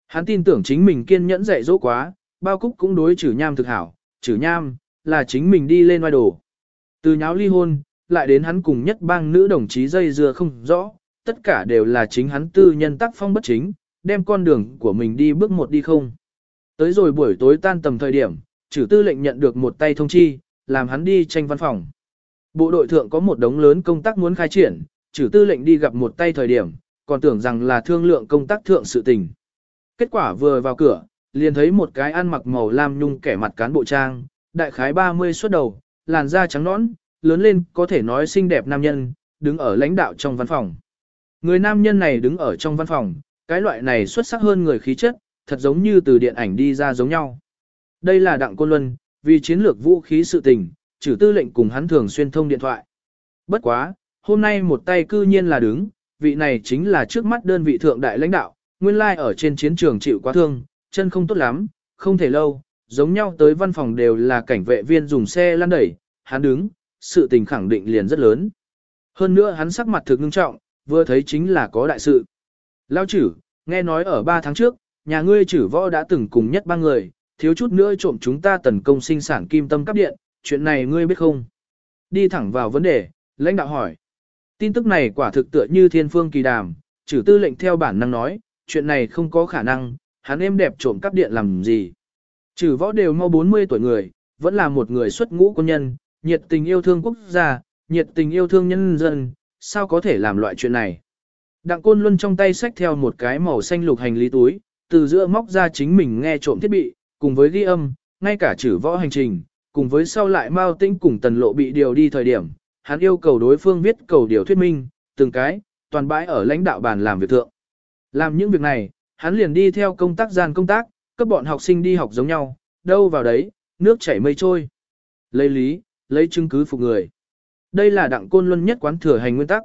Hắn tin tưởng chính mình kiên nhẫn dạy dỗ quá, bao cúc cũng đối chử nham thực hảo, chử nham, là chính mình đi lên ngoài đồ. Từ nháo ly hôn, lại đến hắn cùng nhất bang nữ đồng chí dây dưa không rõ, tất cả đều là chính hắn tư nhân tác phong bất chính, đem con đường của mình đi bước một đi không. Tới rồi buổi tối tan tầm thời điểm, trừ tư lệnh nhận được một tay thông chi, làm hắn đi tranh văn phòng. Bộ đội thượng có một đống lớn công tác muốn khai triển, trừ tư lệnh đi gặp một tay thời điểm, còn tưởng rằng là thương lượng công tác thượng sự tình. Kết quả vừa vào cửa, liền thấy một cái ăn mặc màu lam nhung kẻ mặt cán bộ trang, đại khái 30 xuất đầu, làn da trắng nõn, lớn lên có thể nói xinh đẹp nam nhân, đứng ở lãnh đạo trong văn phòng. Người nam nhân này đứng ở trong văn phòng, cái loại này xuất sắc hơn người khí chất, thật giống như từ điện ảnh đi ra giống nhau. Đây là Đặng Côn Luân, vì chiến lược vũ khí sự tình, trừ tư lệnh cùng hắn thường xuyên thông điện thoại. Bất quá, hôm nay một tay cư nhiên là đứng, vị này chính là trước mắt đơn vị thượng đại lãnh đạo, nguyên lai ở trên chiến trường chịu quá thương, chân không tốt lắm, không thể lâu, giống nhau tới văn phòng đều là cảnh vệ viên dùng xe lăn đẩy, hắn đứng, sự tình khẳng định liền rất lớn. Hơn nữa hắn sắc mặt thực ngưng trọng, vừa thấy chính là có đại sự. Lao chử, nghe nói ở 3 tháng trước, nhà ngươi chử võ đã từng cùng nhất ba người, thiếu chút nữa trộm chúng ta tấn công sinh sản kim tâm cấp điện, chuyện này ngươi biết không? Đi thẳng vào vấn đề, lãnh đạo hỏi. Tin tức này quả thực tựa như thiên phương kỳ đàm, chử tư lệnh theo bản năng nói, chuyện này không có khả năng, hắn em đẹp trộm cắp điện làm gì. chử võ đều mau 40 tuổi người, vẫn là một người xuất ngũ quân nhân, nhiệt tình yêu thương quốc gia, nhiệt tình yêu thương nhân dân, sao có thể làm loại chuyện này. Đặng Côn Luân trong tay xách theo một cái màu xanh lục hành lý túi, từ giữa móc ra chính mình nghe trộm thiết bị, cùng với ghi âm, ngay cả chữ võ hành trình, cùng với sau lại Mao Tinh cùng Tần Lộ bị điều đi thời điểm, hắn yêu cầu đối phương viết cầu điều thuyết minh, từng cái, toàn bãi ở lãnh đạo bàn làm việc thượng. Làm những việc này, hắn liền đi theo công tác gian công tác, cấp bọn học sinh đi học giống nhau, đâu vào đấy, nước chảy mây trôi. Lấy lý, lấy chứng cứ phục người. Đây là đặng côn luân nhất quán thừa hành nguyên tắc.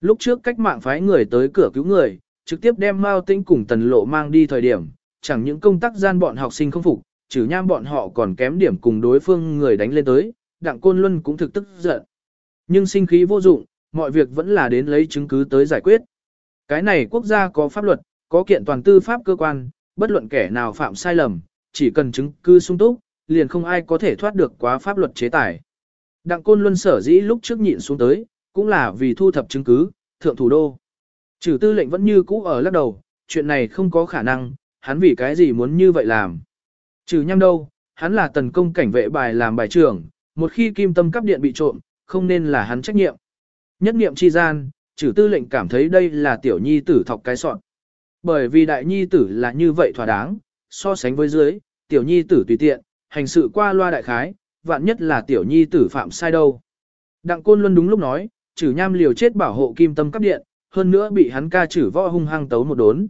Lúc trước cách mạng phái người tới cửa cứu người, trực tiếp đem Mao Tĩnh cùng Tần Lộ mang đi thời điểm, chẳng những công tác gian bọn học sinh không phục, trừ nham bọn họ còn kém điểm cùng đối phương người đánh lên tới, đặng côn luân cũng thực tức giận. Nhưng sinh khí vô dụng, mọi việc vẫn là đến lấy chứng cứ tới giải quyết. Cái này quốc gia có pháp luật, có kiện toàn tư pháp cơ quan, bất luận kẻ nào phạm sai lầm, chỉ cần chứng cứ sung túc, liền không ai có thể thoát được quá pháp luật chế tài. Đặng Côn Luân sở dĩ lúc trước nhịn xuống tới, cũng là vì thu thập chứng cứ, thượng thủ đô. Trừ tư lệnh vẫn như cũ ở lắc đầu, chuyện này không có khả năng, hắn vì cái gì muốn như vậy làm. Trừ nhăm đâu, hắn là tần công cảnh vệ bài làm bài trưởng, một khi kim tâm cấp điện bị trộm, không nên là hắn trách nhiệm. Nhất niệm chi gian, trừ tư lệnh cảm thấy đây là tiểu nhi tử thọc cái sọn. Bởi vì đại nhi tử là như vậy thỏa đáng, so sánh với dưới, tiểu nhi tử tùy tiện, hành sự qua loa đại khái, vạn nhất là tiểu nhi tử phạm sai đâu. Đặng Côn Luân đúng lúc nói, trừ nham liều chết bảo hộ kim tâm cấp điện, hơn nữa bị hắn ca chử võ hung hăng tấu một đốn.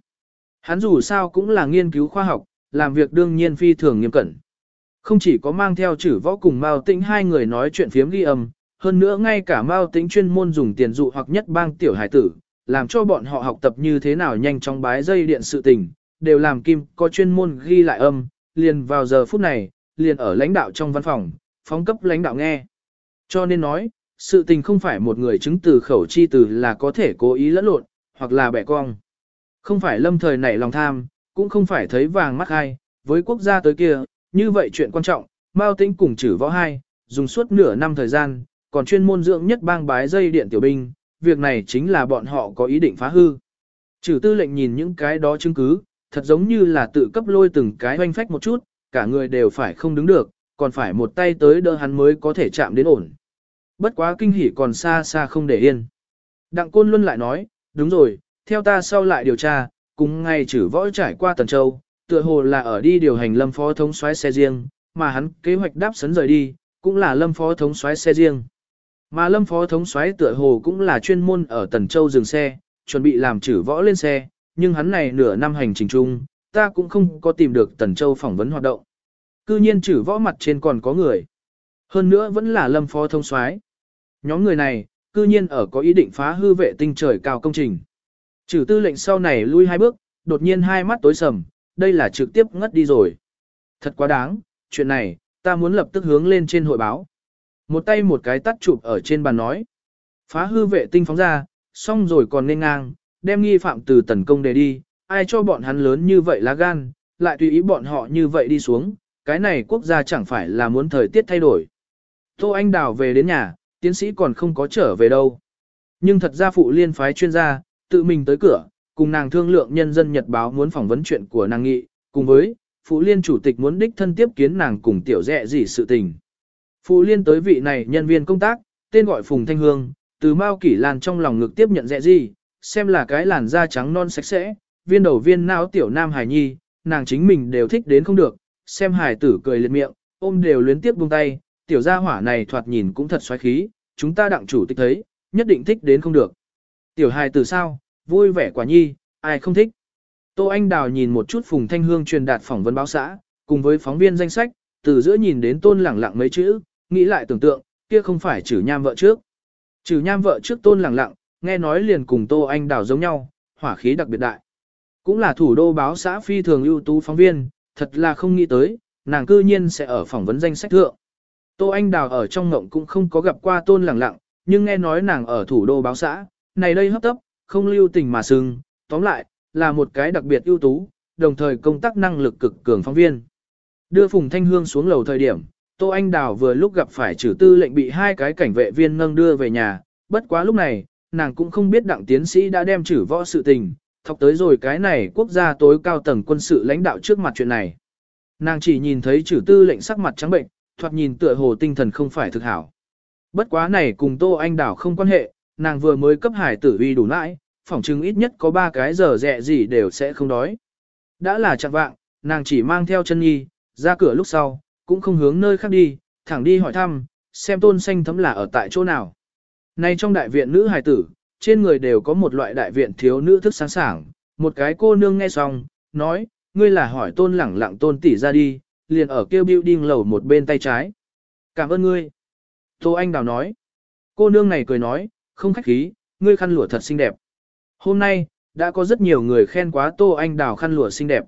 Hắn dù sao cũng là nghiên cứu khoa học, làm việc đương nhiên phi thường nghiêm cẩn. Không chỉ có mang theo chử võ cùng Mao Tĩnh hai người nói chuyện phiếm ghi âm, hơn nữa ngay cả Mao Tĩnh chuyên môn dùng tiền dụ hoặc nhất bang tiểu hải tử, làm cho bọn họ học tập như thế nào nhanh chóng bái dây điện sự tình, đều làm Kim có chuyên môn ghi lại âm, liền vào giờ phút này, liền ở lãnh đạo trong văn phòng, phóng cấp lãnh đạo nghe. Cho nên nói, sự tình không phải một người chứng từ khẩu chi từ là có thể cố ý lẫn lộn, hoặc là bẻ cong. Không phải lâm thời nảy lòng tham, cũng không phải thấy vàng mắt ai, với quốc gia tới kia, như vậy chuyện quan trọng, Mao Tĩnh cùng chử võ hai, dùng suốt nửa năm thời gian, còn chuyên môn dưỡng nhất bang bái dây điện tiểu binh, việc này chính là bọn họ có ý định phá hư. Trừ tư lệnh nhìn những cái đó chứng cứ, thật giống như là tự cấp lôi từng cái hoanh phách một chút, cả người đều phải không đứng được, còn phải một tay tới đỡ hắn mới có thể chạm đến ổn. Bất quá kinh hỉ còn xa xa không để yên. Đặng Côn Luân lại nói, đúng rồi, theo ta sau lại điều tra, cùng ngay chử võ trải qua Tần Châu, tựa hồ là ở đi điều hành lâm phó thống soái xe riêng, mà hắn kế hoạch đáp sấn rời đi, cũng là lâm phó thống soái xe riêng. Mà lâm phó thống soái tựa hồ cũng là chuyên môn ở Tần Châu dừng xe, chuẩn bị làm chử võ lên xe, nhưng hắn này nửa năm hành trình chung, ta cũng không có tìm được Tần Châu phỏng vấn hoạt động. Cư nhiên trừ võ mặt trên còn có người. Hơn nữa vẫn là lâm phó thông soái. Nhóm người này, cư nhiên ở có ý định phá hư vệ tinh trời cao công trình. Trừ tư lệnh sau này lui hai bước, đột nhiên hai mắt tối sầm, đây là trực tiếp ngất đi rồi. Thật quá đáng, chuyện này, ta muốn lập tức hướng lên trên hội báo. Một tay một cái tắt chụp ở trên bàn nói. Phá hư vệ tinh phóng ra, xong rồi còn nên ngang, đem nghi phạm từ tấn công để đi, ai cho bọn hắn lớn như vậy lá gan, lại tùy ý bọn họ như vậy đi xuống, cái này quốc gia chẳng phải là muốn thời tiết thay đổi. Tô Anh Đào về đến nhà, tiến sĩ còn không có trở về đâu. Nhưng thật ra phụ liên phái chuyên gia, tự mình tới cửa, cùng nàng thương lượng nhân dân nhật báo muốn phỏng vấn chuyện của nàng nghị, cùng với, phụ liên chủ tịch muốn đích thân tiếp kiến nàng cùng tiểu dẹ gì sự tình. Phụ liên tới vị này nhân viên công tác, tên gọi Phùng Thanh Hương, từ Mao Kỷ Lan trong lòng ngực tiếp nhận dẹ gì, xem là cái làn da trắng non sạch sẽ, viên đầu viên não tiểu nam hài nhi, nàng chính mình đều thích đến không được, xem hài tử cười liệt miệng, ôm đều luyến tiếp buông tay, tiểu gia hỏa này thoạt nhìn cũng thật xoáy khí, chúng ta đặng chủ tịch thấy, nhất định thích đến không được. Tiểu hài tử sao, vui vẻ quả nhi, ai không thích. Tô Anh Đào nhìn một chút Phùng Thanh Hương truyền đạt phỏng vấn báo xã, cùng với phóng viên danh sách, từ giữa nhìn đến tôn lẳng lặng mấy chữ, nghĩ lại tưởng tượng, kia không phải trừ nham vợ trước. Trừ nham vợ trước tôn lẳng lặng, nghe nói liền cùng Tô Anh Đào giống nhau, hỏa khí đặc biệt đại. Cũng là thủ đô báo xã phi thường ưu tú phóng viên, thật là không nghĩ tới, nàng cư nhiên sẽ ở phỏng vấn danh sách thượng. Tô Anh Đào ở trong ngộng cũng không có gặp qua tôn lẳng lặng, nhưng nghe nói nàng ở thủ đô báo xã, này đây hấp tấp, không lưu tình mà sưng, tóm lại, là một cái đặc biệt ưu tú, đồng thời công tác năng lực cực cường phóng viên. Đưa Phùng Thanh Hương xuống lầu thời điểm, Tô Anh Đào vừa lúc gặp phải trừ tư lệnh bị hai cái cảnh vệ viên nâng đưa về nhà, bất quá lúc này, nàng cũng không biết đặng tiến sĩ đã đem trừ võ sự tình, thọc tới rồi cái này quốc gia tối cao tầng quân sự lãnh đạo trước mặt chuyện này. Nàng chỉ nhìn thấy trừ tư lệnh sắc mặt trắng bệnh, thoạt nhìn tựa hồ tinh thần không phải thực hảo. Bất quá này cùng Tô Anh đảo không quan hệ, nàng vừa mới cấp hải tử uy đủ nãi, phỏng chừng ít nhất có ba cái giờ rẹ gì đều sẽ không đói. Đã là chặng vạng, nàng chỉ mang theo chân nhi, ra cửa lúc sau, cũng không hướng nơi khác đi, thẳng đi hỏi thăm, xem tôn xanh thấm là ở tại chỗ nào. Nay trong đại viện nữ hài tử, trên người đều có một loại đại viện thiếu nữ thức sáng sảng, một cái cô nương nghe xong, nói, ngươi là hỏi tôn lẳng lặng tôn tỷ ra đi, liền ở kêu building lầu một bên tay trái. Cảm ơn ngươi. Tô Anh Đào nói. Cô nương này cười nói, không khách khí, ngươi khăn lụa thật xinh đẹp. Hôm nay, đã có rất nhiều người khen quá Tô Anh Đào khăn lụa xinh đẹp.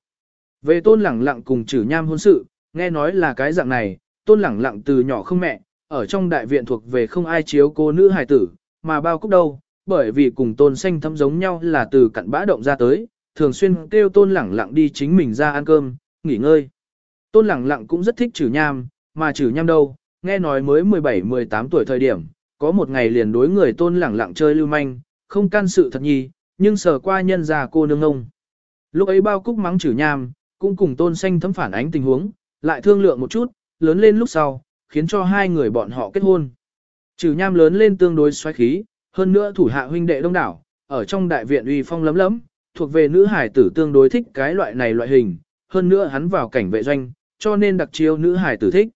Về tôn lẳng lặng cùng chử nham hôn sự, nghe nói là cái dạng này, tôn lẳng lặng từ nhỏ không mẹ, ở trong đại viện thuộc về không ai chiếu cô nữ hài tử, mà bao cúc đâu, bởi vì cùng tôn xanh thâm giống nhau là từ cặn bã động ra tới, thường xuyên kêu tôn lẳng lặng đi chính mình ra ăn cơm, nghỉ ngơi. Tôn lẳng lặng cũng rất thích chử nham, mà chử nham đâu, nghe nói mới 17-18 tuổi thời điểm, có một ngày liền đối người tôn lẳng lặng chơi lưu manh, không can sự thật nhi, nhưng sờ qua nhân già cô nương ông. Lúc ấy bao cúc mắng chử nham, cũng cùng tôn xanh thấm phản ánh tình huống, lại thương lượng một chút, lớn lên lúc sau, khiến cho hai người bọn họ kết hôn. Chử nham lớn lên tương đối xoáy khí, hơn nữa thủ hạ huynh đệ đông đảo, ở trong đại viện uy phong lấm lấm, thuộc về nữ hải tử tương đối thích cái loại này loại hình, hơn nữa hắn vào cảnh vệ doanh, cho nên đặc chiêu nữ hải tử thích.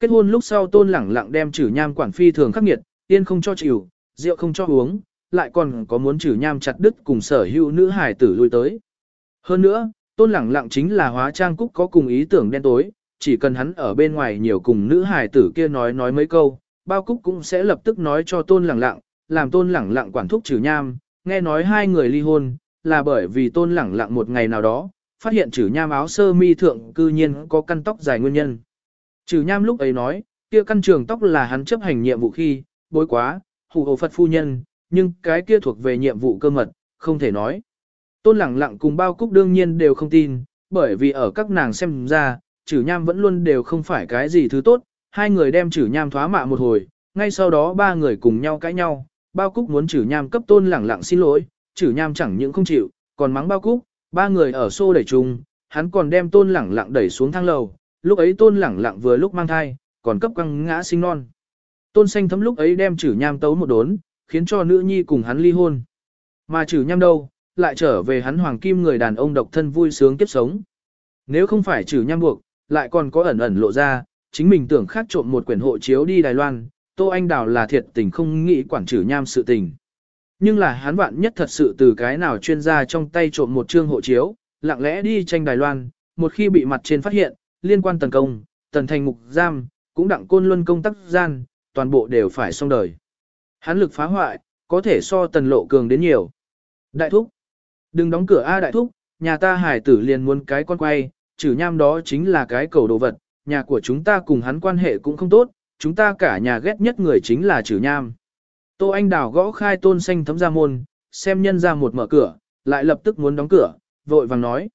Kết hôn lúc sau tôn lẳng lặng đem chử nham quản phi thường khắc nghiệt, tiên không cho chịu, rượu không cho uống, lại còn có muốn chử nham chặt đứt cùng sở hữu nữ hải tử lui tới. Hơn nữa, tôn lẳng lặng chính là hóa trang cúc có cùng ý tưởng đen tối, chỉ cần hắn ở bên ngoài nhiều cùng nữ hải tử kia nói nói mấy câu, bao cúc cũng sẽ lập tức nói cho tôn lẳng lặng, làm tôn lẳng lặng quản thúc trừ nham, nghe nói hai người ly hôn, là bởi vì tôn lẳng lặng một ngày nào đó, phát hiện trừ nham áo sơ mi thượng cư nhiên có căn tóc dài nguyên nhân. Trừ nham lúc ấy nói, kia căn trường tóc là hắn chấp hành nhiệm vụ khi, bối quá, hù hồ Phật phu nhân, nhưng cái kia thuộc về nhiệm vụ cơ mật, không thể nói. Tôn lẳng lặng cùng bao cúc đương nhiên đều không tin, bởi vì ở các nàng xem ra, trừ nham vẫn luôn đều không phải cái gì thứ tốt, hai người đem trừ nham thoá mạ một hồi, ngay sau đó ba người cùng nhau cãi nhau, bao cúc muốn trừ nham cấp tôn lẳng lặng xin lỗi, trừ nham chẳng những không chịu, còn mắng bao cúc, ba người ở xô đẩy chung, hắn còn đem tôn lẳng lặng đẩy xuống thang lầu, lúc ấy tôn lẳng lặng vừa lúc mang thai, còn cấp quăng ngã sinh non. Tôn xanh thấm lúc ấy đem trừ nham tấu một đốn, khiến cho nữ nhi cùng hắn ly hôn. Mà trừ nham đâu, lại trở về hắn hoàng kim người đàn ông độc thân vui sướng kiếp sống. Nếu không phải trừ nham buộc, lại còn có ẩn ẩn lộ ra, chính mình tưởng khác trộm một quyển hộ chiếu đi Đài Loan, Tô Anh Đào là thiệt tình không nghĩ quản trừ nham sự tình. Nhưng là hắn vạn nhất thật sự từ cái nào chuyên gia trong tay trộm một chương hộ chiếu, lặng lẽ đi tranh Đài Loan, một khi bị mặt trên phát hiện, liên quan tấn công, tần thành ngục giam, cũng đặng côn luân công tác gian, toàn bộ đều phải xong đời. Hắn lực phá hoại, có thể so tần lộ cường đến nhiều. Đại thúc, đừng đóng cửa A đại thúc, nhà ta hải tử liền muốn cái con quay, trừ nham đó chính là cái cầu đồ vật, nhà của chúng ta cùng hắn quan hệ cũng không tốt, chúng ta cả nhà ghét nhất người chính là trừ nham. Tô Anh Đào gõ khai tôn xanh thấm ra môn, xem nhân ra một mở cửa, lại lập tức muốn đóng cửa, vội vàng nói.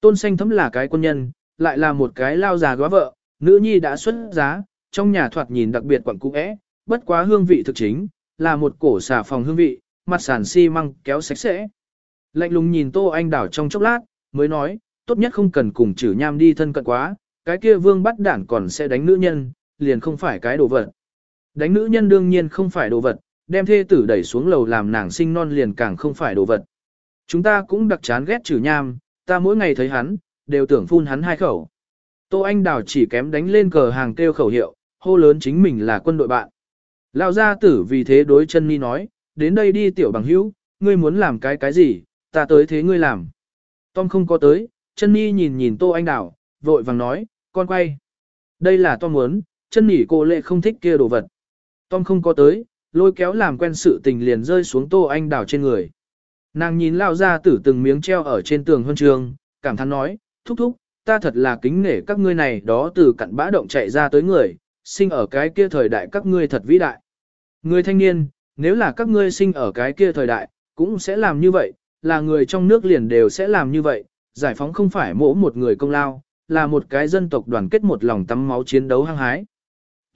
Tôn xanh thấm là cái quân nhân, lại là một cái lao già góa vợ, nữ nhi đã xuất giá, trong nhà thoạt nhìn đặc biệt quẩn cũ é, bất quá hương vị thực chính, là một cổ xà phòng hương vị, mặt sàn xi măng kéo sạch sẽ. Lạnh lùng nhìn Tô Anh Đảo trong chốc lát, mới nói, tốt nhất không cần cùng chử nham đi thân cận quá, cái kia vương bắt đảng còn sẽ đánh nữ nhân, liền không phải cái đồ vật. Đánh nữ nhân đương nhiên không phải đồ vật, đem thê tử đẩy xuống lầu làm nàng sinh non liền càng không phải đồ vật. Chúng ta cũng đặc chán ghét trừ nham, ta mỗi ngày thấy hắn, đều tưởng phun hắn hai khẩu. Tô Anh Đào chỉ kém đánh lên cờ hàng kêu khẩu hiệu, hô lớn chính mình là quân đội bạn. Lão gia tử vì thế đối chân mi nói, đến đây đi tiểu bằng hữu, ngươi muốn làm cái cái gì, ta tới thế ngươi làm. Tom không có tới, chân mi nhìn nhìn Tô Anh Đào, vội vàng nói, con quay. Đây là Tom muốn, chân nỉ cô lệ không thích kia đồ vật. Tom không có tới, lôi kéo làm quen sự tình liền rơi xuống Tô Anh Đào trên người. Nàng nhìn lao ra tử từng miếng treo ở trên tường huân trường, cảm thán nói, thúc thúc, ta thật là kính nể các ngươi này đó từ cặn bã động chạy ra tới người, sinh ở cái kia thời đại các ngươi thật vĩ đại. Người thanh niên, nếu là các ngươi sinh ở cái kia thời đại, cũng sẽ làm như vậy, là người trong nước liền đều sẽ làm như vậy, giải phóng không phải mỗi một người công lao, là một cái dân tộc đoàn kết một lòng tắm máu chiến đấu hăng hái.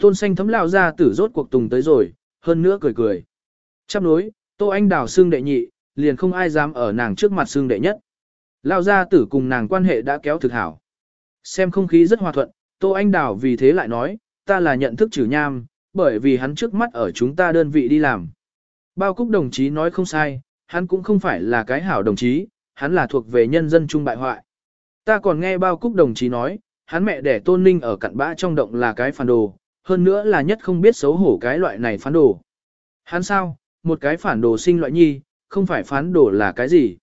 Tôn xanh thấm lao ra tử rốt cuộc tùng tới rồi, hơn nữa cười cười. Chắp nối, Tô Anh đào xương đệ nhị, liền không ai dám ở nàng trước mặt xương đệ nhất. Lao gia tử cùng nàng quan hệ đã kéo thực hảo. Xem không khí rất hòa thuận, Tô Anh Đào vì thế lại nói, ta là nhận thức trừ nham, bởi vì hắn trước mắt ở chúng ta đơn vị đi làm. Bao Cúc đồng chí nói không sai, hắn cũng không phải là cái hảo đồng chí, hắn là thuộc về nhân dân trung bại hoại. Ta còn nghe Bao Cúc đồng chí nói, hắn mẹ đẻ tôn ninh ở cặn bã trong động là cái phản đồ, hơn nữa là nhất không biết xấu hổ cái loại này phản đồ. Hắn sao, một cái phản đồ sinh loại nhi, không phải phản đồ là cái gì.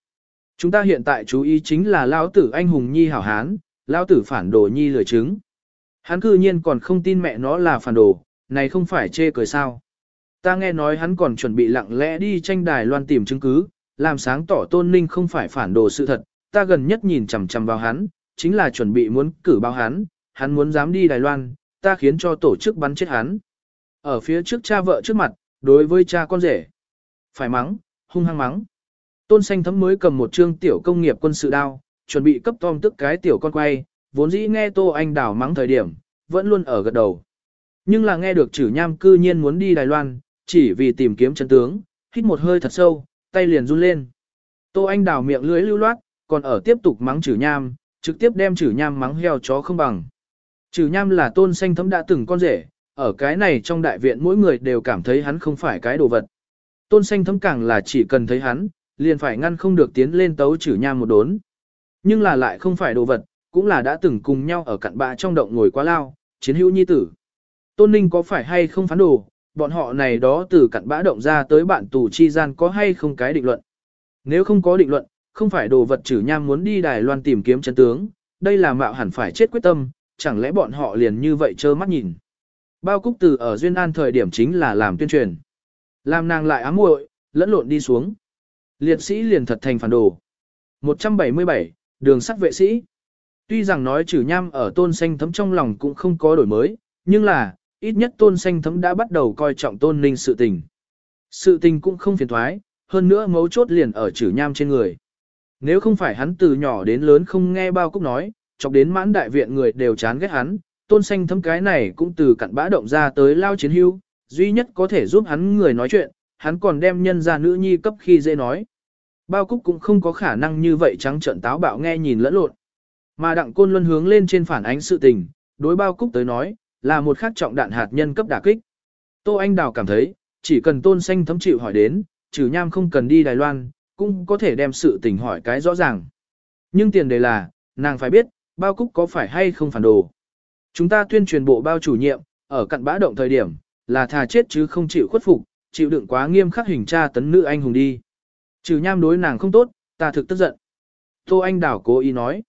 Chúng ta hiện tại chú ý chính là lão tử anh hùng nhi hảo hán, lão tử phản đồ nhi lười chứng. Hắn cư nhiên còn không tin mẹ nó là phản đồ, này không phải chê cười sao. Ta nghe nói hắn còn chuẩn bị lặng lẽ đi tranh đài loan tìm chứng cứ, làm sáng tỏ tôn ninh không phải phản đồ sự thật, ta gần nhất nhìn chằm chằm vào hắn, chính là chuẩn bị muốn cử báo hắn, hắn muốn dám đi Đài Loan, ta khiến cho tổ chức bắn chết hắn. Ở phía trước cha vợ trước mặt, đối với cha con rể. Phải mắng, hung hăng mắng. Tôn xanh thấm mới cầm một trương tiểu công nghiệp quân sự đao, chuẩn bị cấp Tom tức cái tiểu con quay, vốn dĩ nghe Tô Anh đảo mắng thời điểm, vẫn luôn ở gật đầu. Nhưng là nghe được chử nham cư nhiên muốn đi Đài Loan, chỉ vì tìm kiếm chân tướng, hít một hơi thật sâu, tay liền run lên. Tô Anh đảo miệng lưới lưu loát, còn ở tiếp tục mắng chử nham, trực tiếp đem chử nham mắng heo chó không bằng. Chử nham là tôn xanh thấm đã từng con rể, ở cái này trong đại viện mỗi người đều cảm thấy hắn không phải cái đồ vật. Tôn xanh thấm càng là chỉ cần thấy hắn, liền phải ngăn không được tiến lên tấu chử nham một đốn. Nhưng là lại không phải đồ vật, cũng là đã từng cùng nhau ở cặn bạ trong động ngồi quá lao, chiến hữu nhi tử. Tôn Ninh có phải hay không phán đồ, bọn họ này đó từ cặn bã động ra tới bạn tù chi gian có hay không cái định luận. Nếu không có định luận, không phải đồ vật chử nham muốn đi Đài Loan tìm kiếm chân tướng, đây là mạo hẳn phải chết quyết tâm, chẳng lẽ bọn họ liền như vậy trơ mắt nhìn. Bao cúc từ ở Duyên An thời điểm chính là làm tuyên truyền. Làm nàng lại ám muội lẫn lộn đi xuống. Liệt sĩ liền thật thành phản đồ. 177, đường sắt vệ sĩ. Tuy rằng nói trừ nham ở tôn xanh thấm trong lòng cũng không có đổi mới, nhưng là, ít nhất tôn xanh thấm đã bắt đầu coi trọng tôn ninh sự tình. Sự tình cũng không phiền thoái, hơn nữa mấu chốt liền ở trừ nham trên người. Nếu không phải hắn từ nhỏ đến lớn không nghe bao cúc nói, chọc đến mãn đại viện người đều chán ghét hắn, tôn xanh thấm cái này cũng từ cặn bã động ra tới lao chiến hưu, duy nhất có thể giúp hắn người nói chuyện, hắn còn đem nhân ra nữ nhi cấp khi dễ nói. Bao cúc cũng không có khả năng như vậy trắng trợn táo bạo nghe nhìn lẫn lộn. Mà đặng côn luân hướng lên trên phản ánh sự tình, đối bao cúc tới nói, là một khắc trọng đạn hạt nhân cấp đả kích. Tô Anh Đào cảm thấy, chỉ cần tôn xanh thấm chịu hỏi đến, trừ nham không cần đi Đài Loan, cũng có thể đem sự tình hỏi cái rõ ràng. Nhưng tiền đề là, nàng phải biết, bao cúc có phải hay không phản đồ. Chúng ta tuyên truyền bộ bao chủ nhiệm, ở cặn bã động thời điểm, là thà chết chứ không chịu khuất phục, chịu đựng quá nghiêm khắc hình tra tấn nữ anh hùng đi. Trừ nham đối nàng không tốt, ta thực tức giận. Tô Anh Đảo cố ý nói.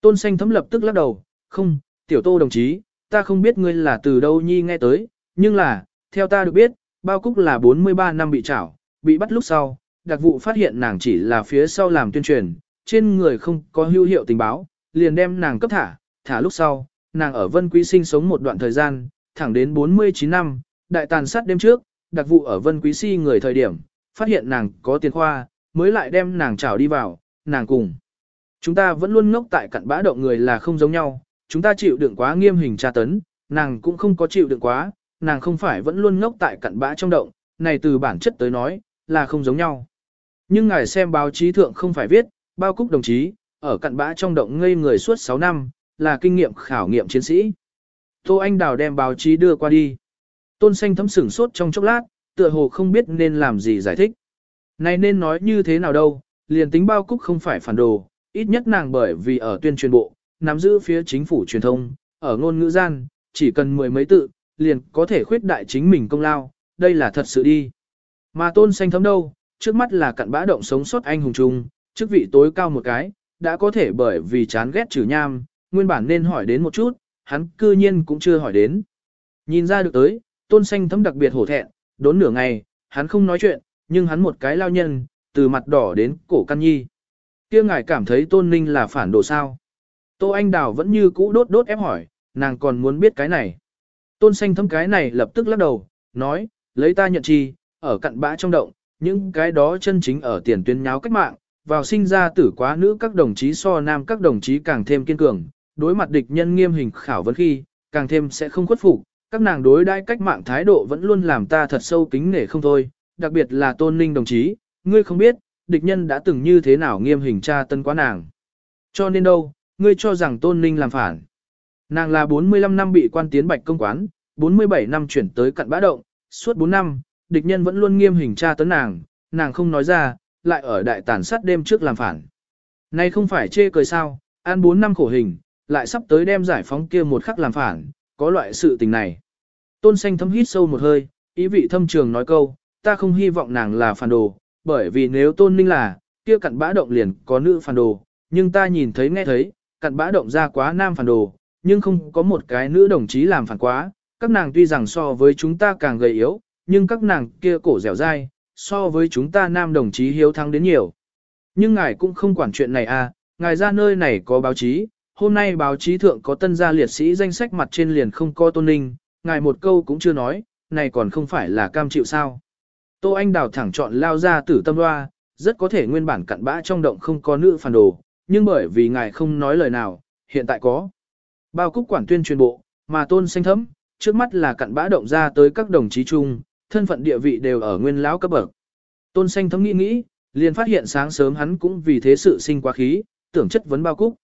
Tôn xanh thấm lập tức lắc đầu, không, tiểu tô đồng chí, ta không biết ngươi là từ đâu nhi nghe tới, nhưng là, theo ta được biết, bao cúc là 43 năm bị trảo, bị bắt lúc sau, đặc vụ phát hiện nàng chỉ là phía sau làm tuyên truyền, trên người không có hữu hiệu tình báo, liền đem nàng cấp thả, thả lúc sau, nàng ở Vân Quý sinh sống một đoạn thời gian, thẳng đến 49 năm, đại tàn sát đêm trước, đặc vụ ở Vân Quý si người thời điểm, phát hiện nàng có tiền khoa, mới lại đem nàng trảo đi vào, nàng cùng. Chúng ta vẫn luôn ngốc tại cặn bã động người là không giống nhau, chúng ta chịu đựng quá nghiêm hình tra tấn, nàng cũng không có chịu đựng quá, nàng không phải vẫn luôn ngốc tại cặn bã trong động, này từ bản chất tới nói, là không giống nhau. Nhưng ngài xem báo chí thượng không phải viết, bao cúc đồng chí, ở cặn bã trong động ngây người suốt 6 năm, là kinh nghiệm khảo nghiệm chiến sĩ. Tô Anh Đào đem báo chí đưa qua đi. Tôn xanh thấm sửng sốt trong chốc lát, tựa hồ không biết nên làm gì giải thích. Này nên nói như thế nào đâu, liền tính bao cúc không phải phản đồ, ít nhất nàng bởi vì ở tuyên truyền bộ, nắm giữ phía chính phủ truyền thông, ở ngôn ngữ gian, chỉ cần mười mấy tự, liền có thể khuyết đại chính mình công lao, đây là thật sự đi. Mà tôn xanh thấm đâu, trước mắt là cặn bã động sống sót anh hùng trung, chức vị tối cao một cái, đã có thể bởi vì chán ghét trừ nham, nguyên bản nên hỏi đến một chút, hắn cư nhiên cũng chưa hỏi đến. Nhìn ra được tới, tôn xanh thấm đặc biệt hổ thẹn, đốn nửa ngày, hắn không nói chuyện, nhưng hắn một cái lao nhân, từ mặt đỏ đến cổ căn nhi. kia ngài cảm thấy tôn ninh là phản đồ sao. Tô Anh Đào vẫn như cũ đốt đốt ép hỏi, nàng còn muốn biết cái này. Tôn xanh thấm cái này lập tức lắc đầu, nói, lấy ta nhận chi, ở cặn bã trong động, những cái đó chân chính ở tiền tuyến nháo cách mạng, vào sinh ra tử quá nữ các đồng chí so nam các đồng chí càng thêm kiên cường, đối mặt địch nhân nghiêm hình khảo vấn khi, càng thêm sẽ không khuất phục, các nàng đối đãi cách mạng thái độ vẫn luôn làm ta thật sâu kính nể không thôi, đặc biệt là tôn ninh đồng chí, ngươi không biết, địch nhân đã từng như thế nào nghiêm hình tra tân quá nàng. Cho nên đâu, ngươi cho rằng tôn ninh làm phản. Nàng là 45 năm bị quan tiến bạch công quán, 47 năm chuyển tới cận bã động, suốt 4 năm, địch nhân vẫn luôn nghiêm hình tra tấn nàng, nàng không nói ra, lại ở đại tàn sát đêm trước làm phản. Nay không phải chê cười sao, an 4 năm khổ hình, lại sắp tới đem giải phóng kia một khắc làm phản, có loại sự tình này. Tôn xanh thấm hít sâu một hơi, ý vị thâm trường nói câu, ta không hy vọng nàng là phản đồ, bởi vì nếu tôn ninh là, kia cặn bã động liền có nữ phản đồ, nhưng ta nhìn thấy nghe thấy, cặn bã động ra quá nam phản đồ, nhưng không có một cái nữ đồng chí làm phản quá, các nàng tuy rằng so với chúng ta càng gầy yếu, nhưng các nàng kia cổ dẻo dai, so với chúng ta nam đồng chí hiếu thắng đến nhiều. Nhưng ngài cũng không quản chuyện này à, ngài ra nơi này có báo chí, hôm nay báo chí thượng có tân gia liệt sĩ danh sách mặt trên liền không có tôn ninh, ngài một câu cũng chưa nói, này còn không phải là cam chịu sao. Tô Anh đào thẳng chọn lao ra tử tâm loa, rất có thể nguyên bản cặn bã trong động không có nữ phản đồ, nhưng bởi vì ngài không nói lời nào, hiện tại có. Bao cúc quản tuyên truyền bộ, mà tôn xanh thấm, trước mắt là cặn bã động ra tới các đồng chí chung, thân phận địa vị đều ở nguyên lão cấp bậc. Tôn xanh thấm nghĩ nghĩ, liền phát hiện sáng sớm hắn cũng vì thế sự sinh quá khí, tưởng chất vấn bao cúc.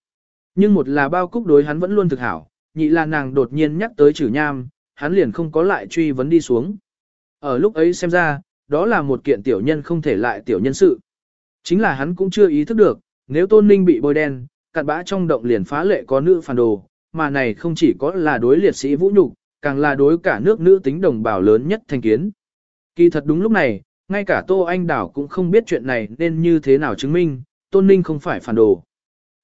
Nhưng một là bao cúc đối hắn vẫn luôn thực hảo, nhị là nàng đột nhiên nhắc tới chử nham, hắn liền không có lại truy vấn đi xuống. Ở lúc ấy xem ra, đó là một kiện tiểu nhân không thể lại tiểu nhân sự. Chính là hắn cũng chưa ý thức được, nếu tôn ninh bị bôi đen, cặn bã trong động liền phá lệ có nữ phản đồ, mà này không chỉ có là đối liệt sĩ vũ nhục, càng là đối cả nước nữ tính đồng bào lớn nhất thành kiến. Kỳ thật đúng lúc này, ngay cả Tô Anh Đảo cũng không biết chuyện này nên như thế nào chứng minh, tôn ninh không phải phản đồ.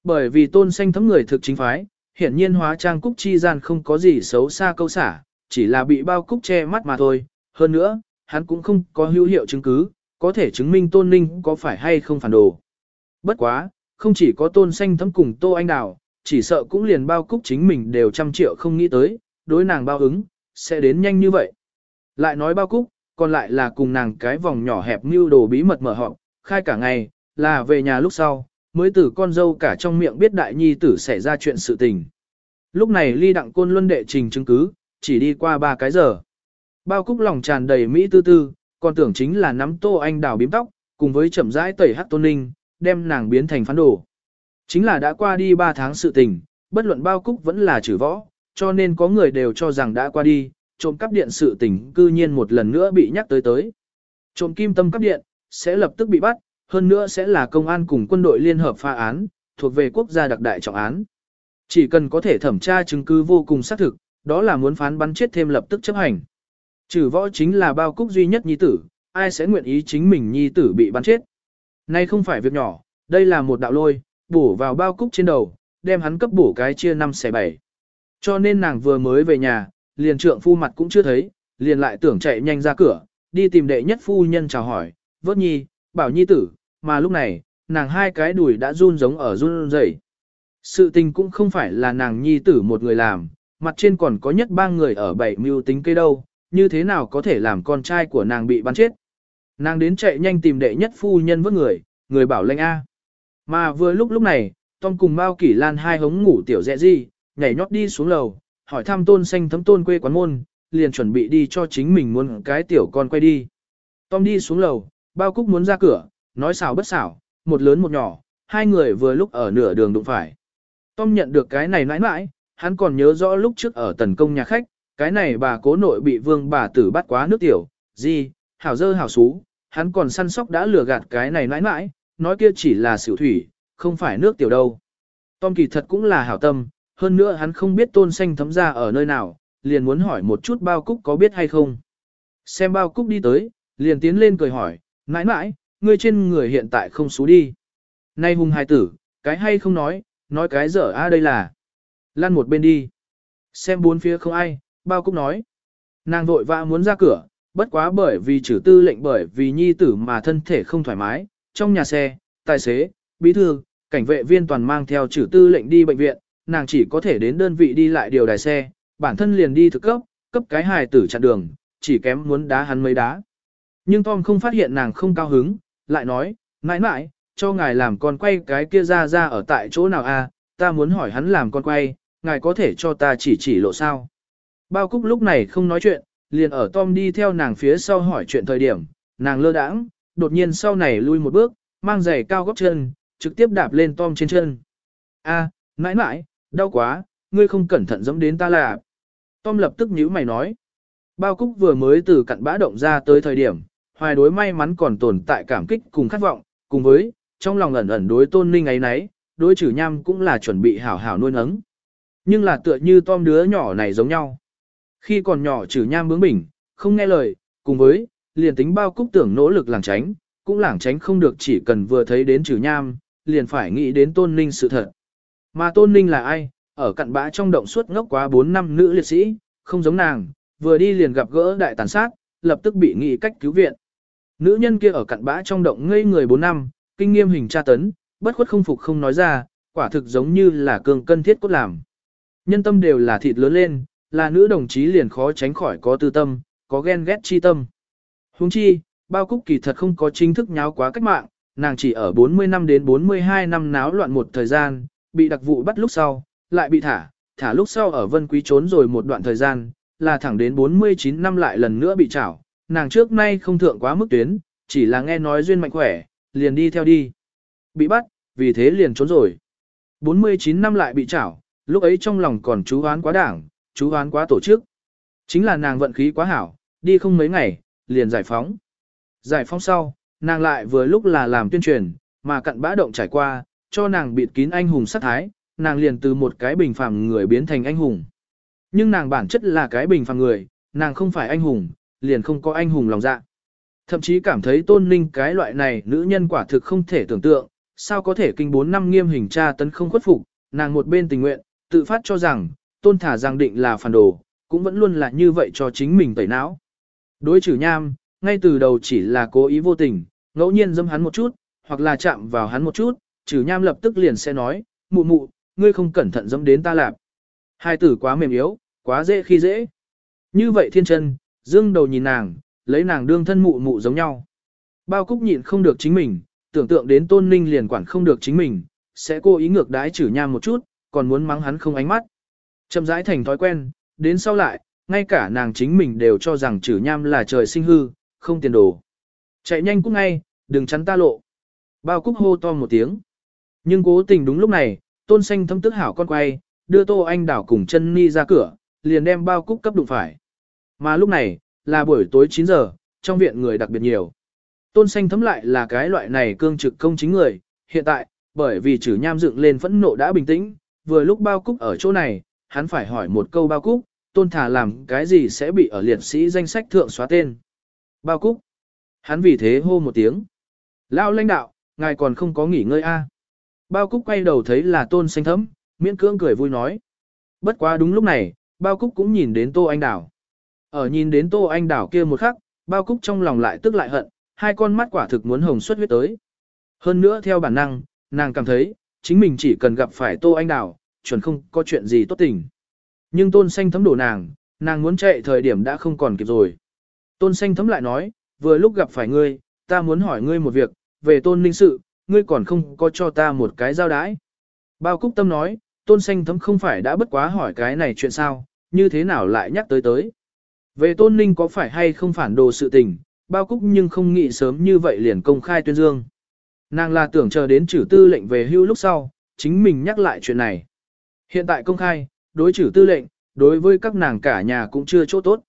Bởi vì tôn xanh thấm người thực chính phái, hiển nhiên hóa trang cúc chi gian không có gì xấu xa câu xả, chỉ là bị bao cúc che mắt mà thôi. Hơn nữa, hắn cũng không có hữu hiệu chứng cứ, có thể chứng minh tôn ninh có phải hay không phản đồ. Bất quá, không chỉ có tôn xanh thấm cùng tô anh đảo, chỉ sợ cũng liền bao cúc chính mình đều trăm triệu không nghĩ tới, đối nàng bao ứng, sẽ đến nhanh như vậy. Lại nói bao cúc, còn lại là cùng nàng cái vòng nhỏ hẹp mưu đồ bí mật mở họng khai cả ngày, là về nhà lúc sau, mới từ con dâu cả trong miệng biết đại nhi tử xảy ra chuyện sự tình. Lúc này ly đặng côn luân đệ trình chứng cứ, chỉ đi qua ba cái giờ. Bao cúc lòng tràn đầy Mỹ tư tư, còn tưởng chính là nắm tô anh đào bím tóc, cùng với chậm rãi tẩy hát tôn ninh, đem nàng biến thành phán đồ. Chính là đã qua đi ba tháng sự tình, bất luận bao cúc vẫn là trừ võ, cho nên có người đều cho rằng đã qua đi, trộm cắp điện sự tình cư nhiên một lần nữa bị nhắc tới tới. Trộm kim tâm cắp điện, sẽ lập tức bị bắt, hơn nữa sẽ là công an cùng quân đội liên hợp pha án, thuộc về quốc gia đặc đại trọng án. Chỉ cần có thể thẩm tra chứng cứ vô cùng xác thực, đó là muốn phán bắn chết thêm lập tức chấp hành. Trừ võ chính là bao cúc duy nhất nhi tử, ai sẽ nguyện ý chính mình nhi tử bị bắn chết. Nay không phải việc nhỏ, đây là một đạo lôi, bổ vào bao cúc trên đầu, đem hắn cấp bổ cái chia năm xẻ bảy. Cho nên nàng vừa mới về nhà, liền trượng phu mặt cũng chưa thấy, liền lại tưởng chạy nhanh ra cửa, đi tìm đệ nhất phu nhân chào hỏi, vớt nhi, bảo nhi tử, mà lúc này, nàng hai cái đùi đã run giống ở run rẩy. Sự tình cũng không phải là nàng nhi tử một người làm, mặt trên còn có nhất ba người ở bảy mưu tính cây đâu, như thế nào có thể làm con trai của nàng bị bắn chết. Nàng đến chạy nhanh tìm đệ nhất phu nhân vớt người, người bảo lệnh A. Mà vừa lúc lúc này, Tom cùng Mao Kỷ Lan hai hống ngủ tiểu dẹ gì, nhảy nhót đi xuống lầu, hỏi thăm tôn xanh thấm tôn quê quán môn, liền chuẩn bị đi cho chính mình muốn cái tiểu con quay đi. Tom đi xuống lầu, bao cúc muốn ra cửa, nói xảo bất xảo, một lớn một nhỏ, hai người vừa lúc ở nửa đường đụng phải. Tom nhận được cái này mãi mãi, hắn còn nhớ rõ lúc trước ở tần công nhà khách, cái này bà cố nội bị vương bà tử bắt quá nước tiểu, gì, hảo dơ hảo xú, hắn còn săn sóc đã lừa gạt cái này mãi mãi, nói kia chỉ là xỉu thủy, không phải nước tiểu đâu. Tom kỳ thật cũng là hảo tâm, hơn nữa hắn không biết tôn xanh thấm ra ở nơi nào, liền muốn hỏi một chút bao cúc có biết hay không. Xem bao cúc đi tới, liền tiến lên cười hỏi, mãi mãi, ngươi trên người hiện tại không xú đi. Nay hùng hài tử, cái hay không nói, nói cái dở a đây là. Lăn một bên đi. Xem bốn phía không ai, bao cúc nói. Nàng vội vã muốn ra cửa, bất quá bởi vì trừ tư lệnh bởi vì nhi tử mà thân thể không thoải mái, trong nhà xe, tài xế, bí thư, cảnh vệ viên toàn mang theo trừ tư lệnh đi bệnh viện, nàng chỉ có thể đến đơn vị đi lại điều đài xe, bản thân liền đi thực cấp, cấp cái hài tử chặn đường, chỉ kém muốn đá hắn mấy đá. Nhưng Tom không phát hiện nàng không cao hứng, lại nói, mãi mãi, cho ngài làm con quay cái kia ra ra ở tại chỗ nào a? ta muốn hỏi hắn làm con quay, ngài có thể cho ta chỉ chỉ lộ sao. Bao Cúc lúc này không nói chuyện, liền ở Tom đi theo nàng phía sau hỏi chuyện thời điểm, nàng lơ đãng, đột nhiên sau này lui một bước, mang giày cao gót chân, trực tiếp đạp lên Tom trên chân. A, mãi mãi, đau quá, ngươi không cẩn thận giống đến ta là. Tom lập tức nhíu mày nói. Bao Cúc vừa mới từ cặn bã động ra tới thời điểm, hoài đối may mắn còn tồn tại cảm kích cùng khát vọng, cùng với, trong lòng ẩn ẩn đối tôn ninh ấy nấy, đối chử nham cũng là chuẩn bị hảo hảo nuôi nấng. Nhưng là tựa như Tom đứa nhỏ này giống nhau. Khi còn nhỏ chử nham bướng bỉnh, không nghe lời, cùng với, liền tính bao cúc tưởng nỗ lực làng tránh, cũng làng tránh không được chỉ cần vừa thấy đến chử nham, liền phải nghĩ đến tôn ninh sự thật. Mà tôn ninh là ai? Ở cặn bã trong động suốt ngốc quá 4 năm nữ liệt sĩ, không giống nàng, vừa đi liền gặp gỡ đại tàn sát, lập tức bị nghị cách cứu viện. Nữ nhân kia ở cặn bã trong động ngây người 4 năm, kinh nghiêm hình tra tấn, bất khuất không phục không nói ra, quả thực giống như là cường cân thiết cốt làm. Nhân tâm đều là thịt lớn lên, là nữ đồng chí liền khó tránh khỏi có tư tâm, có ghen ghét chi tâm. Huống chi, bao cúc kỳ thật không có chính thức nháo quá cách mạng, nàng chỉ ở 40 năm đến 42 năm náo loạn một thời gian, bị đặc vụ bắt lúc sau, lại bị thả, thả lúc sau ở vân quý trốn rồi một đoạn thời gian, là thẳng đến 49 năm lại lần nữa bị trảo, nàng trước nay không thượng quá mức tuyến, chỉ là nghe nói duyên mạnh khỏe, liền đi theo đi. Bị bắt, vì thế liền trốn rồi. 49 năm lại bị trảo, lúc ấy trong lòng còn chú hoán quá đảng, chú hoán quá tổ chức. Chính là nàng vận khí quá hảo, đi không mấy ngày, liền giải phóng. Giải phóng sau, nàng lại vừa lúc là làm tuyên truyền, mà cặn bã động trải qua, cho nàng bịt kín anh hùng sát thái, nàng liền từ một cái bình phàm người biến thành anh hùng. Nhưng nàng bản chất là cái bình phàm người, nàng không phải anh hùng, liền không có anh hùng lòng dạ. Thậm chí cảm thấy tôn ninh cái loại này nữ nhân quả thực không thể tưởng tượng, sao có thể kinh 4 năm nghiêm hình tra tấn không khuất phục, nàng một bên tình nguyện, tự phát cho rằng, tôn thả rằng định là phản đồ, cũng vẫn luôn là như vậy cho chính mình tẩy não. Đối trừ nham, ngay từ đầu chỉ là cố ý vô tình, ngẫu nhiên dâm hắn một chút, hoặc là chạm vào hắn một chút, trừ nham lập tức liền sẽ nói, mụ mụ, ngươi không cẩn thận dẫm đến ta lạp. Hai tử quá mềm yếu, quá dễ khi dễ. Như vậy thiên chân, dương đầu nhìn nàng, lấy nàng đương thân mụ mụ giống nhau. Bao cúc nhịn không được chính mình, tưởng tượng đến tôn ninh liền quản không được chính mình, sẽ cố ý ngược đái trừ nham một chút, còn muốn mắng hắn không ánh mắt. Chậm rãi thành thói quen, đến sau lại, ngay cả nàng chính mình đều cho rằng trừ nham là trời sinh hư, không tiền đồ. Chạy nhanh cũng ngay, đừng chắn ta lộ. Bao cúc hô to một tiếng. Nhưng cố tình đúng lúc này, tôn xanh thâm tức hảo con quay, đưa tô anh đảo cùng chân ni ra cửa, liền đem bao cúc cấp đụng phải. Mà lúc này, là buổi tối 9 giờ, trong viện người đặc biệt nhiều. Tôn xanh thấm lại là cái loại này cương trực công chính người, hiện tại, bởi vì chử nham dựng lên phẫn nộ đã bình tĩnh, vừa lúc bao cúc ở chỗ này, hắn phải hỏi một câu bao cúc, tôn thả làm cái gì sẽ bị ở liệt sĩ danh sách thượng xóa tên. Bao cúc. Hắn vì thế hô một tiếng. Lao lãnh đạo, ngài còn không có nghỉ ngơi a à. Bao cúc quay đầu thấy là tôn xanh thấm, miễn cưỡng cười vui nói. Bất quá đúng lúc này, bao cúc cũng nhìn đến tô anh đảo. Ở nhìn đến tô anh đảo kia một khắc, bao cúc trong lòng lại tức lại hận, hai con mắt quả thực muốn hồng xuất huyết tới. Hơn nữa theo bản năng, nàng cảm thấy, chính mình chỉ cần gặp phải tô anh đảo, chuẩn không có chuyện gì tốt tình. Nhưng tôn xanh thấm đổ nàng, nàng muốn chạy thời điểm đã không còn kịp rồi. Tôn xanh thấm lại nói, vừa lúc gặp phải ngươi, ta muốn hỏi ngươi một việc, về tôn ninh sự, ngươi còn không có cho ta một cái giao đái. Bao Cúc Tâm nói, tôn xanh thấm không phải đã bất quá hỏi cái này chuyện sao, như thế nào lại nhắc tới tới. Về tôn ninh có phải hay không phản đồ sự tình, bao Cúc nhưng không nghĩ sớm như vậy liền công khai tuyên dương. Nàng là tưởng chờ đến trừ tư lệnh về hưu lúc sau, chính mình nhắc lại chuyện này. Hiện tại công khai, đối trừ tư lệnh, đối với các nàng cả nhà cũng chưa chỗ tốt.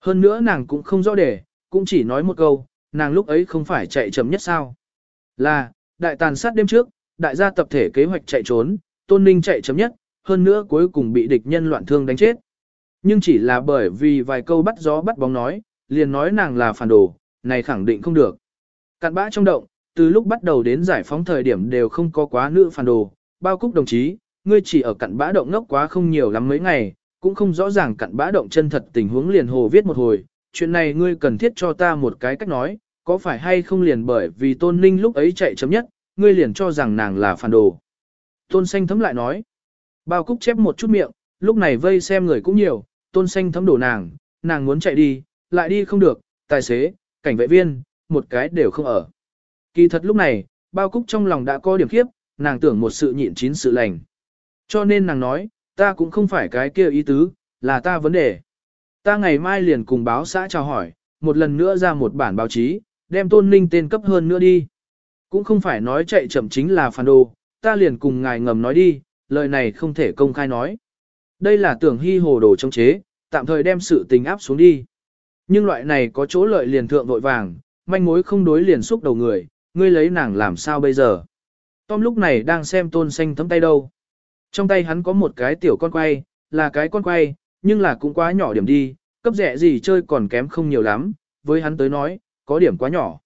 Hơn nữa nàng cũng không rõ để, cũng chỉ nói một câu, nàng lúc ấy không phải chạy chậm nhất sao. Là, đại tàn sát đêm trước, đại gia tập thể kế hoạch chạy trốn, tôn ninh chạy chậm nhất, hơn nữa cuối cùng bị địch nhân loạn thương đánh chết. Nhưng chỉ là bởi vì vài câu bắt gió bắt bóng nói, liền nói nàng là phản đồ, này khẳng định không được. Cạn bã trong động, từ lúc bắt đầu đến giải phóng thời điểm đều không có quá nữ phản đồ, bao cúc đồng chí, ngươi chỉ ở cặn bã động ngốc quá không nhiều lắm mấy ngày, cũng không rõ ràng cặn bã động chân thật tình huống liền hồ viết một hồi, chuyện này ngươi cần thiết cho ta một cái cách nói, có phải hay không liền bởi vì tôn ninh lúc ấy chạy chấm nhất, ngươi liền cho rằng nàng là phản đồ. Tôn xanh thấm lại nói, bao cúc chép một chút miệng, lúc này vây xem người cũng nhiều, tôn xanh thấm đổ nàng, nàng muốn chạy đi, lại đi không được, tài xế, cảnh vệ viên, một cái đều không ở. Kỳ thật lúc này, bao cúc trong lòng đã có điểm khiếp, nàng tưởng một sự nhịn chín sự lành. Cho nên nàng nói, ta cũng không phải cái kia ý tứ, là ta vấn đề. Ta ngày mai liền cùng báo xã chào hỏi, một lần nữa ra một bản báo chí, đem tôn ninh tên cấp hơn nữa đi. Cũng không phải nói chạy chậm chính là phản đồ, ta liền cùng ngài ngầm nói đi, lời này không thể công khai nói. Đây là tưởng hy hồ đồ trong chế, tạm thời đem sự tình áp xuống đi. Nhưng loại này có chỗ lợi liền thượng vội vàng, manh mối không đối liền xúc đầu người, ngươi lấy nàng làm sao bây giờ. Tom lúc này đang xem tôn xanh thấm tay đâu. Trong tay hắn có một cái tiểu con quay, là cái con quay, nhưng là cũng quá nhỏ điểm đi, cấp rẻ gì chơi còn kém không nhiều lắm, với hắn tới nói, có điểm quá nhỏ.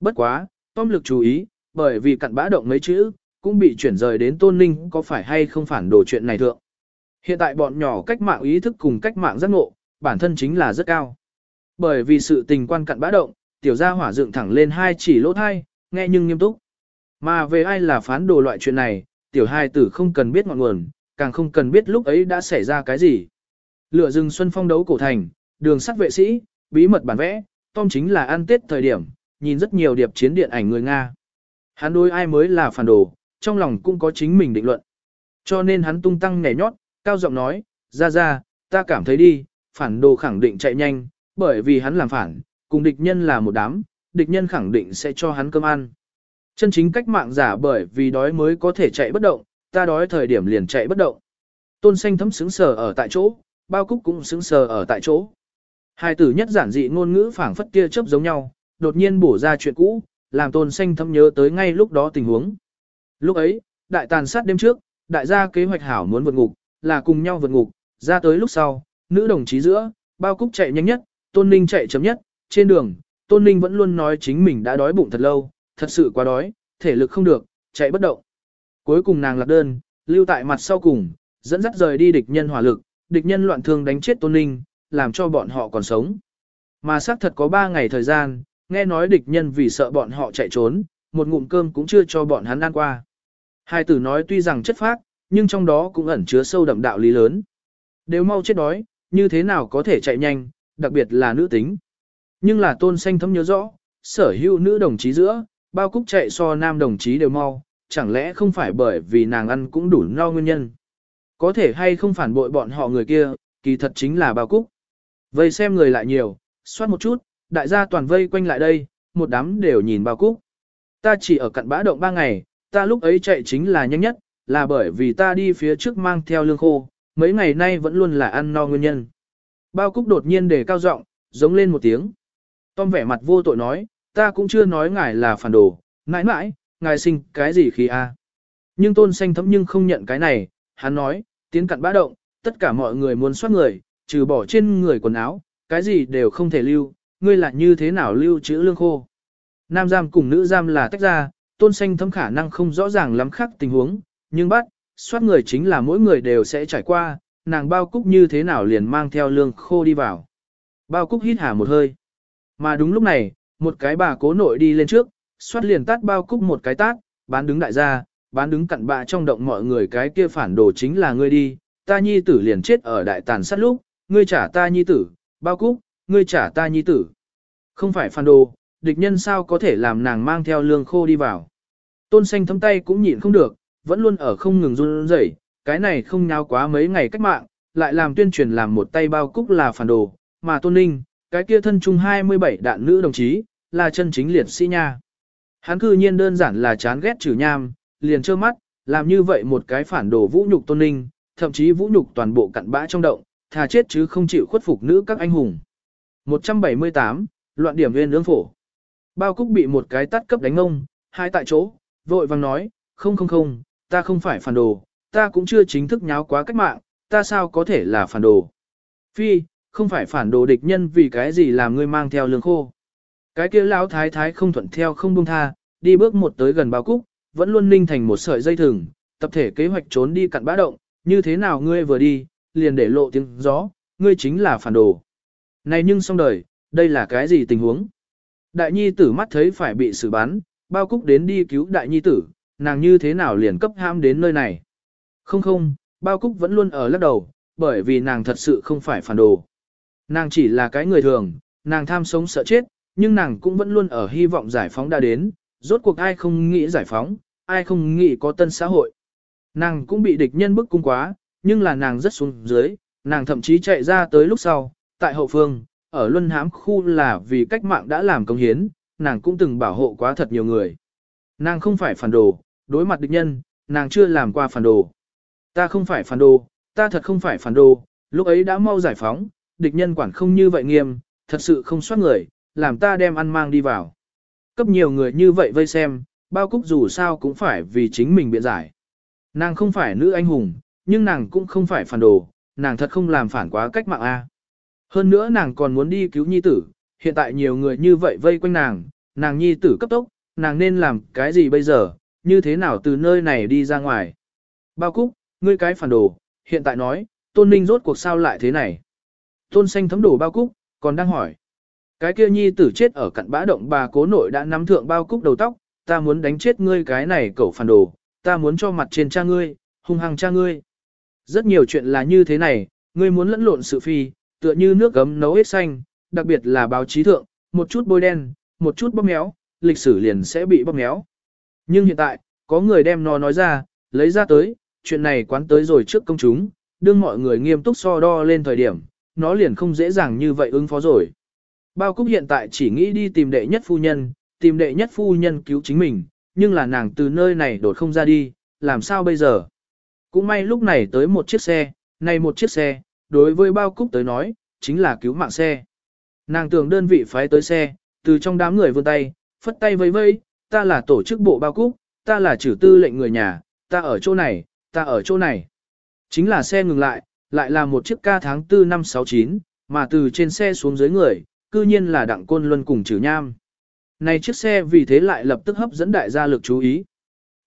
Bất quá, Tom lực chú ý, bởi vì cặn bã động mấy chữ, cũng bị chuyển rời đến tôn ninh có phải hay không phản đồ chuyện này thượng. Hiện tại bọn nhỏ cách mạng ý thức cùng cách mạng giác ngộ, bản thân chính là rất cao. Bởi vì sự tình quan cặn bã động, tiểu gia hỏa dựng thẳng lên hai chỉ lỗ thai, nghe nhưng nghiêm túc. Mà về ai là phán đồ loại chuyện này, tiểu hai tử không cần biết ngọn nguồn, càng không cần biết lúc ấy đã xảy ra cái gì. Lửa rừng xuân phong đấu cổ thành, đường sắt vệ sĩ, bí mật bản vẽ, Tom chính là ăn tết thời điểm, nhìn rất nhiều điệp chiến điện ảnh người Nga. Hắn đối ai mới là phản đồ, trong lòng cũng có chính mình định luận. Cho nên hắn tung tăng nhảy nhót, cao giọng nói, ra ra, ta cảm thấy đi, phản đồ khẳng định chạy nhanh, bởi vì hắn làm phản, cùng địch nhân là một đám, địch nhân khẳng định sẽ cho hắn cơm ăn. Chân chính cách mạng giả bởi vì đói mới có thể chạy bất động, ta đói thời điểm liền chạy bất động. Tôn xanh thấm sững sờ ở tại chỗ, bao cúc cũng sững sờ ở tại chỗ. Hai tử nhất giản dị ngôn ngữ phảng phất kia chớp giống nhau, đột nhiên bổ ra chuyện cũ, làm tôn xanh thâm nhớ tới ngay lúc đó tình huống. Lúc ấy, đại tàn sát đêm trước, đại gia kế hoạch hảo muốn vượt ngục, là cùng nhau vượt ngục, ra tới lúc sau, nữ đồng chí giữa, bao cúc chạy nhanh nhất, tôn ninh chạy chấm nhất, trên đường, tôn ninh vẫn luôn nói chính mình đã đói bụng thật lâu, thật sự quá đói, thể lực không được, chạy bất động. Cuối cùng nàng lạc đơn, lưu tại mặt sau cùng, dẫn dắt rời đi địch nhân hỏa lực, địch nhân loạn thương đánh chết tôn ninh, làm cho bọn họ còn sống. Mà xác thật có 3 ngày thời gian, nghe nói địch nhân vì sợ bọn họ chạy trốn, một ngụm cơm cũng chưa cho bọn hắn ăn qua. Hai tử nói tuy rằng chất phác, nhưng trong đó cũng ẩn chứa sâu đậm đạo lý lớn. Đều mau chết đói, như thế nào có thể chạy nhanh, đặc biệt là nữ tính. Nhưng là tôn xanh thấm nhớ rõ, sở hữu nữ đồng chí giữa, bao cúc chạy so nam đồng chí đều mau, chẳng lẽ không phải bởi vì nàng ăn cũng đủ no nguyên nhân. Có thể hay không phản bội bọn họ người kia, kỳ thật chính là bao cúc. Vây xem người lại nhiều, soát một chút, đại gia toàn vây quanh lại đây, một đám đều nhìn bao cúc. Ta chỉ ở cận bã động ba ngày, ta lúc ấy chạy chính là nhanh nhất, là bởi vì ta đi phía trước mang theo lương khô, mấy ngày nay vẫn luôn là ăn no nguyên nhân. Bao cúc đột nhiên để cao giọng, giống lên một tiếng. Tom vẻ mặt vô tội nói, ta cũng chưa nói ngài là phản đồ, mãi mãi, ngài sinh cái gì khi a? Nhưng tôn xanh thấm nhưng không nhận cái này, hắn nói, tiến cận bã động, tất cả mọi người muốn soát người, trừ bỏ trên người quần áo, cái gì đều không thể lưu, ngươi là như thế nào lưu trữ lương khô. Nam giam cùng nữ giam là tách ra, tôn xanh thấm khả năng không rõ ràng lắm khác tình huống, nhưng bắt, soát người chính là mỗi người đều sẽ trải qua, nàng bao cúc như thế nào liền mang theo lương khô đi vào. Bao cúc hít hà một hơi. Mà đúng lúc này, một cái bà cố nội đi lên trước, soát liền tát bao cúc một cái tát, bán đứng đại gia, bán đứng cặn bạ trong động mọi người cái kia phản đồ chính là ngươi đi, ta nhi tử liền chết ở đại tàn sát lúc, ngươi trả ta nhi tử, bao cúc, ngươi trả ta nhi tử. Không phải phản đồ, địch nhân sao có thể làm nàng mang theo lương khô đi vào. Tôn xanh thấm tay cũng nhịn không được, vẫn luôn ở không ngừng run rẩy, cái này không nháo quá mấy ngày cách mạng, lại làm tuyên truyền làm một tay bao cúc là phản đồ, mà tôn ninh, cái kia thân chung 27 đạn nữ đồng chí, là chân chính liệt sĩ nha. Hắn cư nhiên đơn giản là chán ghét trừ nham, liền trơ mắt, làm như vậy một cái phản đồ vũ nhục tôn ninh, thậm chí vũ nhục toàn bộ cặn bã trong động, thà chết chứ không chịu khuất phục nữ các anh hùng. 178, loạn điểm viên lưỡng phổ. Bao cúc bị một cái tắt cấp đánh ông, hai tại chỗ, vội vang nói, không không không, ta không phải phản đồ, ta cũng chưa chính thức nháo quá cách mạng, ta sao có thể là phản đồ. Phi, không phải phản đồ địch nhân vì cái gì làm ngươi mang theo lương khô. Cái kia lão thái thái không thuận theo không buông tha, đi bước một tới gần bao cúc, vẫn luôn ninh thành một sợi dây thừng, tập thể kế hoạch trốn đi cặn bã động, như thế nào ngươi vừa đi, liền để lộ tiếng gió, ngươi chính là phản đồ. Này nhưng xong đời, đây là cái gì tình huống? Đại nhi tử mắt thấy phải bị xử bắn, bao cúc đến đi cứu đại nhi tử, nàng như thế nào liền cấp ham đến nơi này? Không không, bao cúc vẫn luôn ở lắc đầu, bởi vì nàng thật sự không phải phản đồ. Nàng chỉ là cái người thường, nàng tham sống sợ chết, nhưng nàng cũng vẫn luôn ở hy vọng giải phóng đã đến, rốt cuộc ai không nghĩ giải phóng, ai không nghĩ có tân xã hội. Nàng cũng bị địch nhân bức cung quá, nhưng là nàng rất xuống dưới, nàng thậm chí chạy ra tới lúc sau, tại hậu phương, ở luân hãm khu là vì cách mạng đã làm công hiến, nàng cũng từng bảo hộ quá thật nhiều người. Nàng không phải phản đồ, đối mặt địch nhân, nàng chưa làm qua phản đồ. Ta không phải phản đồ, ta thật không phải phản đồ, lúc ấy đã mau giải phóng, địch nhân quản không như vậy nghiêm, thật sự không soát người, làm ta đem ăn mang đi vào. Cấp nhiều người như vậy vây xem, bao cúc dù sao cũng phải vì chính mình biện giải. Nàng không phải nữ anh hùng, nhưng nàng cũng không phải phản đồ, nàng thật không làm phản quá cách mạng A. Hơn nữa nàng còn muốn đi cứu nhi tử, hiện tại nhiều người như vậy vây quanh nàng, nàng nhi tử cấp tốc, nàng nên làm cái gì bây giờ, như thế nào từ nơi này đi ra ngoài. Bao cúc, ngươi cái phản đồ, hiện tại nói, tôn ninh rốt cuộc sao lại thế này. Tôn xanh thấm đổ bao cúc, còn đang hỏi. Cái kia nhi tử chết ở cặn bã động bà cố nội đã nắm thượng bao cúc đầu tóc, ta muốn đánh chết ngươi cái này cẩu phản đồ, ta muốn cho mặt trên cha ngươi, hung hăng cha ngươi. Rất nhiều chuyện là như thế này, ngươi muốn lẫn lộn sự phi, tựa như nước gấm nấu hết xanh, đặc biệt là báo chí thượng, một chút bôi đen, một chút bóp méo, lịch sử liền sẽ bị bóp méo. Nhưng hiện tại, có người đem nó nói ra, lấy ra tới, chuyện này quán tới rồi trước công chúng, đương mọi người nghiêm túc so đo lên thời điểm, nó liền không dễ dàng như vậy ứng phó rồi. Bao Cúc hiện tại chỉ nghĩ đi tìm đệ nhất phu nhân, tìm đệ nhất phu nhân cứu chính mình, nhưng là nàng từ nơi này đột không ra đi, làm sao bây giờ? Cũng may lúc này tới một chiếc xe, này một chiếc xe, đối với Bao Cúc tới nói, chính là cứu mạng xe. Nàng tưởng đơn vị phái tới xe, từ trong đám người vươn tay, phất tay vẫy vẫy, ta là tổ chức bộ bao cúc, ta là trừ tư lệnh người nhà, ta ở chỗ này, ta ở chỗ này. Chính là xe ngừng lại, lại là một chiếc ca tháng 4 năm 69, mà từ trên xe xuống dưới người, cư nhiên là đặng côn luân cùng trừ nham. Này chiếc xe vì thế lại lập tức hấp dẫn đại gia lực chú ý.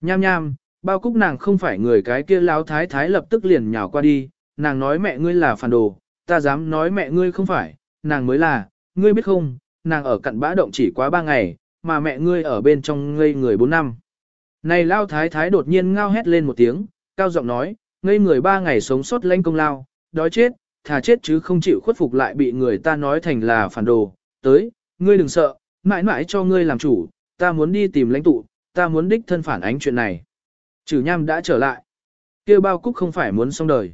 Nham nham, bao cúc nàng không phải người cái kia láo thái thái lập tức liền nhào qua đi, nàng nói mẹ ngươi là phản đồ, ta dám nói mẹ ngươi không phải, nàng mới là, ngươi biết không, nàng ở cặn bã động chỉ quá ba ngày, mà mẹ ngươi ở bên trong ngây người bốn năm. Này lao thái thái đột nhiên ngao hét lên một tiếng, cao giọng nói, ngây người ba ngày sống sót lãnh công lao, đói chết, thà chết chứ không chịu khuất phục lại bị người ta nói thành là phản đồ, tới, ngươi đừng sợ, mãi mãi cho ngươi làm chủ, ta muốn đi tìm lãnh tụ, ta muốn đích thân phản ánh chuyện này. Chử nham đã trở lại. kia bao cúc không phải muốn xong đời.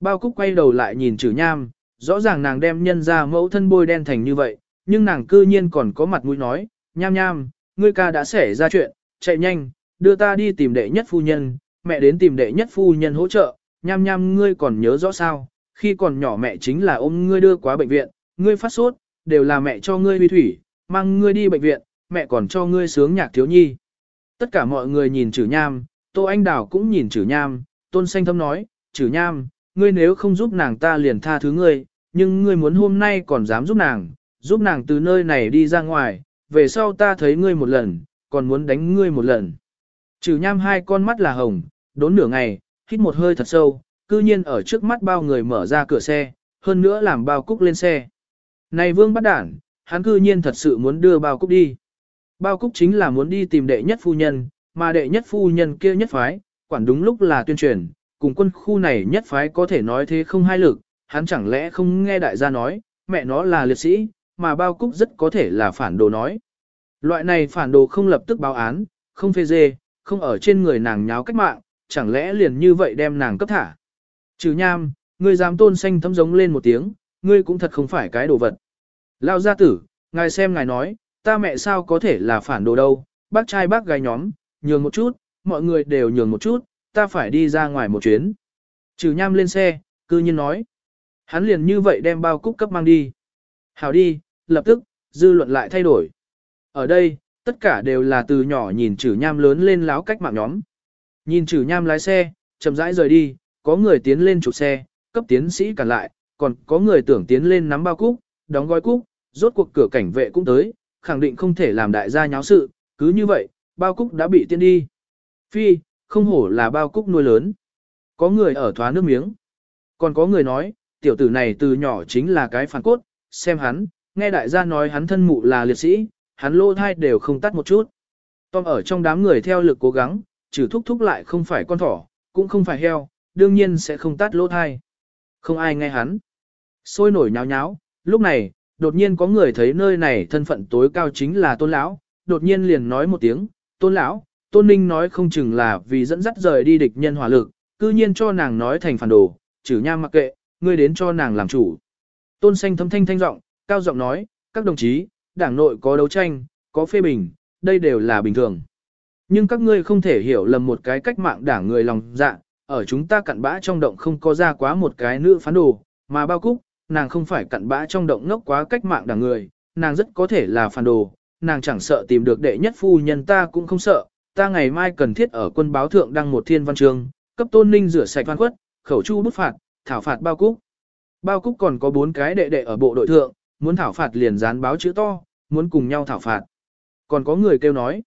Bao cúc quay đầu lại nhìn trừ nham, rõ ràng nàng đem nhân ra mẫu thân bôi đen thành như vậy, nhưng nàng cư nhiên còn có mặt mũi nói, nham nham, ngươi ca đã xảy ra chuyện, chạy nhanh, đưa ta đi tìm đệ nhất phu nhân, mẹ đến tìm đệ nhất phu nhân hỗ trợ, nham nham ngươi còn nhớ rõ sao, khi còn nhỏ mẹ chính là ôm ngươi đưa qua bệnh viện, ngươi phát sốt, đều là mẹ cho ngươi huy thủy, mang ngươi đi bệnh viện, mẹ còn cho ngươi sướng nhạc thiếu nhi. Tất cả mọi người nhìn Trử nham, Tô Anh Đào cũng nhìn Trử nham, Tôn Xanh Thâm nói, Trử nham, ngươi nếu không giúp nàng ta liền tha thứ ngươi, nhưng ngươi muốn hôm nay còn dám giúp nàng, giúp nàng từ nơi này đi ra ngoài, về sau ta thấy ngươi một lần, còn muốn đánh ngươi một lần. Trừ nham hai con mắt là hồng, đốn nửa ngày, hít một hơi thật sâu, cư nhiên ở trước mắt bao người mở ra cửa xe, hơn nữa làm bao cúc lên xe. Này vương bắt đản, hắn cư nhiên thật sự muốn đưa bao cúc đi. Bao cúc chính là muốn đi tìm đệ nhất phu nhân, mà đệ nhất phu nhân kia nhất phái, quản đúng lúc là tuyên truyền, cùng quân khu này nhất phái có thể nói thế không hai lực, hắn chẳng lẽ không nghe đại gia nói, mẹ nó là liệt sĩ, mà bao cúc rất có thể là phản đồ nói. Loại này phản đồ không lập tức báo án, không phê dê, không ở trên người nàng nháo cách mạng, chẳng lẽ liền như vậy đem nàng cấp thả. Trừ nham, ngươi dám tôn xanh thấm giống lên một tiếng, ngươi cũng thật không phải cái đồ vật. Lao gia tử, ngài xem ngài nói, ta mẹ sao có thể là phản đồ đâu, bác trai bác gái nhóm, nhường một chút, mọi người đều nhường một chút, ta phải đi ra ngoài một chuyến. Trừ nham lên xe, cư nhiên nói. Hắn liền như vậy đem bao cúc cấp mang đi. Hảo đi, lập tức, dư luận lại thay đổi. Ở đây, tất cả đều là từ nhỏ nhìn trừ nham lớn lên láo cách mạng nhóm. Nhìn trừ nham lái xe, chậm rãi rời đi, có người tiến lên chụp xe, cấp tiến sĩ cản lại, còn có người tưởng tiến lên nắm bao cúc, đóng gói cúc, rốt cuộc cửa cảnh vệ cũng tới, khẳng định không thể làm đại gia nháo sự, cứ như vậy, bao cúc đã bị tiên đi. Phi, không hổ là bao cúc nuôi lớn. Có người ở thoá nước miếng. Còn có người nói, tiểu tử này từ nhỏ chính là cái phản cốt, xem hắn, nghe đại gia nói hắn thân mụ là liệt sĩ, hắn lô thai đều không tắt một chút. Tom ở trong đám người theo lực cố gắng, trừ thúc thúc lại không phải con thỏ, cũng không phải heo, đương nhiên sẽ không tắt lỗ thai. Không ai nghe hắn. Sôi nổi nháo nháo, lúc này, đột nhiên có người thấy nơi này thân phận tối cao chính là tôn lão, đột nhiên liền nói một tiếng, tôn lão, tôn ninh nói không chừng là vì dẫn dắt rời đi địch nhân hỏa lực, cư nhiên cho nàng nói thành phản đồ, trừ nham mặc kệ, ngươi đến cho nàng làm chủ. Tôn xanh thâm thanh thanh giọng, cao giọng nói, các đồng chí, đảng nội có đấu tranh, có phê bình, đây đều là bình thường. Nhưng các ngươi không thể hiểu lầm một cái cách mạng đảng người lòng dạ, ở chúng ta cặn bã trong động không có ra quá một cái nữ phán đồ, mà bao cúc, nàng không phải cặn bã trong động ngốc quá cách mạng đảng người, nàng rất có thể là phản đồ, nàng chẳng sợ tìm được đệ nhất phu nhân ta cũng không sợ, ta ngày mai cần thiết ở quân báo thượng đăng một thiên văn chương, cấp tôn ninh rửa sạch văn quất, khẩu chu bút phạt, thảo phạt bao cúc. Bao cúc còn có bốn cái đệ đệ ở bộ đội thượng, muốn thảo phạt liền dán báo chữ to, muốn cùng nhau thảo phạt. Còn có người kêu nói.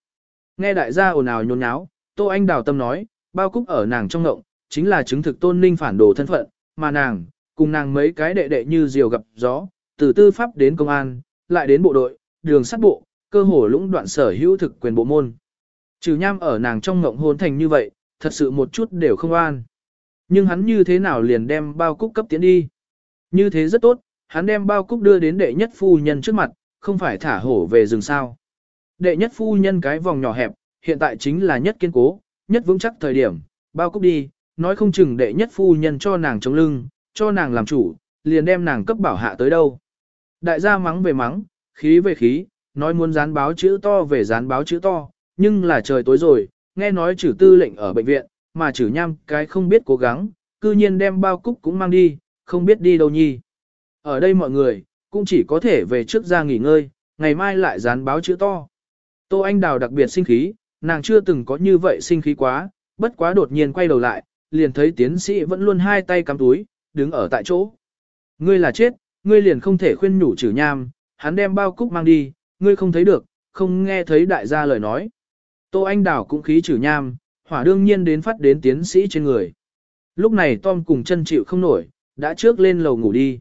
Nghe đại gia ồn ào nhốn nháo, Tô Anh đào tâm nói, bao cúc ở nàng trong ngộng, chính là chứng thực tôn ninh phản đồ thân phận, mà nàng, cùng nàng mấy cái đệ đệ như diều gặp gió, từ tư pháp đến công an, lại đến bộ đội, đường sắt bộ, cơ hồ lũng đoạn sở hữu thực quyền bộ môn. Trừ nham ở nàng trong ngộng hôn thành như vậy, thật sự một chút đều không an. Nhưng hắn như thế nào liền đem bao cúc cấp tiến đi. Như thế rất tốt, hắn đem bao cúc đưa đến đệ nhất phu nhân trước mặt, không phải thả hổ về rừng sao. Đệ nhất phu nhân cái vòng nhỏ hẹp, hiện tại chính là nhất kiên cố, nhất vững chắc thời điểm, bao cúc đi, nói không chừng đệ nhất phu nhân cho nàng chống lưng, cho nàng làm chủ, liền đem nàng cấp bảo hạ tới đâu. Đại gia mắng về mắng, khí về khí, nói muốn dán báo chữ to về dán báo chữ to, nhưng là trời tối rồi, nghe nói trừ tư lệnh ở bệnh viện, mà trừ nham cái không biết cố gắng, cư nhiên đem bao cúc cũng mang đi, không biết đi đâu nhi. Ở đây mọi người, cũng chỉ có thể về trước ra nghỉ ngơi, ngày mai lại dán báo chữ to. Tô Anh Đào đặc biệt sinh khí, nàng chưa từng có như vậy sinh khí quá, bất quá đột nhiên quay đầu lại, liền thấy tiến sĩ vẫn luôn hai tay cắm túi, đứng ở tại chỗ. Ngươi là chết, ngươi liền không thể khuyên nhủ trừ nham, hắn đem bao cúc mang đi, ngươi không thấy được, không nghe thấy đại gia lời nói. Tô Anh Đào cũng khí trừ nham, hỏa đương nhiên đến phát đến tiến sĩ trên người. Lúc này Tom cùng chân chịu không nổi, đã trước lên lầu ngủ đi.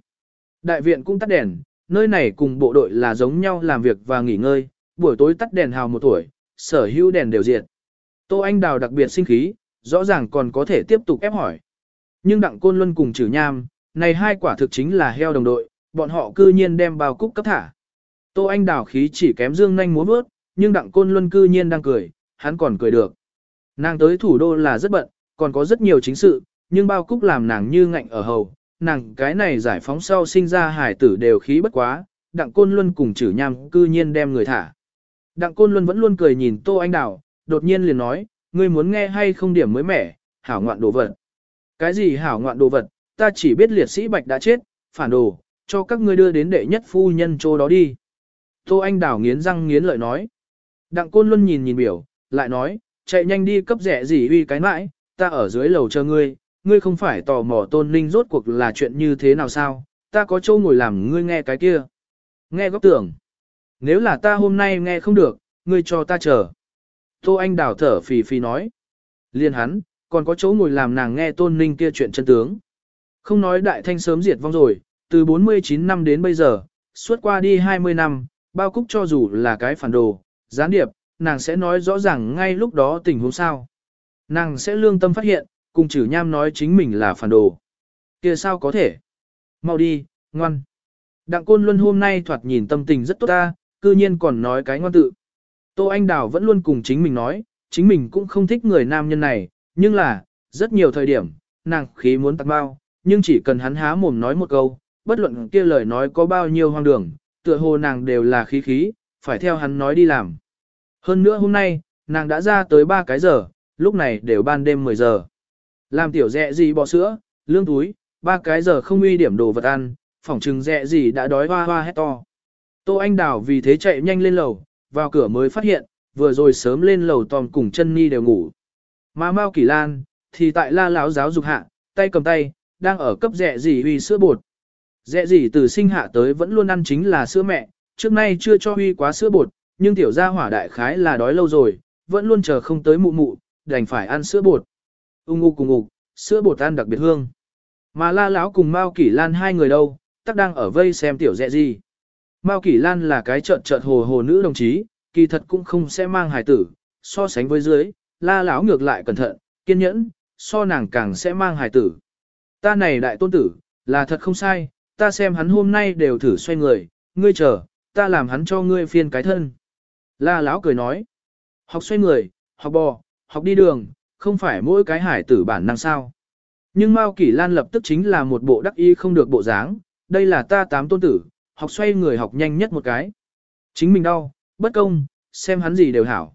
Đại viện cũng tắt đèn, nơi này cùng bộ đội là giống nhau làm việc và nghỉ ngơi, buổi tối tắt đèn hào một tuổi, sở hữu đèn đều diệt. Tô Anh Đào đặc biệt sinh khí, rõ ràng còn có thể tiếp tục ép hỏi. Nhưng Đặng Côn Luân cùng Trử Nham, này hai quả thực chính là heo đồng đội, bọn họ cư nhiên đem bao cúc cấp thả. Tô Anh Đào khí chỉ kém dương nhanh muốn bước, nhưng Đặng Côn Luân cư nhiên đang cười, hắn còn cười được. Nàng tới thủ đô là rất bận, còn có rất nhiều chính sự, nhưng bao cúc làm nàng như ngạnh ở hầu, nàng cái này giải phóng sau sinh ra hải tử đều khí bất quá, Đặng Côn Luân cùng chử Nham cư nhiên đem người thả. Đặng Côn Luân vẫn luôn cười nhìn Tô Anh Đào, đột nhiên liền nói, ngươi muốn nghe hay không điểm mới mẻ, hảo ngoạn đồ vật. Cái gì hảo ngoạn đồ vật, ta chỉ biết liệt sĩ Bạch đã chết, phản đồ, cho các ngươi đưa đến đệ nhất phu nhân chỗ đó đi. Tô Anh Đào nghiến răng nghiến lợi nói. Đặng Côn Luân nhìn nhìn biểu, lại nói, chạy nhanh đi cấp rẻ gì uy cái mãi, ta ở dưới lầu chờ ngươi, ngươi không phải tò mò tôn linh rốt cuộc là chuyện như thế nào sao, ta có châu ngồi làm ngươi nghe cái kia. Nghe góc tưởng. Nếu là ta hôm nay nghe không được, ngươi cho ta chờ. Tô Anh đào thở phì phì nói. Liên hắn, còn có chỗ ngồi làm nàng nghe tôn ninh kia chuyện chân tướng. Không nói đại thanh sớm diệt vong rồi, từ 49 năm đến bây giờ, suốt qua đi 20 năm, bao cúc cho dù là cái phản đồ, gián điệp, nàng sẽ nói rõ ràng ngay lúc đó tình huống sao. Nàng sẽ lương tâm phát hiện, cùng chử nham nói chính mình là phản đồ. kia sao có thể? Mau đi, ngoan. Đặng Côn Luân hôm nay thoạt nhìn tâm tình rất tốt ta, cư nhiên còn nói cái ngoan tự. Tô Anh Đào vẫn luôn cùng chính mình nói, chính mình cũng không thích người nam nhân này, nhưng là, rất nhiều thời điểm, nàng khí muốn tặng bao, nhưng chỉ cần hắn há mồm nói một câu, bất luận kia lời nói có bao nhiêu hoang đường, tựa hồ nàng đều là khí khí, phải theo hắn nói đi làm. Hơn nữa hôm nay, nàng đã ra tới 3 cái giờ, lúc này đều ban đêm 10 giờ. Làm tiểu dẹ gì bỏ sữa, lương túi, ba cái giờ không uy điểm đồ vật ăn, phỏng chừng dẹ gì đã đói hoa hoa hét to. Tô Anh Đào vì thế chạy nhanh lên lầu, vào cửa mới phát hiện, vừa rồi sớm lên lầu Tom cùng chân Ni đều ngủ. Mà Mao Kỳ Lan, thì tại la lão giáo dục hạ, tay cầm tay, đang ở cấp dẹ gì uy sữa bột. Dẹ gì từ sinh hạ tới vẫn luôn ăn chính là sữa mẹ, trước nay chưa cho uy quá sữa bột, nhưng tiểu gia hỏa đại khái là đói lâu rồi, vẫn luôn chờ không tới mụ mụ, đành phải ăn sữa bột. Ung ngu cùng ngục, sữa bột ăn đặc biệt hương. Mà la lão cùng Mao Kỷ Lan hai người đâu, tắc đang ở vây xem tiểu dẹ gì. Mao Kỷ Lan là cái trợn trợn hồ hồ nữ đồng chí, kỳ thật cũng không sẽ mang hài tử, so sánh với dưới, la lão ngược lại cẩn thận, kiên nhẫn, so nàng càng sẽ mang hài tử. Ta này đại tôn tử, là thật không sai, ta xem hắn hôm nay đều thử xoay người, ngươi chờ, ta làm hắn cho ngươi phiên cái thân. La lão cười nói, học xoay người, học bò, học đi đường, không phải mỗi cái hải tử bản năng sao. Nhưng Mao Kỷ Lan lập tức chính là một bộ đắc y không được bộ dáng, đây là ta tám tôn tử, học xoay người học nhanh nhất một cái. Chính mình đau, bất công, xem hắn gì đều hảo.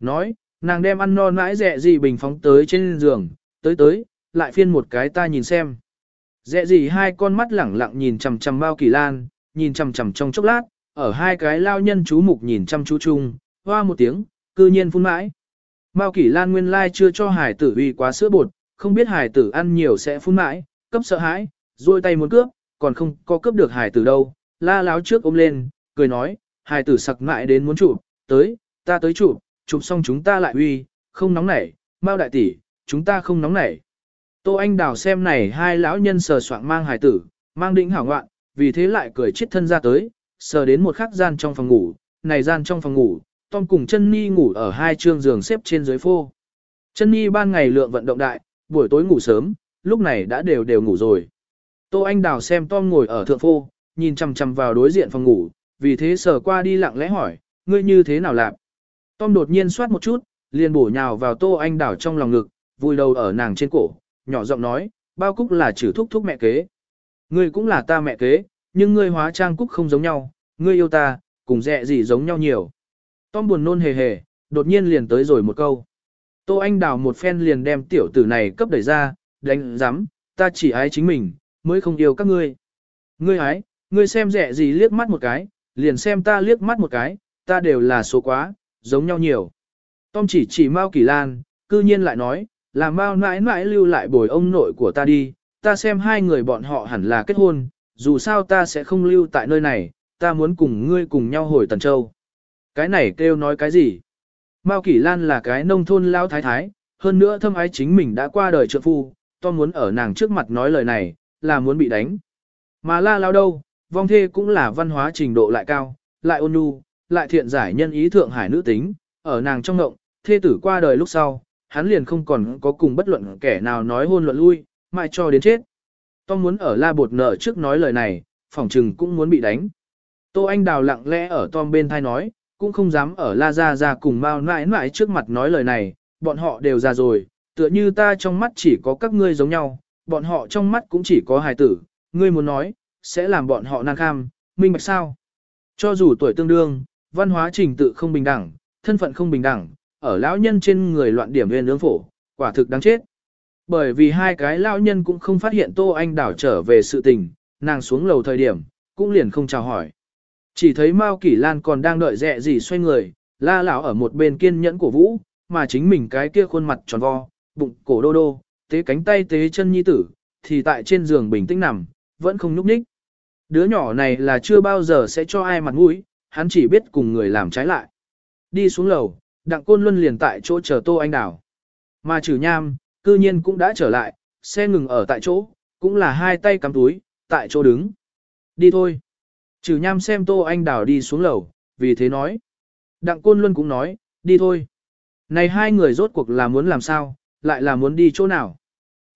Nói, nàng đem ăn non mãi dẹ gì bình phóng tới trên giường, tới tới, lại phiên một cái ta nhìn xem. Dẹ gì hai con mắt lẳng lặng nhìn chằm chằm Mao Kỳ Lan, nhìn chằm chằm trong chốc lát, ở hai cái lao nhân chú mục nhìn chăm chú chung, hoa một tiếng, cư nhiên phun mãi. Mao Kỷ Lan nguyên lai chưa cho hải tử uy quá sữa bột, không biết hải tử ăn nhiều sẽ phun mãi, cấp sợ hãi, rồi tay muốn cướp, còn không có cướp được hải tử đâu. La láo trước ôm lên, cười nói, hải tử sặc mãi đến muốn chụp, tới, ta tới chụp, chụp xong chúng ta lại uy, không nóng nảy, Mao đại tỷ, chúng ta không nóng nảy. Tô Anh Đào xem này hai lão nhân sờ soạng mang hải tử, mang định hảo ngoạn, vì thế lại cười chết thân ra tới, sờ đến một khắc gian trong phòng ngủ, này gian trong phòng ngủ, Tom cùng chân nhi ngủ ở hai trương giường xếp trên dưới phô. Chân nhi ban ngày lượng vận động đại, buổi tối ngủ sớm, lúc này đã đều đều ngủ rồi. Tô Anh Đào xem Tom ngồi ở thượng phô, nhìn chằm chằm vào đối diện phòng ngủ, vì thế sờ qua đi lặng lẽ hỏi, ngươi như thế nào làm? Tom đột nhiên soát một chút, liền bổ nhào vào Tô Anh Đào trong lòng ngực, vùi đầu ở nàng trên cổ, nhỏ giọng nói, bao cúc là chữ thúc thúc mẹ kế. Ngươi cũng là ta mẹ kế, nhưng ngươi hóa trang cúc không giống nhau, ngươi yêu ta, cùng dẹ gì giống nhau nhiều. Tom buồn nôn hề hề, đột nhiên liền tới rồi một câu. Tô Anh đào một phen liền đem tiểu tử này cấp đẩy ra, đánh giám, ta chỉ ái chính mình, mới không yêu các ngươi. Ngươi ái, ngươi xem rẻ gì liếc mắt một cái, liền xem ta liếc mắt một cái, ta đều là số quá, giống nhau nhiều. Tom chỉ chỉ Mao Kỳ Lan, cư nhiên lại nói, là Mao mãi mãi lưu lại bồi ông nội của ta đi, ta xem hai người bọn họ hẳn là kết hôn, dù sao ta sẽ không lưu tại nơi này, ta muốn cùng ngươi cùng nhau hồi Tần Châu. Cái này kêu nói cái gì? Mao Kỷ Lan là cái nông thôn lao thái thái, hơn nữa thâm ái chính mình đã qua đời trượng phu, to muốn ở nàng trước mặt nói lời này, là muốn bị đánh. Mà la lao đâu, vong thê cũng là văn hóa trình độ lại cao, lại ôn nhu, lại thiện giải nhân ý thượng hải nữ tính, ở nàng trong ngộng, thê tử qua đời lúc sau, hắn liền không còn có cùng bất luận kẻ nào nói hôn luận lui, mãi cho đến chết. Tom muốn ở la bột nợ trước nói lời này, phỏng trừng cũng muốn bị đánh. Tô Anh Đào lặng lẽ ở Tom bên thai nói, cũng không dám ở la ra ra cùng mau nãi nãi trước mặt nói lời này, bọn họ đều già rồi, tựa như ta trong mắt chỉ có các ngươi giống nhau, bọn họ trong mắt cũng chỉ có hài tử, ngươi muốn nói, sẽ làm bọn họ năng kham, minh bạch sao. Cho dù tuổi tương đương, văn hóa trình tự không bình đẳng, thân phận không bình đẳng, ở lão nhân trên người loạn điểm nguyên ương phổ, quả thực đáng chết. Bởi vì hai cái lão nhân cũng không phát hiện Tô Anh đảo trở về sự tình, nàng xuống lầu thời điểm, cũng liền không chào hỏi. Chỉ thấy Mao Kỷ Lan còn đang đợi dẹ gì xoay người, la lão ở một bên kiên nhẫn của vũ, mà chính mình cái kia khuôn mặt tròn vo, bụng cổ đô đô, tế cánh tay tế chân nhi tử, thì tại trên giường bình tĩnh nằm, vẫn không nhúc nhích. Đứa nhỏ này là chưa bao giờ sẽ cho ai mặt mũi, hắn chỉ biết cùng người làm trái lại. Đi xuống lầu, đặng côn luân liền tại chỗ chờ tô anh đảo. Mà trừ nham, cư nhiên cũng đã trở lại, xe ngừng ở tại chỗ, cũng là hai tay cắm túi, tại chỗ đứng. Đi thôi. Trừ nham xem tô anh đào đi xuống lầu, vì thế nói. Đặng côn luân cũng nói, đi thôi. Này hai người rốt cuộc là muốn làm sao, lại là muốn đi chỗ nào.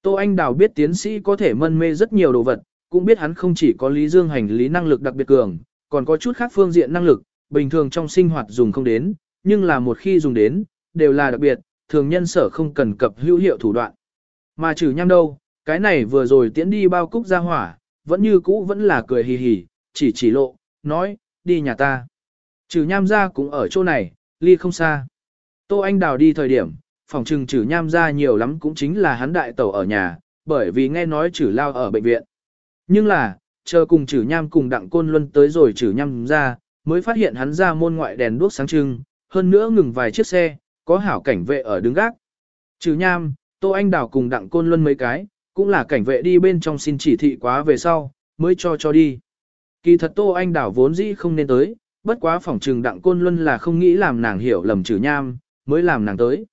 Tô Anh Đào biết tiến sĩ có thể mân mê rất nhiều đồ vật, cũng biết hắn không chỉ có lý dương hành lý năng lực đặc biệt cường, còn có chút khác phương diện năng lực, bình thường trong sinh hoạt dùng không đến, nhưng là một khi dùng đến, đều là đặc biệt, thường nhân sở không cần cập hữu hiệu thủ đoạn. Mà trừ nhăm đâu, cái này vừa rồi tiễn đi bao cúc ra hỏa, vẫn như cũ vẫn là cười hì hì, chỉ chỉ lộ, nói, đi nhà ta. Trừ nham ra cũng ở chỗ này, ly không xa. Tô Anh Đào đi thời điểm, phòng trừng trừ nham ra nhiều lắm cũng chính là hắn đại tẩu ở nhà, bởi vì nghe nói trừ lao ở bệnh viện. Nhưng là, chờ cùng trừ nham cùng đặng côn luân tới rồi trừ nham ra, mới phát hiện hắn ra môn ngoại đèn đuốc sáng trưng, hơn nữa ngừng vài chiếc xe, có hảo cảnh vệ ở đứng gác. Trừ nham, Tô Anh Đào cùng đặng côn luân mấy cái, cũng là cảnh vệ đi bên trong xin chỉ thị quá về sau, mới cho cho đi. Kỳ thật Tô Anh Đào vốn dĩ không nên tới, bất quá phòng trừng đặng côn luân là không nghĩ làm nàng hiểu lầm trừ nham, mới làm nàng tới.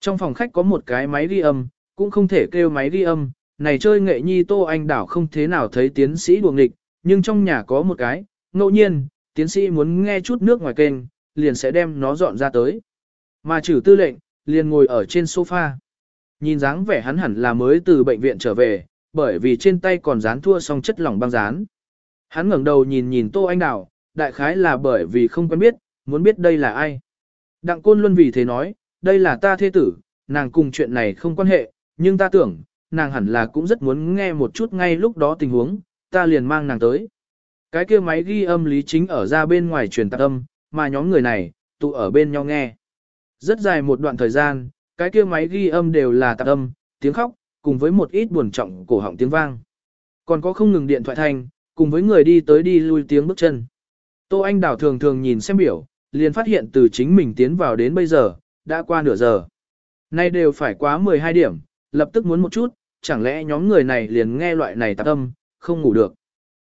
Trong phòng khách có một cái máy ghi âm, cũng không thể kêu máy ghi âm, này chơi nghệ nhi Tô Anh Đảo không thế nào thấy tiến sĩ đuồng nghịch, nhưng trong nhà có một cái, ngẫu nhiên, tiến sĩ muốn nghe chút nước ngoài kênh, liền sẽ đem nó dọn ra tới. Mà trừ tư lệnh, liền ngồi ở trên sofa. Nhìn dáng vẻ hắn hẳn là mới từ bệnh viện trở về, bởi vì trên tay còn dán thua xong chất lỏng băng dán. Hắn ngẩng đầu nhìn nhìn Tô Anh Đảo, đại khái là bởi vì không quen biết, muốn biết đây là ai. Đặng Côn Luân vì thế nói, đây là ta thế tử, nàng cùng chuyện này không quan hệ, nhưng ta tưởng, nàng hẳn là cũng rất muốn nghe một chút ngay lúc đó tình huống, ta liền mang nàng tới. Cái kia máy ghi âm lý chính ở ra bên ngoài truyền tạc âm, mà nhóm người này, tụ ở bên nhau nghe. Rất dài một đoạn thời gian, cái kia máy ghi âm đều là tạp âm, tiếng khóc, cùng với một ít buồn trọng cổ họng tiếng vang. Còn có không ngừng điện thoại thanh, cùng với người đi tới đi lui tiếng bước chân. Tô Anh Đào thường thường nhìn xem biểu, liền phát hiện từ chính mình tiến vào đến bây giờ, đã qua nửa giờ. Nay đều phải quá 12 điểm, lập tức muốn một chút, chẳng lẽ nhóm người này liền nghe loại này tạp âm, không ngủ được.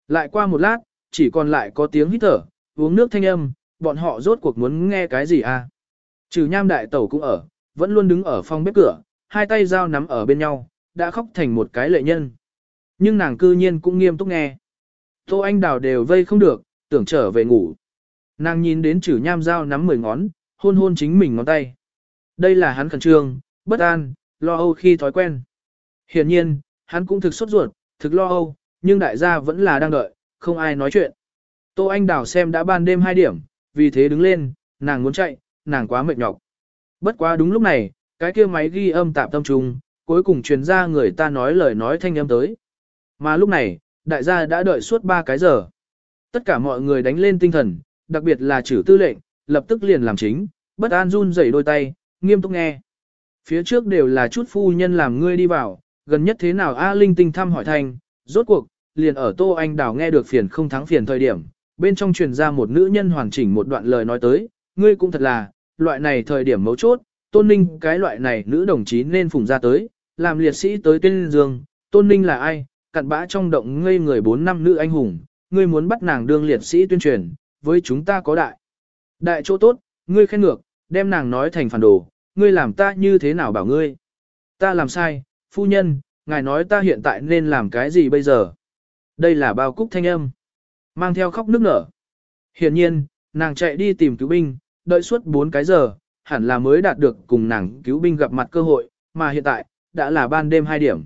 Lại qua một lát, chỉ còn lại có tiếng hít thở, uống nước thanh âm, bọn họ rốt cuộc muốn nghe cái gì à? Trừ nham đại tẩu cũng ở, vẫn luôn đứng ở phòng bếp cửa, hai tay dao nắm ở bên nhau, đã khóc thành một cái lệ nhân. Nhưng nàng cư nhiên cũng nghiêm túc nghe. Tô Anh Đào đều vây không được, tưởng trở về ngủ. Nàng nhìn đến trừ nham dao nắm mười ngón, hôn hôn chính mình ngón tay. Đây là hắn khẩn trương, bất an, lo âu khi thói quen. Hiển nhiên, hắn cũng thực sốt ruột, thực lo âu, nhưng đại gia vẫn là đang đợi, không ai nói chuyện. Tô Anh Đào xem đã ban đêm hai điểm, vì thế đứng lên, nàng muốn chạy, nàng quá mệt nhọc. Bất quá đúng lúc này, cái kia máy ghi âm tạm tâm trung, cuối cùng truyền ra người ta nói lời nói thanh âm tới. Mà lúc này, đại gia đã đợi suốt ba cái giờ. Tất cả mọi người đánh lên tinh thần, đặc biệt là chử tư lệnh, lập tức liền làm chính, bất an run rẩy đôi tay, nghiêm túc nghe. Phía trước đều là chút phu nhân làm ngươi đi vào, gần nhất thế nào A Linh tinh thăm hỏi thành, rốt cuộc, liền ở Tô Anh Đào nghe được phiền không thắng phiền thời điểm, bên trong truyền ra một nữ nhân hoàn chỉnh một đoạn lời nói tới, ngươi cũng thật là, loại này thời điểm mấu chốt, tôn ninh cái loại này nữ đồng chí nên phùng ra tới, làm liệt sĩ tới tuyên dương, tôn ninh là ai, cặn bã trong động ngây người 4 năm nữ anh hùng, ngươi muốn bắt nàng đương liệt sĩ tuyên truyền, với chúng ta có đại. Đại chỗ tốt, ngươi khen ngược, đem nàng nói thành phản đồ, ngươi làm ta như thế nào bảo ngươi. Ta làm sai, phu nhân, ngài nói ta hiện tại nên làm cái gì bây giờ. Đây là bao cúc thanh âm. Mang theo khóc nước nở. Hiện nhiên, nàng chạy đi tìm cứu binh, đợi suốt 4 cái giờ, hẳn là mới đạt được cùng nàng cứu binh gặp mặt cơ hội, mà hiện tại, đã là ban đêm 2 điểm.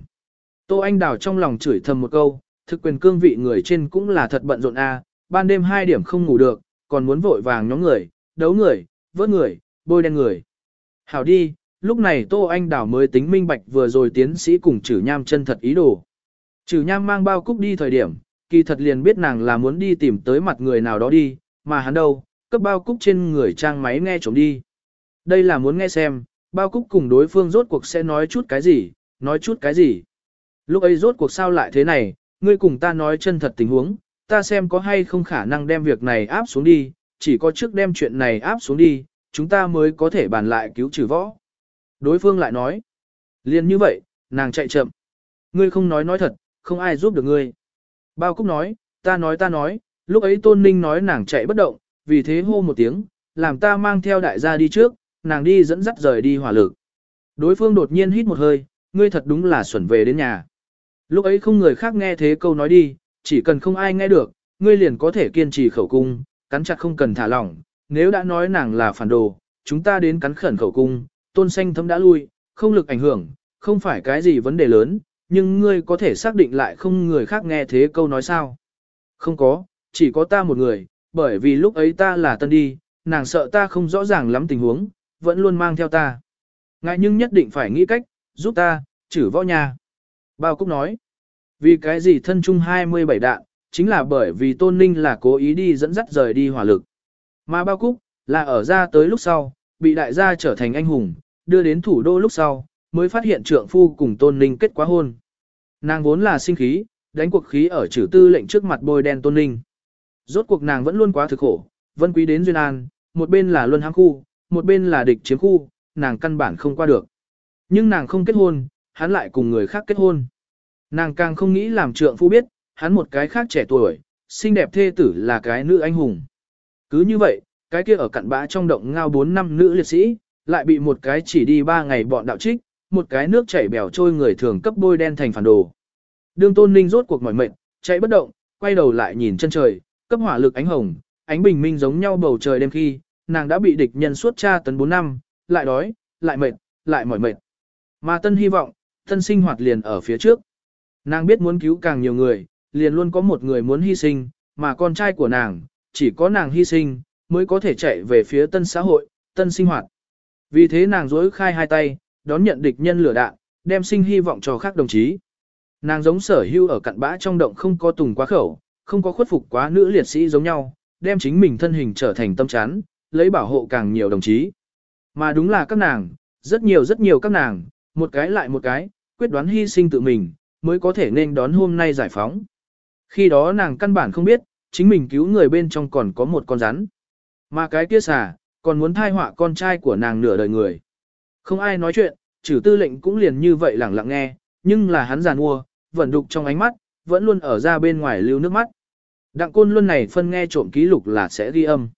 Tô Anh Đào trong lòng chửi thầm một câu, thực quyền cương vị người trên cũng là thật bận rộn a, ban đêm 2 điểm không ngủ được, còn muốn vội vàng nhóm người, đấu người, vớt người, bôi đen người. Hảo đi, lúc này Tô Anh Đào mới tính minh bạch vừa rồi tiến sĩ cùng chử nham chân thật ý đồ. Chử nham mang bao cúc đi thời điểm, kỳ thật liền biết nàng là muốn đi tìm tới mặt người nào đó đi, mà hắn đâu, cấp bao cúc trên người trang máy nghe trộm đi. Đây là muốn nghe xem, bao cúc cùng đối phương rốt cuộc sẽ nói chút cái gì, nói chút cái gì. Lúc ấy rốt cuộc sao lại thế này, ngươi cùng ta nói chân thật tình huống, ta xem có hay không khả năng đem việc này áp xuống đi, chỉ có trước đem chuyện này áp xuống đi, chúng ta mới có thể bàn lại cứu trừ võ. Đối phương lại nói, liền như vậy, nàng chạy chậm. Ngươi không nói nói thật, không ai giúp được ngươi. Bao Cúc nói, ta nói ta nói, lúc ấy Tôn Ninh nói nàng chạy bất động, vì thế hô một tiếng, làm ta mang theo đại gia đi trước, nàng đi dẫn dắt rời đi hỏa lực. Đối phương đột nhiên hít một hơi, ngươi thật đúng là xuẩn về đến nhà. Lúc ấy không người khác nghe thế câu nói đi, chỉ cần không ai nghe được, ngươi liền có thể kiên trì khẩu cung, cắn chặt không cần thả lỏng, nếu đã nói nàng là phản đồ, chúng ta đến cắn khẩn khẩu cung, tôn xanh thấm đã lui, không lực ảnh hưởng, không phải cái gì vấn đề lớn, nhưng ngươi có thể xác định lại không người khác nghe thế câu nói sao. Không có, chỉ có ta một người, bởi vì lúc ấy ta là tân đi, nàng sợ ta không rõ ràng lắm tình huống, vẫn luôn mang theo ta. Ngại nhưng nhất định phải nghĩ cách, giúp ta, chử võ nhà. Bao Cúc nói, vì cái gì thân chung 27 đạn, chính là bởi vì Tôn Ninh là cố ý đi dẫn dắt rời đi hỏa lực. Mà Bao Cúc, là ở ra tới lúc sau, bị đại gia trở thành anh hùng, đưa đến thủ đô lúc sau, mới phát hiện trượng phu cùng Tôn Ninh kết quá hôn. Nàng vốn là sinh khí, đánh cuộc khí ở trừ tư lệnh trước mặt bôi đen Tôn Ninh. Rốt cuộc nàng vẫn luôn quá thực khổ, vân quý đến Duyên An, một bên là luân hãng khu, một bên là địch chiếm khu, nàng căn bản không qua được. Nhưng nàng không kết hôn, hắn lại cùng người khác kết hôn. Nàng càng không nghĩ làm trượng phu biết, hắn một cái khác trẻ tuổi, xinh đẹp thê tử là cái nữ anh hùng. Cứ như vậy, cái kia ở cặn bã trong động ngao 4 năm nữ liệt sĩ, lại bị một cái chỉ đi 3 ngày bọn đạo trích, một cái nước chảy bèo trôi người thường cấp bôi đen thành phản đồ. Đương tôn ninh rốt cuộc mỏi mệt, chạy bất động, quay đầu lại nhìn chân trời, cấp hỏa lực ánh hồng, ánh bình minh giống nhau bầu trời đêm khi, nàng đã bị địch nhân suốt tra tấn 4 năm, lại đói, lại mệt, lại mỏi mệt. Mà tân hy vọng, tân sinh hoạt liền ở phía trước. Nàng biết muốn cứu càng nhiều người, liền luôn có một người muốn hy sinh, mà con trai của nàng, chỉ có nàng hy sinh, mới có thể chạy về phía tân xã hội, tân sinh hoạt. Vì thế nàng dối khai hai tay, đón nhận địch nhân lửa đạn, đem sinh hy vọng cho các đồng chí. Nàng giống sở hưu ở cặn bã trong động không có tùng quá khẩu, không có khuất phục quá nữ liệt sĩ giống nhau, đem chính mình thân hình trở thành tâm chán, lấy bảo hộ càng nhiều đồng chí. Mà đúng là các nàng, rất nhiều rất nhiều các nàng, một cái lại một cái, quyết đoán hy sinh tự mình, mới có thể nên đón hôm nay giải phóng. Khi đó nàng căn bản không biết, chính mình cứu người bên trong còn có một con rắn. Mà cái kia xà, còn muốn thai họa con trai của nàng nửa đời người. Không ai nói chuyện, trừ tư lệnh cũng liền như vậy lẳng lặng nghe, nhưng là hắn giàn mua, vẫn đục trong ánh mắt, vẫn luôn ở ra bên ngoài lưu nước mắt. Đặng côn luôn này phân nghe trộm ký lục là sẽ ghi âm.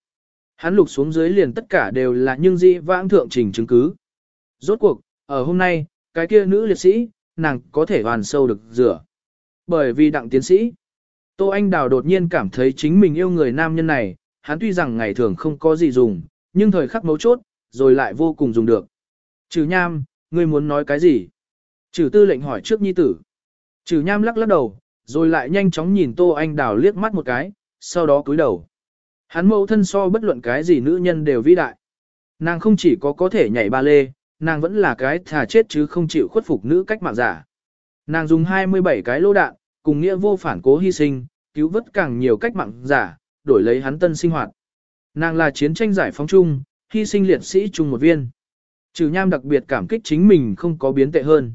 Hắn lục xuống dưới liền tất cả đều là nhưng di vãng thượng trình chứng cứ. Rốt cuộc, ở hôm nay, cái kia nữ liệt sĩ, nàng có thể hoàn sâu được rửa. Bởi vì đặng tiến sĩ, Tô Anh Đào đột nhiên cảm thấy chính mình yêu người nam nhân này, hắn tuy rằng ngày thường không có gì dùng, nhưng thời khắc mấu chốt, rồi lại vô cùng dùng được. Trừ nham, ngươi muốn nói cái gì? Trừ tư lệnh hỏi trước nhi tử. Trừ nham lắc lắc đầu, rồi lại nhanh chóng nhìn Tô Anh Đào liếc mắt một cái, sau đó cúi đầu. Hắn mẫu thân so bất luận cái gì nữ nhân đều vĩ đại. Nàng không chỉ có có thể nhảy ba lê, nàng vẫn là cái thà chết chứ không chịu khuất phục nữ cách mạng giả. Nàng dùng 27 cái lô đạn, cùng nghĩa vô phản cố hy sinh, cứu vớt càng nhiều cách mạng giả, đổi lấy hắn tân sinh hoạt. Nàng là chiến tranh giải phóng chung, hy sinh liệt sĩ chung một viên. Trừ nham đặc biệt cảm kích chính mình không có biến tệ hơn.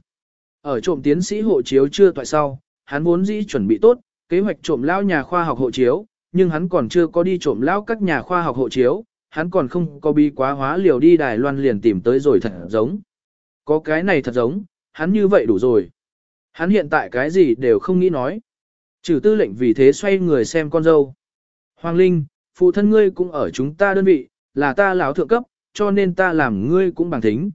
Ở trộm tiến sĩ hộ chiếu chưa toại sau, hắn vốn dĩ chuẩn bị tốt, kế hoạch trộm lao nhà khoa học hộ chiếu, nhưng hắn còn chưa có đi trộm lão các nhà khoa học hộ chiếu, hắn còn không có bi quá hóa liều đi Đài Loan liền tìm tới rồi thật giống. Có cái này thật giống, hắn như vậy đủ rồi. Hắn hiện tại cái gì đều không nghĩ nói. Trừ tư lệnh vì thế xoay người xem con dâu. Hoàng Linh, phụ thân ngươi cũng ở chúng ta đơn vị, là ta lão thượng cấp, cho nên ta làm ngươi cũng bằng thính.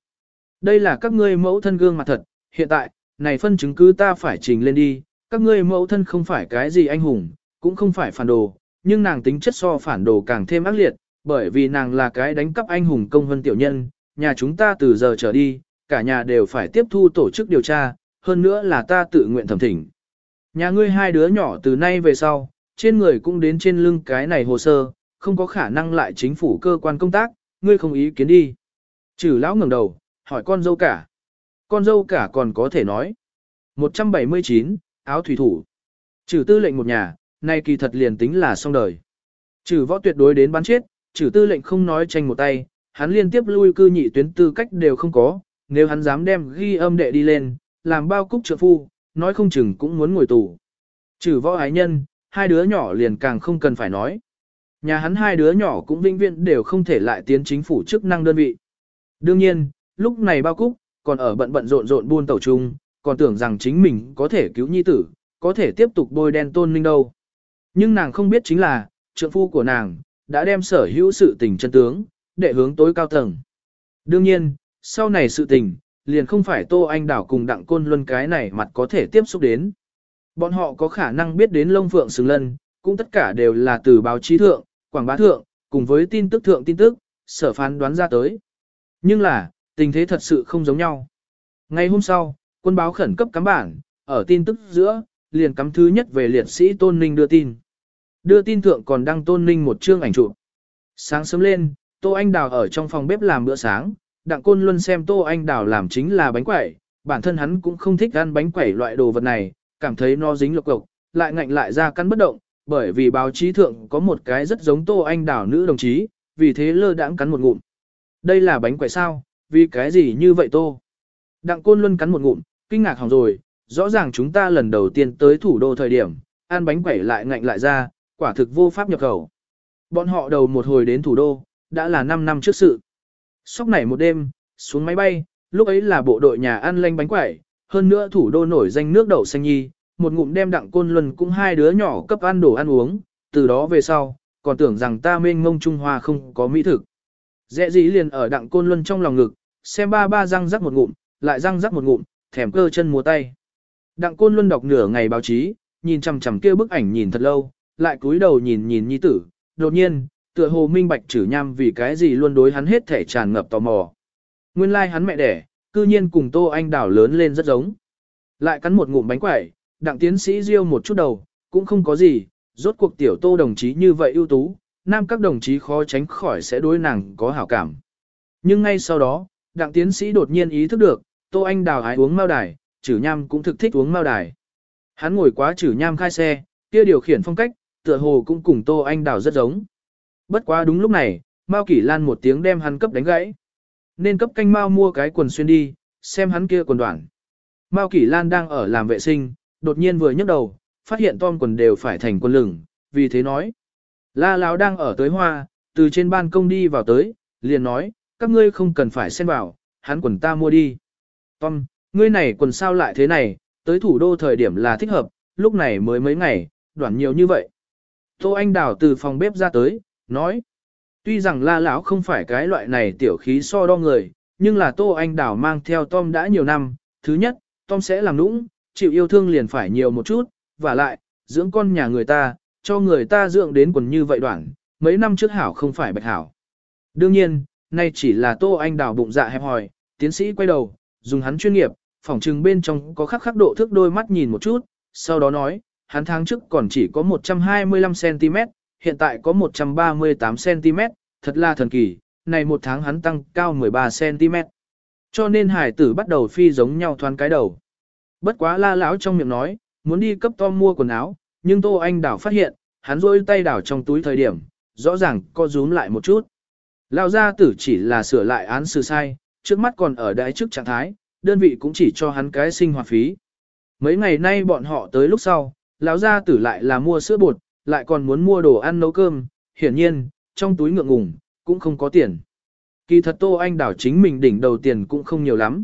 Đây là các ngươi mẫu thân gương mặt thật, hiện tại, này phân chứng cứ ta phải trình lên đi, các ngươi mẫu thân không phải cái gì anh hùng, cũng không phải phản đồ, nhưng nàng tính chất so phản đồ càng thêm ác liệt, bởi vì nàng là cái đánh cắp anh hùng công vân tiểu nhân, nhà chúng ta từ giờ trở đi, cả nhà đều phải tiếp thu tổ chức điều tra, hơn nữa là ta tự nguyện thẩm thỉnh. Nhà ngươi hai đứa nhỏ từ nay về sau, trên người cũng đến trên lưng cái này hồ sơ, không có khả năng lại chính phủ cơ quan công tác, ngươi không ý kiến đi. Trừ lão ngẩng đầu, hỏi con dâu cả. Con dâu cả còn có thể nói. 179, áo thủy thủ. Trừ tư lệnh một nhà, nay kỳ thật liền tính là xong đời. Trừ võ tuyệt đối đến bắn chết, trừ tư lệnh không nói tranh một tay, hắn liên tiếp lui cư nhị tuyến tư cách đều không có, nếu hắn dám đem ghi âm đệ đi lên, làm bao cúc trợ phu, nói không chừng cũng muốn ngồi tù. Trừ võ ái nhân, hai đứa nhỏ liền càng không cần phải nói. Nhà hắn hai đứa nhỏ cũng vinh viễn đều không thể lại tiến chính phủ chức năng đơn vị. Đương nhiên, lúc này bao cúc, còn ở bận bận rộn rộn buôn tàu chung, còn tưởng rằng chính mình có thể cứu nhi tử, có thể tiếp tục bôi đen tôn ninh đâu. Nhưng nàng không biết chính là, trượng phu của nàng, đã đem sở hữu sự tình chân tướng, để hướng tối cao tầng. Đương nhiên, sau này sự tình, liền không phải Tô Anh Đảo cùng Đặng Côn Luân cái này mặt có thể tiếp xúc đến. Bọn họ có khả năng biết đến lông phượng xứng lân, cũng tất cả đều là từ báo chí thượng, quảng bá thượng, cùng với tin tức thượng tin tức, sở phán đoán ra tới. Nhưng là, tình thế thật sự không giống nhau. Ngày hôm sau, quân báo khẩn cấp cắm bản, ở tin tức giữa, liền cắm thứ nhất về liệt sĩ Tôn Ninh đưa tin. Đưa tin thượng còn đăng Tôn Ninh một chương ảnh chụp. Sáng sớm lên, Tô Anh Đào ở trong phòng bếp làm bữa sáng, Đặng Côn Luân xem Tô Anh Đào làm chính là bánh quẩy, bản thân hắn cũng không thích ăn bánh quẩy loại đồ vật này, cảm thấy nó dính lục lục, lại ngạnh lại ra căn bất động, bởi vì báo chí thượng có một cái rất giống Tô Anh Đào nữ đồng chí, vì thế lơ đãng cắn một ngụm. Đây là bánh quẩy sao, vì cái gì như vậy Tô? Đặng Côn Luân cắn một ngụm, kinh ngạc hỏng rồi, rõ ràng chúng ta lần đầu tiên tới thủ đô thời điểm, ăn bánh quẩy lại ngạnh lại ra, quả thực vô pháp nhập khẩu. Bọn họ đầu một hồi đến thủ đô, đã là 5 năm trước sự. Sóc nảy một đêm, xuống máy bay, lúc ấy là bộ đội nhà ăn lanh bánh quẩy, hơn nữa thủ đô nổi danh nước đậu xanh nhi, một ngụm đem đặng côn luân cũng hai đứa nhỏ cấp ăn đồ ăn uống, từ đó về sau, còn tưởng rằng ta mênh mông Trung Hoa không có mỹ thực. Dẹ dĩ liền ở đặng côn luân trong lòng ngực, xem ba ba răng rắc một ngụm, lại răng rắc một ngụm, thèm cơ chân múa tay. Đặng côn luân đọc nửa ngày báo chí, nhìn chằm chằm kia bức ảnh nhìn thật lâu, lại cúi đầu nhìn nhìn nhi tử, đột nhiên, tựa hồ minh bạch chử nham vì cái gì luôn đối hắn hết thể tràn ngập tò mò. Nguyên lai like hắn mẹ đẻ, cư nhiên cùng Tô Anh Đảo lớn lên rất giống. Lại cắn một ngụm bánh quẩy, đặng tiến sĩ riêu một chút đầu, cũng không có gì, rốt cuộc tiểu Tô đồng chí như vậy ưu tú, nam các đồng chí khó tránh khỏi sẽ đối nàng có hảo cảm. Nhưng ngay sau đó, đặng tiến sĩ đột nhiên ý thức được, Tô Anh Đào ái uống mao đài, chử nham cũng thực thích uống mao đài. Hắn ngồi quá chử nham khai xe, kia điều khiển phong cách, tựa hồ cũng cùng Tô Anh Đào rất giống. Bất quá đúng lúc này, Mao Kỷ Lan một tiếng đem hắn cấp đánh gãy. Nên cấp canh Mao mua cái quần xuyên đi, xem hắn kia quần đoạn. Mao Kỷ Lan đang ở làm vệ sinh, đột nhiên vừa nhấc đầu, phát hiện Tom quần đều phải thành quần lửng, vì thế nói. La Lão đang ở tới hoa, từ trên ban công đi vào tới, liền nói, các ngươi không cần phải xen vào, hắn quần ta mua đi. Tom, ngươi này quần sao lại thế này, tới thủ đô thời điểm là thích hợp, lúc này mới mấy ngày, đoạn nhiều như vậy. Tô Anh Đào từ phòng bếp ra tới, nói. Tuy rằng la lão không phải cái loại này tiểu khí so đo người, nhưng là Tô Anh Đào mang theo Tom đã nhiều năm. Thứ nhất, Tom sẽ làm nũng, chịu yêu thương liền phải nhiều một chút, và lại, dưỡng con nhà người ta, cho người ta dưỡng đến quần như vậy đoạn, mấy năm trước hảo không phải bạch hảo. Đương nhiên, nay chỉ là Tô Anh Đào bụng dạ hẹp hòi, tiến sĩ quay đầu, dùng hắn chuyên nghiệp, phòng trừng bên trong có khắc khắc độ thước đôi mắt nhìn một chút, sau đó nói, hắn tháng trước còn chỉ có 125cm, hiện tại có 138cm, thật là thần kỳ, này một tháng hắn tăng cao 13cm. Cho nên hải tử bắt đầu phi giống nhau thoáng cái đầu. Bất quá la lão trong miệng nói, muốn đi cấp Tom mua quần áo, nhưng Tô Anh Đảo phát hiện, hắn rôi tay đảo trong túi thời điểm, rõ ràng co rúm lại một chút. Lão gia tử chỉ là sửa lại án sự sai, trước mắt còn ở đại trước trạng thái, đơn vị cũng chỉ cho hắn cái sinh hoạt phí. Mấy ngày nay bọn họ tới lúc sau, lão gia tử lại là mua sữa bột, lại còn muốn mua đồ ăn nấu cơm, hiển nhiên, trong túi ngượng ngùng, cũng không có tiền. Kỳ thật Tô Anh Đảo chính mình đỉnh đầu tiền cũng không nhiều lắm.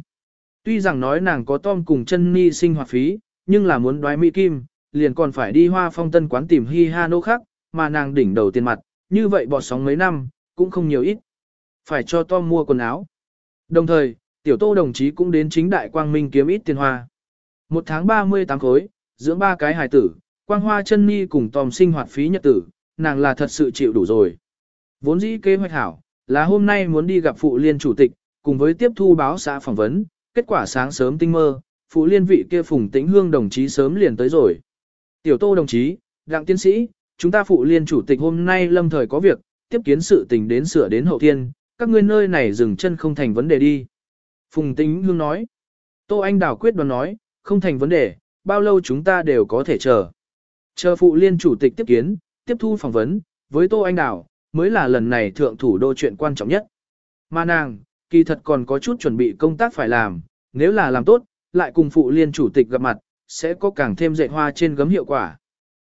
Tuy rằng nói nàng có Tom cùng chân ni sinh hoạt phí, nhưng là muốn đoái Mỹ Kim, liền còn phải đi hoa phong tân quán tìm hi ha nô khác, mà nàng đỉnh đầu tiền mặt, như vậy bọt sóng mấy năm, cũng không nhiều ít. Phải cho Tom mua quần áo. Đồng thời, tiểu tô đồng chí cũng đến chính đại quang minh kiếm ít tiền hoa. Một tháng 38 khối, dưỡng ba cái hài tử, quang hoa chân ni cùng tòm sinh hoạt phí nhật tử, nàng là thật sự chịu đủ rồi. Vốn dĩ kế hoạch hảo, là hôm nay muốn đi gặp phụ liên chủ tịch, cùng với tiếp thu báo xã phỏng vấn, kết quả sáng sớm tinh mơ, phụ liên vị kia phùng tĩnh hương đồng chí sớm liền tới rồi. Tiểu tô đồng chí, đặng tiến sĩ, chúng ta phụ liên chủ tịch hôm nay lâm thời có việc, tiếp kiến sự tình đến sửa đến hậu thiên, các ngươi nơi này dừng chân không thành vấn đề đi. Phùng tĩnh hương nói. Tô Anh Đào quyết đoán nói, không thành vấn đề, bao lâu chúng ta đều có thể chờ. Chờ phụ liên chủ tịch tiếp kiến, tiếp thu phỏng vấn, với Tô Anh Đào, mới là lần này thượng thủ đô chuyện quan trọng nhất. Mà nàng, kỳ thật còn có chút chuẩn bị công tác phải làm, nếu là làm tốt, lại cùng phụ liên chủ tịch gặp mặt, sẽ có càng thêm dạy hoa trên gấm hiệu quả.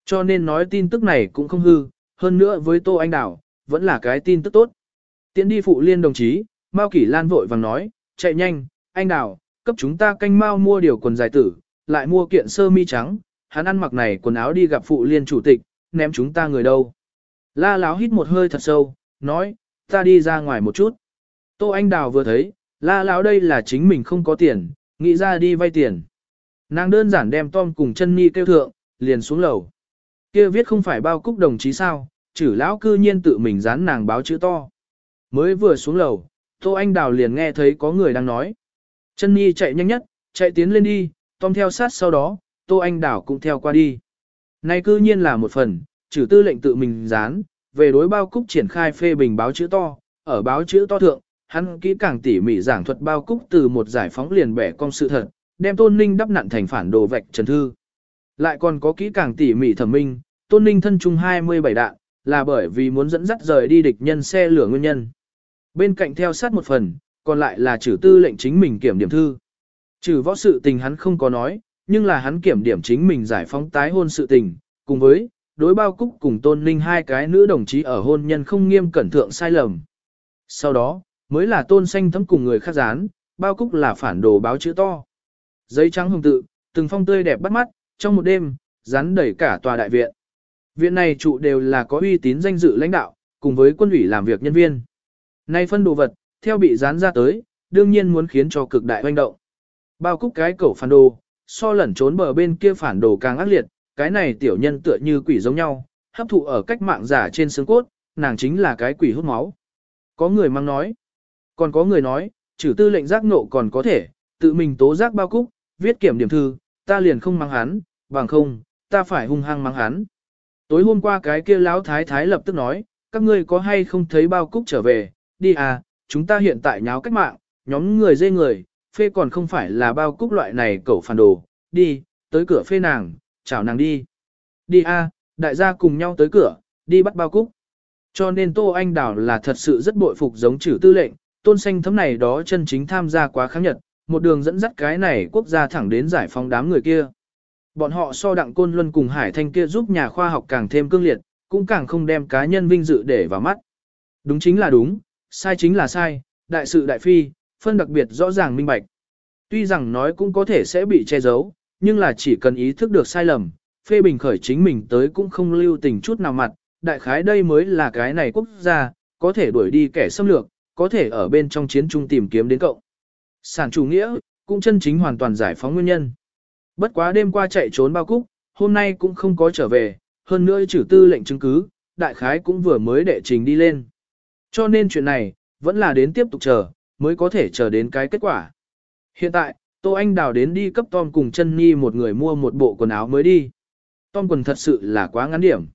Cho nên nói tin tức này cũng không hư, hơn nữa với Tô Anh Đảo, vẫn là cái tin tức tốt. Tiến đi phụ liên đồng chí, Mao Kỷ Lan vội vàng nói, chạy nhanh, anh đào, cấp chúng ta canh Mao mua điều quần dài tử, lại mua kiện sơ mi trắng, hắn ăn mặc này quần áo đi gặp phụ liên chủ tịch, ném chúng ta người đâu. La Láo hít một hơi thật sâu, nói, ta đi ra ngoài một chút. Tô Anh Đào vừa thấy, La Láo đây là chính mình không có tiền, nghĩ ra đi vay tiền. Nàng đơn giản đem Tom cùng chân mi kêu thượng, liền xuống lầu. kia viết không phải bao cúc đồng chí sao, chử lão cư nhiên tự mình dán nàng báo chữ to. Mới vừa xuống lầu, Tô Anh Đào liền nghe thấy có người đang nói. Chân nhi chạy nhanh nhất, chạy tiến lên đi, Tom theo sát sau đó, Tô Anh Đào cũng theo qua đi. Này cư nhiên là một phần, trừ tư lệnh tự mình dán, về đối bao cúc triển khai phê bình báo chữ to, ở báo chữ to thượng, hắn kỹ càng tỉ mỉ giảng thuật bao cúc từ một giải phóng liền bẻ cong sự thật, đem tôn ninh đắp nặn thành phản đồ vạch trần thư. Lại còn có kỹ càng tỉ mỉ thẩm minh, tôn ninh thân trung 27 đạn, là bởi vì muốn dẫn dắt rời đi địch nhân xe lửa nguyên nhân. Bên cạnh theo sát một phần, còn lại là trừ tư lệnh chính mình kiểm điểm thư. Trừ võ sự tình hắn không có nói, nhưng là hắn kiểm điểm chính mình giải phóng tái hôn sự tình, cùng với, đối bao cúc cùng tôn ninh hai cái nữ đồng chí ở hôn nhân không nghiêm cẩn thượng sai lầm. Sau đó, mới là tôn xanh thấm cùng người khác dán, bao cúc là phản đồ báo chữ to. Giấy trắng hồng tự, từng phong tươi đẹp bắt mắt, trong một đêm, dán đẩy cả tòa đại viện. Viện này trụ đều là có uy tín danh dự lãnh đạo, cùng với quân ủy làm việc nhân viên. Nay phân đồ vật, theo bị dán ra tới, đương nhiên muốn khiến cho cực đại hoành động. Bao cúc cái cẩu phản đồ, so lẩn trốn bờ bên kia phản đồ càng ác liệt, cái này tiểu nhân tựa như quỷ giống nhau, hấp thụ ở cách mạng giả trên xương cốt, nàng chính là cái quỷ hút máu. Có người mang nói, còn có người nói, trừ tư lệnh giác nộ còn có thể, tự mình tố giác bao cúc, viết kiểm điểm thư, ta liền không mang hắn, bằng không, ta phải hung hăng mang hắn. Tối hôm qua cái kia lão thái thái lập tức nói, các ngươi có hay không thấy bao cúc trở về, đi à, chúng ta hiện tại nháo cách mạng, nhóm người dê người, phê còn không phải là bao cúc loại này cẩu phản đồ, đi, tới cửa phê nàng, chào nàng đi. Đi a, đại gia cùng nhau tới cửa, đi bắt bao cúc. Cho nên Tô Anh Đào là thật sự rất bội phục giống chữ tư lệnh, tôn xanh thấm này đó chân chính tham gia quá kháng nhật, một đường dẫn dắt cái này quốc gia thẳng đến giải phóng đám người kia. Bọn họ so đặng côn luân cùng hải thanh kia giúp nhà khoa học càng thêm cương liệt, cũng càng không đem cá nhân vinh dự để vào mắt. Đúng chính là đúng, sai chính là sai, đại sự đại phi, phân đặc biệt rõ ràng minh bạch. Tuy rằng nói cũng có thể sẽ bị che giấu, nhưng là chỉ cần ý thức được sai lầm, phê bình khởi chính mình tới cũng không lưu tình chút nào mặt, đại khái đây mới là cái này quốc gia, có thể đuổi đi kẻ xâm lược, có thể ở bên trong chiến trung tìm kiếm đến cộng. Sản chủ nghĩa, cũng chân chính hoàn toàn giải phóng nguyên nhân. Bất quá đêm qua chạy trốn bao cúc, hôm nay cũng không có trở về, hơn nữa trừ tư lệnh chứng cứ, đại khái cũng vừa mới đệ trình đi lên. Cho nên chuyện này, vẫn là đến tiếp tục chờ, mới có thể chờ đến cái kết quả. Hiện tại, Tô Anh Đào đến đi cấp Tom cùng chân Nhi một người mua một bộ quần áo mới đi. Tom quần thật sự là quá ngắn điểm.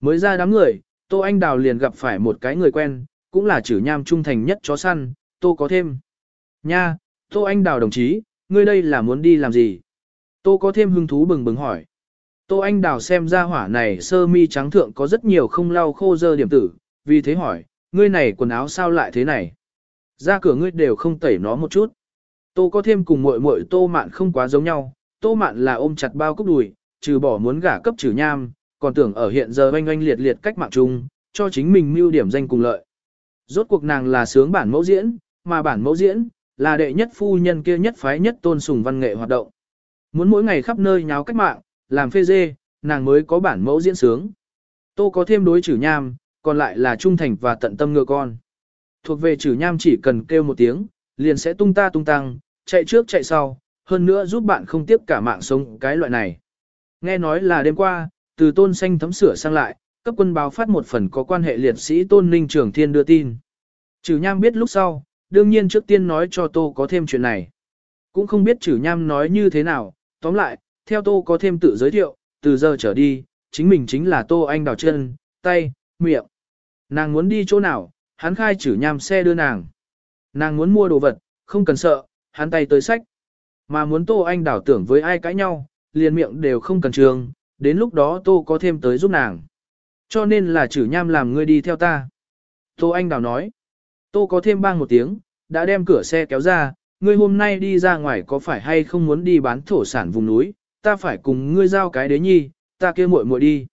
Mới ra đám người, Tô Anh Đào liền gặp phải một cái người quen, cũng là chữ nham trung thành nhất chó săn, Tô có thêm. Nha, Tô Anh Đào đồng chí, ngươi đây là muốn đi làm gì? Tô có thêm hứng thú bừng bừng hỏi. Tô Anh Đào xem ra hỏa này sơ mi trắng thượng có rất nhiều không lau khô dơ điểm tử, vì thế hỏi, ngươi này quần áo sao lại thế này? Ra cửa ngươi đều không tẩy nó một chút. Tô có thêm cùng muội muội Tô Mạn không quá giống nhau, Tô Mạn là ôm chặt bao cúc đùi, trừ bỏ muốn gả cấp trừ nham, còn tưởng ở hiện giờ oanh oanh liệt liệt cách mạng chung, cho chính mình mưu điểm danh cùng lợi. Rốt cuộc nàng là sướng bản mẫu diễn, mà bản mẫu diễn, là đệ nhất phu nhân kia nhất phái nhất tôn sùng văn nghệ hoạt động. Muốn mỗi ngày khắp nơi nháo cách mạng, làm phê dê, nàng mới có bản mẫu diễn sướng. Tô có thêm đối trừ nham, còn lại là trung thành và tận tâm ngựa con. Thuộc về trừ nham chỉ cần kêu một tiếng, liền sẽ tung ta tung tăng, chạy trước chạy sau, hơn nữa giúp bạn không tiếp cả mạng sống cái loại này. Nghe nói là đêm qua, từ tôn xanh thấm sửa sang lại, cấp quân báo phát một phần có quan hệ liệt sĩ tôn ninh trường thiên đưa tin. trừ nham biết lúc sau, đương nhiên trước tiên nói cho tô có thêm chuyện này. Cũng không biết trừ nham nói như thế nào, tóm lại, theo tô có thêm tự giới thiệu, từ giờ trở đi, chính mình chính là tô anh đào chân, tay, miệng. Nàng muốn đi chỗ nào, hắn khai chử nham xe đưa nàng. Nàng muốn mua đồ vật, không cần sợ, hắn tay tới sách. Mà muốn tô anh đảo tưởng với ai cãi nhau, liền miệng đều không cần trường, đến lúc đó tô có thêm tới giúp nàng. Cho nên là chử nham làm ngươi đi theo ta. Tô anh đảo nói. Tô có thêm bang một tiếng, đã đem cửa xe kéo ra, ngươi hôm nay đi ra ngoài có phải hay không muốn đi bán thổ sản vùng núi, ta phải cùng ngươi giao cái đế nhi, ta kia muội muội đi.